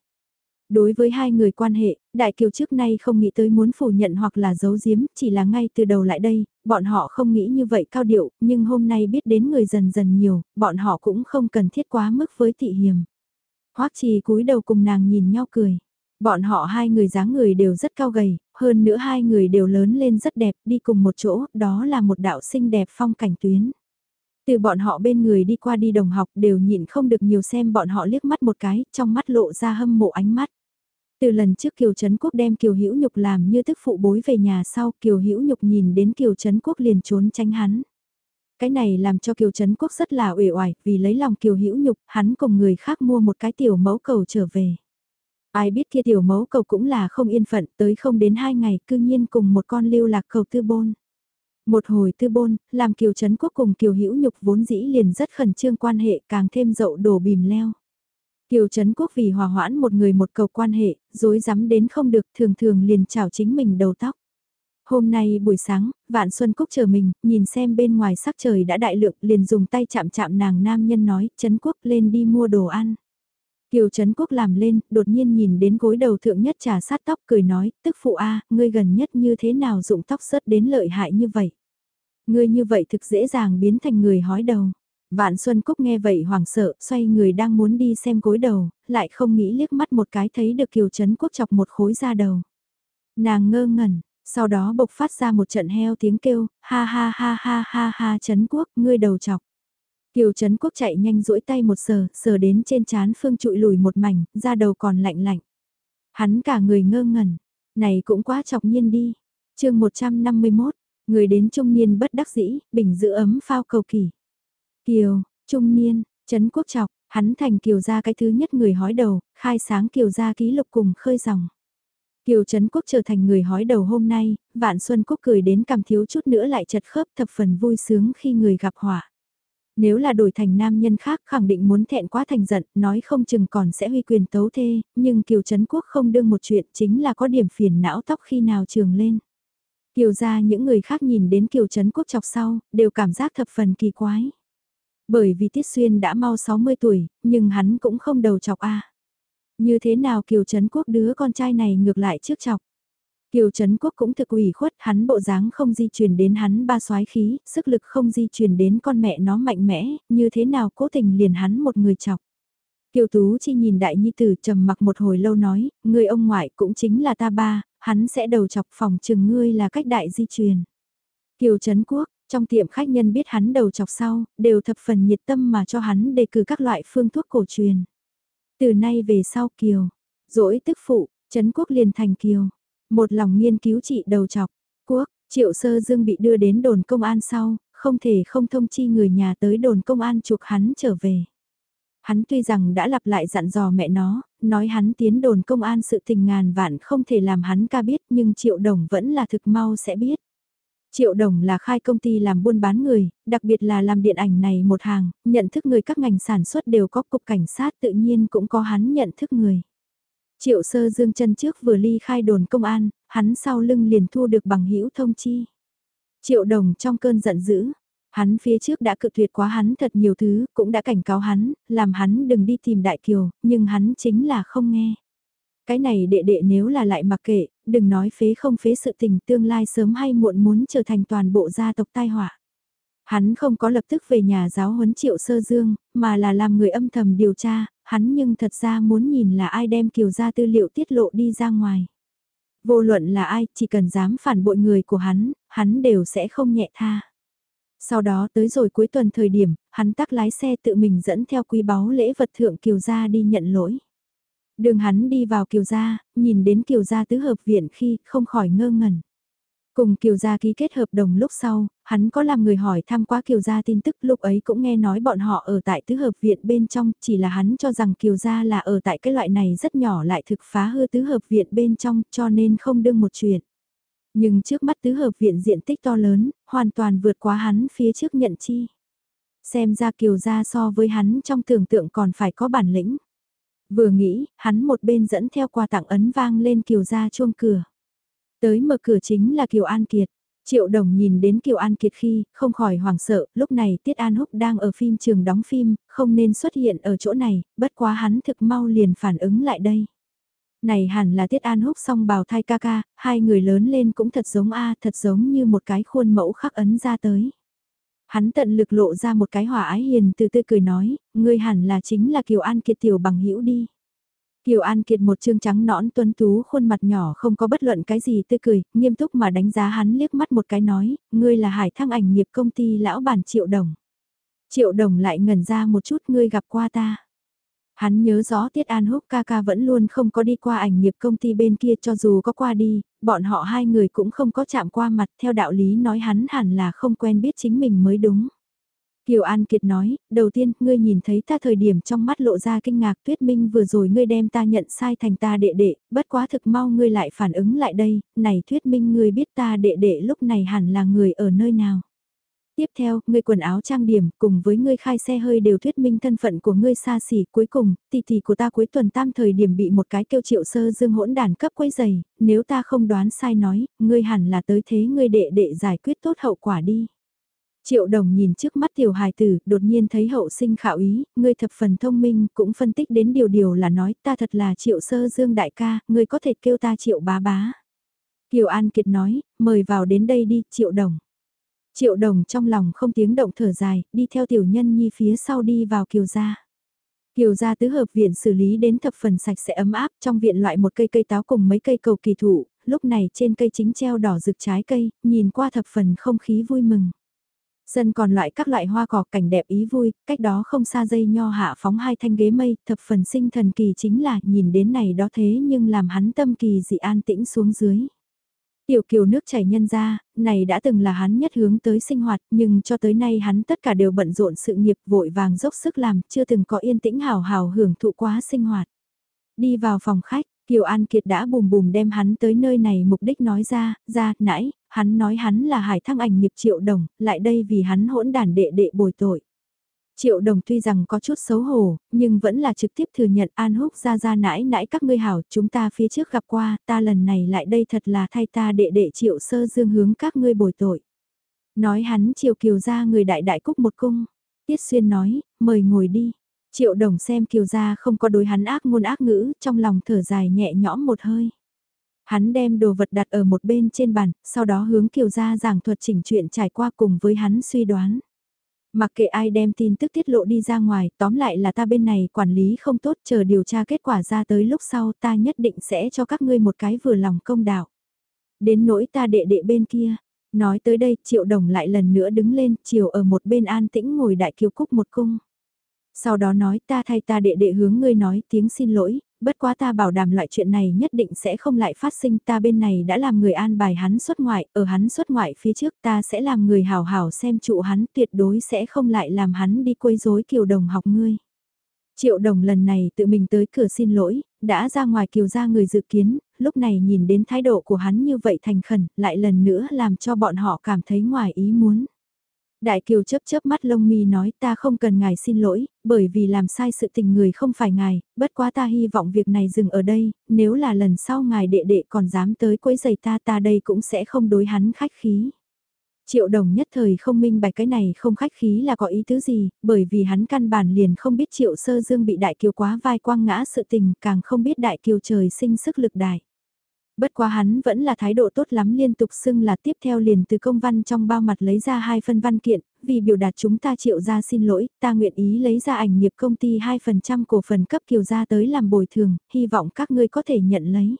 Đối với hai người quan hệ, Đại Kiều trước nay không nghĩ tới muốn phủ nhận hoặc là giấu giếm, chỉ là ngay từ đầu lại đây, bọn họ không nghĩ như vậy cao điệu, nhưng hôm nay biết đến người dần dần nhiều, bọn họ cũng không cần thiết quá mức với thị hiểm. Hoắc trì cúi đầu cùng nàng nhìn nhau cười. Bọn họ hai người dáng người đều rất cao gầy, hơn nữa hai người đều lớn lên rất đẹp, đi cùng một chỗ, đó là một đạo xinh đẹp phong cảnh tuyến. Từ bọn họ bên người đi qua đi đồng học đều nhịn không được nhiều xem bọn họ liếc mắt một cái, trong mắt lộ ra hâm mộ ánh mắt. Từ lần trước Kiều Trấn Quốc đem Kiều Hữu Nhục làm như tức phụ bối về nhà sau, Kiều Hữu Nhục nhìn đến Kiều Trấn Quốc liền trốn tránh hắn. Cái này làm cho Kiều Trấn Quốc rất là uể oải, vì lấy lòng Kiều Hữu Nhục, hắn cùng người khác mua một cái tiểu mẫu cầu trở về. Ai biết kia tiểu mẫu cầu cũng là không yên phận, tới không đến hai ngày, cư nhiên cùng một con lưu lạc cầu tư bôn. Một hồi tư bôn, làm Kiều Trấn Quốc cùng Kiều Hữu Nhục vốn dĩ liền rất khẩn trương quan hệ càng thêm dậu đổ bìm leo. Kiều Trấn Quốc vì hòa hoãn một người một cầu quan hệ, dối rắm đến không được thường thường liền chảo chính mình đầu tóc. Hôm nay buổi sáng, Vạn Xuân Cúc chờ mình, nhìn xem bên ngoài sắc trời đã đại lượng liền dùng tay chạm chạm nàng nam nhân nói, Trấn Quốc lên đi mua đồ ăn. Kiều Trấn Quốc làm lên, đột nhiên nhìn đến gối đầu thượng nhất trà sát tóc cười nói, tức phụ A, ngươi gần nhất như thế nào dụng tóc sớt đến lợi hại như vậy. Ngươi như vậy thực dễ dàng biến thành người hói đầu. Vạn Xuân Cúc nghe vậy hoảng sợ, xoay người đang muốn đi xem gối đầu, lại không nghĩ liếc mắt một cái thấy được Kiều Trấn Quốc chọc một khối ra đầu. Nàng ngơ ngẩn, sau đó bộc phát ra một trận heo tiếng kêu, ha ha ha ha ha ha Trấn Quốc, ngươi đầu chọc. Kiều Trấn Quốc chạy nhanh duỗi tay một sờ, sờ đến trên chán Phương trụi lùi một mảnh, da đầu còn lạnh lạnh. Hắn cả người ngơ ngẩn, này cũng quá chọc nhiên đi. chương 151, người đến trung niên bất đắc dĩ, bình giữ ấm phao cầu kỳ. Kiều, trung niên, Trấn Quốc chọc, hắn thành Kiều gia cái thứ nhất người hói đầu, khai sáng Kiều gia ký lục cùng khơi dòng. Kiều Trấn Quốc trở thành người hói đầu hôm nay, Vạn Xuân Quốc cười đến cầm thiếu chút nữa lại chật khớp thập phần vui sướng khi người gặp họa. Nếu là đổi thành nam nhân khác khẳng định muốn thẹn quá thành giận, nói không chừng còn sẽ huy quyền tấu thê, nhưng Kiều Trấn Quốc không đương một chuyện chính là có điểm phiền não tóc khi nào trường lên. Kiều ra những người khác nhìn đến Kiều Trấn Quốc chọc sau, đều cảm giác thập phần kỳ quái. Bởi vì Tiết Xuyên đã mau 60 tuổi, nhưng hắn cũng không đầu chọc a Như thế nào Kiều Trấn Quốc đứa con trai này ngược lại trước chọc. Kiều Trấn Quốc cũng thực ủy khuất, hắn bộ dáng không di chuyển đến hắn ba soái khí, sức lực không di chuyển đến con mẹ nó mạnh mẽ, như thế nào cố tình liền hắn một người chọc. Kiều Tú chi nhìn đại nhi tử trầm mặc một hồi lâu nói, người ông ngoại cũng chính là ta ba, hắn sẽ đầu chọc phòng chừng ngươi là cách đại di truyền. Kiều Trấn Quốc, trong tiệm khách nhân biết hắn đầu chọc sau, đều thập phần nhiệt tâm mà cho hắn đề cử các loại phương thuốc cổ truyền. Từ nay về sau Kiều, dỗi tức phụ, Trấn Quốc liền thành Kiều. Một lòng nghiên cứu trị đầu chọc, quốc, triệu sơ dương bị đưa đến đồn công an sau, không thể không thông chi người nhà tới đồn công an chuộc hắn trở về. Hắn tuy rằng đã lặp lại dặn dò mẹ nó, nói hắn tiến đồn công an sự tình ngàn vạn không thể làm hắn ca biết nhưng triệu đồng vẫn là thực mau sẽ biết. Triệu Đồng là khai công ty làm buôn bán người, đặc biệt là làm điện ảnh này một hàng, nhận thức người các ngành sản xuất đều có cục cảnh sát tự nhiên cũng có hắn nhận thức người. Triệu sơ dương chân trước vừa ly khai đồn công an, hắn sau lưng liền thu được bằng hữu thông chi. Triệu đồng trong cơn giận dữ, hắn phía trước đã cự tuyệt quá hắn thật nhiều thứ, cũng đã cảnh cáo hắn, làm hắn đừng đi tìm đại kiều, nhưng hắn chính là không nghe. Cái này đệ đệ nếu là lại mặc kệ, đừng nói phế không phế sự tình tương lai sớm hay muộn muốn trở thành toàn bộ gia tộc tai họa. Hắn không có lập tức về nhà giáo huấn triệu sơ dương, mà là làm người âm thầm điều tra, hắn nhưng thật ra muốn nhìn là ai đem kiều gia tư liệu tiết lộ đi ra ngoài. Vô luận là ai, chỉ cần dám phản bội người của hắn, hắn đều sẽ không nhẹ tha. Sau đó tới rồi cuối tuần thời điểm, hắn tắc lái xe tự mình dẫn theo quý báu lễ vật thượng kiều gia đi nhận lỗi. Đường hắn đi vào kiều gia, nhìn đến kiều gia tứ hợp viện khi không khỏi ngơ ngẩn. Cùng Kiều Gia ký kết hợp đồng lúc sau, hắn có làm người hỏi thăm qua Kiều Gia tin tức lúc ấy cũng nghe nói bọn họ ở tại tứ hợp viện bên trong, chỉ là hắn cho rằng Kiều Gia là ở tại cái loại này rất nhỏ lại thực phá hư tứ hợp viện bên trong cho nên không đương một chuyện. Nhưng trước mắt tứ hợp viện diện tích to lớn, hoàn toàn vượt quá hắn phía trước nhận chi. Xem ra Kiều Gia so với hắn trong tưởng tượng còn phải có bản lĩnh. Vừa nghĩ, hắn một bên dẫn theo quà tặng ấn vang lên Kiều Gia chuông cửa. Tới mở cửa chính là Kiều An Kiệt. Triệu Đồng nhìn đến Kiều An Kiệt khi, không khỏi hoảng sợ, lúc này Tiết An Húc đang ở phim trường đóng phim, không nên xuất hiện ở chỗ này, bất quá hắn thực mau liền phản ứng lại đây. Này hẳn là Tiết An Húc song bào thai ca ca, hai người lớn lên cũng thật giống A, thật giống như một cái khuôn mẫu khắc ấn ra tới. Hắn tận lực lộ ra một cái hỏa ái hiền từ tươi cười nói, ngươi hẳn là chính là Kiều An Kiệt tiểu bằng hữu đi. Kiều An Kiệt một trương trắng nõn tuấn tú khuôn mặt nhỏ không có bất luận cái gì tươi cười, nghiêm túc mà đánh giá hắn liếc mắt một cái nói, ngươi là hải thăng ảnh nghiệp công ty lão bản Triệu Đồng. Triệu Đồng lại ngẩn ra một chút ngươi gặp qua ta. Hắn nhớ rõ Tiết An Húc ca ca vẫn luôn không có đi qua ảnh nghiệp công ty bên kia cho dù có qua đi, bọn họ hai người cũng không có chạm qua mặt theo đạo lý nói hắn hẳn là không quen biết chính mình mới đúng. Kiều An Kiệt nói, đầu tiên, ngươi nhìn thấy ta thời điểm trong mắt lộ ra kinh ngạc tuyết minh vừa rồi ngươi đem ta nhận sai thành ta đệ đệ, bất quá thực mau ngươi lại phản ứng lại đây, này Tuyết minh ngươi biết ta đệ đệ lúc này hẳn là người ở nơi nào. Tiếp theo, ngươi quần áo trang điểm cùng với ngươi khai xe hơi đều thuyết minh thân phận của ngươi xa xỉ. Cuối cùng, tỷ tỷ của ta cuối tuần tam thời điểm bị một cái kêu triệu sơ dương hỗn đàn cấp quấy giày, nếu ta không đoán sai nói, ngươi hẳn là tới thế ngươi đệ đệ giải quyết tốt hậu quả đi. Triệu đồng nhìn trước mắt tiểu hài tử, đột nhiên thấy hậu sinh khảo ý, ngươi thập phần thông minh, cũng phân tích đến điều điều là nói ta thật là triệu sơ dương đại ca, ngươi có thể kêu ta triệu bá bá. Kiều An Kiệt nói, mời vào đến đây đi, triệu đồng. Triệu đồng trong lòng không tiếng động thở dài, đi theo tiểu nhân nhi phía sau đi vào kiều gia. Kiều gia tứ hợp viện xử lý đến thập phần sạch sẽ ấm áp trong viện loại một cây cây táo cùng mấy cây cầu kỳ thụ, lúc này trên cây chính treo đỏ rực trái cây, nhìn qua thập phần không khí vui mừng. Sân còn loại các loại hoa cỏ cảnh đẹp ý vui, cách đó không xa dây nho hạ phóng hai thanh ghế mây, thập phần sinh thần kỳ chính là nhìn đến này đó thế nhưng làm hắn tâm kỳ dị an tĩnh xuống dưới. Tiểu kiều nước chảy nhân ra, này đã từng là hắn nhất hướng tới sinh hoạt, nhưng cho tới nay hắn tất cả đều bận rộn sự nghiệp vội vàng dốc sức làm, chưa từng có yên tĩnh hào hào hưởng thụ quá sinh hoạt. Đi vào phòng khách, Kiều An Kiệt đã bùm bùm đem hắn tới nơi này mục đích nói ra, ra, nãy, hắn nói hắn là hải thăng ảnh nghiệp triệu đồng, lại đây vì hắn hỗn đàn đệ đệ bồi tội. Triệu đồng tuy rằng có chút xấu hổ, nhưng vẫn là trực tiếp thừa nhận An Húc ra ra nãi nãi các ngươi hảo, chúng ta phía trước gặp qua, ta lần này lại đây thật là thay ta đệ đệ triệu sơ dương hướng các ngươi bồi tội. Nói hắn triệu kiều ra người đại đại cúc một cung. Tiết xuyên nói, mời ngồi đi. Triệu đồng xem kiều gia không có đối hắn ác ngôn ác ngữ, trong lòng thở dài nhẹ nhõm một hơi. Hắn đem đồ vật đặt ở một bên trên bàn, sau đó hướng kiều gia giảng thuật chỉnh chuyện trải qua cùng với hắn suy đoán. Mặc kệ ai đem tin tức tiết lộ đi ra ngoài, tóm lại là ta bên này quản lý không tốt chờ điều tra kết quả ra tới lúc sau ta nhất định sẽ cho các ngươi một cái vừa lòng công đạo. Đến nỗi ta đệ đệ bên kia, nói tới đây triệu đồng lại lần nữa đứng lên chiều ở một bên an tĩnh ngồi đại kiều cúc một cung. Sau đó nói ta thay ta đệ đệ hướng ngươi nói tiếng xin lỗi, bất quá ta bảo đảm loại chuyện này nhất định sẽ không lại phát sinh ta bên này đã làm người an bài hắn xuất ngoại, ở hắn xuất ngoại phía trước ta sẽ làm người hào hào xem trụ hắn tuyệt đối sẽ không lại làm hắn đi quấy rối kiều đồng học ngươi. Triệu đồng lần này tự mình tới cửa xin lỗi, đã ra ngoài kiều ra người dự kiến, lúc này nhìn đến thái độ của hắn như vậy thành khẩn, lại lần nữa làm cho bọn họ cảm thấy ngoài ý muốn. Đại Kiều chớp chớp mắt lông mi nói ta không cần ngài xin lỗi, bởi vì làm sai sự tình người không phải ngài, bất quá ta hy vọng việc này dừng ở đây, nếu là lần sau ngài đệ đệ còn dám tới quấy giày ta ta đây cũng sẽ không đối hắn khách khí. Triệu đồng nhất thời không minh bạch cái này không khách khí là có ý tứ gì, bởi vì hắn căn bản liền không biết triệu sơ dương bị đại kiều quá vai quang ngã sự tình, càng không biết đại kiều trời sinh sức lực đại. Bất quá hắn vẫn là thái độ tốt lắm liên tục xưng là tiếp theo liền từ công văn trong bao mặt lấy ra hai phân văn kiện, vì biểu đạt chúng ta triệu ra xin lỗi, ta nguyện ý lấy ra ảnh nghiệp công ty 2% cổ phần cấp kiều ra tới làm bồi thường, hy vọng các ngươi có thể nhận lấy.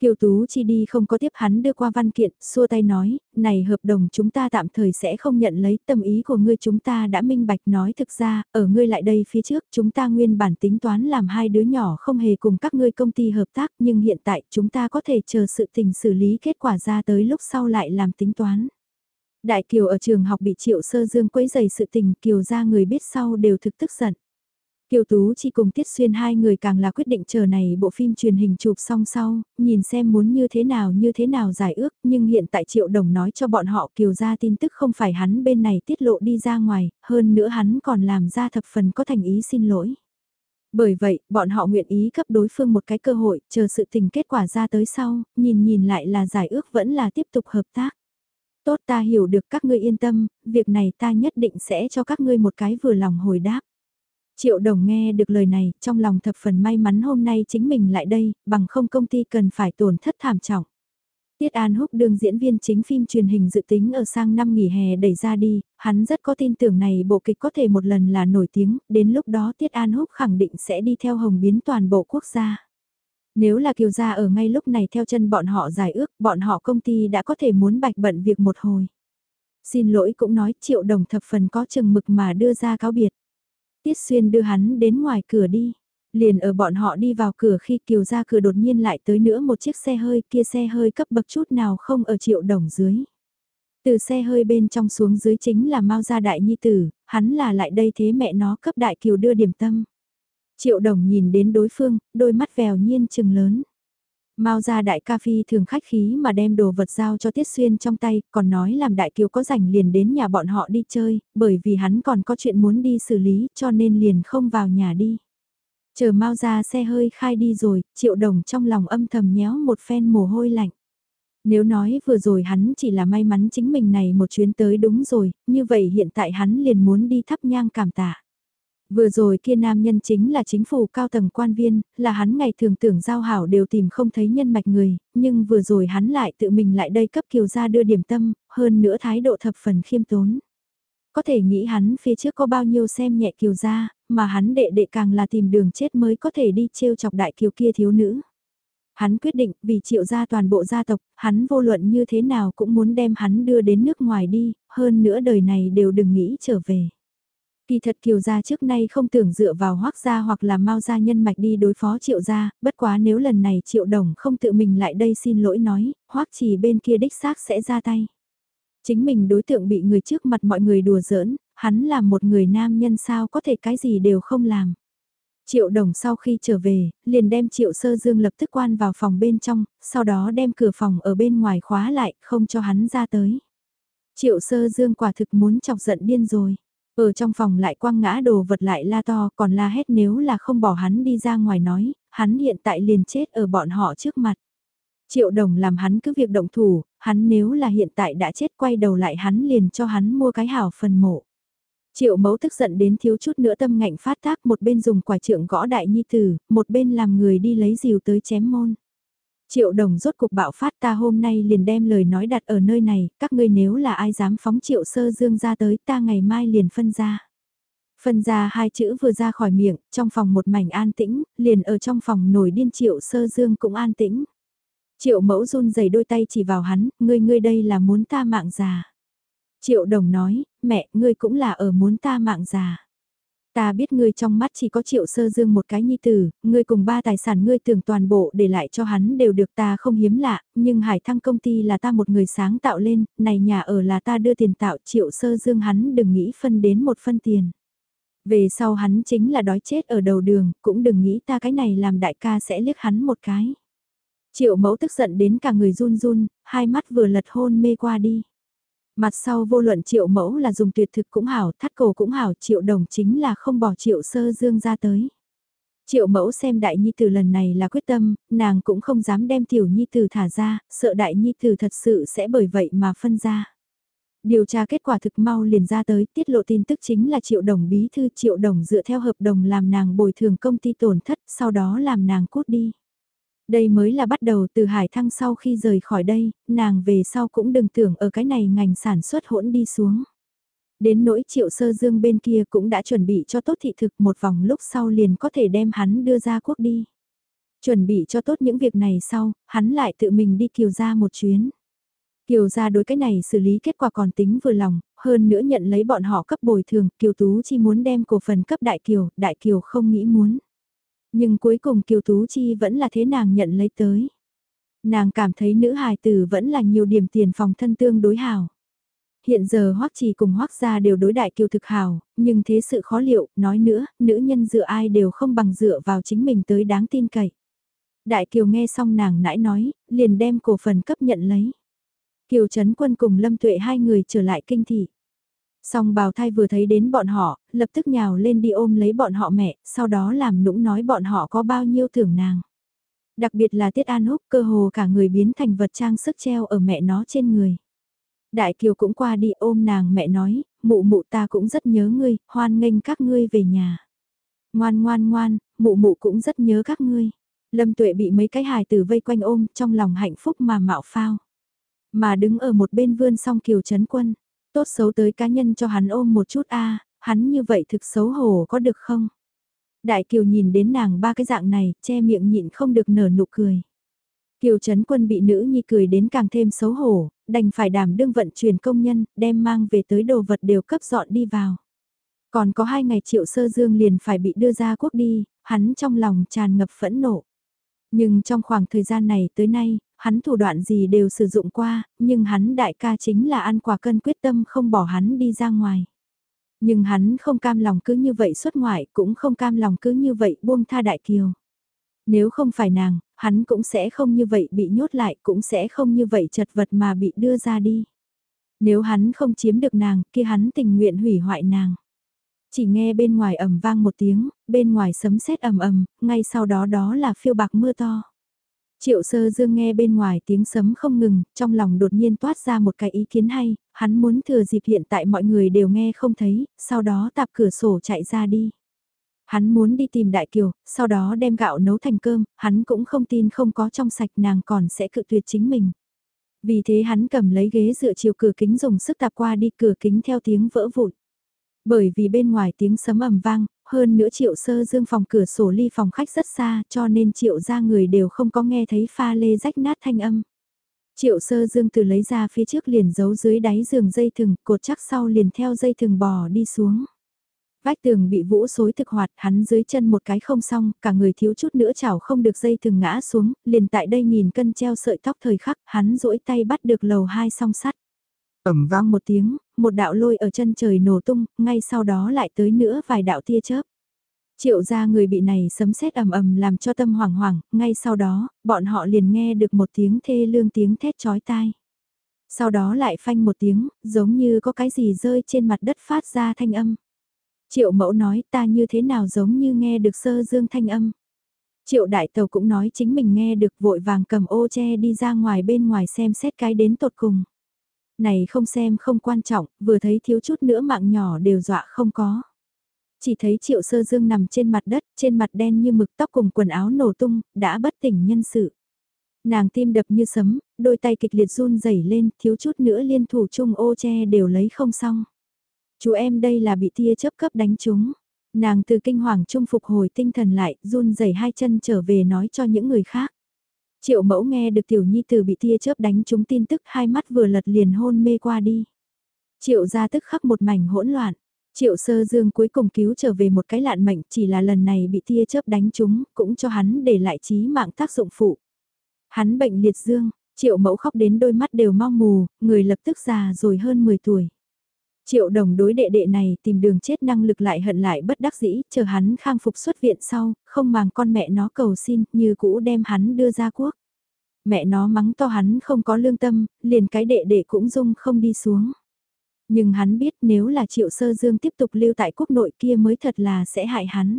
Kiều Tú Chi đi không có tiếp hắn đưa qua văn kiện, xua tay nói, này hợp đồng chúng ta tạm thời sẽ không nhận lấy tâm ý của ngươi chúng ta đã minh bạch nói thực ra, ở ngươi lại đây phía trước chúng ta nguyên bản tính toán làm hai đứa nhỏ không hề cùng các ngươi công ty hợp tác nhưng hiện tại chúng ta có thể chờ sự tình xử lý kết quả ra tới lúc sau lại làm tính toán. Đại Kiều ở trường học bị triệu sơ dương quấy dày sự tình Kiều ra người biết sau đều thực tức giận. Kiều Tú chỉ cùng Tiết Xuyên hai người càng là quyết định chờ này bộ phim truyền hình chụp xong sau, nhìn xem muốn như thế nào như thế nào giải ước, nhưng hiện tại Triệu Đồng nói cho bọn họ Kiều ra tin tức không phải hắn bên này tiết lộ đi ra ngoài, hơn nữa hắn còn làm ra thập phần có thành ý xin lỗi. Bởi vậy, bọn họ nguyện ý cấp đối phương một cái cơ hội, chờ sự tình kết quả ra tới sau, nhìn nhìn lại là giải ước vẫn là tiếp tục hợp tác. Tốt ta hiểu được các ngươi yên tâm, việc này ta nhất định sẽ cho các ngươi một cái vừa lòng hồi đáp. Triệu đồng nghe được lời này, trong lòng thập phần may mắn hôm nay chính mình lại đây, bằng không công ty cần phải tổn thất thảm trọng. Tiết An Húc đương diễn viên chính phim truyền hình dự tính ở sang năm nghỉ hè đẩy ra đi, hắn rất có tin tưởng này bộ kịch có thể một lần là nổi tiếng, đến lúc đó Tiết An Húc khẳng định sẽ đi theo hồng biến toàn bộ quốc gia. Nếu là kiều gia ở ngay lúc này theo chân bọn họ giải ước, bọn họ công ty đã có thể muốn bạch bận việc một hồi. Xin lỗi cũng nói triệu đồng thập phần có chừng mực mà đưa ra cáo biệt. Tiết Xuyên đưa hắn đến ngoài cửa đi. Liền ở bọn họ đi vào cửa khi Kiều ra cửa đột nhiên lại tới nữa một chiếc xe hơi kia xe hơi cấp bậc chút nào không ở triệu đồng dưới. Từ xe hơi bên trong xuống dưới chính là Mao Gia Đại Nhi Tử, hắn là lại đây thế mẹ nó cấp Đại Kiều đưa điểm tâm. Triệu đồng nhìn đến đối phương, đôi mắt vèo nhiên chừng lớn. Mao ra đại ca phi thường khách khí mà đem đồ vật giao cho Tiết Xuyên trong tay, còn nói làm đại kiều có rảnh liền đến nhà bọn họ đi chơi, bởi vì hắn còn có chuyện muốn đi xử lý cho nên liền không vào nhà đi. Chờ Mao ra xe hơi khai đi rồi, triệu đồng trong lòng âm thầm nhéo một phen mồ hôi lạnh. Nếu nói vừa rồi hắn chỉ là may mắn chính mình này một chuyến tới đúng rồi, như vậy hiện tại hắn liền muốn đi thắp nhang cảm tạ. Vừa rồi kia nam nhân chính là chính phủ cao tầng quan viên, là hắn ngày thường tưởng giao hảo đều tìm không thấy nhân mạch người, nhưng vừa rồi hắn lại tự mình lại đây cấp kiều gia đưa điểm tâm, hơn nữa thái độ thập phần khiêm tốn. Có thể nghĩ hắn phía trước có bao nhiêu xem nhẹ kiều gia, mà hắn đệ đệ càng là tìm đường chết mới có thể đi trêu chọc đại kiều kia thiếu nữ. Hắn quyết định vì triệu gia toàn bộ gia tộc, hắn vô luận như thế nào cũng muốn đem hắn đưa đến nước ngoài đi, hơn nữa đời này đều đừng nghĩ trở về. Kỳ thật kiều gia trước nay không tưởng dựa vào hoác gia hoặc là mau gia nhân mạch đi đối phó triệu gia, bất quá nếu lần này triệu đồng không tự mình lại đây xin lỗi nói, hoác chỉ bên kia đích xác sẽ ra tay. Chính mình đối tượng bị người trước mặt mọi người đùa giỡn, hắn là một người nam nhân sao có thể cái gì đều không làm. Triệu đồng sau khi trở về, liền đem triệu sơ dương lập tức quan vào phòng bên trong, sau đó đem cửa phòng ở bên ngoài khóa lại, không cho hắn ra tới. Triệu sơ dương quả thực muốn chọc giận điên rồi. Ở trong phòng lại quăng ngã đồ vật lại la to còn la hét nếu là không bỏ hắn đi ra ngoài nói, hắn hiện tại liền chết ở bọn họ trước mặt. Triệu đồng làm hắn cứ việc động thủ, hắn nếu là hiện tại đã chết quay đầu lại hắn liền cho hắn mua cái hảo phần mộ. Triệu mẫu tức giận đến thiếu chút nữa tâm ngạnh phát tác một bên dùng quả trượng gõ đại nhi tử, một bên làm người đi lấy rìu tới chém môn. Triệu đồng rốt cục bạo phát ta hôm nay liền đem lời nói đặt ở nơi này, các ngươi nếu là ai dám phóng triệu sơ dương ra tới ta ngày mai liền phân ra. Phân ra hai chữ vừa ra khỏi miệng, trong phòng một mảnh an tĩnh, liền ở trong phòng nổi điên triệu sơ dương cũng an tĩnh. Triệu mẫu run rẩy đôi tay chỉ vào hắn, ngươi ngươi đây là muốn ta mạng già. Triệu đồng nói, mẹ, ngươi cũng là ở muốn ta mạng già. Ta biết ngươi trong mắt chỉ có triệu sơ dương một cái nhi tử, ngươi cùng ba tài sản ngươi tưởng toàn bộ để lại cho hắn đều được ta không hiếm lạ, nhưng hải thăng công ty là ta một người sáng tạo lên, này nhà ở là ta đưa tiền tạo triệu sơ dương hắn đừng nghĩ phân đến một phân tiền. Về sau hắn chính là đói chết ở đầu đường, cũng đừng nghĩ ta cái này làm đại ca sẽ liếc hắn một cái. Triệu mẫu tức giận đến cả người run run, hai mắt vừa lật hôn mê qua đi. Mặt sau vô luận triệu mẫu là dùng tuyệt thực cũng hảo, thắt cổ cũng hảo, triệu đồng chính là không bỏ triệu sơ dương ra tới. Triệu mẫu xem đại nhi tử lần này là quyết tâm, nàng cũng không dám đem tiểu nhi tử thả ra, sợ đại nhi tử thật sự sẽ bởi vậy mà phân ra. Điều tra kết quả thực mau liền ra tới, tiết lộ tin tức chính là triệu đồng bí thư triệu đồng dựa theo hợp đồng làm nàng bồi thường công ty tổn thất, sau đó làm nàng cút đi. Đây mới là bắt đầu từ hải thăng sau khi rời khỏi đây, nàng về sau cũng đừng tưởng ở cái này ngành sản xuất hỗn đi xuống. Đến nỗi triệu sơ dương bên kia cũng đã chuẩn bị cho tốt thị thực một vòng lúc sau liền có thể đem hắn đưa ra quốc đi. Chuẩn bị cho tốt những việc này sau, hắn lại tự mình đi kiều ra một chuyến. Kiều ra đối cái này xử lý kết quả còn tính vừa lòng, hơn nữa nhận lấy bọn họ cấp bồi thường, Kiều Tú chỉ muốn đem cổ phần cấp Đại Kiều, Đại Kiều không nghĩ muốn. Nhưng cuối cùng Kiều Tú Chi vẫn là thế nàng nhận lấy tới. Nàng cảm thấy nữ hài tử vẫn là nhiều điểm tiền phòng thân tương đối hảo. Hiện giờ Hoắc Trì cùng Hoắc gia đều đối đại Kiều thực hảo, nhưng thế sự khó liệu, nói nữa, nữ nhân dựa ai đều không bằng dựa vào chính mình tới đáng tin cậy. Đại Kiều nghe xong nàng nãy nói, liền đem cổ phần cấp nhận lấy. Kiều Trấn Quân cùng Lâm Tuệ hai người trở lại kinh thị. Song bào thai vừa thấy đến bọn họ, lập tức nhào lên đi ôm lấy bọn họ mẹ, sau đó làm nũng nói bọn họ có bao nhiêu thưởng nàng. Đặc biệt là Tiết An Húc cơ hồ cả người biến thành vật trang sức treo ở mẹ nó trên người. Đại Kiều cũng qua đi ôm nàng mẹ nói, mụ mụ ta cũng rất nhớ ngươi, hoan nghênh các ngươi về nhà. Ngoan ngoan ngoan, mụ mụ cũng rất nhớ các ngươi. Lâm Tuệ bị mấy cái hài tử vây quanh ôm trong lòng hạnh phúc mà mạo phao. Mà đứng ở một bên vươn song Kiều Trấn Quân. Tốt xấu tới cá nhân cho hắn ôm một chút a à, hắn như vậy thực xấu hổ có được không? Đại Kiều nhìn đến nàng ba cái dạng này, che miệng nhịn không được nở nụ cười. Kiều Trấn Quân bị nữ nhi cười đến càng thêm xấu hổ, đành phải đảm đương vận chuyển công nhân, đem mang về tới đồ vật đều cấp dọn đi vào. Còn có hai ngày triệu sơ dương liền phải bị đưa ra quốc đi, hắn trong lòng tràn ngập phẫn nộ. Nhưng trong khoảng thời gian này tới nay, hắn thủ đoạn gì đều sử dụng qua, nhưng hắn đại ca chính là ăn quả cân quyết tâm không bỏ hắn đi ra ngoài. Nhưng hắn không cam lòng cứ như vậy xuất ngoại, cũng không cam lòng cứ như vậy buông tha đại kiều. Nếu không phải nàng, hắn cũng sẽ không như vậy bị nhốt lại, cũng sẽ không như vậy chật vật mà bị đưa ra đi. Nếu hắn không chiếm được nàng, kia hắn tình nguyện hủy hoại nàng. Chỉ nghe bên ngoài ầm vang một tiếng, bên ngoài sấm sét ầm ầm, ngay sau đó đó là phiêu bạc mưa to. Triệu sơ dương nghe bên ngoài tiếng sấm không ngừng, trong lòng đột nhiên toát ra một cái ý kiến hay, hắn muốn thừa dịp hiện tại mọi người đều nghe không thấy, sau đó tạp cửa sổ chạy ra đi. Hắn muốn đi tìm Đại Kiều, sau đó đem gạo nấu thành cơm, hắn cũng không tin không có trong sạch nàng còn sẽ cự tuyệt chính mình. Vì thế hắn cầm lấy ghế dựa chiều cửa kính dùng sức tạp qua đi cửa kính theo tiếng vỡ vụn. Bởi vì bên ngoài tiếng sấm ầm vang, hơn nữa triệu sơ dương phòng cửa sổ ly phòng khách rất xa cho nên triệu ra người đều không có nghe thấy pha lê rách nát thanh âm. Triệu sơ dương từ lấy ra phía trước liền giấu dưới đáy giường dây thừng, cột chắc sau liền theo dây thừng bò đi xuống. Vách tường bị vũ xối thực hoạt, hắn dưới chân một cái không xong, cả người thiếu chút nữa chảo không được dây thừng ngã xuống, liền tại đây nhìn cân treo sợi tóc thời khắc, hắn duỗi tay bắt được lầu hai song sắt ầm vang một tiếng, một đạo lôi ở chân trời nổ tung, ngay sau đó lại tới nữa vài đạo tia chớp. Triệu gia người bị này sấm sét ầm ầm làm cho tâm hoảng hoảng, ngay sau đó, bọn họ liền nghe được một tiếng thê lương tiếng thét chói tai. Sau đó lại phanh một tiếng, giống như có cái gì rơi trên mặt đất phát ra thanh âm. Triệu mẫu nói ta như thế nào giống như nghe được sơ dương thanh âm. Triệu đại tàu cũng nói chính mình nghe được vội vàng cầm ô che đi ra ngoài bên ngoài xem xét cái đến tột cùng. Này không xem không quan trọng, vừa thấy thiếu chút nữa mạng nhỏ đều dọa không có. Chỉ thấy triệu sơ dương nằm trên mặt đất, trên mặt đen như mực tóc cùng quần áo nổ tung, đã bất tỉnh nhân sự. Nàng tim đập như sấm, đôi tay kịch liệt run rẩy lên, thiếu chút nữa liên thủ chung ô che đều lấy không xong. Chú em đây là bị tia chớp cấp đánh trúng. Nàng từ kinh hoàng trung phục hồi tinh thần lại, run rẩy hai chân trở về nói cho những người khác. Triệu mẫu nghe được tiểu nhi từ bị tia chớp đánh trúng tin tức hai mắt vừa lật liền hôn mê qua đi. Triệu ra tức khắc một mảnh hỗn loạn. Triệu sơ dương cuối cùng cứu trở về một cái lạn mệnh chỉ là lần này bị tia chớp đánh trúng cũng cho hắn để lại trí mạng tác dụng phụ. Hắn bệnh liệt dương, triệu mẫu khóc đến đôi mắt đều mau mù, người lập tức già rồi hơn 10 tuổi. Triệu đồng đối đệ đệ này tìm đường chết năng lực lại hận lại bất đắc dĩ, chờ hắn khang phục xuất viện sau, không màng con mẹ nó cầu xin, như cũ đem hắn đưa ra quốc. Mẹ nó mắng to hắn không có lương tâm, liền cái đệ đệ cũng dung không đi xuống. Nhưng hắn biết nếu là Triệu Sơ Dương tiếp tục lưu tại quốc nội kia mới thật là sẽ hại hắn.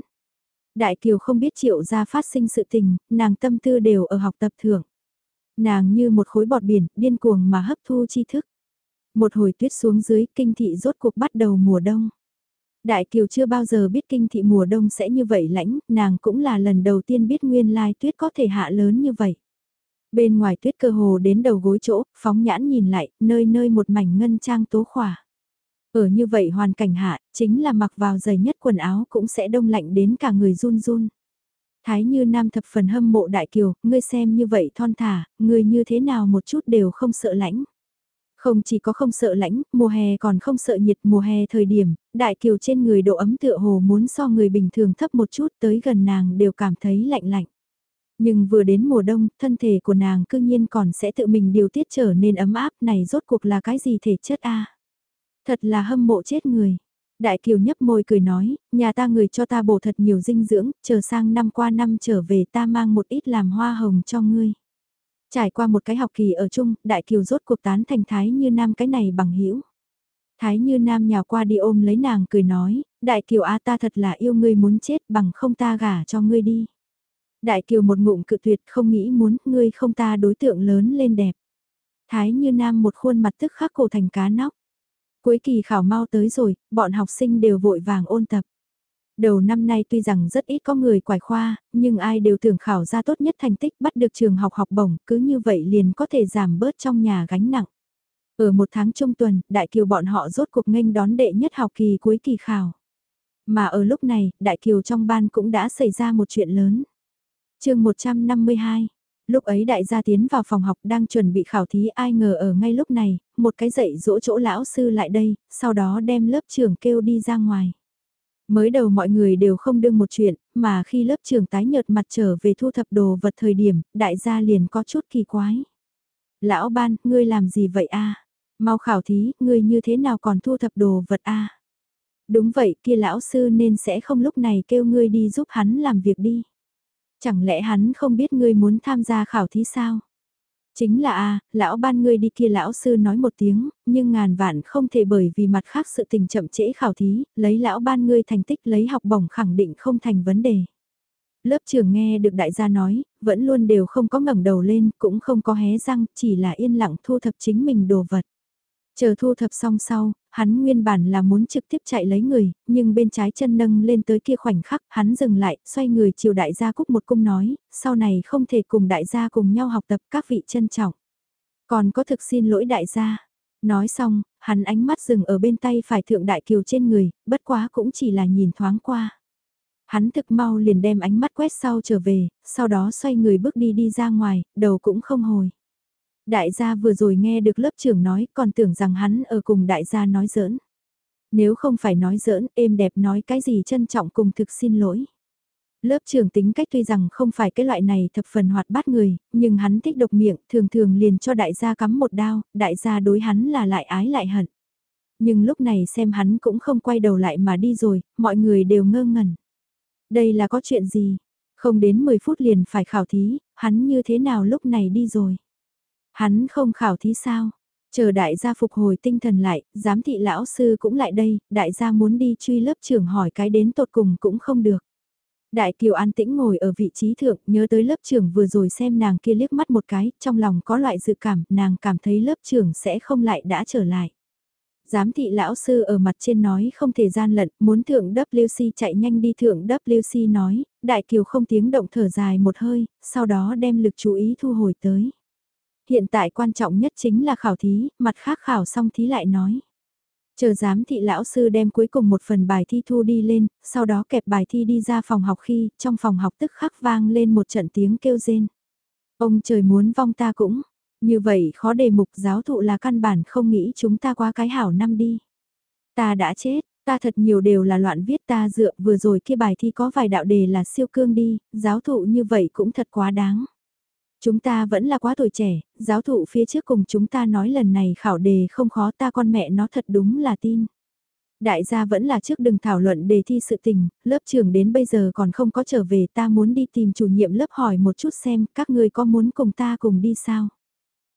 Đại Kiều không biết Triệu gia phát sinh sự tình, nàng tâm tư đều ở học tập thưởng. Nàng như một khối bọt biển, điên cuồng mà hấp thu tri thức. Một hồi tuyết xuống dưới, kinh thị rốt cuộc bắt đầu mùa đông. Đại Kiều chưa bao giờ biết kinh thị mùa đông sẽ như vậy lãnh, nàng cũng là lần đầu tiên biết nguyên lai tuyết có thể hạ lớn như vậy. Bên ngoài tuyết cơ hồ đến đầu gối chỗ, phóng nhãn nhìn lại, nơi nơi một mảnh ngân trang tố khỏa. Ở như vậy hoàn cảnh hạ, chính là mặc vào giày nhất quần áo cũng sẽ đông lạnh đến cả người run run. Thái như nam thập phần hâm mộ đại kiều, ngươi xem như vậy thon thả, ngươi như thế nào một chút đều không sợ lãnh. Không chỉ có không sợ lãnh, mùa hè còn không sợ nhiệt mùa hè thời điểm, đại kiều trên người độ ấm tựa hồ muốn so người bình thường thấp một chút tới gần nàng đều cảm thấy lạnh lạnh. Nhưng vừa đến mùa đông, thân thể của nàng cương nhiên còn sẽ tự mình điều tiết trở nên ấm áp này rốt cuộc là cái gì thể chất a Thật là hâm mộ chết người. Đại Kiều nhấp môi cười nói, nhà ta người cho ta bổ thật nhiều dinh dưỡng, chờ sang năm qua năm trở về ta mang một ít làm hoa hồng cho ngươi. Trải qua một cái học kỳ ở chung, Đại Kiều rốt cuộc tán thành Thái Như Nam cái này bằng hữu Thái Như Nam nhào qua đi ôm lấy nàng cười nói, Đại Kiều a ta thật là yêu ngươi muốn chết bằng không ta gả cho ngươi đi. Đại Kiều một ngụm cự tuyệt không nghĩ muốn ngươi không ta đối tượng lớn lên đẹp. Thái Như Nam một khuôn mặt tức khắc cổ thành cá nóc. Cuối kỳ khảo mau tới rồi, bọn học sinh đều vội vàng ôn tập. Đầu năm nay tuy rằng rất ít có người quải khoa, nhưng ai đều tưởng khảo ra tốt nhất thành tích bắt được trường học học bổng, cứ như vậy liền có thể giảm bớt trong nhà gánh nặng. Ở một tháng trung tuần, đại kiều bọn họ rốt cuộc nghênh đón đệ nhất học kỳ cuối kỳ khảo. Mà ở lúc này, đại kiều trong ban cũng đã xảy ra một chuyện lớn. chương 152 Lúc ấy đại gia tiến vào phòng học đang chuẩn bị khảo thí ai ngờ ở ngay lúc này, một cái dạy dỗ chỗ lão sư lại đây, sau đó đem lớp trưởng kêu đi ra ngoài. Mới đầu mọi người đều không đương một chuyện, mà khi lớp trưởng tái nhợt mặt trở về thu thập đồ vật thời điểm, đại gia liền có chút kỳ quái. Lão ban, ngươi làm gì vậy a? Mau khảo thí, ngươi như thế nào còn thu thập đồ vật a? Đúng vậy, kia lão sư nên sẽ không lúc này kêu ngươi đi giúp hắn làm việc đi. Chẳng lẽ hắn không biết ngươi muốn tham gia khảo thí sao? Chính là a lão ban ngươi đi kia lão sư nói một tiếng, nhưng ngàn vạn không thể bởi vì mặt khác sự tình chậm trễ khảo thí, lấy lão ban ngươi thành tích lấy học bổng khẳng định không thành vấn đề. Lớp trưởng nghe được đại gia nói, vẫn luôn đều không có ngẩng đầu lên, cũng không có hé răng, chỉ là yên lặng thu thập chính mình đồ vật. Chờ thu thập xong sau, hắn nguyên bản là muốn trực tiếp chạy lấy người, nhưng bên trái chân nâng lên tới kia khoảnh khắc, hắn dừng lại, xoay người chiều đại gia cúc một cung nói, sau này không thể cùng đại gia cùng nhau học tập các vị trân trọng. Còn có thực xin lỗi đại gia. Nói xong, hắn ánh mắt dừng ở bên tay phải thượng đại kiều trên người, bất quá cũng chỉ là nhìn thoáng qua. Hắn thực mau liền đem ánh mắt quét sau trở về, sau đó xoay người bước đi đi ra ngoài, đầu cũng không hồi. Đại gia vừa rồi nghe được lớp trưởng nói còn tưởng rằng hắn ở cùng đại gia nói giỡn. Nếu không phải nói giỡn, êm đẹp nói cái gì trân trọng cùng thực xin lỗi. Lớp trưởng tính cách tuy rằng không phải cái loại này thập phần hoạt bát người, nhưng hắn thích độc miệng, thường thường liền cho đại gia cắm một đao, đại gia đối hắn là lại ái lại hận. Nhưng lúc này xem hắn cũng không quay đầu lại mà đi rồi, mọi người đều ngơ ngẩn. Đây là có chuyện gì? Không đến 10 phút liền phải khảo thí, hắn như thế nào lúc này đi rồi? Hắn không khảo thí sao? Chờ đại gia phục hồi tinh thần lại, giám thị lão sư cũng lại đây, đại gia muốn đi truy lớp trưởng hỏi cái đến tột cùng cũng không được. Đại Kiều an tĩnh ngồi ở vị trí thượng, nhớ tới lớp trưởng vừa rồi xem nàng kia liếc mắt một cái, trong lòng có loại dự cảm, nàng cảm thấy lớp trưởng sẽ không lại đã trở lại. Giám thị lão sư ở mặt trên nói không thể gian lận, muốn thượng WC chạy nhanh đi thượng WC nói, Đại Kiều không tiếng động thở dài một hơi, sau đó đem lực chú ý thu hồi tới. Hiện tại quan trọng nhất chính là khảo thí, mặt khác khảo xong thí lại nói. Chờ giám thị lão sư đem cuối cùng một phần bài thi thu đi lên, sau đó kẹp bài thi đi ra phòng học khi, trong phòng học tức khắc vang lên một trận tiếng kêu rên. Ông trời muốn vong ta cũng, như vậy khó đề mục giáo thụ là căn bản không nghĩ chúng ta qua cái hảo năm đi. Ta đã chết, ta thật nhiều đều là loạn viết ta dựa vừa rồi kia bài thi có vài đạo đề là siêu cương đi, giáo thụ như vậy cũng thật quá đáng. Chúng ta vẫn là quá tuổi trẻ, giáo thụ phía trước cùng chúng ta nói lần này khảo đề không khó ta con mẹ nó thật đúng là tin. Đại gia vẫn là trước đừng thảo luận đề thi sự tình, lớp trưởng đến bây giờ còn không có trở về ta muốn đi tìm chủ nhiệm lớp hỏi một chút xem các người có muốn cùng ta cùng đi sao.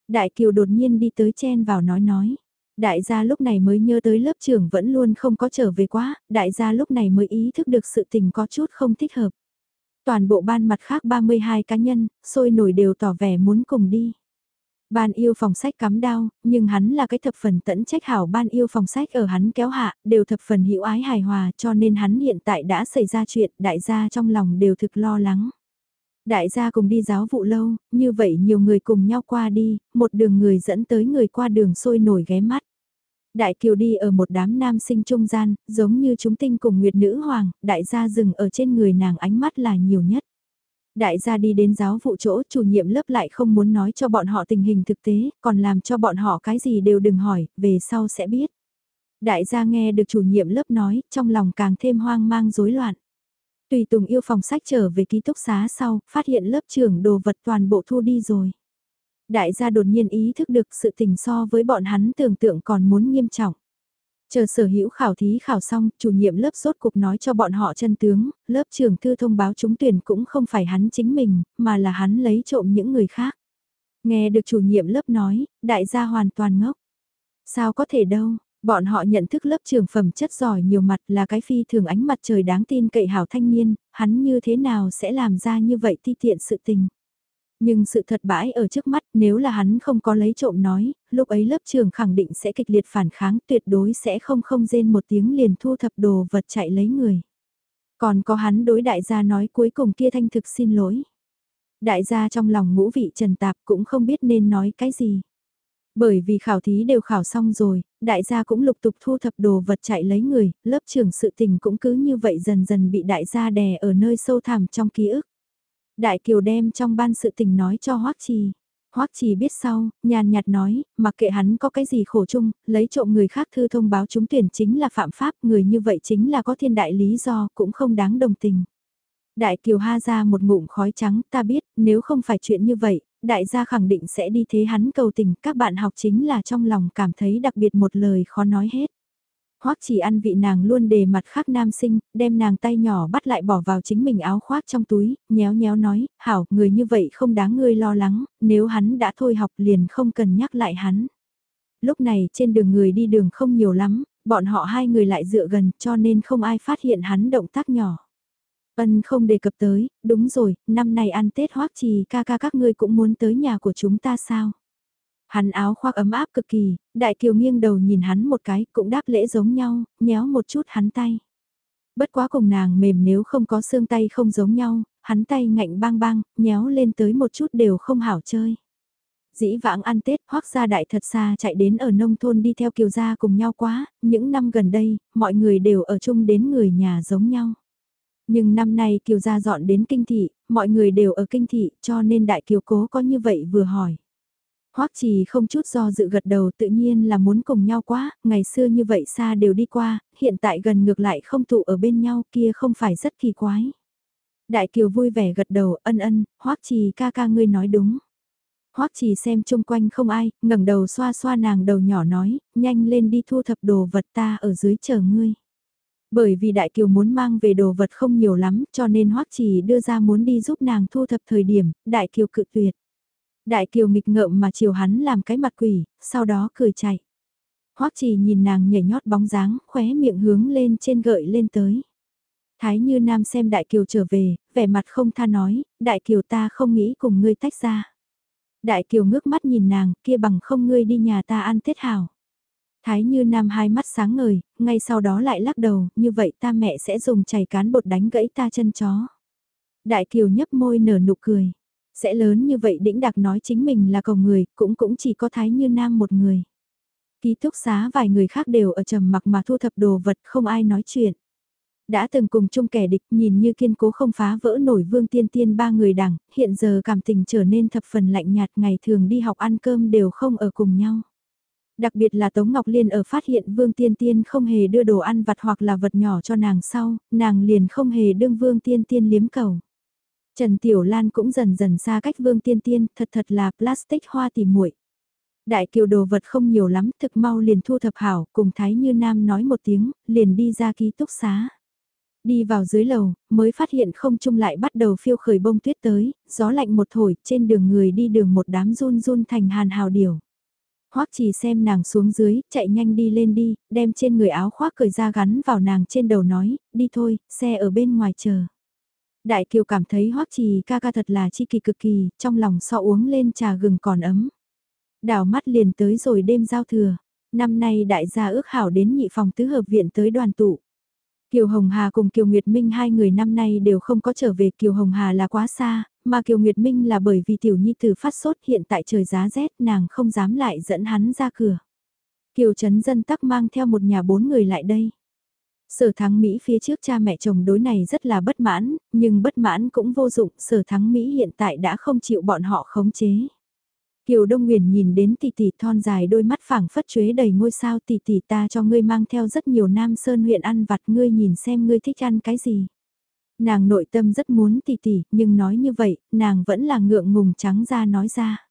Đại Kiều đột nhiên đi tới chen vào nói nói. Đại gia lúc này mới nhớ tới lớp trưởng vẫn luôn không có trở về quá, đại gia lúc này mới ý thức được sự tình có chút không thích hợp. Toàn bộ ban mặt khác 32 cá nhân, sôi nổi đều tỏ vẻ muốn cùng đi. Ban yêu phòng sách cắm đao, nhưng hắn là cái thập phần tẫn trách hảo ban yêu phòng sách ở hắn kéo hạ, đều thập phần hữu ái hài hòa cho nên hắn hiện tại đã xảy ra chuyện, đại gia trong lòng đều thực lo lắng. Đại gia cùng đi giáo vụ lâu, như vậy nhiều người cùng nhau qua đi, một đường người dẫn tới người qua đường sôi nổi ghé mắt. Đại kiều đi ở một đám nam sinh trung gian, giống như chúng tinh cùng nguyệt nữ hoàng, đại gia dừng ở trên người nàng ánh mắt là nhiều nhất. Đại gia đi đến giáo vụ chỗ, chủ nhiệm lớp lại không muốn nói cho bọn họ tình hình thực tế, còn làm cho bọn họ cái gì đều đừng hỏi, về sau sẽ biết. Đại gia nghe được chủ nhiệm lớp nói, trong lòng càng thêm hoang mang rối loạn. Tùy Tùng yêu phòng sách trở về ký túc xá sau, phát hiện lớp trưởng đồ vật toàn bộ thu đi rồi. Đại gia đột nhiên ý thức được sự tình so với bọn hắn tưởng tượng còn muốn nghiêm trọng. Chờ sở hữu khảo thí khảo xong, chủ nhiệm lớp rốt cục nói cho bọn họ chân tướng, lớp trưởng thư thông báo trúng tuyển cũng không phải hắn chính mình, mà là hắn lấy trộm những người khác. Nghe được chủ nhiệm lớp nói, đại gia hoàn toàn ngốc. Sao có thể đâu, bọn họ nhận thức lớp trưởng phẩm chất giỏi nhiều mặt là cái phi thường ánh mặt trời đáng tin cậy hảo thanh niên, hắn như thế nào sẽ làm ra như vậy ti tiện sự tình. Nhưng sự thật bãi ở trước mắt nếu là hắn không có lấy trộm nói, lúc ấy lớp trường khẳng định sẽ kịch liệt phản kháng tuyệt đối sẽ không không rên một tiếng liền thu thập đồ vật chạy lấy người. Còn có hắn đối đại gia nói cuối cùng kia thanh thực xin lỗi. Đại gia trong lòng ngũ vị trần tạp cũng không biết nên nói cái gì. Bởi vì khảo thí đều khảo xong rồi, đại gia cũng lục tục thu thập đồ vật chạy lấy người, lớp trưởng sự tình cũng cứ như vậy dần dần bị đại gia đè ở nơi sâu thẳm trong ký ức. Đại Kiều đem trong ban sự tình nói cho Hoắc Trì. Hoắc Trì biết sau, nhàn nhạt nói, mặc kệ hắn có cái gì khổ chung, lấy trộm người khác thư thông báo trúng tuyển chính là phạm pháp, người như vậy chính là có thiên đại lý do, cũng không đáng đồng tình. Đại Kiều ha ra một ngụm khói trắng, ta biết, nếu không phải chuyện như vậy, đại gia khẳng định sẽ đi thế hắn cầu tình, các bạn học chính là trong lòng cảm thấy đặc biệt một lời khó nói hết. Hoắc chỉ ăn vị nàng luôn đề mặt khác nam sinh, đem nàng tay nhỏ bắt lại bỏ vào chính mình áo khoác trong túi, nhéo nhéo nói, hảo, người như vậy không đáng ngươi lo lắng, nếu hắn đã thôi học liền không cần nhắc lại hắn. Lúc này trên đường người đi đường không nhiều lắm, bọn họ hai người lại dựa gần cho nên không ai phát hiện hắn động tác nhỏ. Ân không đề cập tới, đúng rồi, năm nay ăn Tết hoắc trì ca ca các ngươi cũng muốn tới nhà của chúng ta sao? Hắn áo khoác ấm áp cực kỳ, đại kiều nghiêng đầu nhìn hắn một cái, cũng đáp lễ giống nhau, nhéo một chút hắn tay. Bất quá cùng nàng mềm nếu không có xương tay không giống nhau, hắn tay ngạnh bang bang, nhéo lên tới một chút đều không hảo chơi. Dĩ vãng ăn Tết hoác gia đại thật xa chạy đến ở nông thôn đi theo kiều gia cùng nhau quá, những năm gần đây, mọi người đều ở chung đến người nhà giống nhau. Nhưng năm nay Kiều gia dọn đến kinh thị, mọi người đều ở kinh thị cho nên đại kiều cố có như vậy vừa hỏi. Hoắc Trì không chút do dự gật đầu tự nhiên là muốn cùng nhau quá, ngày xưa như vậy xa đều đi qua, hiện tại gần ngược lại không tụ ở bên nhau kia không phải rất kỳ quái. Đại Kiều vui vẻ gật đầu ân ân, Hoắc Trì ca ca ngươi nói đúng. Hoắc Trì xem chung quanh không ai, ngẩng đầu xoa xoa nàng đầu nhỏ nói, nhanh lên đi thu thập đồ vật ta ở dưới chờ ngươi. Bởi vì Đại Kiều muốn mang về đồ vật không nhiều lắm cho nên Hoắc Trì đưa ra muốn đi giúp nàng thu thập thời điểm, Đại Kiều cự tuyệt. Đại Kiều nghịch ngợm mà chiều hắn làm cái mặt quỷ, sau đó cười chạy. Hoắc Trì nhìn nàng nhảy nhót bóng dáng, khóe miệng hướng lên trên gợi lên tới. Thái Như Nam xem Đại Kiều trở về, vẻ mặt không tha nói, Đại Kiều ta không nghĩ cùng ngươi tách ra. Đại Kiều ngước mắt nhìn nàng, kia bằng không ngươi đi nhà ta ăn Tết hảo. Thái Như Nam hai mắt sáng ngời, ngay sau đó lại lắc đầu, như vậy ta mẹ sẽ dùng chảy cán bột đánh gãy ta chân chó. Đại Kiều nhấp môi nở nụ cười. Sẽ lớn như vậy đĩnh đặc nói chính mình là cầu người, cũng cũng chỉ có Thái Như Nam một người. Ký túc xá vài người khác đều ở trầm mặc mà thu thập đồ vật không ai nói chuyện. Đã từng cùng chung kẻ địch nhìn như kiên cố không phá vỡ nổi vương tiên tiên ba người đẳng, hiện giờ cảm tình trở nên thập phần lạnh nhạt ngày thường đi học ăn cơm đều không ở cùng nhau. Đặc biệt là Tống Ngọc Liên ở phát hiện Vương Tiên Tiên không hề đưa đồ ăn vặt hoặc là vật nhỏ cho nàng sau, nàng liền không hề đương Vương Tiên Tiên liếm cầu. Trần Tiểu Lan cũng dần dần xa cách Vương Tiên Tiên, thật thật là plastic hoa tỉ muội. Đại kiều đồ vật không nhiều lắm, thực mau liền thu thập hảo, cùng Thái Như Nam nói một tiếng, liền đi ra ký túc xá. Đi vào dưới lầu, mới phát hiện không trung lại bắt đầu phiêu khởi bông tuyết tới, gió lạnh một thổi, trên đường người đi đường một đám run run thành hàn hào điểu. Hoắc chỉ xem nàng xuống dưới, chạy nhanh đi lên đi, đem trên người áo khoác cởi ra gắn vào nàng trên đầu nói, đi thôi, xe ở bên ngoài chờ. Đại Kiều cảm thấy Hoắc Trì ca ca thật là chi kỳ cực kỳ, trong lòng so uống lên trà gừng còn ấm. Đảo mắt liền tới rồi đêm giao thừa, năm nay đại gia ước hảo đến nhị phòng tứ hợp viện tới đoàn tụ. Kiều Hồng Hà cùng Kiều Nguyệt Minh hai người năm nay đều không có trở về Kiều Hồng Hà là quá xa, mà Kiều Nguyệt Minh là bởi vì tiểu nhi tử phát sốt hiện tại trời giá rét nàng không dám lại dẫn hắn ra cửa. Kiều Trấn Dân tắc mang theo một nhà bốn người lại đây. Sở thắng Mỹ phía trước cha mẹ chồng đối này rất là bất mãn, nhưng bất mãn cũng vô dụng, sở thắng Mỹ hiện tại đã không chịu bọn họ khống chế. Kiều Đông Nguyền nhìn đến tỷ tỷ thon dài đôi mắt phẳng phất chuế đầy ngôi sao tỷ tỷ ta cho ngươi mang theo rất nhiều nam sơn huyện ăn vặt ngươi nhìn xem ngươi thích ăn cái gì. Nàng nội tâm rất muốn tỷ tỷ, nhưng nói như vậy, nàng vẫn là ngượng ngùng trắng ra nói ra.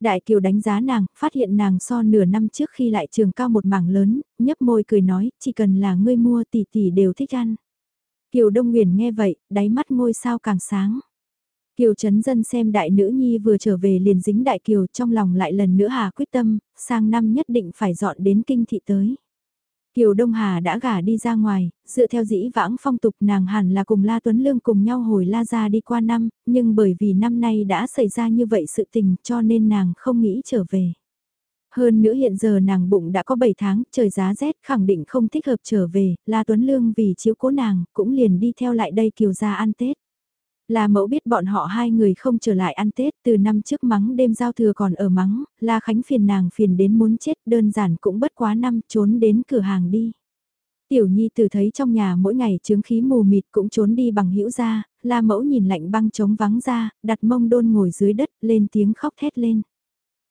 Đại Kiều đánh giá nàng, phát hiện nàng so nửa năm trước khi lại trường cao một mảng lớn, nhấp môi cười nói, chỉ cần là ngươi mua tỷ tỷ đều thích ăn. Kiều Đông Nguyền nghe vậy, đáy mắt ngôi sao càng sáng. Kiều Trấn Dân xem đại nữ nhi vừa trở về liền dính đại kiều trong lòng lại lần nữa hà quyết tâm, sang năm nhất định phải dọn đến kinh thị tới. Kiều Đông Hà đã gả đi ra ngoài, dựa theo dĩ vãng phong tục nàng hẳn là cùng La Tuấn Lương cùng nhau hồi La Gia đi qua năm, nhưng bởi vì năm nay đã xảy ra như vậy sự tình cho nên nàng không nghĩ trở về. Hơn nữa hiện giờ nàng bụng đã có 7 tháng, trời giá rét khẳng định không thích hợp trở về, La Tuấn Lương vì chiếu cố nàng, cũng liền đi theo lại đây Kiều gia ăn Tết. La mẫu biết bọn họ hai người không trở lại ăn Tết từ năm trước mắng đêm giao thừa còn ở mắng, La Khánh phiền nàng phiền đến muốn chết đơn giản cũng bất quá năm trốn đến cửa hàng đi. Tiểu Nhi từ thấy trong nhà mỗi ngày chứng khí mù mịt cũng trốn đi bằng hữu ra, La mẫu nhìn lạnh băng trống vắng ra, đặt mông đôn ngồi dưới đất lên tiếng khóc thét lên.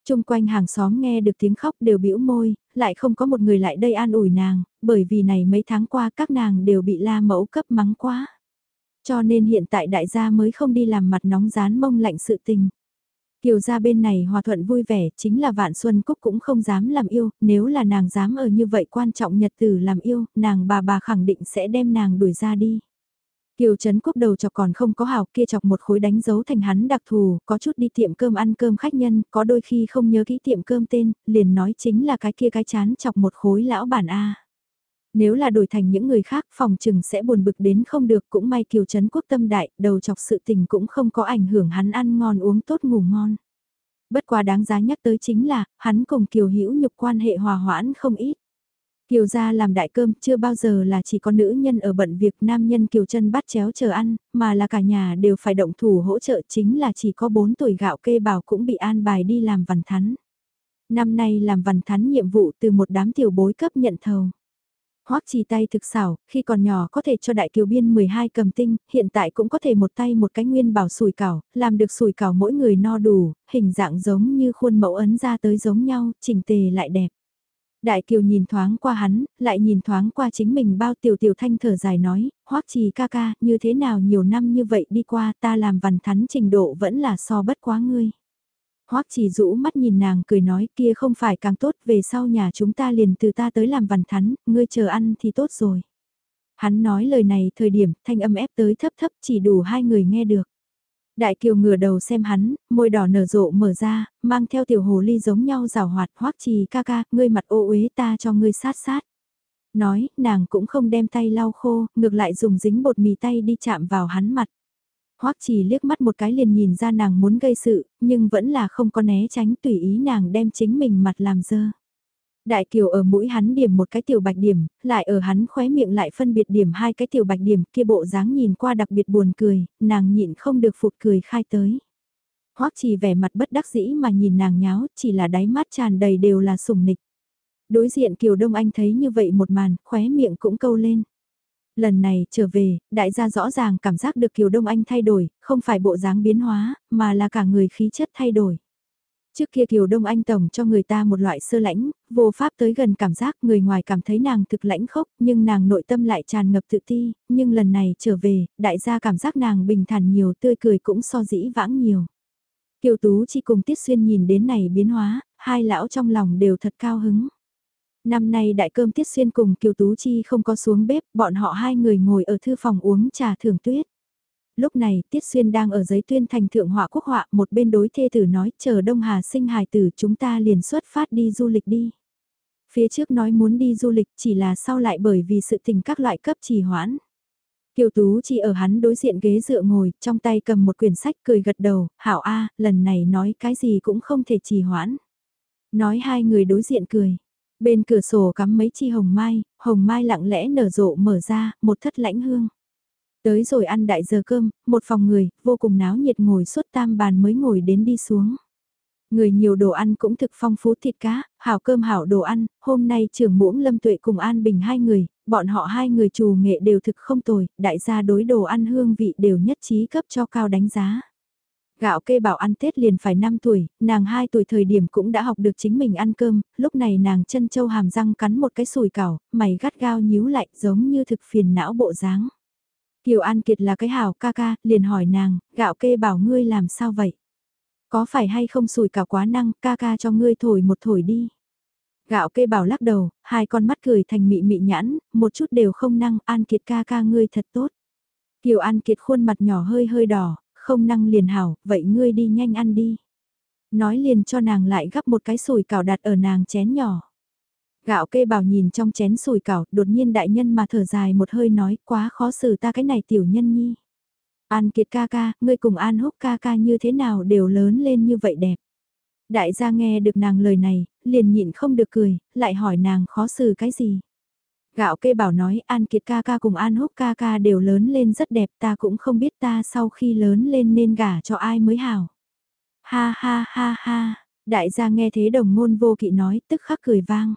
Trung quanh hàng xóm nghe được tiếng khóc đều bĩu môi, lại không có một người lại đây an ủi nàng, bởi vì này mấy tháng qua các nàng đều bị la mẫu cấp mắng quá. Cho nên hiện tại đại gia mới không đi làm mặt nóng rán mông lạnh sự tình. Kiều gia bên này hòa thuận vui vẻ, chính là Vạn Xuân Cúc cũng không dám làm yêu, nếu là nàng dám ở như vậy quan trọng nhật tử làm yêu, nàng bà bà khẳng định sẽ đem nàng đuổi ra đi. Kiều Trấn Quốc đầu chọc còn không có hào kia chọc một khối đánh dấu thành hắn đặc thù, có chút đi tiệm cơm ăn cơm khách nhân, có đôi khi không nhớ kỹ tiệm cơm tên, liền nói chính là cái kia cái chán chọc một khối lão bản A. Nếu là đổi thành những người khác phòng trừng sẽ buồn bực đến không được cũng may kiều chấn quốc tâm đại, đầu chọc sự tình cũng không có ảnh hưởng hắn ăn ngon uống tốt ngủ ngon. Bất quá đáng giá nhắc tới chính là, hắn cùng kiều hữu nhục quan hệ hòa hoãn không ít. Kiều gia làm đại cơm chưa bao giờ là chỉ có nữ nhân ở bận việc nam nhân kiều chân bắt chéo chờ ăn, mà là cả nhà đều phải động thủ hỗ trợ chính là chỉ có 4 tuổi gạo kê bảo cũng bị an bài đi làm văn thắn. Năm nay làm văn thắn nhiệm vụ từ một đám tiểu bối cấp nhận thầu. Hoắc Trì tay thực xảo, khi còn nhỏ có thể cho đại kiều biên 12 cầm tinh, hiện tại cũng có thể một tay một cái nguyên bảo sùi cảo, làm được sùi cảo mỗi người no đủ, hình dạng giống như khuôn mẫu ấn ra tới giống nhau, chỉnh tề lại đẹp. Đại kiều nhìn thoáng qua hắn, lại nhìn thoáng qua chính mình bao tiểu tiểu thanh thở dài nói, Hoắc Trì ca ca, như thế nào nhiều năm như vậy đi qua ta làm vằn thắn trình độ vẫn là so bất quá ngươi. Hoắc chỉ rũ mắt nhìn nàng cười nói kia không phải càng tốt về sau nhà chúng ta liền từ ta tới làm vằn thắn, ngươi chờ ăn thì tốt rồi. Hắn nói lời này thời điểm thanh âm ép tới thấp thấp chỉ đủ hai người nghe được. Đại kiều ngửa đầu xem hắn, môi đỏ nở rộ mở ra, mang theo tiểu hồ ly giống nhau rào hoạt hoắc trì ca ca, ngươi mặt ô uế ta cho ngươi sát sát. Nói, nàng cũng không đem tay lau khô, ngược lại dùng dính bột mì tay đi chạm vào hắn mặt. Hoắc Trì liếc mắt một cái liền nhìn ra nàng muốn gây sự, nhưng vẫn là không có né tránh tùy ý nàng đem chính mình mặt làm dơ. Đại Kiều ở mũi hắn điểm một cái tiểu bạch điểm, lại ở hắn khóe miệng lại phân biệt điểm hai cái tiểu bạch điểm kia bộ dáng nhìn qua đặc biệt buồn cười, nàng nhịn không được phụt cười khai tới. Hoắc Trì vẻ mặt bất đắc dĩ mà nhìn nàng nháo, chỉ là đáy mắt tràn đầy đều là sủng nịch. Đối diện Kiều Đông Anh thấy như vậy một màn, khóe miệng cũng câu lên. Lần này trở về, đại gia rõ ràng cảm giác được Kiều Đông Anh thay đổi, không phải bộ dáng biến hóa, mà là cả người khí chất thay đổi. Trước kia Kiều Đông Anh tổng cho người ta một loại sơ lãnh, vô pháp tới gần cảm giác người ngoài cảm thấy nàng thực lãnh khốc, nhưng nàng nội tâm lại tràn ngập tự ti, nhưng lần này trở về, đại gia cảm giác nàng bình thản nhiều tươi cười cũng so dĩ vãng nhiều. Kiều Tú chỉ cùng Tiết Xuyên nhìn đến này biến hóa, hai lão trong lòng đều thật cao hứng. Năm nay đại cơm Tiết Xuyên cùng Kiều Tú Chi không có xuống bếp, bọn họ hai người ngồi ở thư phòng uống trà thưởng tuyết. Lúc này Tiết Xuyên đang ở giấy tuyên thành thượng họa quốc họa, một bên đối thê tử nói chờ Đông Hà sinh hài tử chúng ta liền xuất phát đi du lịch đi. Phía trước nói muốn đi du lịch chỉ là sau lại bởi vì sự tình các loại cấp trì hoãn. Kiều Tú chỉ ở hắn đối diện ghế dựa ngồi, trong tay cầm một quyển sách cười gật đầu, hảo a, lần này nói cái gì cũng không thể trì hoãn. Nói hai người đối diện cười. Bên cửa sổ cắm mấy chi hồng mai, hồng mai lặng lẽ nở rộ mở ra, một thất lãnh hương. Tới rồi ăn đại giờ cơm, một phòng người, vô cùng náo nhiệt ngồi suốt tam bàn mới ngồi đến đi xuống. Người nhiều đồ ăn cũng thực phong phú thịt cá, hảo cơm hảo đồ ăn, hôm nay trưởng muỗng lâm tuệ cùng An Bình hai người, bọn họ hai người trù nghệ đều thực không tồi, đại gia đối đồ ăn hương vị đều nhất trí cấp cho cao đánh giá. Gạo kê bảo ăn Tết liền phải 5 tuổi, nàng 2 tuổi thời điểm cũng đã học được chính mình ăn cơm, lúc này nàng chân châu hàm răng cắn một cái sùi cảo, mày gắt gao nhíu lại giống như thực phiền não bộ dáng. Kiều An Kiệt là cái hảo ca ca, liền hỏi nàng, gạo kê bảo ngươi làm sao vậy? Có phải hay không sùi cảo quá năng, ca ca cho ngươi thổi một thổi đi. Gạo kê bảo lắc đầu, hai con mắt cười thành mị mị nhãn, một chút đều không năng, An Kiệt ca ca ngươi thật tốt. Kiều An Kiệt khuôn mặt nhỏ hơi hơi đỏ, không năng liền hảo, vậy ngươi đi nhanh ăn đi. Nói liền cho nàng lại gắp một cái sùi cảo đặt ở nàng chén nhỏ. Gạo kê bảo nhìn trong chén sùi cảo, đột nhiên đại nhân mà thở dài một hơi nói quá khó xử ta cái này tiểu nhân nhi. An Kiệt ca ca, ngươi cùng An Húc ca ca như thế nào đều lớn lên như vậy đẹp. Đại gia nghe được nàng lời này, liền nhịn không được cười, lại hỏi nàng khó xử cái gì. Gạo kê bảo nói An Kiệt ca ca cùng An Húc ca ca đều lớn lên rất đẹp ta cũng không biết ta sau khi lớn lên nên gả cho ai mới hảo. Ha ha ha ha, đại gia nghe thế đồng ngôn vô kỵ nói tức khắc cười vang.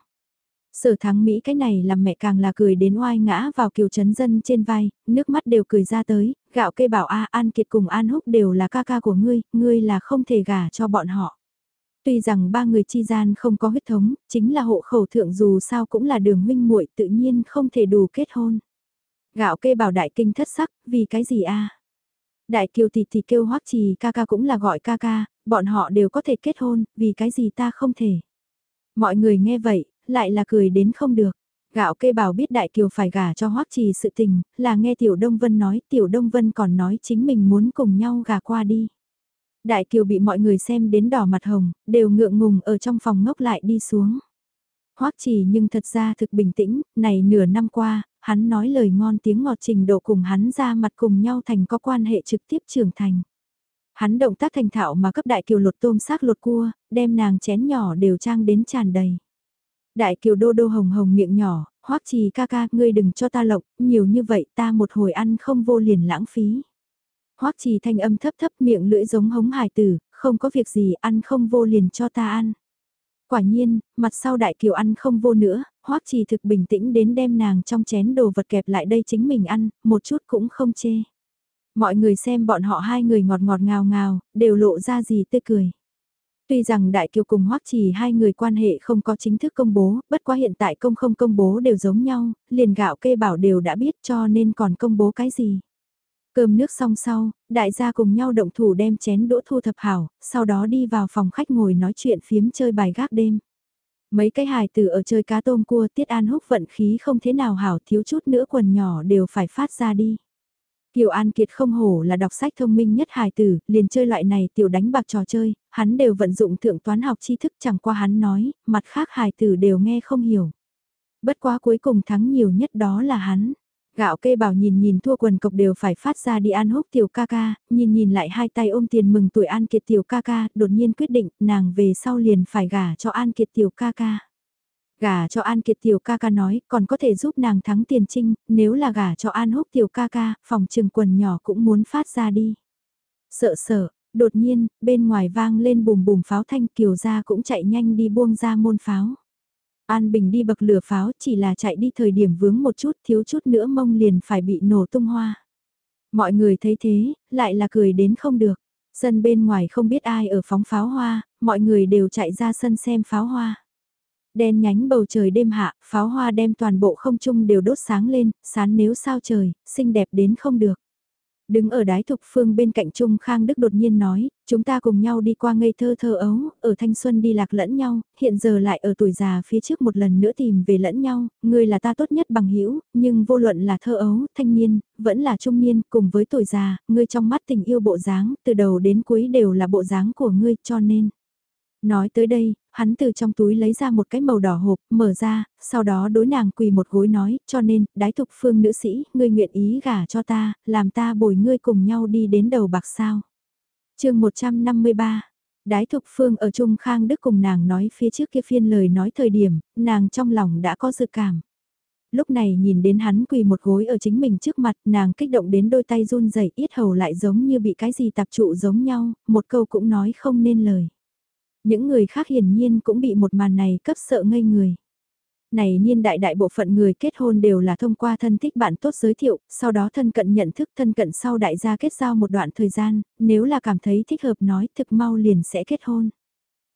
Sở thắng Mỹ cái này làm mẹ càng là cười đến oai ngã vào kiều chấn dân trên vai, nước mắt đều cười ra tới, gạo kê bảo A An Kiệt cùng An Húc đều là ca ca của ngươi, ngươi là không thể gả cho bọn họ. Tuy rằng ba người chi gian không có huyết thống, chính là hộ khẩu thượng dù sao cũng là đường huynh muội tự nhiên không thể đủ kết hôn. Gạo kê bảo đại kinh thất sắc, vì cái gì a? Đại kiều tỷ thì kêu hoắc trì ca ca cũng là gọi ca ca, bọn họ đều có thể kết hôn, vì cái gì ta không thể. Mọi người nghe vậy, lại là cười đến không được. Gạo kê bảo biết Đại Kiều phải gả cho Hoắc Trì sự tình, là nghe Tiểu Đông Vân nói, Tiểu Đông Vân còn nói chính mình muốn cùng nhau gả qua đi. Đại Kiều bị mọi người xem đến đỏ mặt hồng, đều ngượng ngùng ở trong phòng ngốc lại đi xuống. Hoắc Trì nhưng thật ra thực bình tĩnh, này nửa năm qua, hắn nói lời ngon tiếng ngọt trình độ cùng hắn ra mặt cùng nhau thành có quan hệ trực tiếp trưởng thành. Hắn động tác thành thạo mà cấp đại kiều lột tôm xác lột cua, đem nàng chén nhỏ đều trang đến tràn đầy. Đại kiều đô đô hồng hồng miệng nhỏ, hoắc trì ca ca, ngươi đừng cho ta lộng, nhiều như vậy ta một hồi ăn không vô liền lãng phí. Hoắc trì thanh âm thấp thấp miệng lưỡi giống hống hải tử, không có việc gì ăn không vô liền cho ta ăn. Quả nhiên, mặt sau đại kiều ăn không vô nữa, hoắc trì thực bình tĩnh đến đem nàng trong chén đồ vật kẹp lại đây chính mình ăn, một chút cũng không chê. Mọi người xem bọn họ hai người ngọt ngọt ngào ngào, đều lộ ra gì tươi cười. Tuy rằng Đại Kiều cùng Hoắc Trì hai người quan hệ không có chính thức công bố, bất quá hiện tại công không công bố đều giống nhau, liền gạo kê bảo đều đã biết cho nên còn công bố cái gì. Cơm nước xong sau, đại gia cùng nhau động thủ đem chén đũa thu thập hảo, sau đó đi vào phòng khách ngồi nói chuyện phiếm chơi bài gác đêm. Mấy cái hài tử ở chơi cá tôm cua tiết an húc vận khí không thế nào hảo thiếu chút nữa quần nhỏ đều phải phát ra đi. Kiều An Kiệt không hổ là đọc sách thông minh nhất hài tử, liền chơi loại này tiểu đánh bạc trò chơi, hắn đều vận dụng thượng toán học tri thức chẳng qua hắn nói, mặt khác hài tử đều nghe không hiểu. Bất quá cuối cùng thắng nhiều nhất đó là hắn. Gạo kê bảo nhìn nhìn thua quần cộc đều phải phát ra đi An Húc tiểu ca ca, nhìn nhìn lại hai tay ôm tiền mừng tuổi An Kiệt tiểu ca ca, đột nhiên quyết định nàng về sau liền phải gả cho An Kiệt tiểu ca ca. Gả cho An Kiệt tiểu ca ca nói còn có thể giúp nàng thắng tiền trinh, nếu là gả cho An Húc tiểu ca ca, phòng trừng quần nhỏ cũng muốn phát ra đi. Sợ sợ, đột nhiên, bên ngoài vang lên bùm bùm pháo thanh kiều ra cũng chạy nhanh đi buông ra môn pháo. An Bình đi bậc lửa pháo chỉ là chạy đi thời điểm vướng một chút thiếu chút nữa mông liền phải bị nổ tung hoa. Mọi người thấy thế, lại là cười đến không được. Sân bên ngoài không biết ai ở phóng pháo hoa, mọi người đều chạy ra sân xem pháo hoa. Đen nhánh bầu trời đêm hạ, pháo hoa đem toàn bộ không trung đều đốt sáng lên, sán nếu sao trời, xinh đẹp đến không được. Đứng ở đái thục phương bên cạnh Trung Khang Đức đột nhiên nói, chúng ta cùng nhau đi qua ngây thơ thơ ấu, ở thanh xuân đi lạc lẫn nhau, hiện giờ lại ở tuổi già phía trước một lần nữa tìm về lẫn nhau, người là ta tốt nhất bằng hữu nhưng vô luận là thơ ấu, thanh niên, vẫn là trung niên, cùng với tuổi già, ngươi trong mắt tình yêu bộ dáng, từ đầu đến cuối đều là bộ dáng của ngươi, cho nên. Nói tới đây, hắn từ trong túi lấy ra một cái màu đỏ hộp, mở ra, sau đó đối nàng quỳ một gối nói, cho nên, đái thục phương nữ sĩ, ngươi nguyện ý gả cho ta, làm ta bồi ngươi cùng nhau đi đến đầu bạc sao. chương 153 Đái Thục Phương ở Trung Khang Đức cùng nàng nói phía trước kia phiên lời nói thời điểm, nàng trong lòng đã có dự cảm. Lúc này nhìn đến hắn quỳ một gối ở chính mình trước mặt, nàng kích động đến đôi tay run rẩy ít hầu lại giống như bị cái gì tạp trụ giống nhau, một câu cũng nói không nên lời. Những người khác hiển nhiên cũng bị một màn này cấp sợ ngây người. Này niên đại đại bộ phận người kết hôn đều là thông qua thân thích bạn tốt giới thiệu, sau đó thân cận nhận thức thân cận sau đại gia kết giao một đoạn thời gian, nếu là cảm thấy thích hợp nói thực mau liền sẽ kết hôn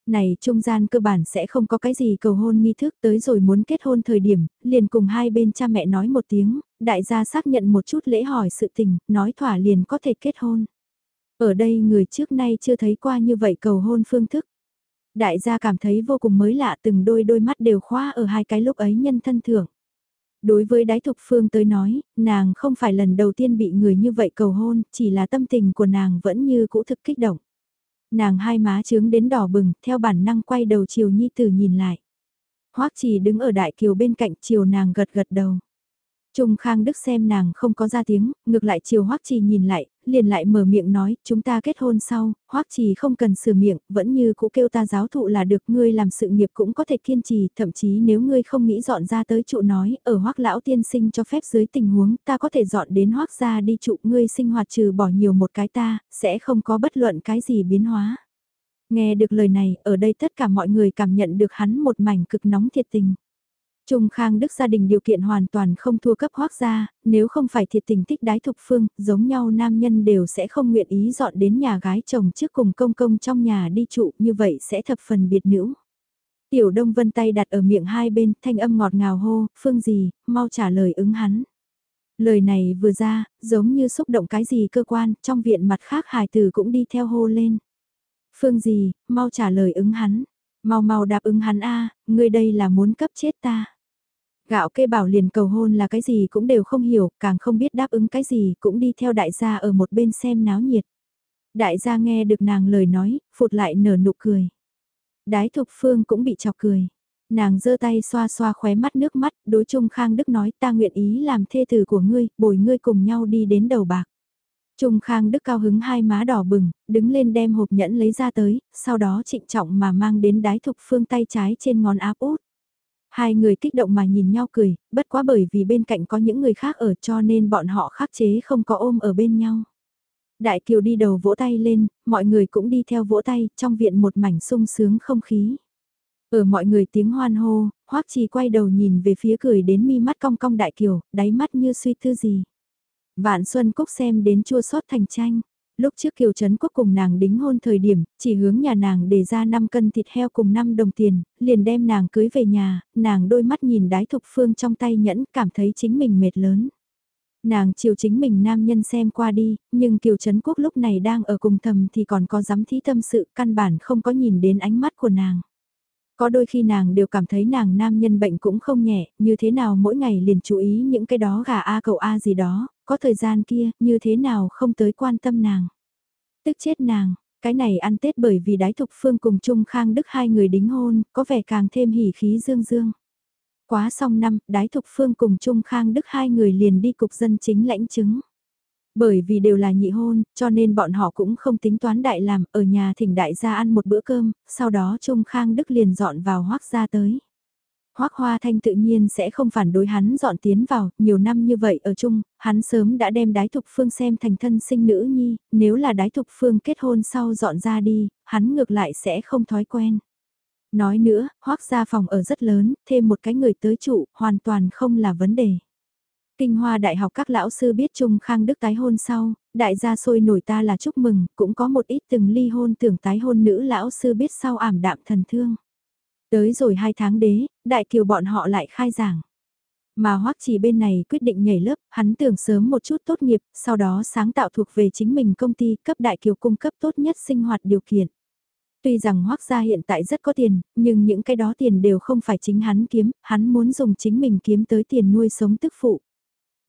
này trung gian cơ bản sẽ không có cái gì cầu hôn nghi thức tới rồi muốn kết hôn thời điểm, liền cùng hai bên cha mẹ nói một tiếng, đại gia xác nhận một chút lễ hỏi sự tình, nói thỏa liền có thể kết hôn. Ở đây người trước nay chưa thấy qua như vậy cầu hôn phương thức. Đại gia cảm thấy vô cùng mới lạ từng đôi đôi mắt đều khoa ở hai cái lúc ấy nhân thân thưởng. Đối với đái thục phương tới nói, nàng không phải lần đầu tiên bị người như vậy cầu hôn, chỉ là tâm tình của nàng vẫn như cũ thực kích động. Nàng hai má trướng đến đỏ bừng, theo bản năng quay đầu chiều nhi tử nhìn lại. Hoắc chỉ đứng ở đại kiều bên cạnh chiều nàng gật gật đầu. Trung Khang Đức xem nàng không có ra tiếng, ngược lại chiều Hoắc Trì nhìn lại, liền lại mở miệng nói, chúng ta kết hôn sau, Hoắc Trì không cần sửa miệng, vẫn như cũ kêu ta giáo thụ là được, ngươi làm sự nghiệp cũng có thể kiên trì, thậm chí nếu ngươi không nghĩ dọn ra tới trụ nói, ở Hoắc lão tiên sinh cho phép dưới tình huống, ta có thể dọn đến Hoắc gia đi trụ, ngươi sinh hoạt trừ bỏ nhiều một cái ta, sẽ không có bất luận cái gì biến hóa. Nghe được lời này, ở đây tất cả mọi người cảm nhận được hắn một mảnh cực nóng thiệt tình. Trung Khang Đức gia đình điều kiện hoàn toàn không thua cấp hoác gia, nếu không phải thiệt tình thích đái thục phương, giống nhau nam nhân đều sẽ không nguyện ý dọn đến nhà gái chồng trước cùng công công trong nhà đi trụ như vậy sẽ thập phần biệt nữ. Tiểu Đông Vân tay đặt ở miệng hai bên, thanh âm ngọt ngào hô, phương gì, mau trả lời ứng hắn. Lời này vừa ra, giống như xúc động cái gì cơ quan, trong viện mặt khác hài tử cũng đi theo hô lên. Phương gì, mau trả lời ứng hắn, mau mau đáp ứng hắn a, ngươi đây là muốn cấp chết ta. Gạo kê bảo liền cầu hôn là cái gì cũng đều không hiểu, càng không biết đáp ứng cái gì, cũng đi theo đại gia ở một bên xem náo nhiệt. Đại gia nghe được nàng lời nói, phụt lại nở nụ cười. Đái thục phương cũng bị chọc cười. Nàng giơ tay xoa xoa khóe mắt nước mắt, đối Trung Khang Đức nói ta nguyện ý làm thê tử của ngươi, bồi ngươi cùng nhau đi đến đầu bạc. Trung Khang Đức cao hứng hai má đỏ bừng, đứng lên đem hộp nhẫn lấy ra tới, sau đó trịnh trọng mà mang đến đái thục phương tay trái trên ngón áp út. Hai người kích động mà nhìn nhau cười, bất quá bởi vì bên cạnh có những người khác ở cho nên bọn họ khắc chế không có ôm ở bên nhau. Đại Kiều đi đầu vỗ tay lên, mọi người cũng đi theo vỗ tay, trong viện một mảnh sung sướng không khí. Ở mọi người tiếng hoan hô, Hoắc Trì quay đầu nhìn về phía cười đến mi mắt cong cong đại kiều, đáy mắt như suy tư gì. Vạn Xuân Cúc xem đến chua xót thành tranh. Lúc trước Kiều Trấn Quốc cùng nàng đính hôn thời điểm, chỉ hướng nhà nàng để ra 5 cân thịt heo cùng 5 đồng tiền, liền đem nàng cưới về nhà, nàng đôi mắt nhìn đái thục phương trong tay nhẫn cảm thấy chính mình mệt lớn. Nàng chiều chính mình nam nhân xem qua đi, nhưng Kiều Trấn Quốc lúc này đang ở cùng thầm thì còn có dám thí tâm sự căn bản không có nhìn đến ánh mắt của nàng. Có đôi khi nàng đều cảm thấy nàng nam nhân bệnh cũng không nhẹ, như thế nào mỗi ngày liền chú ý những cái đó gà A cậu A gì đó, có thời gian kia, như thế nào không tới quan tâm nàng. Tức chết nàng, cái này ăn Tết bởi vì đái thục phương cùng Trung Khang Đức hai người đính hôn, có vẻ càng thêm hỉ khí dương dương. Quá xong năm, đái thục phương cùng Trung Khang Đức hai người liền đi cục dân chính lãnh chứng. Bởi vì đều là nhị hôn, cho nên bọn họ cũng không tính toán đại làm, ở nhà thỉnh đại gia ăn một bữa cơm, sau đó Trung Khang Đức liền dọn vào hoác gia tới. Hoác Hoa Thanh tự nhiên sẽ không phản đối hắn dọn tiến vào, nhiều năm như vậy ở chung, hắn sớm đã đem đái thục phương xem thành thân sinh nữ nhi, nếu là đái thục phương kết hôn sau dọn ra đi, hắn ngược lại sẽ không thói quen. Nói nữa, hoác gia phòng ở rất lớn, thêm một cái người tới trụ, hoàn toàn không là vấn đề. Kinh Hoa Đại học các lão sư biết Trung Khang Đức tái hôn sau, đại gia sôi nổi ta là chúc mừng, cũng có một ít từng ly hôn tưởng tái hôn nữ lão sư biết sau ảm đạm thần thương. Tới rồi hai tháng đế, đại kiều bọn họ lại khai giảng. Mà hoắc chỉ bên này quyết định nhảy lớp, hắn tưởng sớm một chút tốt nghiệp, sau đó sáng tạo thuộc về chính mình công ty cấp đại kiều cung cấp tốt nhất sinh hoạt điều kiện. Tuy rằng hoắc gia hiện tại rất có tiền, nhưng những cái đó tiền đều không phải chính hắn kiếm, hắn muốn dùng chính mình kiếm tới tiền nuôi sống tức phụ.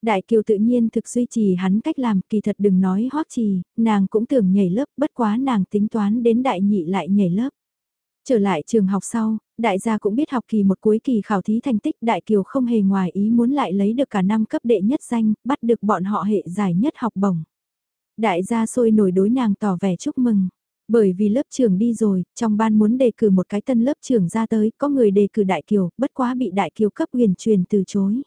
Đại Kiều tự nhiên thực duy trì hắn cách làm, kỳ thật đừng nói hoắc trì, nàng cũng tưởng nhảy lớp, bất quá nàng tính toán đến đại nhị lại nhảy lớp. Trở lại trường học sau, đại gia cũng biết học kỳ một cuối kỳ khảo thí thành tích đại kiều không hề ngoài ý muốn lại lấy được cả năm cấp đệ nhất danh, bắt được bọn họ hệ giải nhất học bổng. Đại gia sôi nổi đối nàng tỏ vẻ chúc mừng. Bởi vì lớp trưởng đi rồi, trong ban muốn đề cử một cái tân lớp trưởng ra tới, có người đề cử đại kiều, bất quá bị đại kiều cấp huyền truyền từ chối.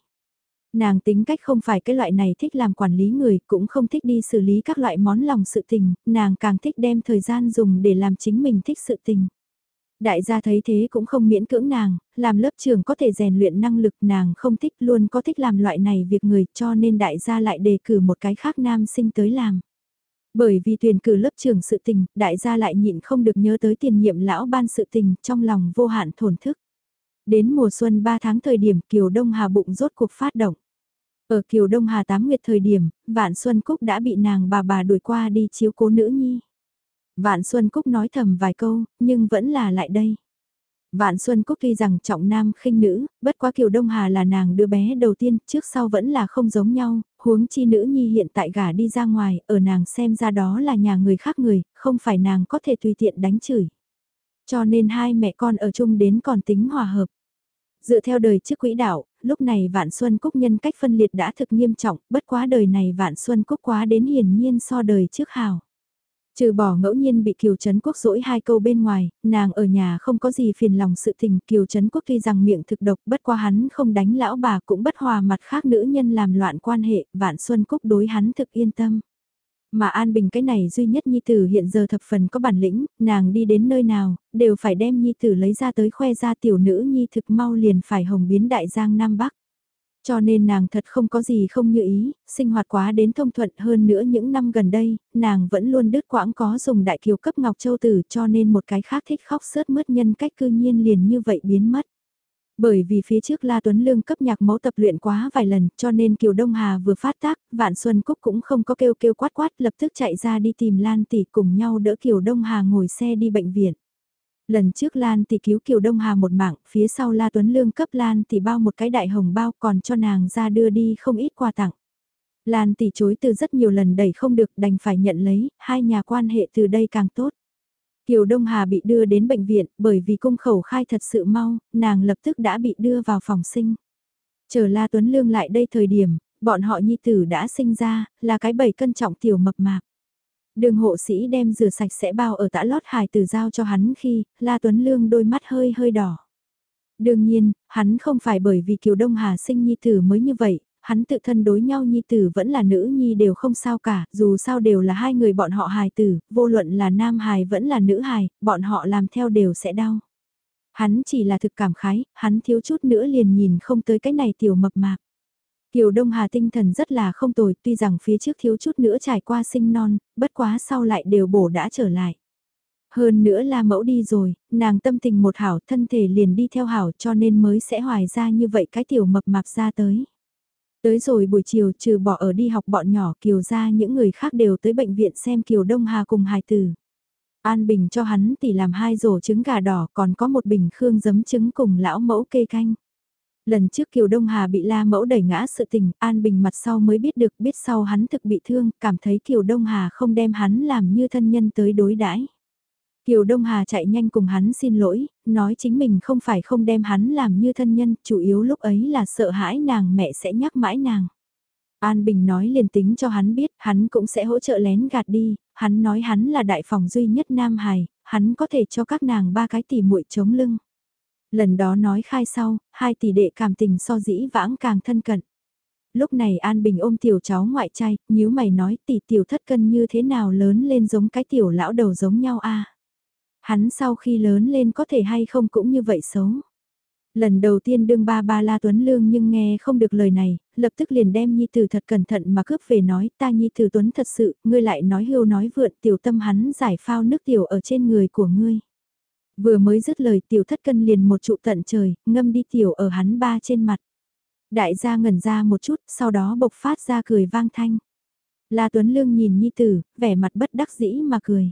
Nàng tính cách không phải cái loại này thích làm quản lý người, cũng không thích đi xử lý các loại món lòng sự tình, nàng càng thích đem thời gian dùng để làm chính mình thích sự tình. Đại gia thấy thế cũng không miễn cưỡng nàng, làm lớp trường có thể rèn luyện năng lực nàng không thích luôn có thích làm loại này việc người cho nên đại gia lại đề cử một cái khác nam sinh tới làm. Bởi vì tuyển cử lớp trường sự tình, đại gia lại nhịn không được nhớ tới tiền nhiệm lão ban sự tình trong lòng vô hạn thổn thức. Đến mùa xuân 3 tháng thời điểm Kiều Đông Hà bụng rốt cuộc phát động. Ở Kiều Đông Hà tám nguyệt thời điểm, Vạn Xuân Cúc đã bị nàng bà bà đuổi qua đi chiếu cố nữ nhi. Vạn Xuân Cúc nói thầm vài câu, nhưng vẫn là lại đây. Vạn Xuân Cúc tuy rằng trọng nam khinh nữ, bất quá Kiều Đông Hà là nàng đứa bé đầu tiên, trước sau vẫn là không giống nhau, huống chi nữ nhi hiện tại gả đi ra ngoài, ở nàng xem ra đó là nhà người khác người, không phải nàng có thể tùy tiện đánh chửi. Cho nên hai mẹ con ở chung đến còn tính hòa hợp. Dựa theo đời trước quỹ đạo, lúc này Vạn Xuân Cúc nhân cách phân liệt đã thực nghiêm trọng, bất quá đời này Vạn Xuân Cúc quá đến hiển nhiên so đời trước hào. Trừ bỏ ngẫu nhiên bị Kiều Trấn Quốc dỗi hai câu bên ngoài, nàng ở nhà không có gì phiền lòng sự tình Kiều Trấn Quốc tuy rằng miệng thực độc bất qua hắn không đánh lão bà cũng bất hòa mặt khác nữ nhân làm loạn quan hệ, Vạn Xuân Cúc đối hắn thực yên tâm. Mà An Bình cái này duy nhất Nhi Tử hiện giờ thập phần có bản lĩnh, nàng đi đến nơi nào, đều phải đem Nhi Tử lấy ra tới khoe ra tiểu nữ Nhi thực mau liền phải hồng biến đại giang Nam Bắc. Cho nên nàng thật không có gì không như ý, sinh hoạt quá đến thông thuận hơn nữa những năm gần đây, nàng vẫn luôn đứt quãng có dùng đại kiều cấp Ngọc Châu Tử cho nên một cái khác thích khóc sớt mướt nhân cách cư nhiên liền như vậy biến mất. Bởi vì phía trước La Tuấn Lương cấp nhạc mẫu tập luyện quá vài lần cho nên Kiều Đông Hà vừa phát tác, Vạn Xuân Cúc cũng không có kêu kêu quát quát lập tức chạy ra đi tìm Lan Tỷ cùng nhau đỡ Kiều Đông Hà ngồi xe đi bệnh viện. Lần trước Lan Tỷ cứu Kiều Đông Hà một mạng, phía sau La Tuấn Lương cấp Lan Tỷ bao một cái đại hồng bao còn cho nàng ra đưa đi không ít quà tặng. Lan Tỷ chối từ rất nhiều lần đẩy không được đành phải nhận lấy, hai nhà quan hệ từ đây càng tốt. Kiều Đông Hà bị đưa đến bệnh viện bởi vì cung khẩu khai thật sự mau, nàng lập tức đã bị đưa vào phòng sinh. Chờ La Tuấn Lương lại đây thời điểm, bọn họ nhi tử đã sinh ra, là cái bảy cân trọng tiểu mập mạp. Đường hộ sĩ đem rửa sạch sẽ bao ở tã lót hài tử giao cho hắn khi, La Tuấn Lương đôi mắt hơi hơi đỏ. Đương nhiên, hắn không phải bởi vì Kiều Đông Hà sinh nhi tử mới như vậy, hắn tự thân đối nhau nhi tử vẫn là nữ nhi đều không sao cả, dù sao đều là hai người bọn họ hài tử, vô luận là nam hài vẫn là nữ hài, bọn họ làm theo đều sẽ đau. Hắn chỉ là thực cảm khái, hắn thiếu chút nữa liền nhìn không tới cái này tiểu mập mạp. Kiều Đông Hà tinh thần rất là không tồi, tuy rằng phía trước thiếu chút nữa trải qua sinh non, bất quá sau lại đều bổ đã trở lại. Hơn nữa là mẫu đi rồi, nàng tâm tình một hảo thân thể liền đi theo hảo cho nên mới sẽ hoài ra như vậy cái tiểu mập mạp ra tới. Tới rồi buổi chiều trừ bỏ ở đi học bọn nhỏ Kiều ra những người khác đều tới bệnh viện xem Kiều Đông Hà cùng hài tử. An Bình cho hắn tỉ làm hai rổ trứng gà đỏ còn có một bình khương giấm trứng cùng lão mẫu kê canh. Lần trước Kiều Đông Hà bị la mẫu đẩy ngã sự tình, An Bình mặt sau mới biết được biết sau hắn thực bị thương, cảm thấy Kiều Đông Hà không đem hắn làm như thân nhân tới đối đãi. Kiều Đông Hà chạy nhanh cùng hắn xin lỗi, nói chính mình không phải không đem hắn làm như thân nhân, chủ yếu lúc ấy là sợ hãi nàng mẹ sẽ nhắc mãi nàng. An Bình nói liền tính cho hắn biết, hắn cũng sẽ hỗ trợ lén gạt đi, hắn nói hắn là đại phòng duy nhất Nam Hải, hắn có thể cho các nàng ba cái tỷ muội chống lưng. Lần đó nói khai sau, hai tỷ đệ cảm tình so dĩ vãng càng thân cận. Lúc này An Bình ôm tiểu cháu ngoại trai, nhíu mày nói tỷ tiểu thất cân như thế nào lớn lên giống cái tiểu lão đầu giống nhau a Hắn sau khi lớn lên có thể hay không cũng như vậy xấu. Lần đầu tiên đương ba ba la Tuấn Lương nhưng nghe không được lời này, lập tức liền đem Nhi Tử thật cẩn thận mà cướp về nói ta Nhi Tử Tuấn thật sự, ngươi lại nói hưu nói vượn tiểu tâm hắn giải phao nước tiểu ở trên người của ngươi. Vừa mới dứt lời tiểu thất cân liền một trụ tận trời, ngâm đi tiểu ở hắn ba trên mặt. Đại gia ngẩn ra một chút, sau đó bộc phát ra cười vang thanh. La Tuấn Lương nhìn Nhi Tử, vẻ mặt bất đắc dĩ mà cười.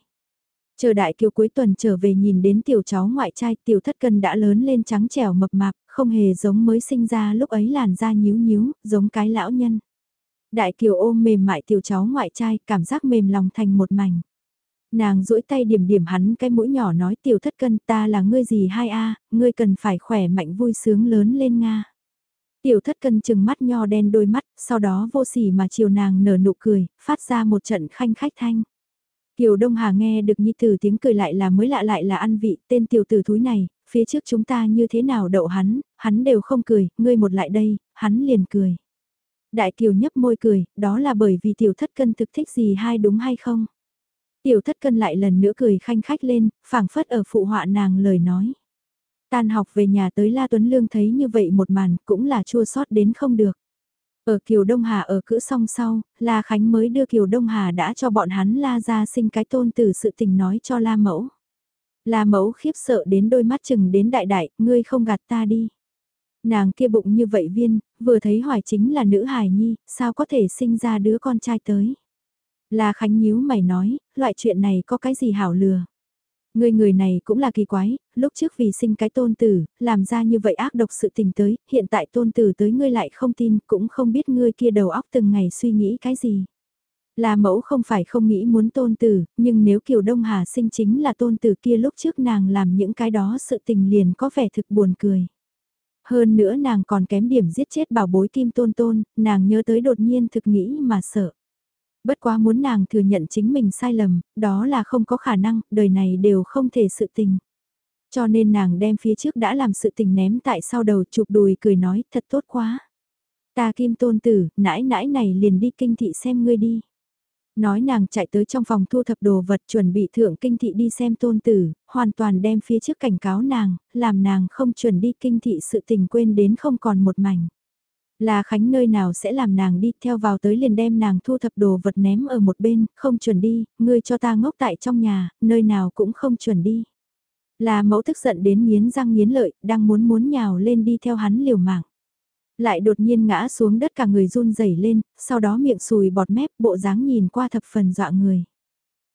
Chờ đại kiều cuối tuần trở về nhìn đến tiểu cháu ngoại trai tiểu thất cân đã lớn lên trắng trẻo mập mạp, không hề giống mới sinh ra lúc ấy làn da nhíu nhíu, giống cái lão nhân. Đại kiều ôm mềm mại tiểu cháu ngoại trai, cảm giác mềm lòng thành một mảnh. Nàng duỗi tay điểm điểm hắn cái mũi nhỏ nói tiểu thất cân ta là ngươi gì hai a ngươi cần phải khỏe mạnh vui sướng lớn lên Nga. Tiểu thất cân chừng mắt nho đen đôi mắt, sau đó vô sỉ mà chiều nàng nở nụ cười, phát ra một trận khanh khách thanh. Kiều Đông Hà nghe được Nhi Tử tiếng cười lại là mới lạ lại là ăn vị, tên tiểu tử thúi này, phía trước chúng ta như thế nào đậu hắn, hắn đều không cười, ngươi một lại đây, hắn liền cười. Đại Kiều nhấp môi cười, đó là bởi vì tiểu thất cân thực thích gì hai đúng hay không? Tiểu thất cân lại lần nữa cười khanh khách lên, phảng phất ở phụ họa nàng lời nói. Tan học về nhà tới La Tuấn Lương thấy như vậy một màn cũng là chua sót đến không được. Ở Kiều Đông Hà ở cữ song sau, La Khánh mới đưa Kiều Đông Hà đã cho bọn hắn La ra sinh cái tôn từ sự tình nói cho La Mẫu. La Mẫu khiếp sợ đến đôi mắt chừng đến đại đại, ngươi không gạt ta đi. Nàng kia bụng như vậy viên, vừa thấy hoài chính là nữ hài nhi, sao có thể sinh ra đứa con trai tới. La Khánh nhíu mày nói, loại chuyện này có cái gì hảo lừa. Người người này cũng là kỳ quái, lúc trước vì sinh cái tôn tử, làm ra như vậy ác độc sự tình tới, hiện tại tôn tử tới ngươi lại không tin, cũng không biết ngươi kia đầu óc từng ngày suy nghĩ cái gì. Là mẫu không phải không nghĩ muốn tôn tử, nhưng nếu Kiều Đông Hà sinh chính là tôn tử kia lúc trước nàng làm những cái đó sự tình liền có vẻ thực buồn cười. Hơn nữa nàng còn kém điểm giết chết bảo bối kim tôn tôn, nàng nhớ tới đột nhiên thực nghĩ mà sợ. Bất quá muốn nàng thừa nhận chính mình sai lầm, đó là không có khả năng, đời này đều không thể sự tình. Cho nên nàng đem phía trước đã làm sự tình ném tại sau đầu chụp đùi cười nói thật tốt quá. Ta kim tôn tử, nãi nãi này liền đi kinh thị xem ngươi đi. Nói nàng chạy tới trong phòng thu thập đồ vật chuẩn bị thượng kinh thị đi xem tôn tử, hoàn toàn đem phía trước cảnh cáo nàng, làm nàng không chuẩn đi kinh thị sự tình quên đến không còn một mảnh. Là Khánh nơi nào sẽ làm nàng đi theo vào tới liền đem nàng thu thập đồ vật ném ở một bên, không chuẩn đi, ngươi cho ta ngốc tại trong nhà, nơi nào cũng không chuẩn đi. Là mẫu tức giận đến miến răng miến lợi, đang muốn muốn nhào lên đi theo hắn liều mạng. Lại đột nhiên ngã xuống đất cả người run rẩy lên, sau đó miệng sùi bọt mép bộ dáng nhìn qua thập phần dọa người.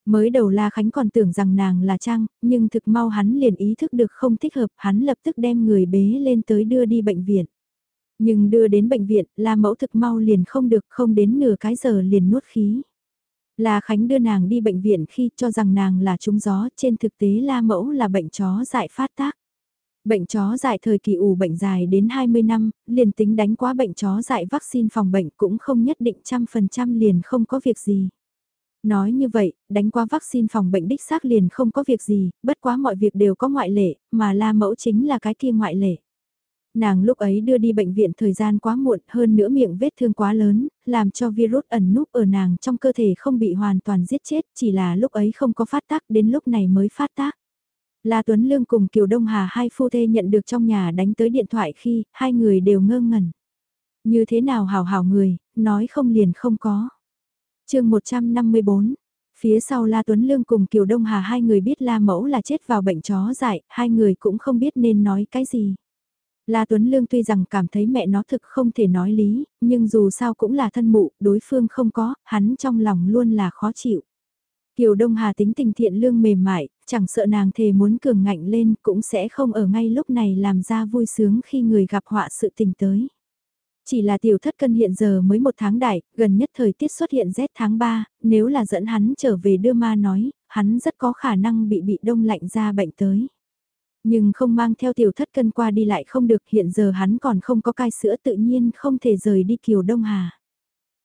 Mới đầu La Khánh còn tưởng rằng nàng là Trang, nhưng thực mau hắn liền ý thức được không thích hợp, hắn lập tức đem người bế lên tới đưa đi bệnh viện. Nhưng đưa đến bệnh viện, La Mẫu thực mau liền không được, không đến nửa cái giờ liền nuốt khí. La Khánh đưa nàng đi bệnh viện khi cho rằng nàng là trúng gió, trên thực tế La Mẫu là bệnh chó dại phát tác. Bệnh chó dại thời kỳ ủ bệnh dài đến 20 năm, liền tính đánh quá bệnh chó dại vaccine phòng bệnh cũng không nhất định trăm phần trăm liền không có việc gì. Nói như vậy, đánh qua vaccine phòng bệnh đích xác liền không có việc gì, bất quá mọi việc đều có ngoại lệ, mà la mẫu chính là cái kia ngoại lệ. Nàng lúc ấy đưa đi bệnh viện thời gian quá muộn hơn nữa miệng vết thương quá lớn, làm cho virus ẩn núp ở nàng trong cơ thể không bị hoàn toàn giết chết, chỉ là lúc ấy không có phát tác đến lúc này mới phát tác. La Tuấn Lương cùng Kiều Đông Hà hai phu thê nhận được trong nhà đánh tới điện thoại khi hai người đều ngơ ngẩn. Như thế nào hảo hảo người, nói không liền không có. chương 154, phía sau La Tuấn Lương cùng Kiều Đông Hà hai người biết La Mẫu là chết vào bệnh chó dại, hai người cũng không biết nên nói cái gì. La Tuấn Lương tuy rằng cảm thấy mẹ nó thực không thể nói lý, nhưng dù sao cũng là thân mụ, đối phương không có, hắn trong lòng luôn là khó chịu. Kiều Đông Hà tính tình thiện lương mềm mại, chẳng sợ nàng thề muốn cường ngạnh lên cũng sẽ không ở ngay lúc này làm ra vui sướng khi người gặp họa sự tình tới. Chỉ là tiểu thất cân hiện giờ mới một tháng đại, gần nhất thời tiết xuất hiện rét tháng 3, nếu là dẫn hắn trở về đưa ma nói, hắn rất có khả năng bị bị đông lạnh ra bệnh tới. Nhưng không mang theo tiểu thất cân qua đi lại không được hiện giờ hắn còn không có cai sữa tự nhiên không thể rời đi Kiều Đông Hà.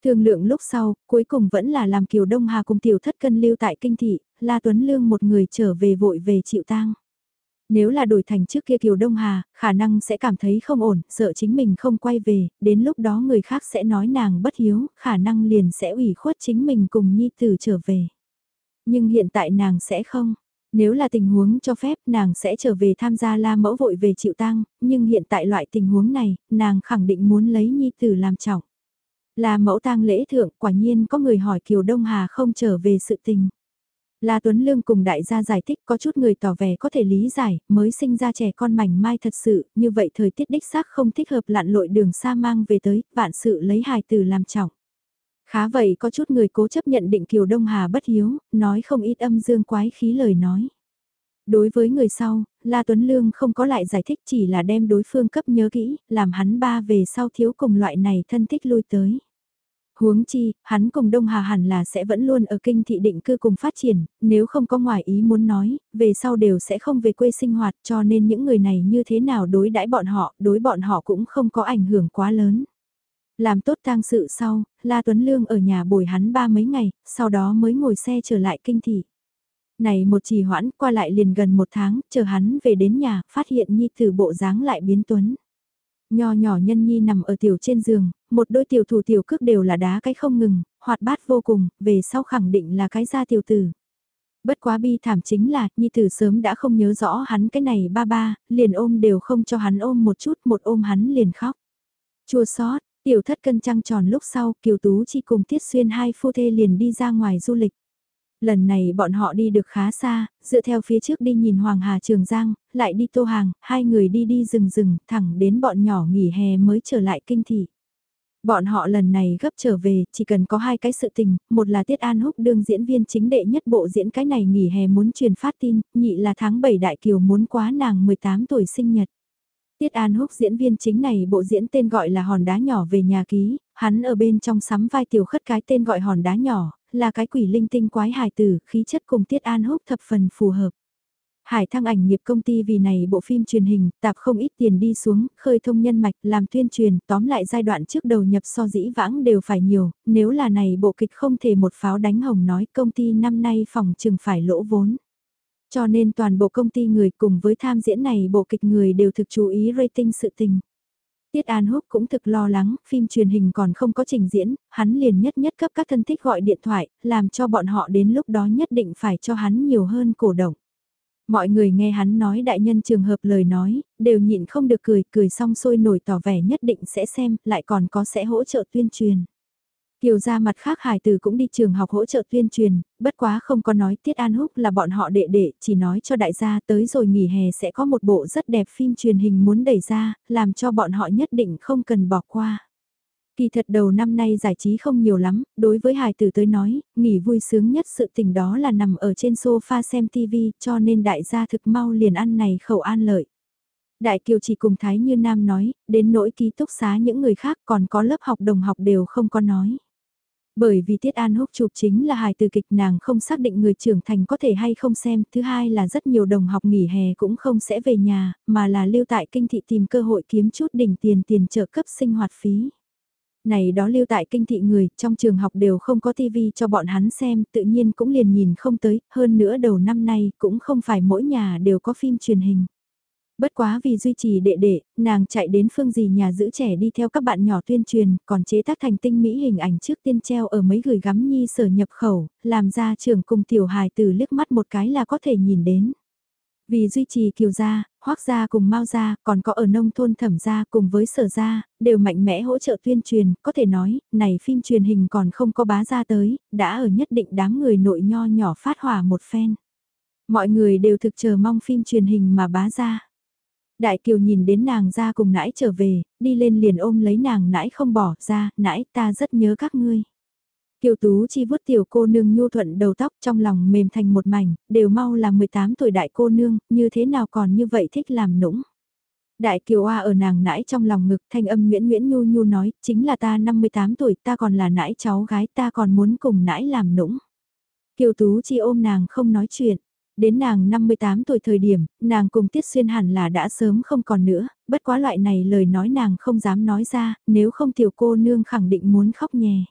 Thương lượng lúc sau, cuối cùng vẫn là làm Kiều Đông Hà cùng tiểu thất cân lưu tại kinh thị, La Tuấn Lương một người trở về vội về chịu tang. Nếu là đổi thành trước kia Kiều Đông Hà, khả năng sẽ cảm thấy không ổn, sợ chính mình không quay về, đến lúc đó người khác sẽ nói nàng bất hiếu, khả năng liền sẽ ủy khuất chính mình cùng Nhi Tử trở về. Nhưng hiện tại nàng sẽ không. Nếu là tình huống cho phép nàng sẽ trở về tham gia la mẫu vội về chịu tang, nhưng hiện tại loại tình huống này, nàng khẳng định muốn lấy Nhi Tử làm trọng. la mẫu tang lễ thượng, quả nhiên có người hỏi Kiều Đông Hà không trở về sự tình. La Tuấn Lương cùng đại gia giải thích có chút người tỏ vẻ có thể lý giải, mới sinh ra trẻ con mảnh mai thật sự, như vậy thời tiết đích xác không thích hợp lặn lội đường xa mang về tới, vạn sự lấy hài tử làm trọng. Khá vậy có chút người cố chấp nhận định Kiều Đông Hà bất hiếu, nói không ít âm dương quái khí lời nói. Đối với người sau, La Tuấn Lương không có lại giải thích chỉ là đem đối phương cấp nhớ kỹ, làm hắn ba về sau thiếu cùng loại này thân thích lui tới. Huống chi, hắn cùng Đông Hà hẳn là sẽ vẫn luôn ở kinh thị định cư cùng phát triển, nếu không có ngoài ý muốn nói, về sau đều sẽ không về quê sinh hoạt cho nên những người này như thế nào đối đãi bọn họ, đối bọn họ cũng không có ảnh hưởng quá lớn. Làm tốt tang sự sau, La Tuấn Lương ở nhà bồi hắn ba mấy ngày, sau đó mới ngồi xe trở lại kinh thị. Này một trì hoãn qua lại liền gần một tháng, chờ hắn về đến nhà, phát hiện Nhi từ bộ dáng lại biến tuấn. Nho nhỏ nhân nhi nằm ở tiểu trên giường, một đôi tiểu thủ tiểu cước đều là đá cái không ngừng, hoạt bát vô cùng, về sau khẳng định là cái gia tiểu tử. Bất quá bi thảm chính là, Nhi Tử sớm đã không nhớ rõ hắn cái này ba ba, liền ôm đều không cho hắn ôm một chút, một ôm hắn liền khóc. Chua xót tiểu thất cân trăng tròn lúc sau, Kiều Tú chi cùng Tiết Xuyên hai phu thê liền đi ra ngoài du lịch. Lần này bọn họ đi được khá xa, dựa theo phía trước đi nhìn Hoàng Hà Trường Giang, lại đi Tô Hàng, hai người đi đi rừng rừng, thẳng đến bọn nhỏ nghỉ hè mới trở lại kinh thị. Bọn họ lần này gấp trở về, chỉ cần có hai cái sự tình, một là Tiết An Húc đương diễn viên chính đệ nhất bộ diễn cái này nghỉ hè muốn truyền phát tin, nhị là tháng 7 Đại Kiều muốn quá nàng 18 tuổi sinh nhật. Tiết An Húc diễn viên chính này bộ diễn tên gọi là Hòn Đá Nhỏ về nhà ký, hắn ở bên trong sắm vai tiểu khất cái tên gọi Hòn Đá Nhỏ, là cái quỷ linh tinh quái hài tử, khí chất cùng Tiết An Húc thập phần phù hợp. Hải thăng ảnh nghiệp công ty vì này bộ phim truyền hình, tạp không ít tiền đi xuống, khơi thông nhân mạch, làm tuyên truyền, tóm lại giai đoạn trước đầu nhập so dĩ vãng đều phải nhiều, nếu là này bộ kịch không thể một pháo đánh hồng nói công ty năm nay phòng trừng phải lỗ vốn. Cho nên toàn bộ công ty người cùng với tham diễn này bộ kịch người đều thực chú ý rating sự tình. Tiết An Húc cũng thực lo lắng, phim truyền hình còn không có trình diễn, hắn liền nhất nhất cấp các thân thích gọi điện thoại, làm cho bọn họ đến lúc đó nhất định phải cho hắn nhiều hơn cổ động. Mọi người nghe hắn nói đại nhân trường hợp lời nói, đều nhịn không được cười, cười xong sôi nổi tỏ vẻ nhất định sẽ xem, lại còn có sẽ hỗ trợ tuyên truyền. Kiều ra mặt khác hải tử cũng đi trường học hỗ trợ tuyên truyền, bất quá không có nói Tiết An Húc là bọn họ đệ đệ, chỉ nói cho đại gia tới rồi nghỉ hè sẽ có một bộ rất đẹp phim truyền hình muốn đẩy ra, làm cho bọn họ nhất định không cần bỏ qua. Kỳ thật đầu năm nay giải trí không nhiều lắm, đối với hài tử tới nói, nghỉ vui sướng nhất sự tình đó là nằm ở trên sofa xem TV cho nên đại gia thực mau liền ăn này khẩu an lợi. Đại Kiều chỉ cùng Thái Như Nam nói, đến nỗi ký túc xá những người khác còn có lớp học đồng học đều không có nói. Bởi vì Tiết An Húc chụp chính là hài từ kịch nàng không xác định người trưởng thành có thể hay không xem, thứ hai là rất nhiều đồng học nghỉ hè cũng không sẽ về nhà, mà là lưu tại kinh thị tìm cơ hội kiếm chút đỉnh tiền tiền trợ cấp sinh hoạt phí. Này đó lưu tại kinh thị người, trong trường học đều không có tivi cho bọn hắn xem, tự nhiên cũng liền nhìn không tới, hơn nữa đầu năm nay cũng không phải mỗi nhà đều có phim truyền hình. Bất quá vì duy trì đệ đệ, nàng chạy đến phương gì nhà giữ trẻ đi theo các bạn nhỏ tuyên truyền, còn chế tác thành tinh mỹ hình ảnh trước tiên treo ở mấy gửi gắm nhi sở nhập khẩu, làm ra trường cùng tiểu hài từ liếc mắt một cái là có thể nhìn đến. Vì duy trì kiều gia, hoác gia cùng mau gia, còn có ở nông thôn thẩm gia cùng với sở gia, đều mạnh mẽ hỗ trợ tuyên truyền, có thể nói, này phim truyền hình còn không có bá ra tới, đã ở nhất định đám người nội nho nhỏ phát hỏa một phen. Mọi người đều thực chờ mong phim truyền hình mà bá ra. Đại Kiều nhìn đến nàng ra cùng nãi trở về, đi lên liền ôm lấy nàng nãi không bỏ ra, nãi ta rất nhớ các ngươi. Kiều Tú chi vuốt tiểu cô nương nhu thuận đầu tóc trong lòng mềm thành một mảnh, đều mau là 18 tuổi đại cô nương, như thế nào còn như vậy thích làm nũng. Đại Kiều Hoa ở nàng nãi trong lòng ngực thanh âm Nguyễn Nguyễn Nhu Nhu nói, chính là ta 58 tuổi, ta còn là nãi cháu gái, ta còn muốn cùng nãi làm nũng. Kiều Tú chi ôm nàng không nói chuyện. Đến nàng 58 tuổi thời điểm, nàng cùng Tiết Xuyên hẳn là đã sớm không còn nữa, bất quá loại này lời nói nàng không dám nói ra, nếu không tiểu cô nương khẳng định muốn khóc nhè.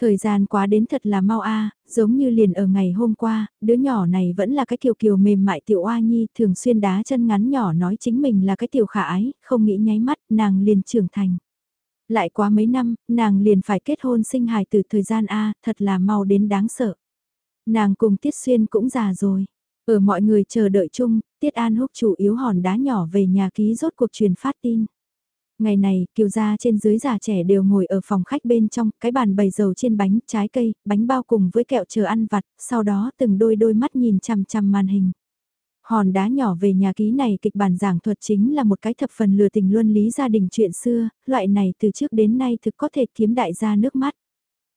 Thời gian quá đến thật là mau a, giống như liền ở ngày hôm qua, đứa nhỏ này vẫn là cái kiều kiều mềm mại tiểu oa nhi, thường xuyên đá chân ngắn nhỏ nói chính mình là cái tiểu khả ái, không nghĩ nháy mắt, nàng liền trưởng thành. Lại quá mấy năm, nàng liền phải kết hôn sinh hài từ thời gian a, thật là mau đến đáng sợ. Nàng cùng Tiết Xuyên cũng già rồi. Ở mọi người chờ đợi chung, Tiết An Húc chủ yếu hòn đá nhỏ về nhà ký rốt cuộc truyền phát tin. Ngày này, kiều gia trên dưới già trẻ đều ngồi ở phòng khách bên trong, cái bàn bày dầu trên bánh, trái cây, bánh bao cùng với kẹo chờ ăn vặt, sau đó từng đôi đôi mắt nhìn chằm chằm màn hình. Hòn đá nhỏ về nhà ký này kịch bản giảng thuật chính là một cái thập phần lừa tình luân lý gia đình chuyện xưa, loại này từ trước đến nay thực có thể kiếm đại gia nước mắt.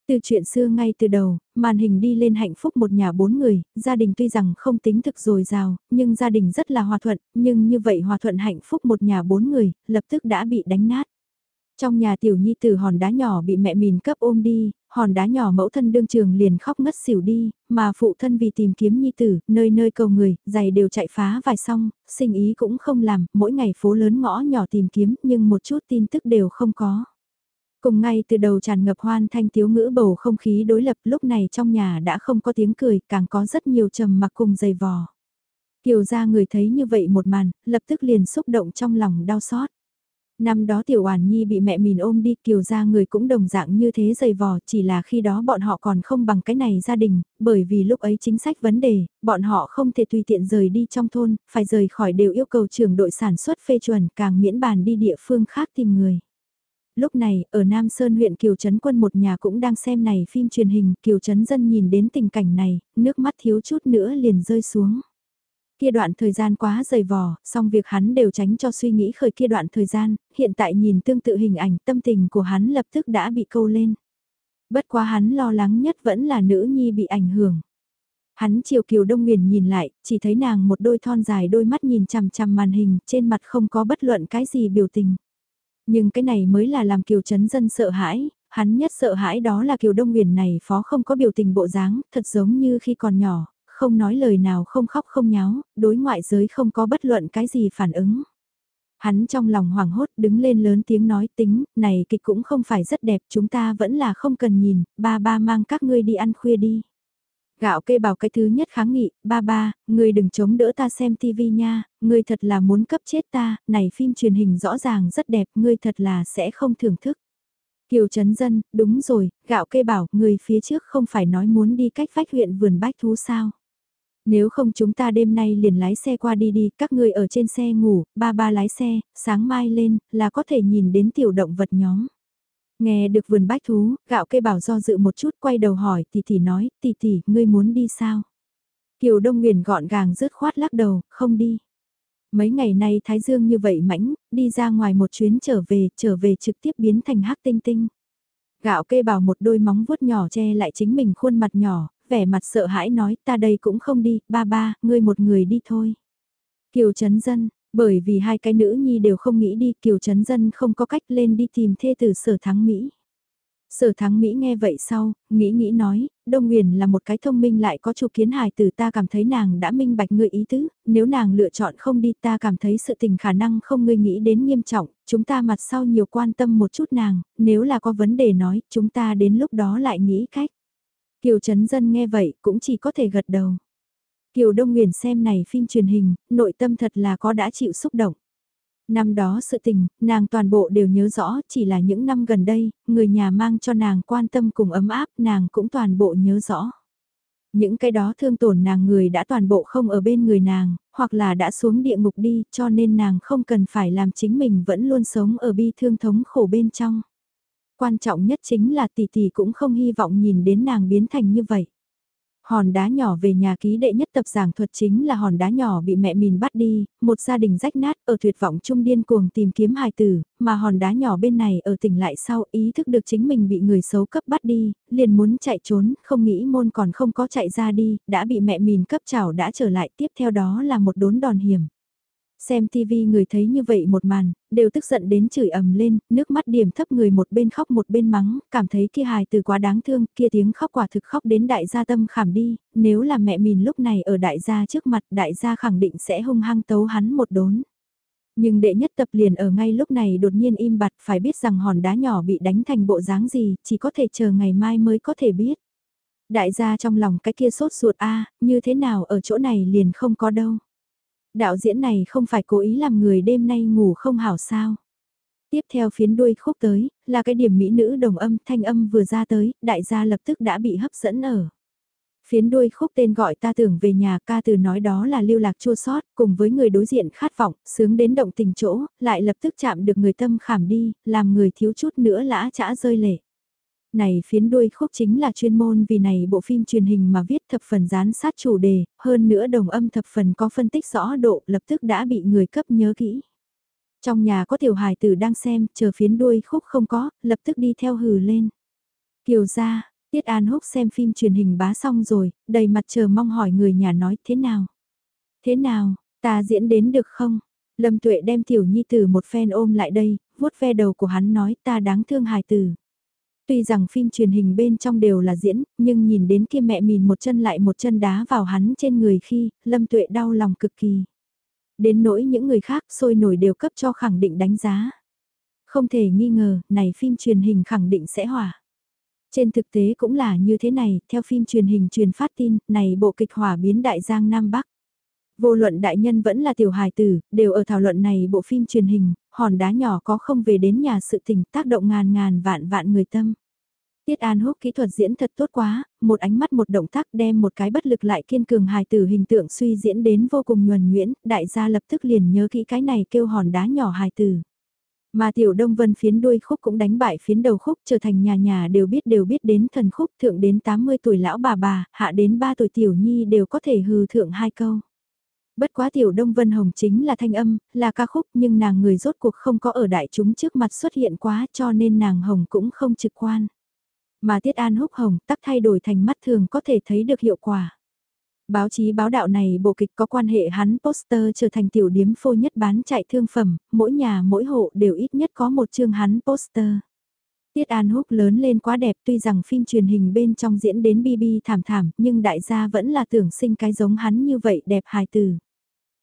Từ chuyện xưa ngay từ đầu, màn hình đi lên hạnh phúc một nhà bốn người, gia đình tuy rằng không tính thực dồi dào, nhưng gia đình rất là hòa thuận, nhưng như vậy hòa thuận hạnh phúc một nhà bốn người, lập tức đã bị đánh nát. Trong nhà tiểu nhi tử hòn đá nhỏ bị mẹ mìn cấp ôm đi, hòn đá nhỏ mẫu thân đương trường liền khóc ngất xỉu đi, mà phụ thân vì tìm kiếm nhi tử, nơi nơi cầu người, giày đều chạy phá vài xong, sinh ý cũng không làm, mỗi ngày phố lớn ngõ nhỏ tìm kiếm nhưng một chút tin tức đều không có. Cùng ngay từ đầu tràn ngập hoan thanh tiếu ngữ bầu không khí đối lập lúc này trong nhà đã không có tiếng cười, càng có rất nhiều trầm mặc cùng dày vò. Kiều gia người thấy như vậy một màn, lập tức liền xúc động trong lòng đau xót. Năm đó tiểu oản nhi bị mẹ mình ôm đi kiều gia người cũng đồng dạng như thế dày vò chỉ là khi đó bọn họ còn không bằng cái này gia đình, bởi vì lúc ấy chính sách vấn đề, bọn họ không thể tùy tiện rời đi trong thôn, phải rời khỏi đều yêu cầu trưởng đội sản xuất phê chuẩn càng miễn bàn đi địa phương khác tìm người. Lúc này, ở Nam Sơn huyện Kiều Trấn Quân một nhà cũng đang xem này phim truyền hình, Kiều Trấn Dân nhìn đến tình cảnh này, nước mắt thiếu chút nữa liền rơi xuống. Kia đoạn thời gian quá dày vò, song việc hắn đều tránh cho suy nghĩ khởi kia đoạn thời gian, hiện tại nhìn tương tự hình ảnh tâm tình của hắn lập tức đã bị câu lên. Bất quá hắn lo lắng nhất vẫn là nữ nhi bị ảnh hưởng. Hắn chiều Kiều Đông Nguyền nhìn lại, chỉ thấy nàng một đôi thon dài đôi mắt nhìn chằm chằm màn hình, trên mặt không có bất luận cái gì biểu tình. Nhưng cái này mới là làm Kiều Trấn Dân sợ hãi, hắn nhất sợ hãi đó là Kiều Đông Nguyền này phó không có biểu tình bộ dáng, thật giống như khi còn nhỏ, không nói lời nào không khóc không nháo, đối ngoại giới không có bất luận cái gì phản ứng. Hắn trong lòng hoảng hốt đứng lên lớn tiếng nói tính, này kịch cũng không phải rất đẹp, chúng ta vẫn là không cần nhìn, ba ba mang các ngươi đi ăn khuya đi. Gạo kê bảo cái thứ nhất kháng nghị, ba ba, người đừng chống đỡ ta xem tivi nha, người thật là muốn cấp chết ta, này phim truyền hình rõ ràng rất đẹp, ngươi thật là sẽ không thưởng thức. Kiều Trấn Dân, đúng rồi, gạo kê bảo, người phía trước không phải nói muốn đi cách phách huyện vườn bách thú sao. Nếu không chúng ta đêm nay liền lái xe qua đi đi, các ngươi ở trên xe ngủ, ba ba lái xe, sáng mai lên, là có thể nhìn đến tiểu động vật nhóm. Nghe được vườn bách thú, gạo cây bảo do dự một chút quay đầu hỏi tỷ tỷ nói, tỷ tỷ, ngươi muốn đi sao? Kiều Đông Nguyền gọn gàng rứt khoát lắc đầu, không đi. Mấy ngày nay Thái Dương như vậy mãnh, đi ra ngoài một chuyến trở về, trở về trực tiếp biến thành hắc tinh tinh. Gạo kê bảo một đôi móng vuốt nhỏ che lại chính mình khuôn mặt nhỏ, vẻ mặt sợ hãi nói ta đây cũng không đi, ba ba, ngươi một người đi thôi. Kiều Trấn Dân, bởi vì hai cái nữ nhi đều không nghĩ đi, Kiều chấn Dân không có cách lên đi tìm thê tử sở thắng Mỹ. Sở thắng Mỹ nghe vậy sau, nghĩ nghĩ nói, Đông Nguyền là một cái thông minh lại có chủ kiến hài từ ta cảm thấy nàng đã minh bạch người ý tứ, nếu nàng lựa chọn không đi ta cảm thấy sự tình khả năng không ngươi nghĩ đến nghiêm trọng, chúng ta mặt sau nhiều quan tâm một chút nàng, nếu là có vấn đề nói, chúng ta đến lúc đó lại nghĩ cách. Kiều Trấn Dân nghe vậy cũng chỉ có thể gật đầu. Kiều Đông Nguyền xem này phim truyền hình, nội tâm thật là có đã chịu xúc động. Năm đó sự tình, nàng toàn bộ đều nhớ rõ, chỉ là những năm gần đây, người nhà mang cho nàng quan tâm cùng ấm áp, nàng cũng toàn bộ nhớ rõ. Những cái đó thương tổn nàng người đã toàn bộ không ở bên người nàng, hoặc là đã xuống địa ngục đi cho nên nàng không cần phải làm chính mình vẫn luôn sống ở bi thương thống khổ bên trong. Quan trọng nhất chính là tỷ tỷ cũng không hy vọng nhìn đến nàng biến thành như vậy. Hòn đá nhỏ về nhà ký đệ nhất tập giảng thuật chính là hòn đá nhỏ bị mẹ mìn bắt đi, một gia đình rách nát ở tuyệt vọng trung điên cuồng tìm kiếm hài tử, mà hòn đá nhỏ bên này ở tỉnh lại sau ý thức được chính mình bị người xấu cấp bắt đi, liền muốn chạy trốn, không nghĩ môn còn không có chạy ra đi, đã bị mẹ mìn cấp chảo đã trở lại tiếp theo đó là một đốn đòn hiểm. Xem TV người thấy như vậy một màn, đều tức giận đến chửi ầm lên, nước mắt điểm thấp người một bên khóc một bên mắng, cảm thấy kia hài từ quá đáng thương, kia tiếng khóc quả thực khóc đến đại gia tâm khảm đi, nếu là mẹ mình lúc này ở đại gia trước mặt đại gia khẳng định sẽ hung hăng tấu hắn một đốn. Nhưng đệ nhất tập liền ở ngay lúc này đột nhiên im bặt phải biết rằng hòn đá nhỏ bị đánh thành bộ dáng gì, chỉ có thể chờ ngày mai mới có thể biết. Đại gia trong lòng cái kia sốt ruột a như thế nào ở chỗ này liền không có đâu. Đạo diễn này không phải cố ý làm người đêm nay ngủ không hảo sao. Tiếp theo phiến đuôi khúc tới, là cái điểm mỹ nữ đồng âm thanh âm vừa ra tới, đại gia lập tức đã bị hấp dẫn ở. Phiến đuôi khúc tên gọi ta tưởng về nhà ca từ nói đó là lưu lạc chua sót, cùng với người đối diện khát vọng, sướng đến động tình chỗ, lại lập tức chạm được người tâm khảm đi, làm người thiếu chút nữa lã chả rơi lệ. Này phiến đuôi khúc chính là chuyên môn vì này bộ phim truyền hình mà viết thập phần gián sát chủ đề, hơn nữa đồng âm thập phần có phân tích rõ độ lập tức đã bị người cấp nhớ kỹ. Trong nhà có tiểu hài tử đang xem, chờ phiến đuôi khúc không có, lập tức đi theo hừ lên. Kiều ra, Tiết An Húc xem phim truyền hình bá xong rồi, đầy mặt chờ mong hỏi người nhà nói thế nào. Thế nào, ta diễn đến được không? Lâm Tuệ đem tiểu nhi tử một phen ôm lại đây, vuốt ve đầu của hắn nói ta đáng thương hài tử. Tuy rằng phim truyền hình bên trong đều là diễn, nhưng nhìn đến kia mẹ mìn một chân lại một chân đá vào hắn trên người khi, Lâm Tuệ đau lòng cực kỳ. Đến nỗi những người khác sôi nổi đều cấp cho khẳng định đánh giá. Không thể nghi ngờ, này phim truyền hình khẳng định sẽ hỏa. Trên thực tế cũng là như thế này, theo phim truyền hình truyền phát tin, này bộ kịch hỏa biến đại giang Nam Bắc. Vô luận đại nhân vẫn là tiểu hài tử, đều ở thảo luận này bộ phim truyền hình, hòn đá nhỏ có không về đến nhà sự tình tác động ngàn ngàn vạn vạn người tâm. Tiết An Húc kỹ thuật diễn thật tốt quá, một ánh mắt một động tác đem một cái bất lực lại kiên cường hài tử hình tượng suy diễn đến vô cùng nhuần nhuyễn, đại gia lập tức liền nhớ kỹ cái này kêu hòn đá nhỏ hài tử. Mà tiểu đông vân phiến đuôi khúc cũng đánh bại phiến đầu khúc trở thành nhà nhà đều biết đều biết đến thần khúc thượng đến 80 tuổi lão bà bà, hạ đến 3 tuổi tiểu nhi đều có thể hừ thượng hai câu. Bất quá tiểu Đông Vân Hồng chính là thanh âm, là ca khúc nhưng nàng người rốt cuộc không có ở đại chúng trước mặt xuất hiện quá cho nên nàng Hồng cũng không trực quan. Mà Tiết An húc Hồng tắc thay đổi thành mắt thường có thể thấy được hiệu quả. Báo chí báo đạo này bộ kịch có quan hệ hắn poster trở thành tiểu điếm phô nhất bán chạy thương phẩm, mỗi nhà mỗi hộ đều ít nhất có một chương hắn poster. Tiết An Húc lớn lên quá đẹp tuy rằng phim truyền hình bên trong diễn đến bi bi thảm thảm nhưng đại gia vẫn là tưởng sinh cái giống hắn như vậy đẹp hài từ.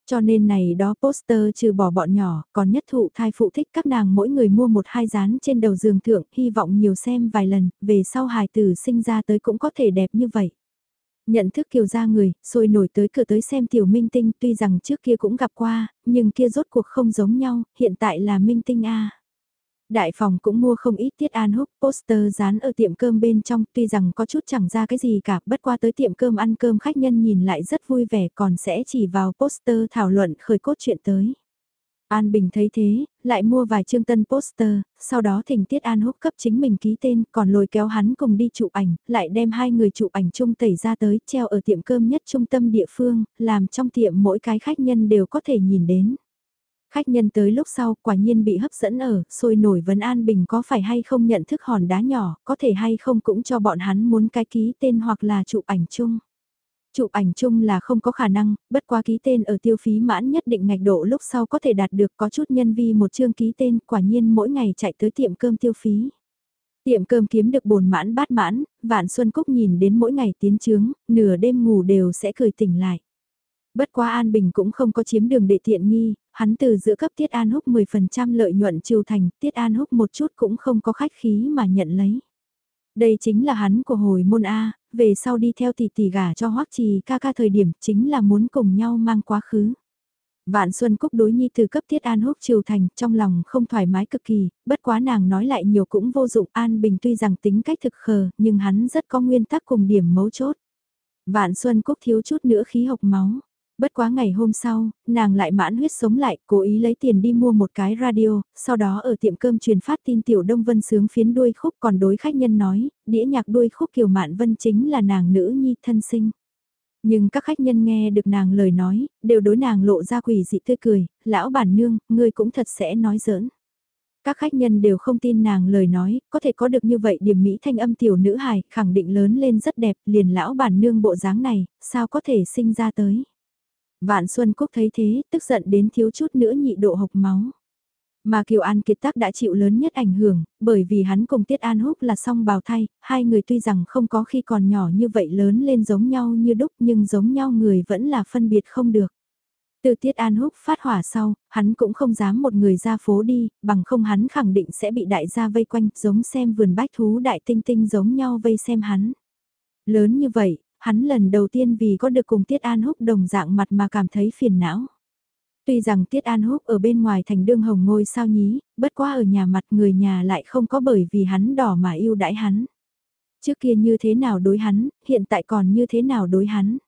Cho nên này đó poster trừ bỏ bọn nhỏ, còn nhất thụ thai phụ thích các nàng mỗi người mua một hai dán trên đầu giường thượng, hy vọng nhiều xem vài lần, về sau hài tử sinh ra tới cũng có thể đẹp như vậy. Nhận thức kiều ra người, sôi nổi tới cửa tới xem tiểu minh tinh tuy rằng trước kia cũng gặp qua, nhưng kia rốt cuộc không giống nhau, hiện tại là minh tinh A. Đại phòng cũng mua không ít tiết an húc poster dán ở tiệm cơm bên trong tuy rằng có chút chẳng ra cái gì cả bất qua tới tiệm cơm ăn cơm khách nhân nhìn lại rất vui vẻ còn sẽ chỉ vào poster thảo luận khởi cốt chuyện tới. An Bình thấy thế, lại mua vài chương tân poster, sau đó thỉnh Tiết An húc cấp chính mình ký tên, còn lôi kéo hắn cùng đi chụp ảnh, lại đem hai người chụp ảnh chung tẩy ra tới, treo ở tiệm cơm nhất trung tâm địa phương, làm trong tiệm mỗi cái khách nhân đều có thể nhìn đến. Khách nhân tới lúc sau quả nhiên bị hấp dẫn ở, sôi nổi vấn An Bình có phải hay không nhận thức hòn đá nhỏ, có thể hay không cũng cho bọn hắn muốn cái ký tên hoặc là chụp ảnh chung. Chụp ảnh chung là không có khả năng, bất qua ký tên ở tiêu phí mãn nhất định ngạch độ lúc sau có thể đạt được có chút nhân vi một chương ký tên quả nhiên mỗi ngày chạy tới tiệm cơm tiêu phí. Tiệm cơm kiếm được bồn mãn bát mãn, Vạn Xuân Cúc nhìn đến mỗi ngày tiến trướng, nửa đêm ngủ đều sẽ cười tỉnh lại. Bất quá An Bình cũng không có chiếm đường đệ tiện nghi, hắn từ giữa cấp Tiết An Húc 10% lợi nhuận trừ thành, Tiết An Húc một chút cũng không có khách khí mà nhận lấy. Đây chính là hắn của hồi môn A, về sau đi theo tỷ tỷ gả cho hoắc trì ca ca thời điểm chính là muốn cùng nhau mang quá khứ. Vạn Xuân Cúc đối nhi từ cấp Tiết An Húc triều thành, trong lòng không thoải mái cực kỳ, bất quá nàng nói lại nhiều cũng vô dụng An Bình tuy rằng tính cách thực khờ, nhưng hắn rất có nguyên tắc cùng điểm mấu chốt. Vạn Xuân Cúc thiếu chút nữa khí hộc máu. Bất quá ngày hôm sau, nàng lại mãn huyết sống lại, cố ý lấy tiền đi mua một cái radio, sau đó ở tiệm cơm truyền phát tin Tiểu Đông Vân sướng phiến đuôi khúc còn đối khách nhân nói, đĩa nhạc đuôi khúc Kiều Mạn Vân chính là nàng nữ nhi thân sinh. Nhưng các khách nhân nghe được nàng lời nói, đều đối nàng lộ ra quỷ dị tươi cười, lão bản nương, ngươi cũng thật sẽ nói giỡn. Các khách nhân đều không tin nàng lời nói, có thể có được như vậy điểm mỹ thanh âm tiểu nữ hài, khẳng định lớn lên rất đẹp, liền lão bản nương bộ dáng này, sao có thể sinh ra tới. Vạn Xuân Cúc thấy thế, tức giận đến thiếu chút nữa nhị độ hộc máu. Mà Kiều An Kiệt Tác đã chịu lớn nhất ảnh hưởng, bởi vì hắn cùng Tiết An Húc là song bào thay, hai người tuy rằng không có khi còn nhỏ như vậy lớn lên giống nhau như đúc nhưng giống nhau người vẫn là phân biệt không được. Từ Tiết An Húc phát hỏa sau, hắn cũng không dám một người ra phố đi, bằng không hắn khẳng định sẽ bị đại gia vây quanh giống xem vườn bách thú đại tinh tinh giống nhau vây xem hắn. Lớn như vậy, hắn lần đầu tiên vì có được cùng Tiết An Húc đồng dạng mặt mà cảm thấy phiền não. Tuy rằng Tiết An Húc ở bên ngoài thành đương hồng ngôi sao nhí, bất quá ở nhà mặt người nhà lại không có bởi vì hắn đỏ mà yêu đãi hắn. Trước kia như thế nào đối hắn, hiện tại còn như thế nào đối hắn.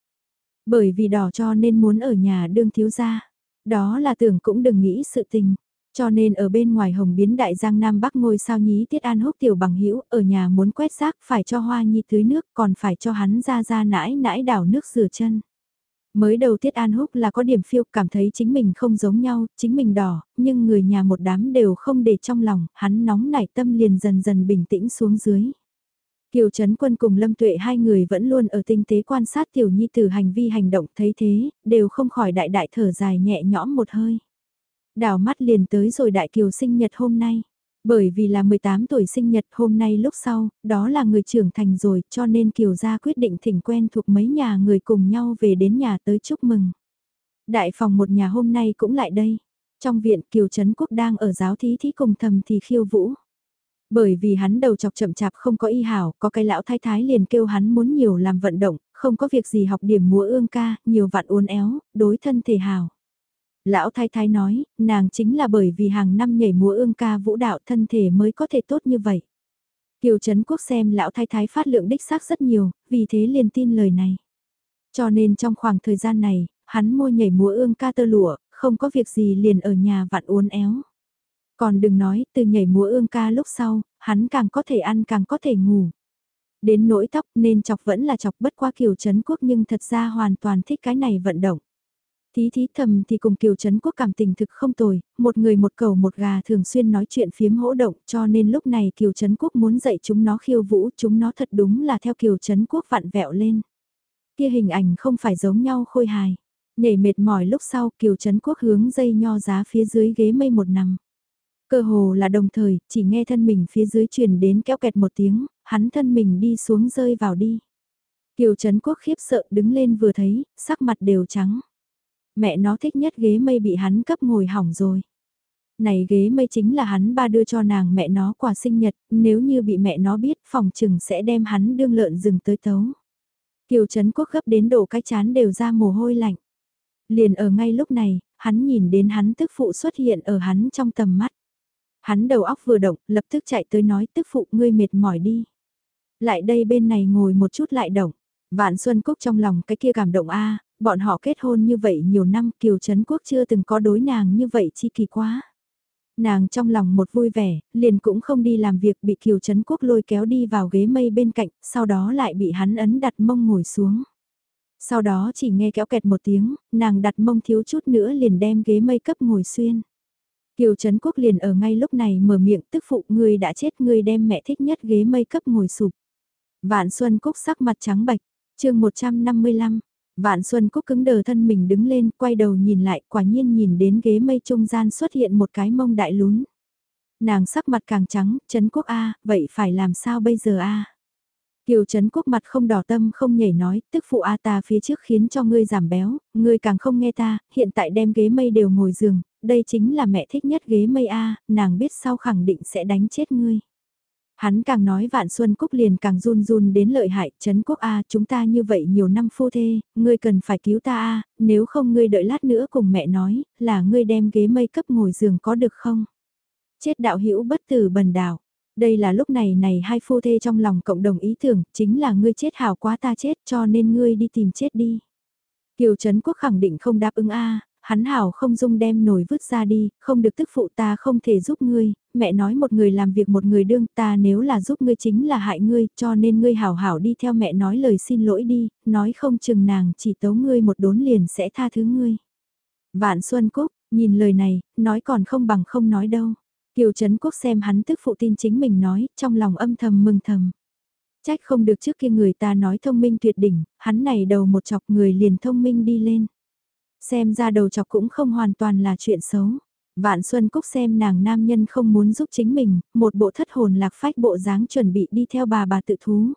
Bởi vì đỏ cho nên muốn ở nhà đương thiếu gia. Đó là tưởng cũng đừng nghĩ sự tình. Cho nên ở bên ngoài hồng biến đại giang nam bắc ngôi sao nhí tiết an húc tiểu bằng hữu ở nhà muốn quét rác phải cho hoa nhi tưới nước còn phải cho hắn ra ra nãi nãi đảo nước rửa chân. Mới đầu Tiết An Húc là có điểm phiêu cảm thấy chính mình không giống nhau, chính mình đỏ, nhưng người nhà một đám đều không để trong lòng, hắn nóng nảy tâm liền dần dần bình tĩnh xuống dưới. Kiều Trấn Quân cùng Lâm Tuệ hai người vẫn luôn ở tinh tế quan sát Tiểu Nhi từ hành vi hành động thấy thế, đều không khỏi đại đại thở dài nhẹ nhõm một hơi. Đào mắt liền tới rồi đại kiều sinh nhật hôm nay. Bởi vì là 18 tuổi sinh nhật hôm nay lúc sau, đó là người trưởng thành rồi cho nên Kiều gia quyết định thỉnh quen thuộc mấy nhà người cùng nhau về đến nhà tới chúc mừng. Đại phòng một nhà hôm nay cũng lại đây. Trong viện Kiều Trấn Quốc đang ở giáo thí thí cùng thầm thì khiêu vũ. Bởi vì hắn đầu chọc chậm chạp không có y hảo, có cái lão thái thái liền kêu hắn muốn nhiều làm vận động, không có việc gì học điểm múa ương ca, nhiều vạn uốn éo, đối thân thể hảo. Lão thái thái nói, nàng chính là bởi vì hàng năm nhảy múa ương ca vũ đạo thân thể mới có thể tốt như vậy. Kiều Trấn Quốc xem lão thái thái phát lượng đích xác rất nhiều, vì thế liền tin lời này. Cho nên trong khoảng thời gian này, hắn mua nhảy múa ương ca tơ lụa, không có việc gì liền ở nhà vặn uốn éo. Còn đừng nói, từ nhảy múa ương ca lúc sau, hắn càng có thể ăn càng có thể ngủ. Đến nỗi tóc nên chọc vẫn là chọc bất qua Kiều Trấn Quốc nhưng thật ra hoàn toàn thích cái này vận động. Thí thí thầm thì cùng Kiều Trấn Quốc cảm tình thực không tồi, một người một cầu một gà thường xuyên nói chuyện phiếm hỗ động cho nên lúc này Kiều Trấn Quốc muốn dạy chúng nó khiêu vũ chúng nó thật đúng là theo Kiều Trấn Quốc vặn vẹo lên. Kia hình ảnh không phải giống nhau khôi hài. Nhảy mệt mỏi lúc sau Kiều Trấn Quốc hướng dây nho giá phía dưới ghế mây một nằm. Cơ hồ là đồng thời, chỉ nghe thân mình phía dưới truyền đến kéo kẹt một tiếng, hắn thân mình đi xuống rơi vào đi. Kiều Trấn Quốc khiếp sợ đứng lên vừa thấy, sắc mặt đều trắng mẹ nó thích nhất ghế mây bị hắn cấp ngồi hỏng rồi. Này ghế mây chính là hắn ba đưa cho nàng mẹ nó quà sinh nhật, nếu như bị mẹ nó biết phòng trừng sẽ đem hắn đương lợn rừng tới tấu. Kiều Trấn Quốc gấp đến độ cái chán đều ra mồ hôi lạnh. Liền ở ngay lúc này, hắn nhìn đến hắn tức phụ xuất hiện ở hắn trong tầm mắt. Hắn đầu óc vừa động, lập tức chạy tới nói tức phụ ngươi mệt mỏi đi. Lại đây bên này ngồi một chút lại động. Vạn Xuân Cúc trong lòng cái kia cảm động a bọn họ kết hôn như vậy nhiều năm Kiều Trấn Quốc chưa từng có đối nàng như vậy chi kỳ quá. Nàng trong lòng một vui vẻ, liền cũng không đi làm việc bị Kiều Trấn Quốc lôi kéo đi vào ghế mây bên cạnh, sau đó lại bị hắn ấn đặt mông ngồi xuống. Sau đó chỉ nghe kéo kẹt một tiếng, nàng đặt mông thiếu chút nữa liền đem ghế mây cấp ngồi xuyên. Kiều Trấn Quốc liền ở ngay lúc này mở miệng tức phụ người đã chết người đem mẹ thích nhất ghế mây cấp ngồi sụp. Vạn Xuân Cúc sắc mặt trắng bạch, chương 155, Vạn Xuân Cúc cứng đờ thân mình đứng lên, quay đầu nhìn lại, quả nhiên nhìn đến ghế mây trung gian xuất hiện một cái mông đại lún. Nàng sắc mặt càng trắng, Trấn Quốc A, vậy phải làm sao bây giờ A? Kiều Trấn Quốc mặt không đỏ tâm không nhảy nói, tức phụ A ta phía trước khiến cho ngươi giảm béo, ngươi càng không nghe ta, hiện tại đem ghế mây đều ngồi giường, đây chính là mẹ thích nhất ghế mây A, nàng biết sau khẳng định sẽ đánh chết ngươi. Hắn càng nói Vạn Xuân Cúc liền càng run run đến lợi hại, Trấn Quốc A chúng ta như vậy nhiều năm phu thê, ngươi cần phải cứu ta A, nếu không ngươi đợi lát nữa cùng mẹ nói, là ngươi đem ghế mây cấp ngồi giường có được không? Chết đạo hữu bất tử bần đạo. Đây là lúc này này hai phu thê trong lòng cộng đồng ý tưởng, chính là ngươi chết hảo quá ta chết cho nên ngươi đi tìm chết đi. Kiều Trấn Quốc khẳng định không đáp ứng a hắn hảo không dung đem nổi vứt ra đi, không được tức phụ ta không thể giúp ngươi, mẹ nói một người làm việc một người đương ta nếu là giúp ngươi chính là hại ngươi, cho nên ngươi hảo hảo đi theo mẹ nói lời xin lỗi đi, nói không chừng nàng chỉ tấu ngươi một đốn liền sẽ tha thứ ngươi. Vạn Xuân Cúc, nhìn lời này, nói còn không bằng không nói đâu. Kiều Trấn Quốc xem hắn tức phụ tin chính mình nói, trong lòng âm thầm mừng thầm. Trách không được trước kia người ta nói thông minh tuyệt đỉnh, hắn này đầu một chọc người liền thông minh đi lên. Xem ra đầu chọc cũng không hoàn toàn là chuyện xấu. Vạn Xuân Cúc xem nàng nam nhân không muốn giúp chính mình, một bộ thất hồn lạc phách bộ dáng chuẩn bị đi theo bà bà tự thú.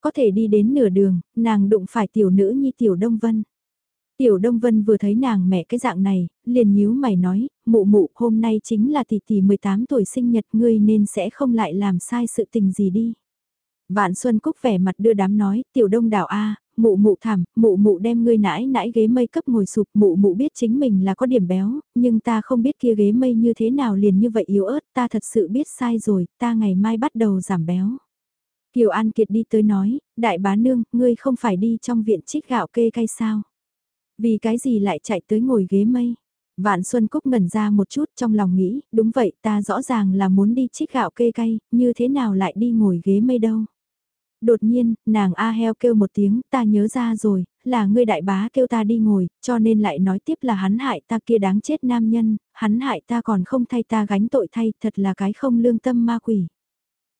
Có thể đi đến nửa đường, nàng đụng phải tiểu nữ nhi tiểu Đông Vân. Tiểu Đông Vân vừa thấy nàng mẹ cái dạng này, liền nhíu mày nói, mụ mụ hôm nay chính là tỷ tỷ 18 tuổi sinh nhật ngươi nên sẽ không lại làm sai sự tình gì đi. Vạn Xuân Cúc vẻ mặt đưa đám nói, tiểu đông đảo A, mụ mụ thảm, mụ mụ đem ngươi nãi nãi ghế mây cấp ngồi sụp, mụ mụ biết chính mình là có điểm béo, nhưng ta không biết kia ghế mây như thế nào liền như vậy yếu ớt, ta thật sự biết sai rồi, ta ngày mai bắt đầu giảm béo. Kiều An Kiệt đi tới nói, đại bá nương, ngươi không phải đi trong viện trích gạo kê cay sao? Vì cái gì lại chạy tới ngồi ghế mây? Vạn Xuân Cúc ngẩn ra một chút trong lòng nghĩ, đúng vậy ta rõ ràng là muốn đi trích gạo kê cay, như thế nào lại đi ngồi ghế mây đâu? Đột nhiên, nàng A heo kêu một tiếng, ta nhớ ra rồi, là ngươi đại bá kêu ta đi ngồi, cho nên lại nói tiếp là hắn hại ta kia đáng chết nam nhân, hắn hại ta còn không thay ta gánh tội thay, thật là cái không lương tâm ma quỷ.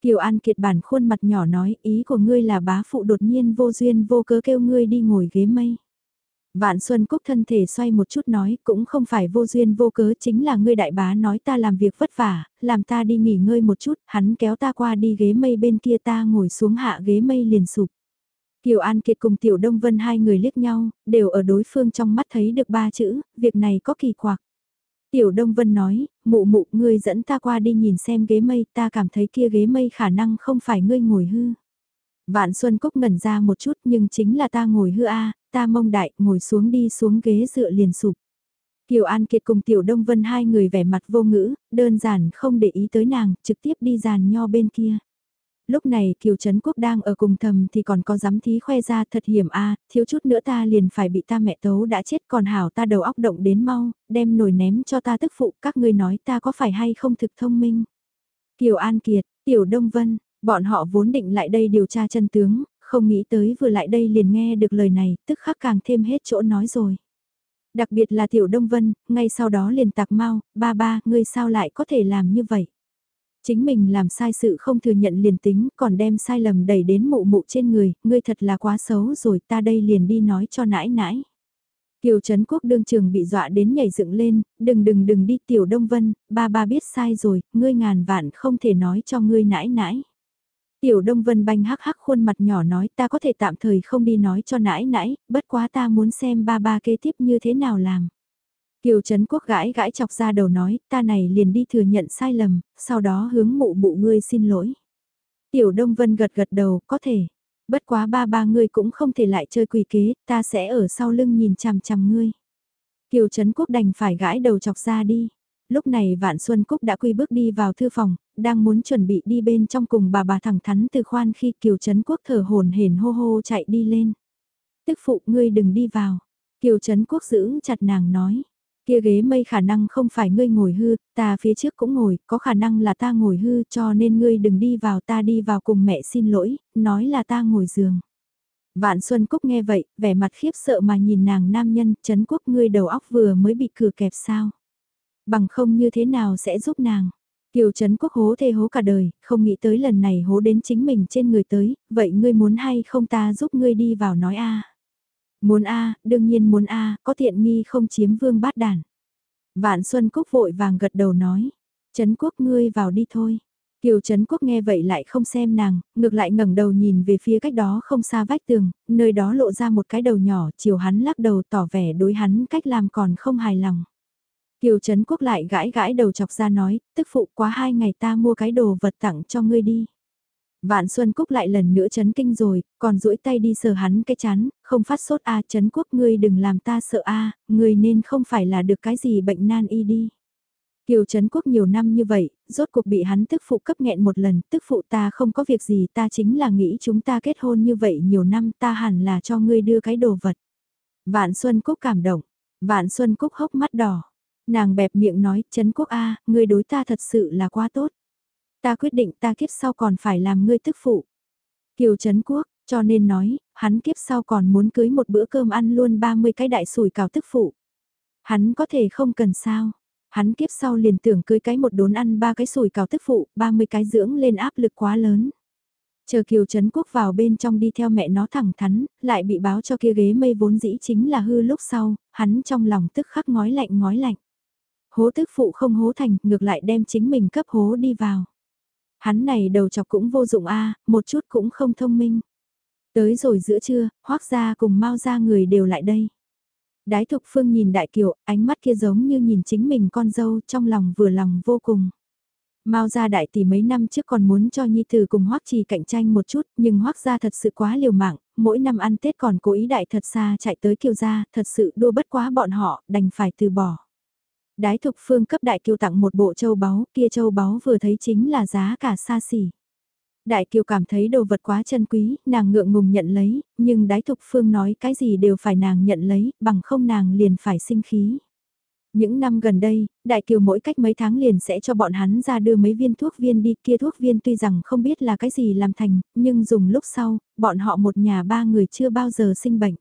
Kiều An Kiệt bản khuôn mặt nhỏ nói, ý của ngươi là bá phụ đột nhiên vô duyên vô cớ kêu ngươi đi ngồi ghế mây. Vạn Xuân Cúc thân thể xoay một chút nói, cũng không phải vô duyên vô cớ chính là ngươi đại bá nói ta làm việc vất vả, làm ta đi nghỉ ngơi một chút, hắn kéo ta qua đi ghế mây bên kia ta ngồi xuống hạ ghế mây liền sụp. Kiều An Kiệt cùng Tiểu Đông Vân hai người liếc nhau, đều ở đối phương trong mắt thấy được ba chữ, việc này có kỳ quặc. Tiểu Đông Vân nói, mụ mụ ngươi dẫn ta qua đi nhìn xem ghế mây, ta cảm thấy kia ghế mây khả năng không phải ngươi ngồi hư. Vạn Xuân Cúc ngẩn ra một chút nhưng chính là ta ngồi hư a ta mông đại, ngồi xuống đi xuống ghế dựa liền sụp. Kiều An Kiệt cùng Tiểu Đông Vân hai người vẻ mặt vô ngữ, đơn giản không để ý tới nàng, trực tiếp đi giàn nho bên kia. Lúc này Kiều Trấn Quốc đang ở cùng thầm thì còn có dám thí khoe ra thật hiểm a thiếu chút nữa ta liền phải bị ta mẹ tấu đã chết còn hảo ta đầu óc động đến mau, đem nồi ném cho ta tức phụ các ngươi nói ta có phải hay không thực thông minh. Kiều An Kiệt, Tiểu Đông Vân, bọn họ vốn định lại đây điều tra chân tướng, không nghĩ tới vừa lại đây liền nghe được lời này, tức khắc càng thêm hết chỗ nói rồi. Đặc biệt là Tiểu Đông Vân, ngay sau đó liền tạc mau, ba ba, ngươi sao lại có thể làm như vậy? Chính mình làm sai sự không thừa nhận liền tính, còn đem sai lầm đẩy đến mụ mụ trên người, ngươi thật là quá xấu rồi, ta đây liền đi nói cho nãi nãi. Kiều Trấn Quốc đương trường bị dọa đến nhảy dựng lên, đừng đừng đừng đi Tiểu Đông Vân, ba ba biết sai rồi, ngươi ngàn vạn không thể nói cho ngươi nãi nãi. Tiểu Đông Vân banh hắc hắc khuôn mặt nhỏ nói ta có thể tạm thời không đi nói cho nãi nãi, bất quá ta muốn xem ba ba kế tiếp như thế nào làm. Kiều Trấn Quốc gãi gãi chọc ra đầu nói, ta này liền đi thừa nhận sai lầm, sau đó hướng mụ mụ ngươi xin lỗi. Tiểu Đông Vân gật gật đầu, có thể. Bất quá ba ba ngươi cũng không thể lại chơi quỷ kế, ta sẽ ở sau lưng nhìn chằm chằm ngươi. Kiều Trấn Quốc đành phải gãi đầu chọc ra đi. Lúc này Vạn Xuân Cúc đã quy bước đi vào thư phòng, đang muốn chuẩn bị đi bên trong cùng bà bà thẳng thắn từ khoan khi Kiều Trấn Quốc thở hồn hển hô hô chạy đi lên. Tức phụ ngươi đừng đi vào. Kiều Trấn Quốc giữ chặt nàng nói. Kia ghế mây khả năng không phải ngươi ngồi hư, ta phía trước cũng ngồi, có khả năng là ta ngồi hư cho nên ngươi đừng đi vào ta đi vào cùng mẹ xin lỗi, nói là ta ngồi giường. Vạn Xuân Cúc nghe vậy, vẻ mặt khiếp sợ mà nhìn nàng nam nhân, Trấn Quốc ngươi đầu óc vừa mới bị cửa kẹp sao. Bằng không như thế nào sẽ giúp nàng. Kiều Trấn Quốc hố thê hố cả đời, không nghĩ tới lần này hố đến chính mình trên người tới, vậy ngươi muốn hay không ta giúp ngươi đi vào nói a Muốn a đương nhiên muốn a có tiện nghi không chiếm vương bát đàn. Vạn Xuân Cúc vội vàng gật đầu nói, Trấn Quốc ngươi vào đi thôi. Kiều Trấn Quốc nghe vậy lại không xem nàng, ngược lại ngẩng đầu nhìn về phía cách đó không xa vách tường, nơi đó lộ ra một cái đầu nhỏ, chiều hắn lắc đầu tỏ vẻ đối hắn cách làm còn không hài lòng. Kiều Trấn Quốc lại gãi gãi đầu chọc ra nói, tức phụ quá hai ngày ta mua cái đồ vật tặng cho ngươi đi. Vạn Xuân Cúc lại lần nữa chấn kinh rồi, còn duỗi tay đi sờ hắn cái chán, không phát sốt a à, chấn quốc ngươi đừng làm ta sợ a, ngươi nên không phải là được cái gì bệnh nan y đi. Kiều Trấn Quốc nhiều năm như vậy, rốt cuộc bị hắn tức phụ cấp nghẹn một lần, tức phụ ta không có việc gì ta chính là nghĩ chúng ta kết hôn như vậy nhiều năm ta hẳn là cho ngươi đưa cái đồ vật. Vạn Xuân Cúc cảm động, Vạn Xuân Cúc hốc mắt đỏ, nàng bẹp miệng nói, Trấn Quốc A, ngươi đối ta thật sự là quá tốt. Ta quyết định ta kiếp sau còn phải làm ngươi tức phụ. Kiều Trấn Quốc, cho nên nói, hắn kiếp sau còn muốn cưới một bữa cơm ăn luôn 30 cái đại sủi cào tức phụ. Hắn có thể không cần sao. Hắn kiếp sau liền tưởng cưới cái một đốn ăn ba cái sủi cào tức phụ, 30 cái dưỡng lên áp lực quá lớn. Chờ Kiều Trấn Quốc vào bên trong đi theo mẹ nó thẳng thắn, lại bị báo cho kia ghế mây vốn dĩ chính là hư lúc sau, hắn trong lòng tức khắc ngói lạnh ngói lạnh. Hố tức phụ không hố thành, ngược lại đem chính mình cấp hố đi vào. Hắn này đầu chọc cũng vô dụng a một chút cũng không thông minh. Tới rồi giữa trưa, hoác gia cùng mau gia người đều lại đây. Đái thục phương nhìn đại kiều, ánh mắt kia giống như nhìn chính mình con dâu trong lòng vừa lòng vô cùng. Mao gia đại tỷ mấy năm trước còn muốn cho Nhi Tử cùng Hoắc Trì cạnh tranh một chút, nhưng Hoắc gia thật sự quá liều mạng, mỗi năm ăn Tết còn cố ý đại thật xa chạy tới Kiều gia, thật sự đua bất quá bọn họ, đành phải từ bỏ. Đái thục phương cấp đại kiều tặng một bộ châu báu, kia châu báu vừa thấy chính là giá cả xa xỉ. Đại kiều cảm thấy đồ vật quá chân quý, nàng ngượng ngùng nhận lấy, nhưng đái thục phương nói cái gì đều phải nàng nhận lấy, bằng không nàng liền phải sinh khí. Những năm gần đây, Đại Kiều mỗi cách mấy tháng liền sẽ cho bọn hắn ra đưa mấy viên thuốc viên đi kia thuốc viên tuy rằng không biết là cái gì làm thành, nhưng dùng lúc sau, bọn họ một nhà ba người chưa bao giờ sinh bệnh.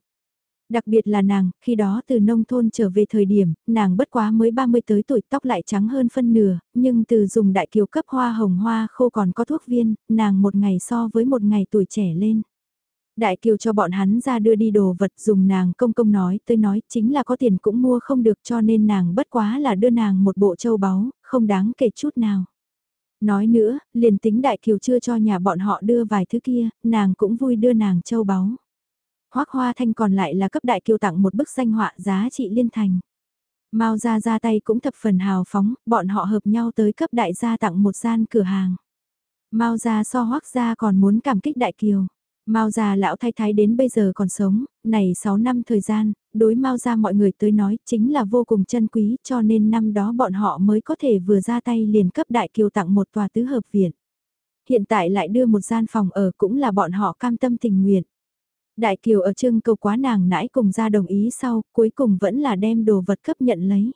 Đặc biệt là nàng, khi đó từ nông thôn trở về thời điểm, nàng bất quá mới 30 tới tuổi tóc lại trắng hơn phân nửa, nhưng từ dùng đại kiều cấp hoa hồng hoa khô còn có thuốc viên, nàng một ngày so với một ngày tuổi trẻ lên. Đại kiều cho bọn hắn ra đưa đi đồ vật dùng nàng công công nói tới nói chính là có tiền cũng mua không được cho nên nàng bất quá là đưa nàng một bộ châu báu, không đáng kể chút nào. Nói nữa, liền tính đại kiều chưa cho nhà bọn họ đưa vài thứ kia, nàng cũng vui đưa nàng châu báu. Hoác Hoa Thanh còn lại là cấp đại kiều tặng một bức danh họa giá trị liên thành. Mao ra ra tay cũng thập phần hào phóng, bọn họ hợp nhau tới cấp đại gia tặng một gian cửa hàng. Mao ra so hoác ra còn muốn cảm kích đại kiều. Mao gia lão thái thái đến bây giờ còn sống, này 6 năm thời gian, đối Mao gia mọi người tới nói chính là vô cùng chân quý cho nên năm đó bọn họ mới có thể vừa ra tay liền cấp đại kiều tặng một tòa tứ hợp viện. Hiện tại lại đưa một gian phòng ở cũng là bọn họ cam tâm tình nguyện. Đại kiều ở trưng cầu quá nàng nãi cùng ra đồng ý sau, cuối cùng vẫn là đem đồ vật cấp nhận lấy.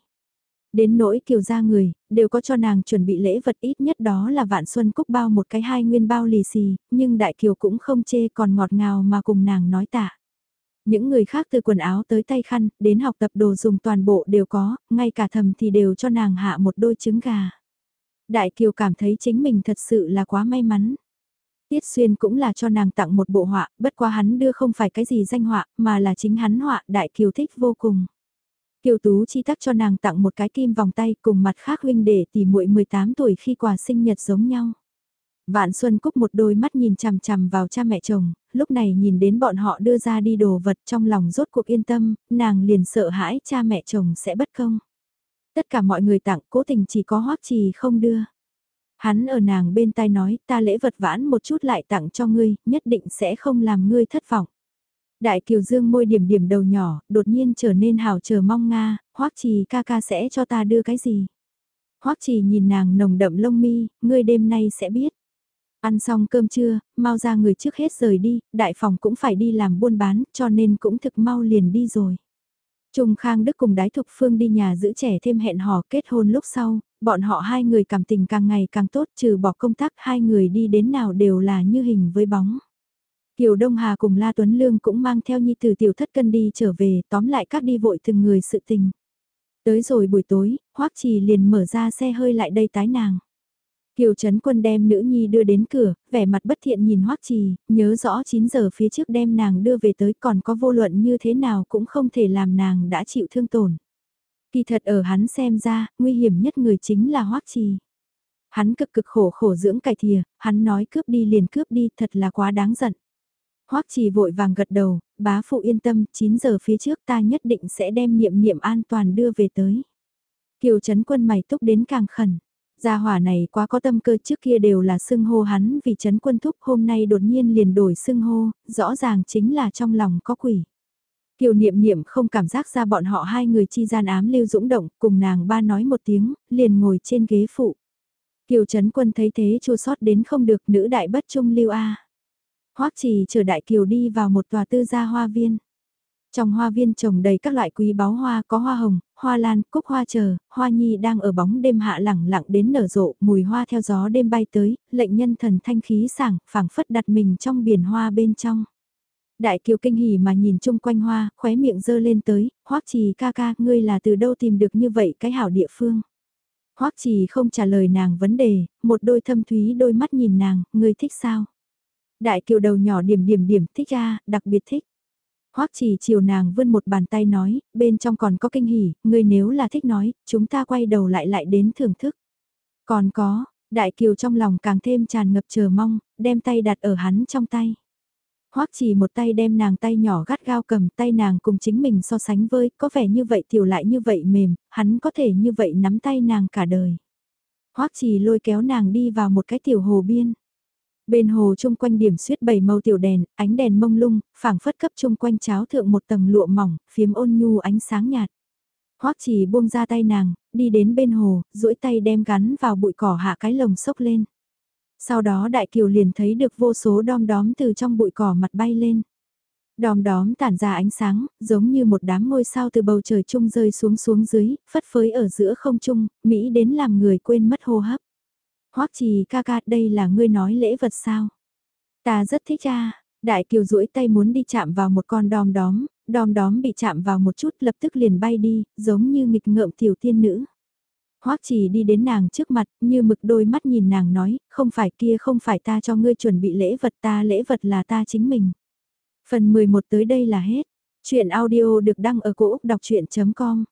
Đến nỗi kiều gia người, đều có cho nàng chuẩn bị lễ vật ít nhất đó là vạn xuân cúc bao một cái hai nguyên bao lì xì, nhưng đại kiều cũng không chê còn ngọt ngào mà cùng nàng nói tạ. Những người khác từ quần áo tới tay khăn, đến học tập đồ dùng toàn bộ đều có, ngay cả thầm thì đều cho nàng hạ một đôi trứng gà. Đại kiều cảm thấy chính mình thật sự là quá may mắn. Tiết Xuyên cũng là cho nàng tặng một bộ họa, bất quá hắn đưa không phải cái gì danh họa, mà là chính hắn họa, Đại Kiều thích vô cùng. Kiều Tú chi tắc cho nàng tặng một cái kim vòng tay cùng mặt khác huynh để tỷ muội 18 tuổi khi quà sinh nhật giống nhau. Vạn Xuân Cúc một đôi mắt nhìn chằm chằm vào cha mẹ chồng, lúc này nhìn đến bọn họ đưa ra đi đồ vật trong lòng rốt cuộc yên tâm, nàng liền sợ hãi cha mẹ chồng sẽ bất công. Tất cả mọi người tặng cố tình chỉ có hoắc trì không đưa. Hắn ở nàng bên tai nói ta lễ vật vãn một chút lại tặng cho ngươi, nhất định sẽ không làm ngươi thất vọng. Đại Kiều Dương môi điểm điểm đầu nhỏ, đột nhiên trở nên hào chờ mong Nga, hoắc trì ca ca sẽ cho ta đưa cái gì. hoắc trì nhìn nàng nồng đậm lông mi, ngươi đêm nay sẽ biết. Ăn xong cơm trưa, mau ra người trước hết rời đi, đại phòng cũng phải đi làm buôn bán, cho nên cũng thực mau liền đi rồi. Trung Khang Đức cùng Đái Thục Phương đi nhà giữ trẻ thêm hẹn hò kết hôn lúc sau, bọn họ hai người cảm tình càng ngày càng tốt trừ bỏ công tác hai người đi đến nào đều là như hình với bóng. Kiều Đông Hà cùng La Tuấn Lương cũng mang theo nhi từ tiểu thất cân đi trở về tóm lại các đi vội từng người sự tình. Tới rồi buổi tối, Hoắc Trì liền mở ra xe hơi lại đây tái nàng. Kiều Trấn Quân đem nữ nhi đưa đến cửa, vẻ mặt bất thiện nhìn Hoắc Trì, nhớ rõ 9 giờ phía trước đem nàng đưa về tới còn có vô luận như thế nào cũng không thể làm nàng đã chịu thương tổn. Kỳ thật ở hắn xem ra, nguy hiểm nhất người chính là Hoắc Trì. Hắn cực cực khổ khổ dưỡng cải thìa, hắn nói cướp đi liền cướp đi, thật là quá đáng giận. Hoắc Trì vội vàng gật đầu, bá phụ yên tâm, 9 giờ phía trước ta nhất định sẽ đem niệm niệm an toàn đưa về tới. Kiều Trấn Quân mày túc đến càng khẩn. Gia hỏa này quá có tâm cơ trước kia đều là xưng hô hắn vì chấn Quân thúc hôm nay đột nhiên liền đổi xưng hô, rõ ràng chính là trong lòng có quỷ. Kiều niệm niệm không cảm giác ra bọn họ hai người chi gian ám lưu dũng động, cùng nàng ba nói một tiếng, liền ngồi trên ghế phụ. Kiều Trấn Quân thấy thế chua sót đến không được nữ đại bất trung lưu a. Hoắc Trì chờ đại kiều đi vào một tòa tư gia hoa viên. Trong hoa viên trồng đầy các loại quý báu hoa có hoa hồng, hoa lan, cúc hoa chờ, hoa nhi đang ở bóng đêm hạ lẳng lặng đến nở rộ, mùi hoa theo gió đêm bay tới, lệnh nhân thần thanh khí sảng, phảng phất đặt mình trong biển hoa bên trong. Đại kiều kinh hỉ mà nhìn chung quanh hoa, khóe miệng dơ lên tới, hoắc trì ca ca, ngươi là từ đâu tìm được như vậy cái hảo địa phương. hoắc trì không trả lời nàng vấn đề, một đôi thâm thúy đôi mắt nhìn nàng, ngươi thích sao? Đại kiều đầu nhỏ điểm điểm điểm thích ra, đặc biệt thích. Hoắc chỉ chiều nàng vươn một bàn tay nói, bên trong còn có kinh hỉ, ngươi nếu là thích nói, chúng ta quay đầu lại lại đến thưởng thức. Còn có, đại kiều trong lòng càng thêm tràn ngập chờ mong, đem tay đặt ở hắn trong tay. Hoắc chỉ một tay đem nàng tay nhỏ gắt gao cầm tay nàng cùng chính mình so sánh với, có vẻ như vậy tiểu lại như vậy mềm, hắn có thể như vậy nắm tay nàng cả đời. Hoắc chỉ lôi kéo nàng đi vào một cái tiểu hồ biên. Bên hồ chung quanh điểm suyết bảy màu tiểu đèn, ánh đèn mông lung, phảng phất cấp chung quanh cháo thượng một tầng lụa mỏng, phiếm ôn nhu ánh sáng nhạt. Hoắc chỉ buông ra tay nàng, đi đến bên hồ, duỗi tay đem gắn vào bụi cỏ hạ cái lồng sốc lên. Sau đó đại kiều liền thấy được vô số đom đóm từ trong bụi cỏ mặt bay lên. Đom đóm tản ra ánh sáng, giống như một đám ngôi sao từ bầu trời chung rơi xuống xuống dưới, phất phới ở giữa không trung, Mỹ đến làm người quên mất hô hấp. Hoắc trì ca ca đây là ngươi nói lễ vật sao? Ta rất thích cha. Đại kiều duỗi tay muốn đi chạm vào một con đom đóm, đom đóm bị chạm vào một chút lập tức liền bay đi, giống như nghịch ngợm tiểu tiên nữ. Hoắc trì đi đến nàng trước mặt, như mực đôi mắt nhìn nàng nói, không phải kia không phải ta cho ngươi chuẩn bị lễ vật ta lễ vật là ta chính mình. Phần 11 tới đây là hết. Chuyện audio được đăng ở cổ Úc đọc chuyện.com